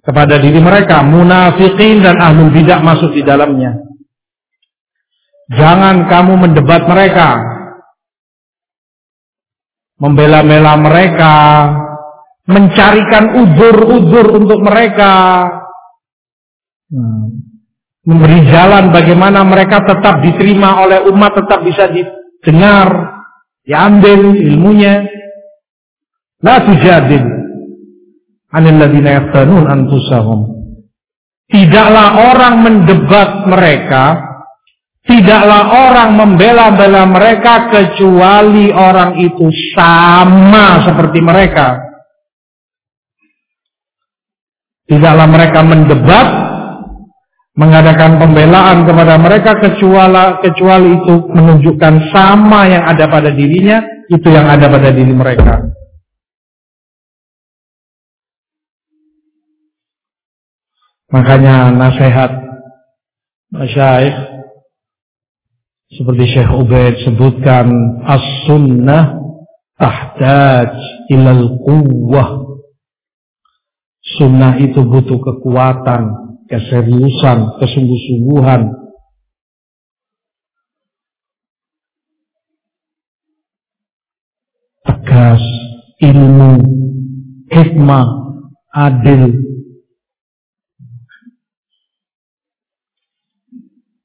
kepada diri mereka, munafikin dan ahlul bidah masuk di dalamnya. Jangan kamu mendebat mereka, membela-bela mereka, mencarikan udur-udur untuk mereka, hmm. memberi jalan bagaimana mereka tetap diterima oleh umat, tetap bisa didengar, diambil ilmunya. La tujadil anil ladina yaftanun anfusahum. Tidaklah orang mendebat mereka, tidaklah orang membela-bela mereka kecuali orang itu sama seperti mereka. Tidaklah mereka mendebat, mengadakan pembelaan kepada mereka kecuali, kecuali itu menunjukkan sama yang ada pada dirinya, itu yang ada pada diri mereka. Makanya nasihat masyaikh seperti Syekh Ubaid sebutkan as-sunnah tahtaj ilal quwwah Sunnah itu butuh kekuatan, keseriusan, kesungguh-sungguhan. Tegas, ilmu, hikmah, adil.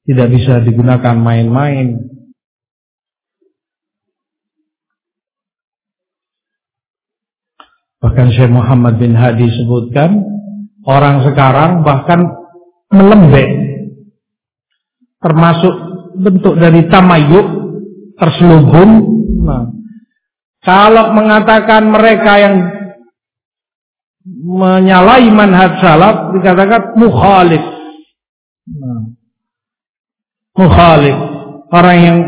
Tidak bisa digunakan main-main. Bahkan Syekh Muhammad bin Hadi sebutkan orang sekarang bahkan melembek termasuk bentuk dari tamayuk terselubung. Nah, kalau mengatakan mereka yang menyalahi manhaj salaf dikatakan mukhalif. Nah, mukhalif, orang yang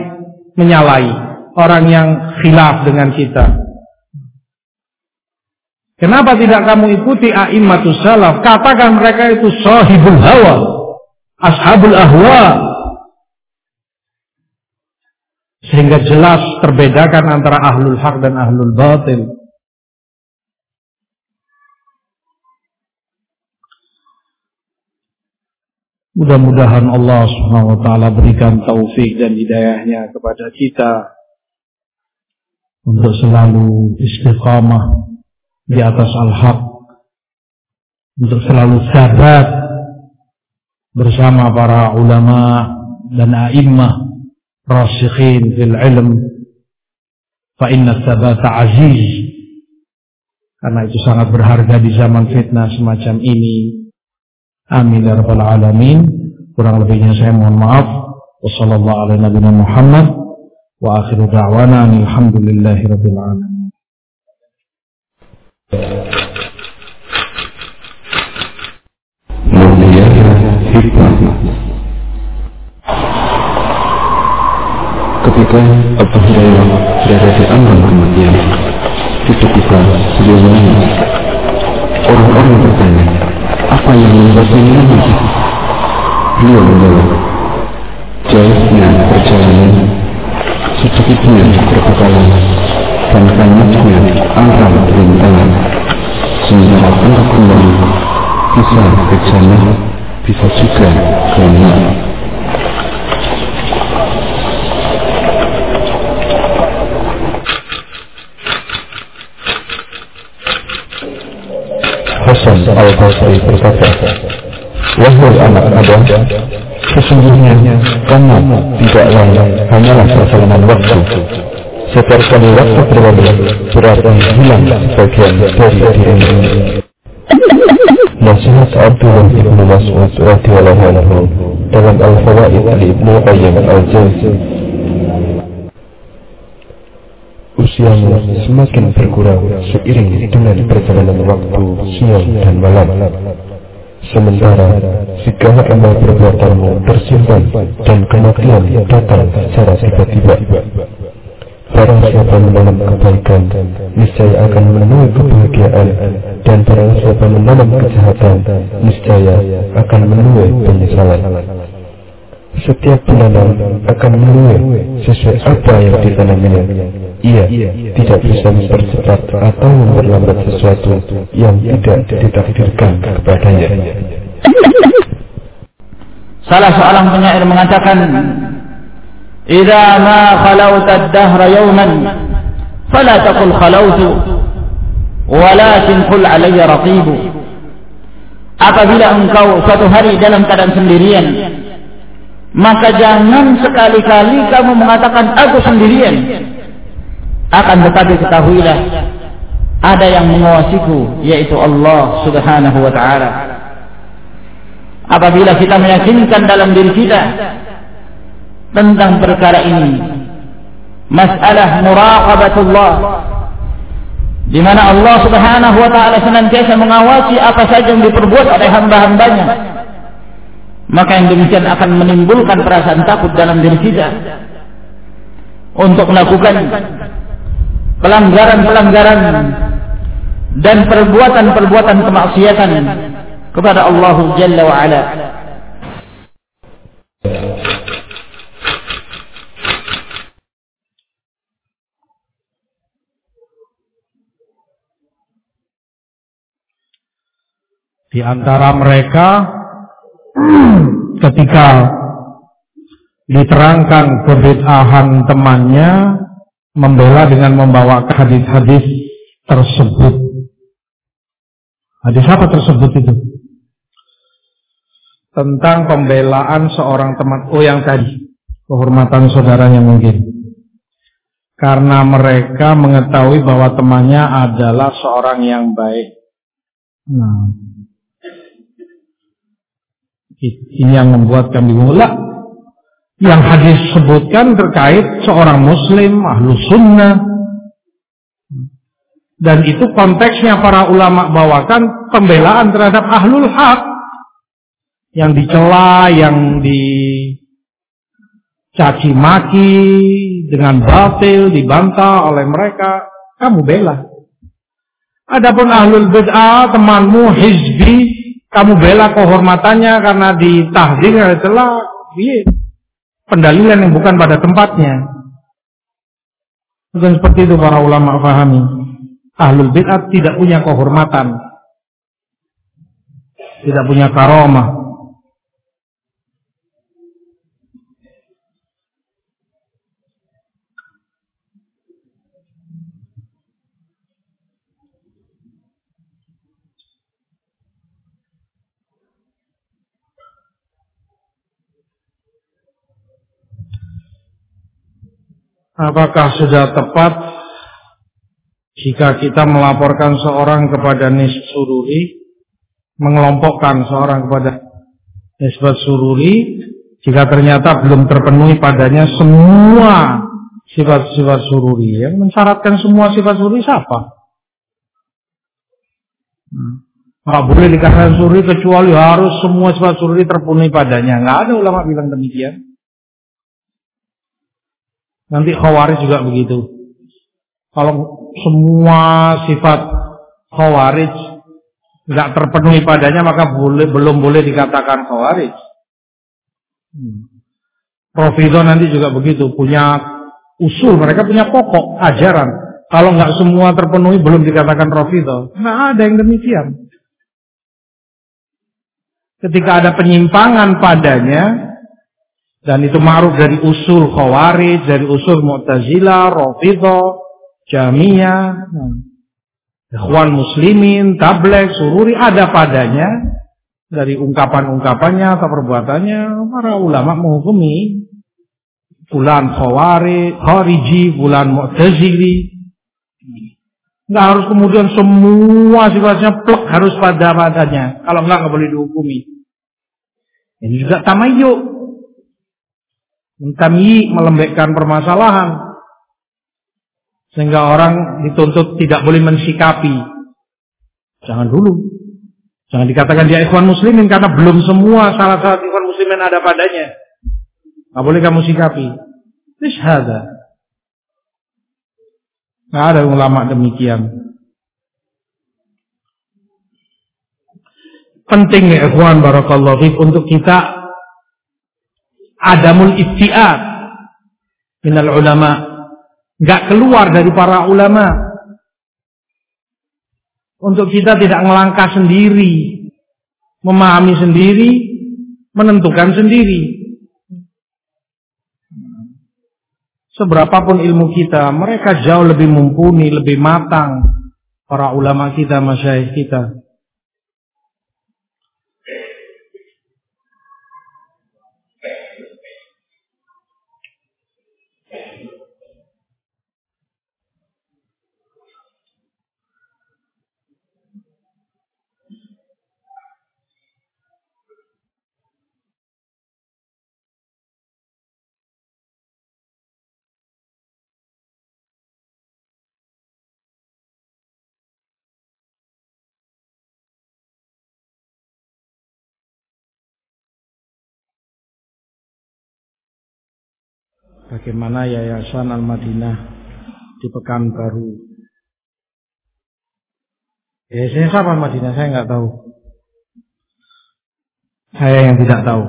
menyalahi, orang yang khilaf dengan kita. Kenapa tidak kamu ikuti a'immatus salaf? Katakan mereka itu sahibul hawa, ashabul ahwa. Sehingga jelas terbedakan antara ahlul haq dan ahlul batil. Mudah-mudahan Allah Subhanahu wa taala berikan taufik dan hidayahnya kepada kita untuk selalu istiqamah di atas al-haq untuk selalu sabat bersama para ulama dan a'immah rasikhin fil ilm. Fa inna sabata aziz. Karena itu sangat berharga di zaman fitnah semacam ini. Amin ya rabbal alamin. Kurang lebihnya saya mohon maaf. Wassalamualaikum warahmatullahi wabarakatuh. Muhammad wa akhiru da'wana alhamdulillahi rabbil alamin Ketika Abu Hurairah berada di aman kematian Orang-orang bertanya Apa yang membuatnya menangis Beliau menjawab Jauhnya perjalanan Sedikitnya perbekalan dan banyaknya alam rintangan sementara untuk kembali bisa ke bisa juga ke Hasan al-Basri berkata, Wahai anak Adam, sesungguhnya kamu tidak lain hanyalah perjalanan waktu setiap kali waktu berlalu, berarti hilang sebagian dari dirimu. Nasihat Abdullah ibn Mas'ud radhiyallahu anhu dalam Al-Fawaid al Ibnu Qayyim al-Jauzi. Siangnya semakin berkurang seiring dengan perjalanan waktu siang dan malam. Sementara segala amal perbuatanmu tersimpan dan kematian datang secara tiba-tiba. Barang siapa menanam kebaikan, niscaya akan menemui kebahagiaan, dan barang siapa menanam kejahatan, niscaya akan menuai penyesalan. Setiap penanam akan menuai sesuai apa yang ditanaminya. Ia tidak bisa mempercepat atau memperlambat sesuatu yang tidak ditakdirkan kepadanya. Salah seorang penyair mengatakan, إذا ما خلوت الدهر يوما فلا تقل خلوت ولكن قل علي رقيب apabila engkau suatu hari dalam keadaan sendirian maka jangan sekali-kali kamu mengatakan aku sendirian akan tetapi ketahuilah ada yang mengawasiku yaitu Allah subhanahu wa ta'ala apabila kita meyakinkan dalam diri kita tentang perkara ini. Masalah muraqabatullah di mana Allah Subhanahu wa taala senantiasa mengawasi apa saja yang diperbuat oleh hamba-hambanya. Maka yang demikian akan menimbulkan perasaan takut dalam diri kita untuk melakukan pelanggaran-pelanggaran dan perbuatan-perbuatan kemaksiatan kepada Allah Jalla wa ala. Di antara mereka ketika diterangkan kebid'ahan temannya membela dengan membawa hadis-hadis tersebut. Hadis apa tersebut itu? Tentang pembelaan seorang teman, oh yang tadi, kehormatan saudaranya mungkin. Karena mereka mengetahui bahwa temannya adalah seorang yang baik. Nah, ini yang membuat kami mulak. Yang hadis sebutkan terkait seorang muslim, ahlu sunnah. Dan itu konteksnya para ulama bawakan pembelaan terhadap ahlul haq. Yang dicela, yang dicaci maki dengan batil, dibantah oleh mereka. Kamu bela. Adapun ahlul bid'ah, temanmu hizbi, kamu bela kehormatannya karena ditahdir adalah iya, pendalilan yang bukan pada tempatnya. Bukan seperti itu para ulama fahami. Ahlul bid'ah tidak punya kehormatan. Tidak punya karomah. Apakah sudah tepat jika kita melaporkan seorang kepada nisbat sururi, mengelompokkan seorang kepada nisbat sururi, jika ternyata belum terpenuhi padanya semua sifat-sifat sururi, yang mensyaratkan semua sifat sururi siapa? Nggak boleh dikatakan sururi kecuali harus semua sifat sururi terpenuhi padanya. Nggak ada ulama bilang demikian. Nanti khawarij juga begitu. Kalau semua sifat khawarij nggak terpenuhi padanya maka boleh belum boleh dikatakan khawarij. Hmm. Profido nanti juga begitu punya usul mereka punya pokok ajaran. Kalau nggak semua terpenuhi belum dikatakan Rofido. Nggak ada yang demikian. Ketika ada penyimpangan padanya, dan itu ma'ruf dari usul khawarij, dari usul mu'tazilah, rafidah, jamiyah, nah. ikhwan muslimin, tablek, sururi ada padanya dari ungkapan-ungkapannya atau perbuatannya para ulama menghukumi bulan khawari, khariji, bulan mu'tazili. Enggak harus kemudian semua sifatnya plek harus pada padanya. Kalau enggak enggak boleh dihukumi. Ini juga tamayuk mentamyi melembekkan permasalahan. Sehingga orang dituntut tidak boleh mensikapi. Jangan dulu. Jangan dikatakan dia ikhwan muslimin karena belum semua salah satu ikhwan muslimin ada padanya. Tidak boleh kamu sikapi. Ishada. Tidak ada ulama demikian. Penting ya ikhwan barakallahu untuk kita adamul ibtiat minal ulama. Gak keluar dari para ulama. Untuk kita tidak melangkah sendiri. Memahami sendiri. Menentukan sendiri. Seberapapun ilmu kita, mereka jauh lebih mumpuni, lebih matang. Para ulama kita, masyayikh kita. Bagaimana Yayasan Al-Madinah di Pekanbaru. Yayasan siapa Al-Madinah? Saya nggak tahu. Saya yang tidak tahu.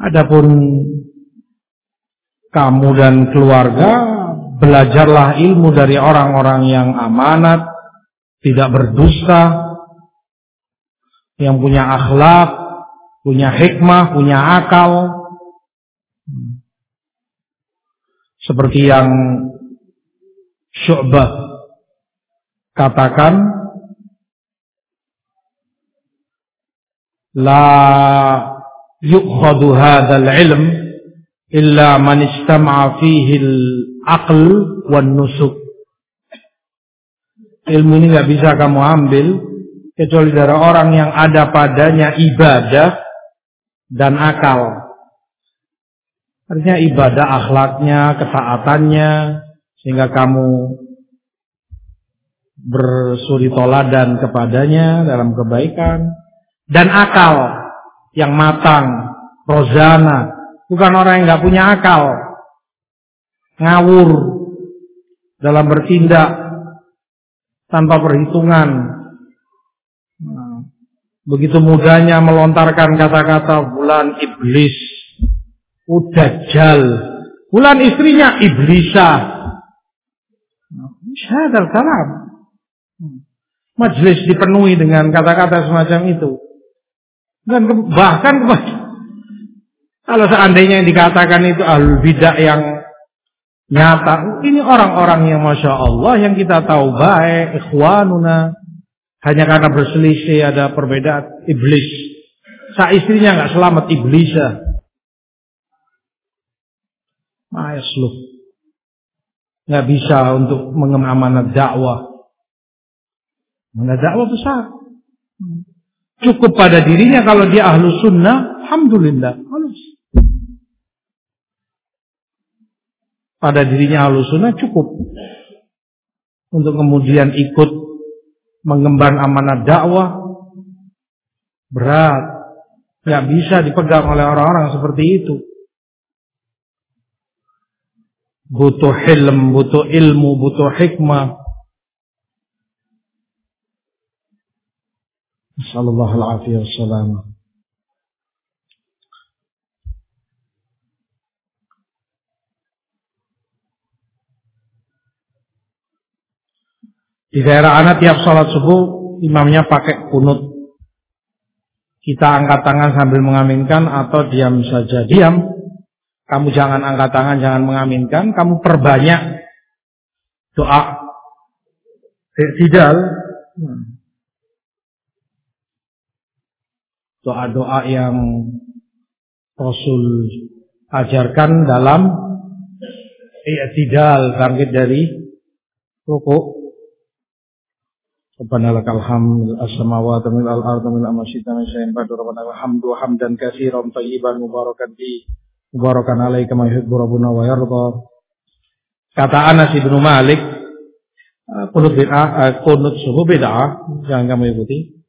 Adapun kamu dan keluarga belajarlah ilmu dari orang-orang yang amanat, tidak berdusta, yang punya akhlak, punya hikmah, punya akal, seperti yang Syu'bah katakan la yukhadu hadzal ilm illa man istama'a fihi al-aql wan nusuk. Ilmu ini nggak bisa kamu ambil kecuali dari orang yang ada padanya ibadah dan akal Artinya ibadah akhlaknya, ketaatannya, sehingga kamu bersuri toladan kepadanya dalam kebaikan. Dan akal yang matang, rozana. Bukan orang yang nggak punya akal. Ngawur dalam bertindak tanpa perhitungan. Nah, begitu mudahnya melontarkan kata-kata bulan iblis Udajjal. Bulan istrinya Iblisa. Syadal kalam. Majlis dipenuhi dengan kata-kata semacam itu. Dan bahkan kalau seandainya yang dikatakan itu al bidah yang nyata, ini orang-orang yang masya Allah yang kita tahu baik, ikhwanuna, hanya karena berselisih ada perbedaan iblis. Sa istrinya nggak selamat iblisa. Ma'asluh. Nggak bisa untuk mengamanat dakwah. Mana dakwah besar. Cukup pada dirinya kalau dia ahlu sunnah, Alhamdulillah. Halus. Pada dirinya ahlu sunnah cukup. Untuk kemudian ikut mengemban amanat dakwah. Berat. Nggak bisa dipegang oleh orang-orang seperti itu. Butuh hilm, butuh ilmu, butuh hikmah. Sallallahu alaihi wasallam. Di daerah anak tiap sholat subuh imamnya pakai kunut. Kita angkat tangan sambil mengaminkan atau diam saja. Diam. Kamu jangan angkat tangan, jangan mengaminkan. Kamu perbanyak doa. Tidak. Doa-doa yang Rasul ajarkan dalam i'tidal bangkit dari rukuk Rabbana lakal hamd as-samawati wal ardi al-masjidi min syai'in ba'du rabbana alhamdu hamdan katsiran tayyiban mubarakan fi mubarakan alaika ma yuhibbu rabbuna wa yarda Kata Anas bin Malik, eh, kunut bid'ah, eh, kunut subuh bid'ah, jangan kamu ikuti.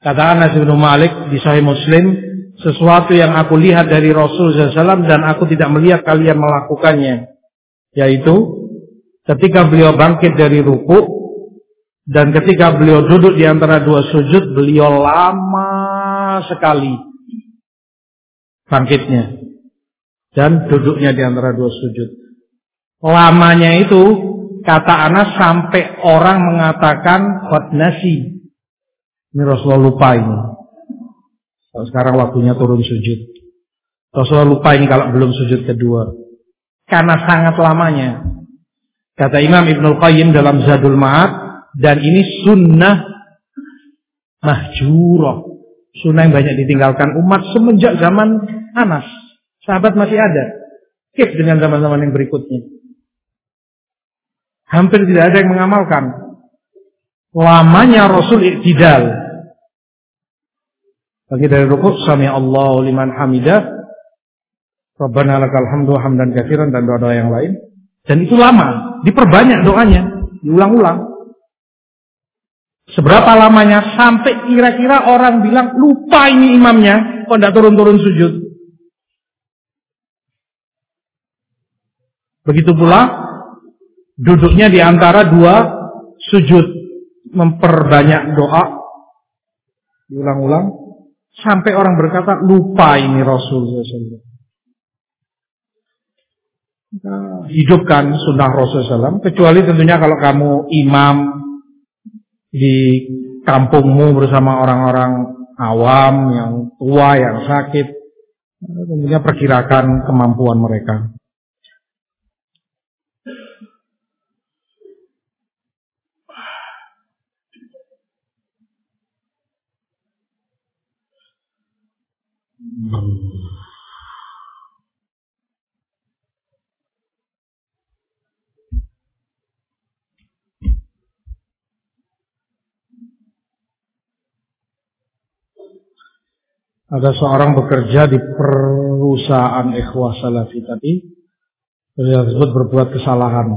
Kata Anas bin Malik di Sahih Muslim, sesuatu yang aku lihat dari Rasul SAW dan aku tidak melihat kalian melakukannya. Yaitu, ketika beliau bangkit dari ruku dan ketika beliau duduk di antara dua sujud, beliau lama sekali bangkitnya dan duduknya di antara dua sujud. Lamanya itu kata Anas sampai orang mengatakan khot nasi ini Rasulullah lupa ini. Kalau sekarang waktunya turun sujud. Rasulullah lupa ini kalau belum sujud kedua. Karena sangat lamanya. Kata Imam Ibnul Qayyim dalam Zadul Ma'ad. Dan ini sunnah mahjurah. Sunnah yang banyak ditinggalkan umat semenjak zaman Anas. Sahabat masih ada. Kif dengan zaman-zaman yang berikutnya. Hampir tidak ada yang mengamalkan. Lamanya Rasul iktidal. Bagi dari rukuk sami Allah liman hamidah. Rabbana lakal hamdu hamdan katsiran dan doa-doa yang lain. Dan itu lama, diperbanyak doanya, diulang-ulang. Seberapa lamanya sampai kira-kira orang bilang lupa ini imamnya kok tidak turun-turun sujud. Begitu pula duduknya di antara dua sujud memperbanyak doa diulang-ulang Sampai orang berkata lupa ini Rasul SAW. Hidupkan sunnah Rasul SAW. Kecuali tentunya kalau kamu imam di kampungmu bersama orang-orang awam yang tua, yang sakit. Tentunya perkirakan kemampuan mereka. Ada seorang bekerja di perusahaan ikhwah salafi tadi. Beliau tersebut berbuat kesalahan.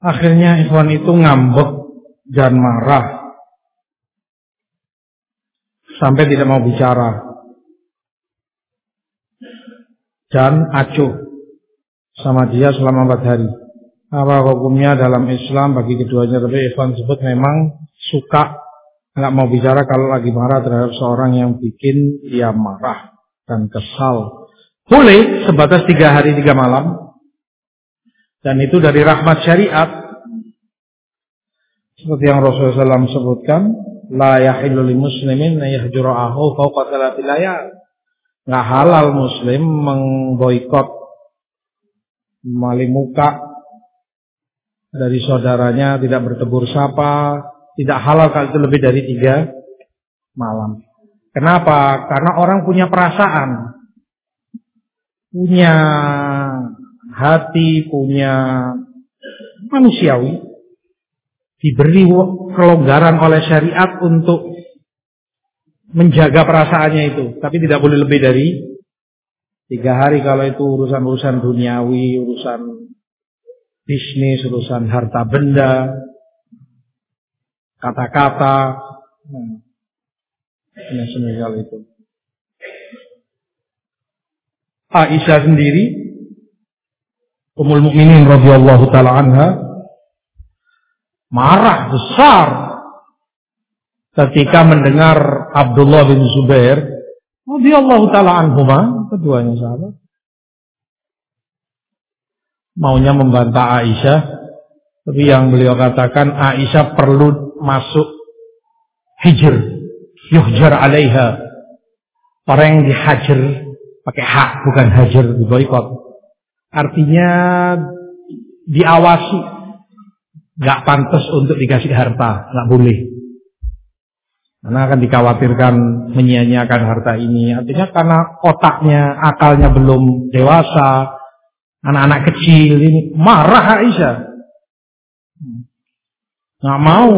Akhirnya ikhwan itu ngambek dan marah. Sampai tidak mau bicara dan acuh sama dia selama empat hari. Apa hukumnya dalam Islam bagi keduanya? Tapi Ikhwan sebut memang suka nggak mau bicara kalau lagi marah terhadap seorang yang bikin dia marah dan kesal. Boleh sebatas tiga hari tiga malam. Dan itu dari rahmat syariat. Seperti yang Rasulullah SAW sebutkan. La yahillu li muslimin yahjura'ahu fauqa layar. Nggak halal muslim mengboikot maling dari saudaranya, tidak bertebur sapa, tidak halal kalau itu lebih dari tiga malam. Kenapa? Karena orang punya perasaan, punya hati, punya manusiawi, diberi kelonggaran oleh syariat untuk menjaga perasaannya itu, tapi tidak boleh lebih dari tiga hari kalau itu urusan-urusan duniawi, urusan bisnis, urusan harta benda, kata-kata, hmm. yang semisal itu. Aisyah sendiri, Ummul Mukminin radhiyallahu taala anha, marah besar ketika mendengar Abdullah bin Zubair radhiyallahu taala anhuma keduanya sahabat maunya membantah Aisyah tapi yang beliau katakan Aisyah perlu masuk hijr. Yuhjar alaiha. Orang yang dihajar pakai hak bukan hajar diboikot. Artinya diawasi. Nggak pantas untuk dikasih harta nggak boleh. Karena akan dikhawatirkan menyia-nyiakan harta ini. Artinya karena otaknya, akalnya belum dewasa, anak-anak kecil ini marah Aisyah. Nggak mau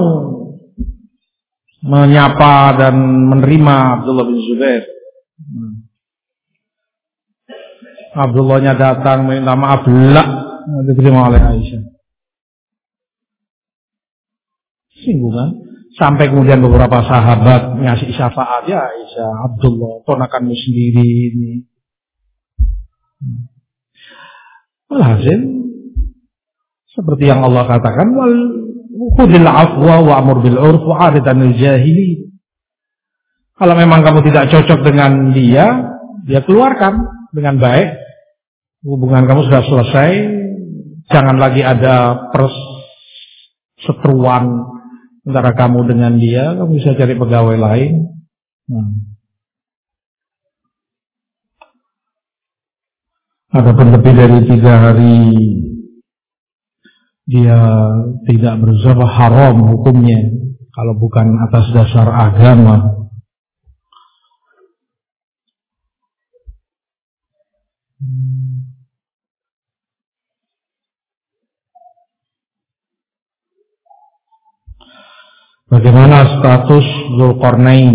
menyapa dan menerima Abdullah bin Zubair. Abdullahnya datang minta maaf lah diterima oleh Aisyah. Singgungan. Sampai kemudian beberapa sahabat ngasih syafaat ya Aisyah, Abdullah, ponakanmu sendiri ini. Lazim seperti yang Allah katakan wal khudil afwa wa amur bil urf wa aridanil jahili. Kalau memang kamu tidak cocok dengan dia, dia keluarkan dengan baik. Hubungan kamu sudah selesai, jangan lagi ada perseteruan antara kamu dengan dia, kamu bisa cari pegawai lain. Nah. Adapun lebih dari tiga hari dia tidak berusaha haram hukumnya kalau bukan atas dasar agama. Bagaimana status Zulkarnain?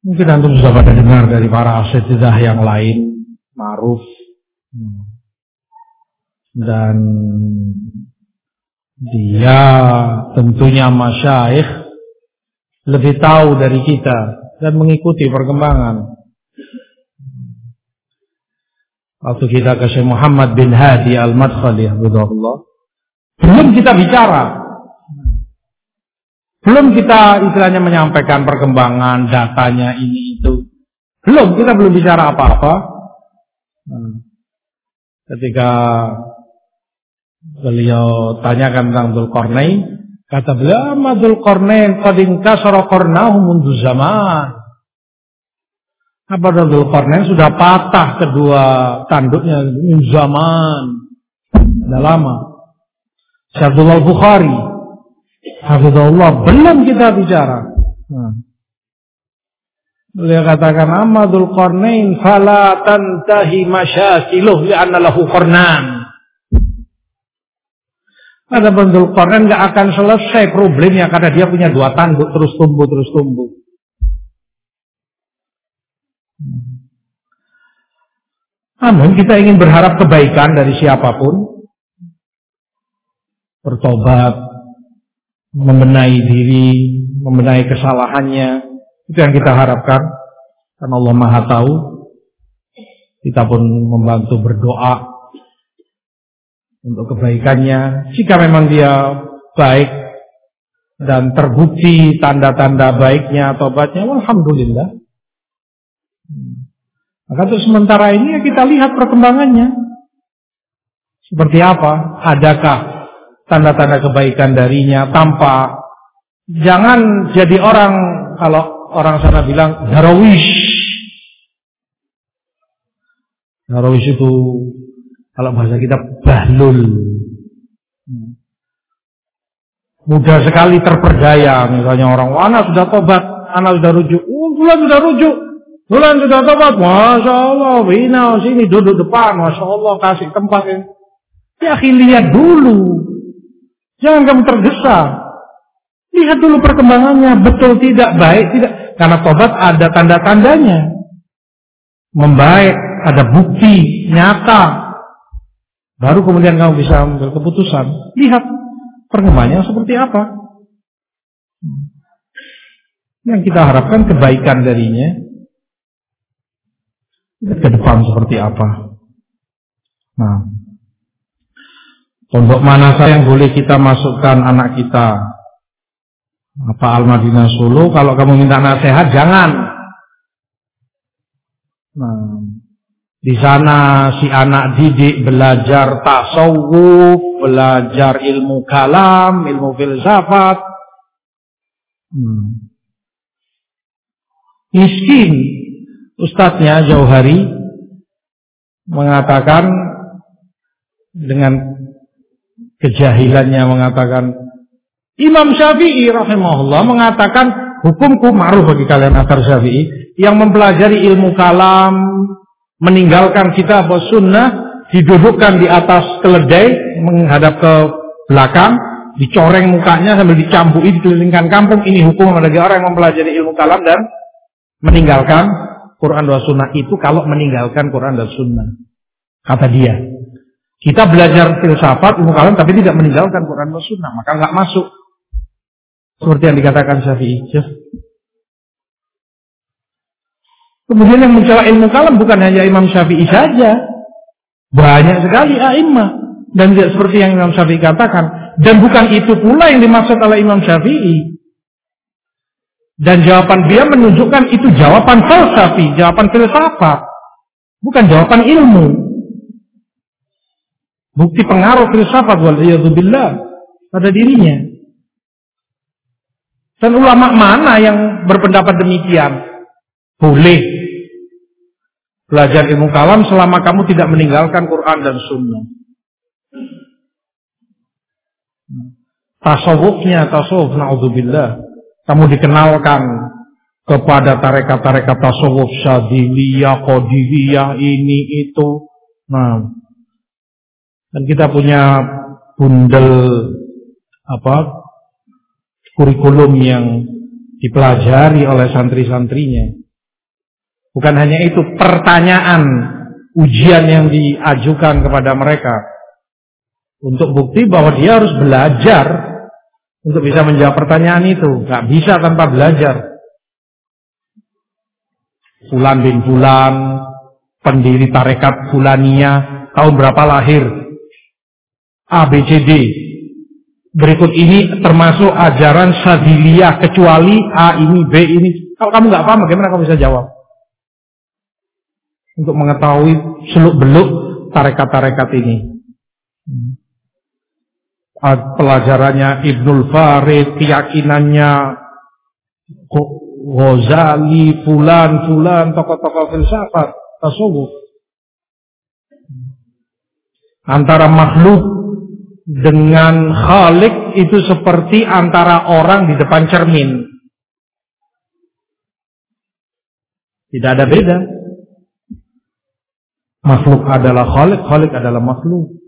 Mungkin antum sudah pada dengar dari para asetidah yang lain, Maruf dan dia tentunya masyaikh lebih tahu dari kita dan mengikuti perkembangan Waktu kita ke Syekh Muhammad bin Hadi Al-Madkhali Allah. Belum kita bicara. Belum kita istilahnya menyampaikan perkembangan datanya ini itu. Belum, kita belum bicara apa-apa. Ketika beliau tanyakan tentang Dzulqarnain, kata beliau, "Ma Dzulqarnain qad inkasara qarnahu mundu zaman." Apa Dzulkarnain sudah patah kedua tanduknya ini zaman sudah lama. Syabdullah Bukhari Hafizullah belum kita bicara. Nah. Beliau katakan Amadul Qarnain fala tantahi masyakiluh li'anna lahu qarnan. Ada Abdul Qarnain gak akan selesai problemnya karena dia punya dua tanduk terus tumbuh terus tumbuh. Namun kita ingin berharap kebaikan dari siapa pun. Bertobat, membenahi diri, membenahi kesalahannya. Itu yang kita harapkan. Karena Allah Maha Tahu. Kita pun membantu berdoa untuk kebaikannya. Jika memang dia baik dan terbukti tanda-tanda baiknya tobatnya, alhamdulillah. Maka untuk sementara ini ya kita lihat perkembangannya. Seperti apa? Adakah tanda-tanda kebaikan darinya tanpa jangan jadi orang kalau orang sana bilang darawish. Darawish itu kalau bahasa kita bahlul. Mudah sekali terperdaya misalnya orang, anak sudah tobat, anak sudah rujuk, oh, bulan sudah rujuk, Bulan sudah tobat, Masya Allah, Wina sini duduk depan, Masya Allah, kasih tempat ini. Ya lihat dulu. Jangan kamu tergesa. Lihat dulu perkembangannya, betul tidak, baik tidak. Karena tobat ada tanda-tandanya. Membaik, ada bukti, nyata. Baru kemudian kamu bisa ambil keputusan. Lihat perkembangannya seperti apa. Yang kita harapkan kebaikan darinya ke depan seperti apa. Nah, pondok mana saja yang boleh kita masukkan anak kita? Apa Al-Madinah Solo? Kalau kamu minta nasihat, jangan. Nah, di sana si anak didik belajar tasawuf, belajar ilmu kalam, ilmu filsafat. Hmm. Miskin, Ustadznya jauh hari mengatakan dengan kejahilannya mengatakan Imam Syafi'i rahimahullah mengatakan hukumku ma'ruf bagi kalian akar Syafi'i yang mempelajari ilmu kalam meninggalkan kitab sunnah didudukkan di atas keledai menghadap ke belakang dicoreng mukanya sambil dicampuki dikelilingkan kampung ini hukum bagi orang yang mempelajari ilmu kalam dan meninggalkan Quran dan Sunnah itu kalau meninggalkan Quran dan Sunnah. Kata dia. Kita belajar filsafat, ilmu kalam, tapi tidak meninggalkan Quran dan Sunnah. Maka nggak masuk. Seperti yang dikatakan Syafi'i. Kemudian yang mencela ilmu kalam bukan hanya Imam Syafi'i saja. Banyak sekali a'imah. Dan tidak seperti yang Imam Syafi'i katakan. Dan bukan itu pula yang dimaksud oleh Imam Syafi'i. Dan jawaban dia menunjukkan itu jawaban falsafi, jawaban filsafat. Bukan jawaban ilmu. Bukti pengaruh filsafat waliyadzubillah pada dirinya. Dan ulama mana yang berpendapat demikian? Boleh belajar ilmu kalam selama kamu tidak meninggalkan Quran dan Sunnah. Tasawufnya tasawuf, na'udzubillah kamu dikenalkan kepada tarekat-tarekat tasawuf syadiliyah, qadiriyah, ini itu. Nah, dan kita punya bundel apa kurikulum yang dipelajari oleh santri-santrinya. Bukan hanya itu, pertanyaan ujian yang diajukan kepada mereka untuk bukti bahwa dia harus belajar untuk bisa menjawab pertanyaan itu. Gak bisa tanpa belajar. Fulan bin Fulan, pendiri tarekat Fulania, tahun berapa lahir? A, B, C, D. Berikut ini termasuk ajaran Sadiliyah kecuali A ini, B ini. Kalau kamu nggak paham, bagaimana kamu bisa jawab? Untuk mengetahui seluk beluk tarekat-tarekat ini. Hmm pelajarannya Ibnul Farid, keyakinannya Ghazali, Fulan, Fulan, tokoh-tokoh filsafat, tasawuf. Antara makhluk dengan khalik itu seperti antara orang di depan cermin. Tidak ada beda. Makhluk adalah khalik, khalik adalah makhluk.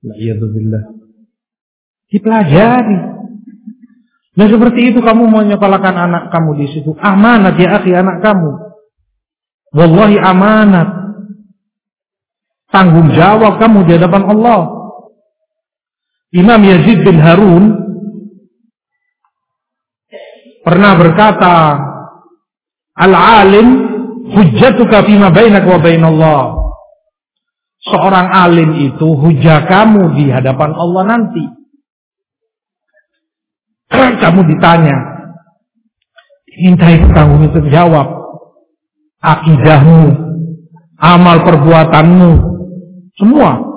La billah. Dipelajari. Nah seperti itu kamu mau nyekolahkan anak kamu di situ. Amanat ya akhi anak kamu. Wallahi amanat. Tanggung jawab kamu di hadapan Allah. Imam Yazid bin Harun pernah berkata, Al-alim hujjatuka fima bainak wa bainallah. Seorang alim itu hujah kamu di hadapan Allah nanti. kamu ditanya, mintai tanggung jawab, akidahmu, amal perbuatanmu, semua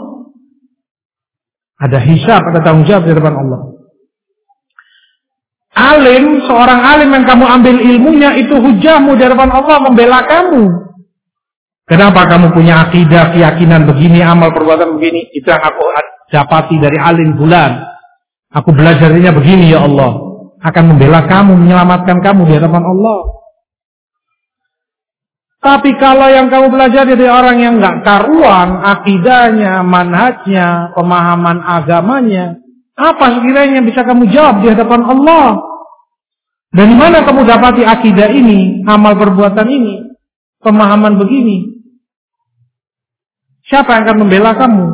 ada hisab, ada tanggung jawab di depan Allah. Alim, seorang alim yang kamu ambil ilmunya itu hujahmu di depan Allah membela kamu. Kenapa kamu punya akidah, keyakinan begini, amal perbuatan begini? Itu yang aku dapati dari alim bulan. Aku belajarnya begini ya Allah. Akan membela kamu, menyelamatkan kamu di hadapan Allah. Tapi kalau yang kamu belajar dari orang yang nggak karuan, akidahnya, manhajnya, pemahaman agamanya, apa sekiranya bisa kamu jawab di hadapan Allah? Dan mana kamu dapati akidah ini, amal perbuatan ini, pemahaman begini? Siapa yang akan membela kamu?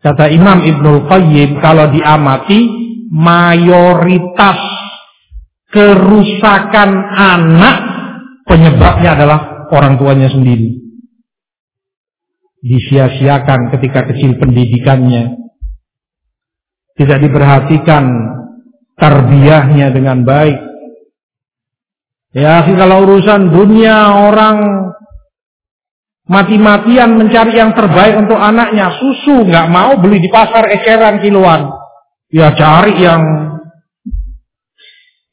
Kata Imam Ibnul Qayyim, kalau diamati, mayoritas kerusakan anak penyebabnya adalah orang tuanya sendiri. Disia-siakan ketika kecil pendidikannya. Tidak diperhatikan tarbiyahnya dengan baik. Ya, kalau urusan dunia orang mati-matian mencari yang terbaik untuk anaknya, susu nggak mau beli di pasar eceran kiloan. Ya cari yang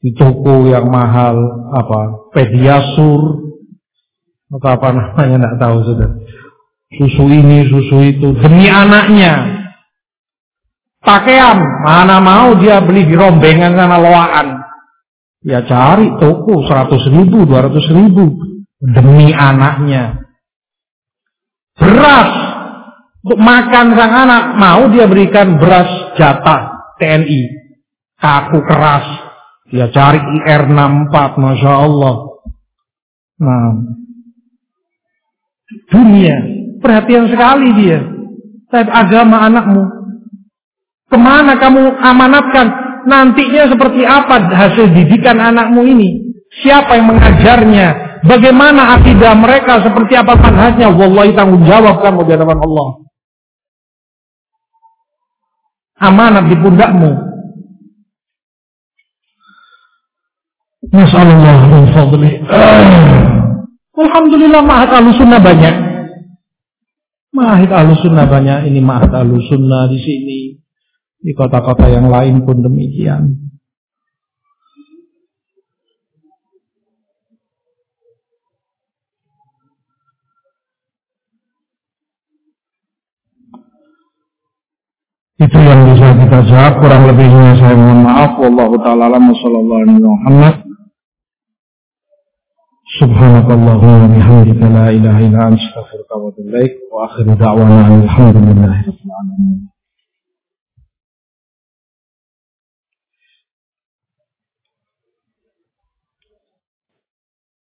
di toko yang mahal apa pediasur. Atau apa namanya nggak tahu sudah. Susu ini susu itu demi anaknya. Pakaian mana mau dia beli di rombengan sana loaan. Ya cari toko seratus ribu dua ratus ribu demi anaknya. Beras untuk makan sang anak mau dia berikan beras jatah TNI kaku keras Dia cari IR64, Masya Allah. Nah, dunia, perhatian sekali dia. Tapi agama anakmu. Ke mana kamu amanatkan? Nantinya seperti apa hasil didikan anakmu ini? Siapa yang mengajarnya? Bagaimana akidah mereka? Seperti apa manhajnya? Wallahi tanggung jawab kamu di hadapan Allah. Amanat di pundakmu. Masallah min fadli. Alhamdulillah mahat sunnah banyak. Mahat sunnah banyak. Ini mahat sunnah di sini. Di kota-kota yang lain pun demikian. Itu yang bisa kita jawab. Kurang lebihnya saya mohon maaf. Wallahu ta'ala sallallahu alaihi Muhammad. Subhanakallahumma bihamdika la ilaha illa anta astaghfiruka wa atubu ilaik wa akhiru da'wana alhamdulillahi rabbil alamin.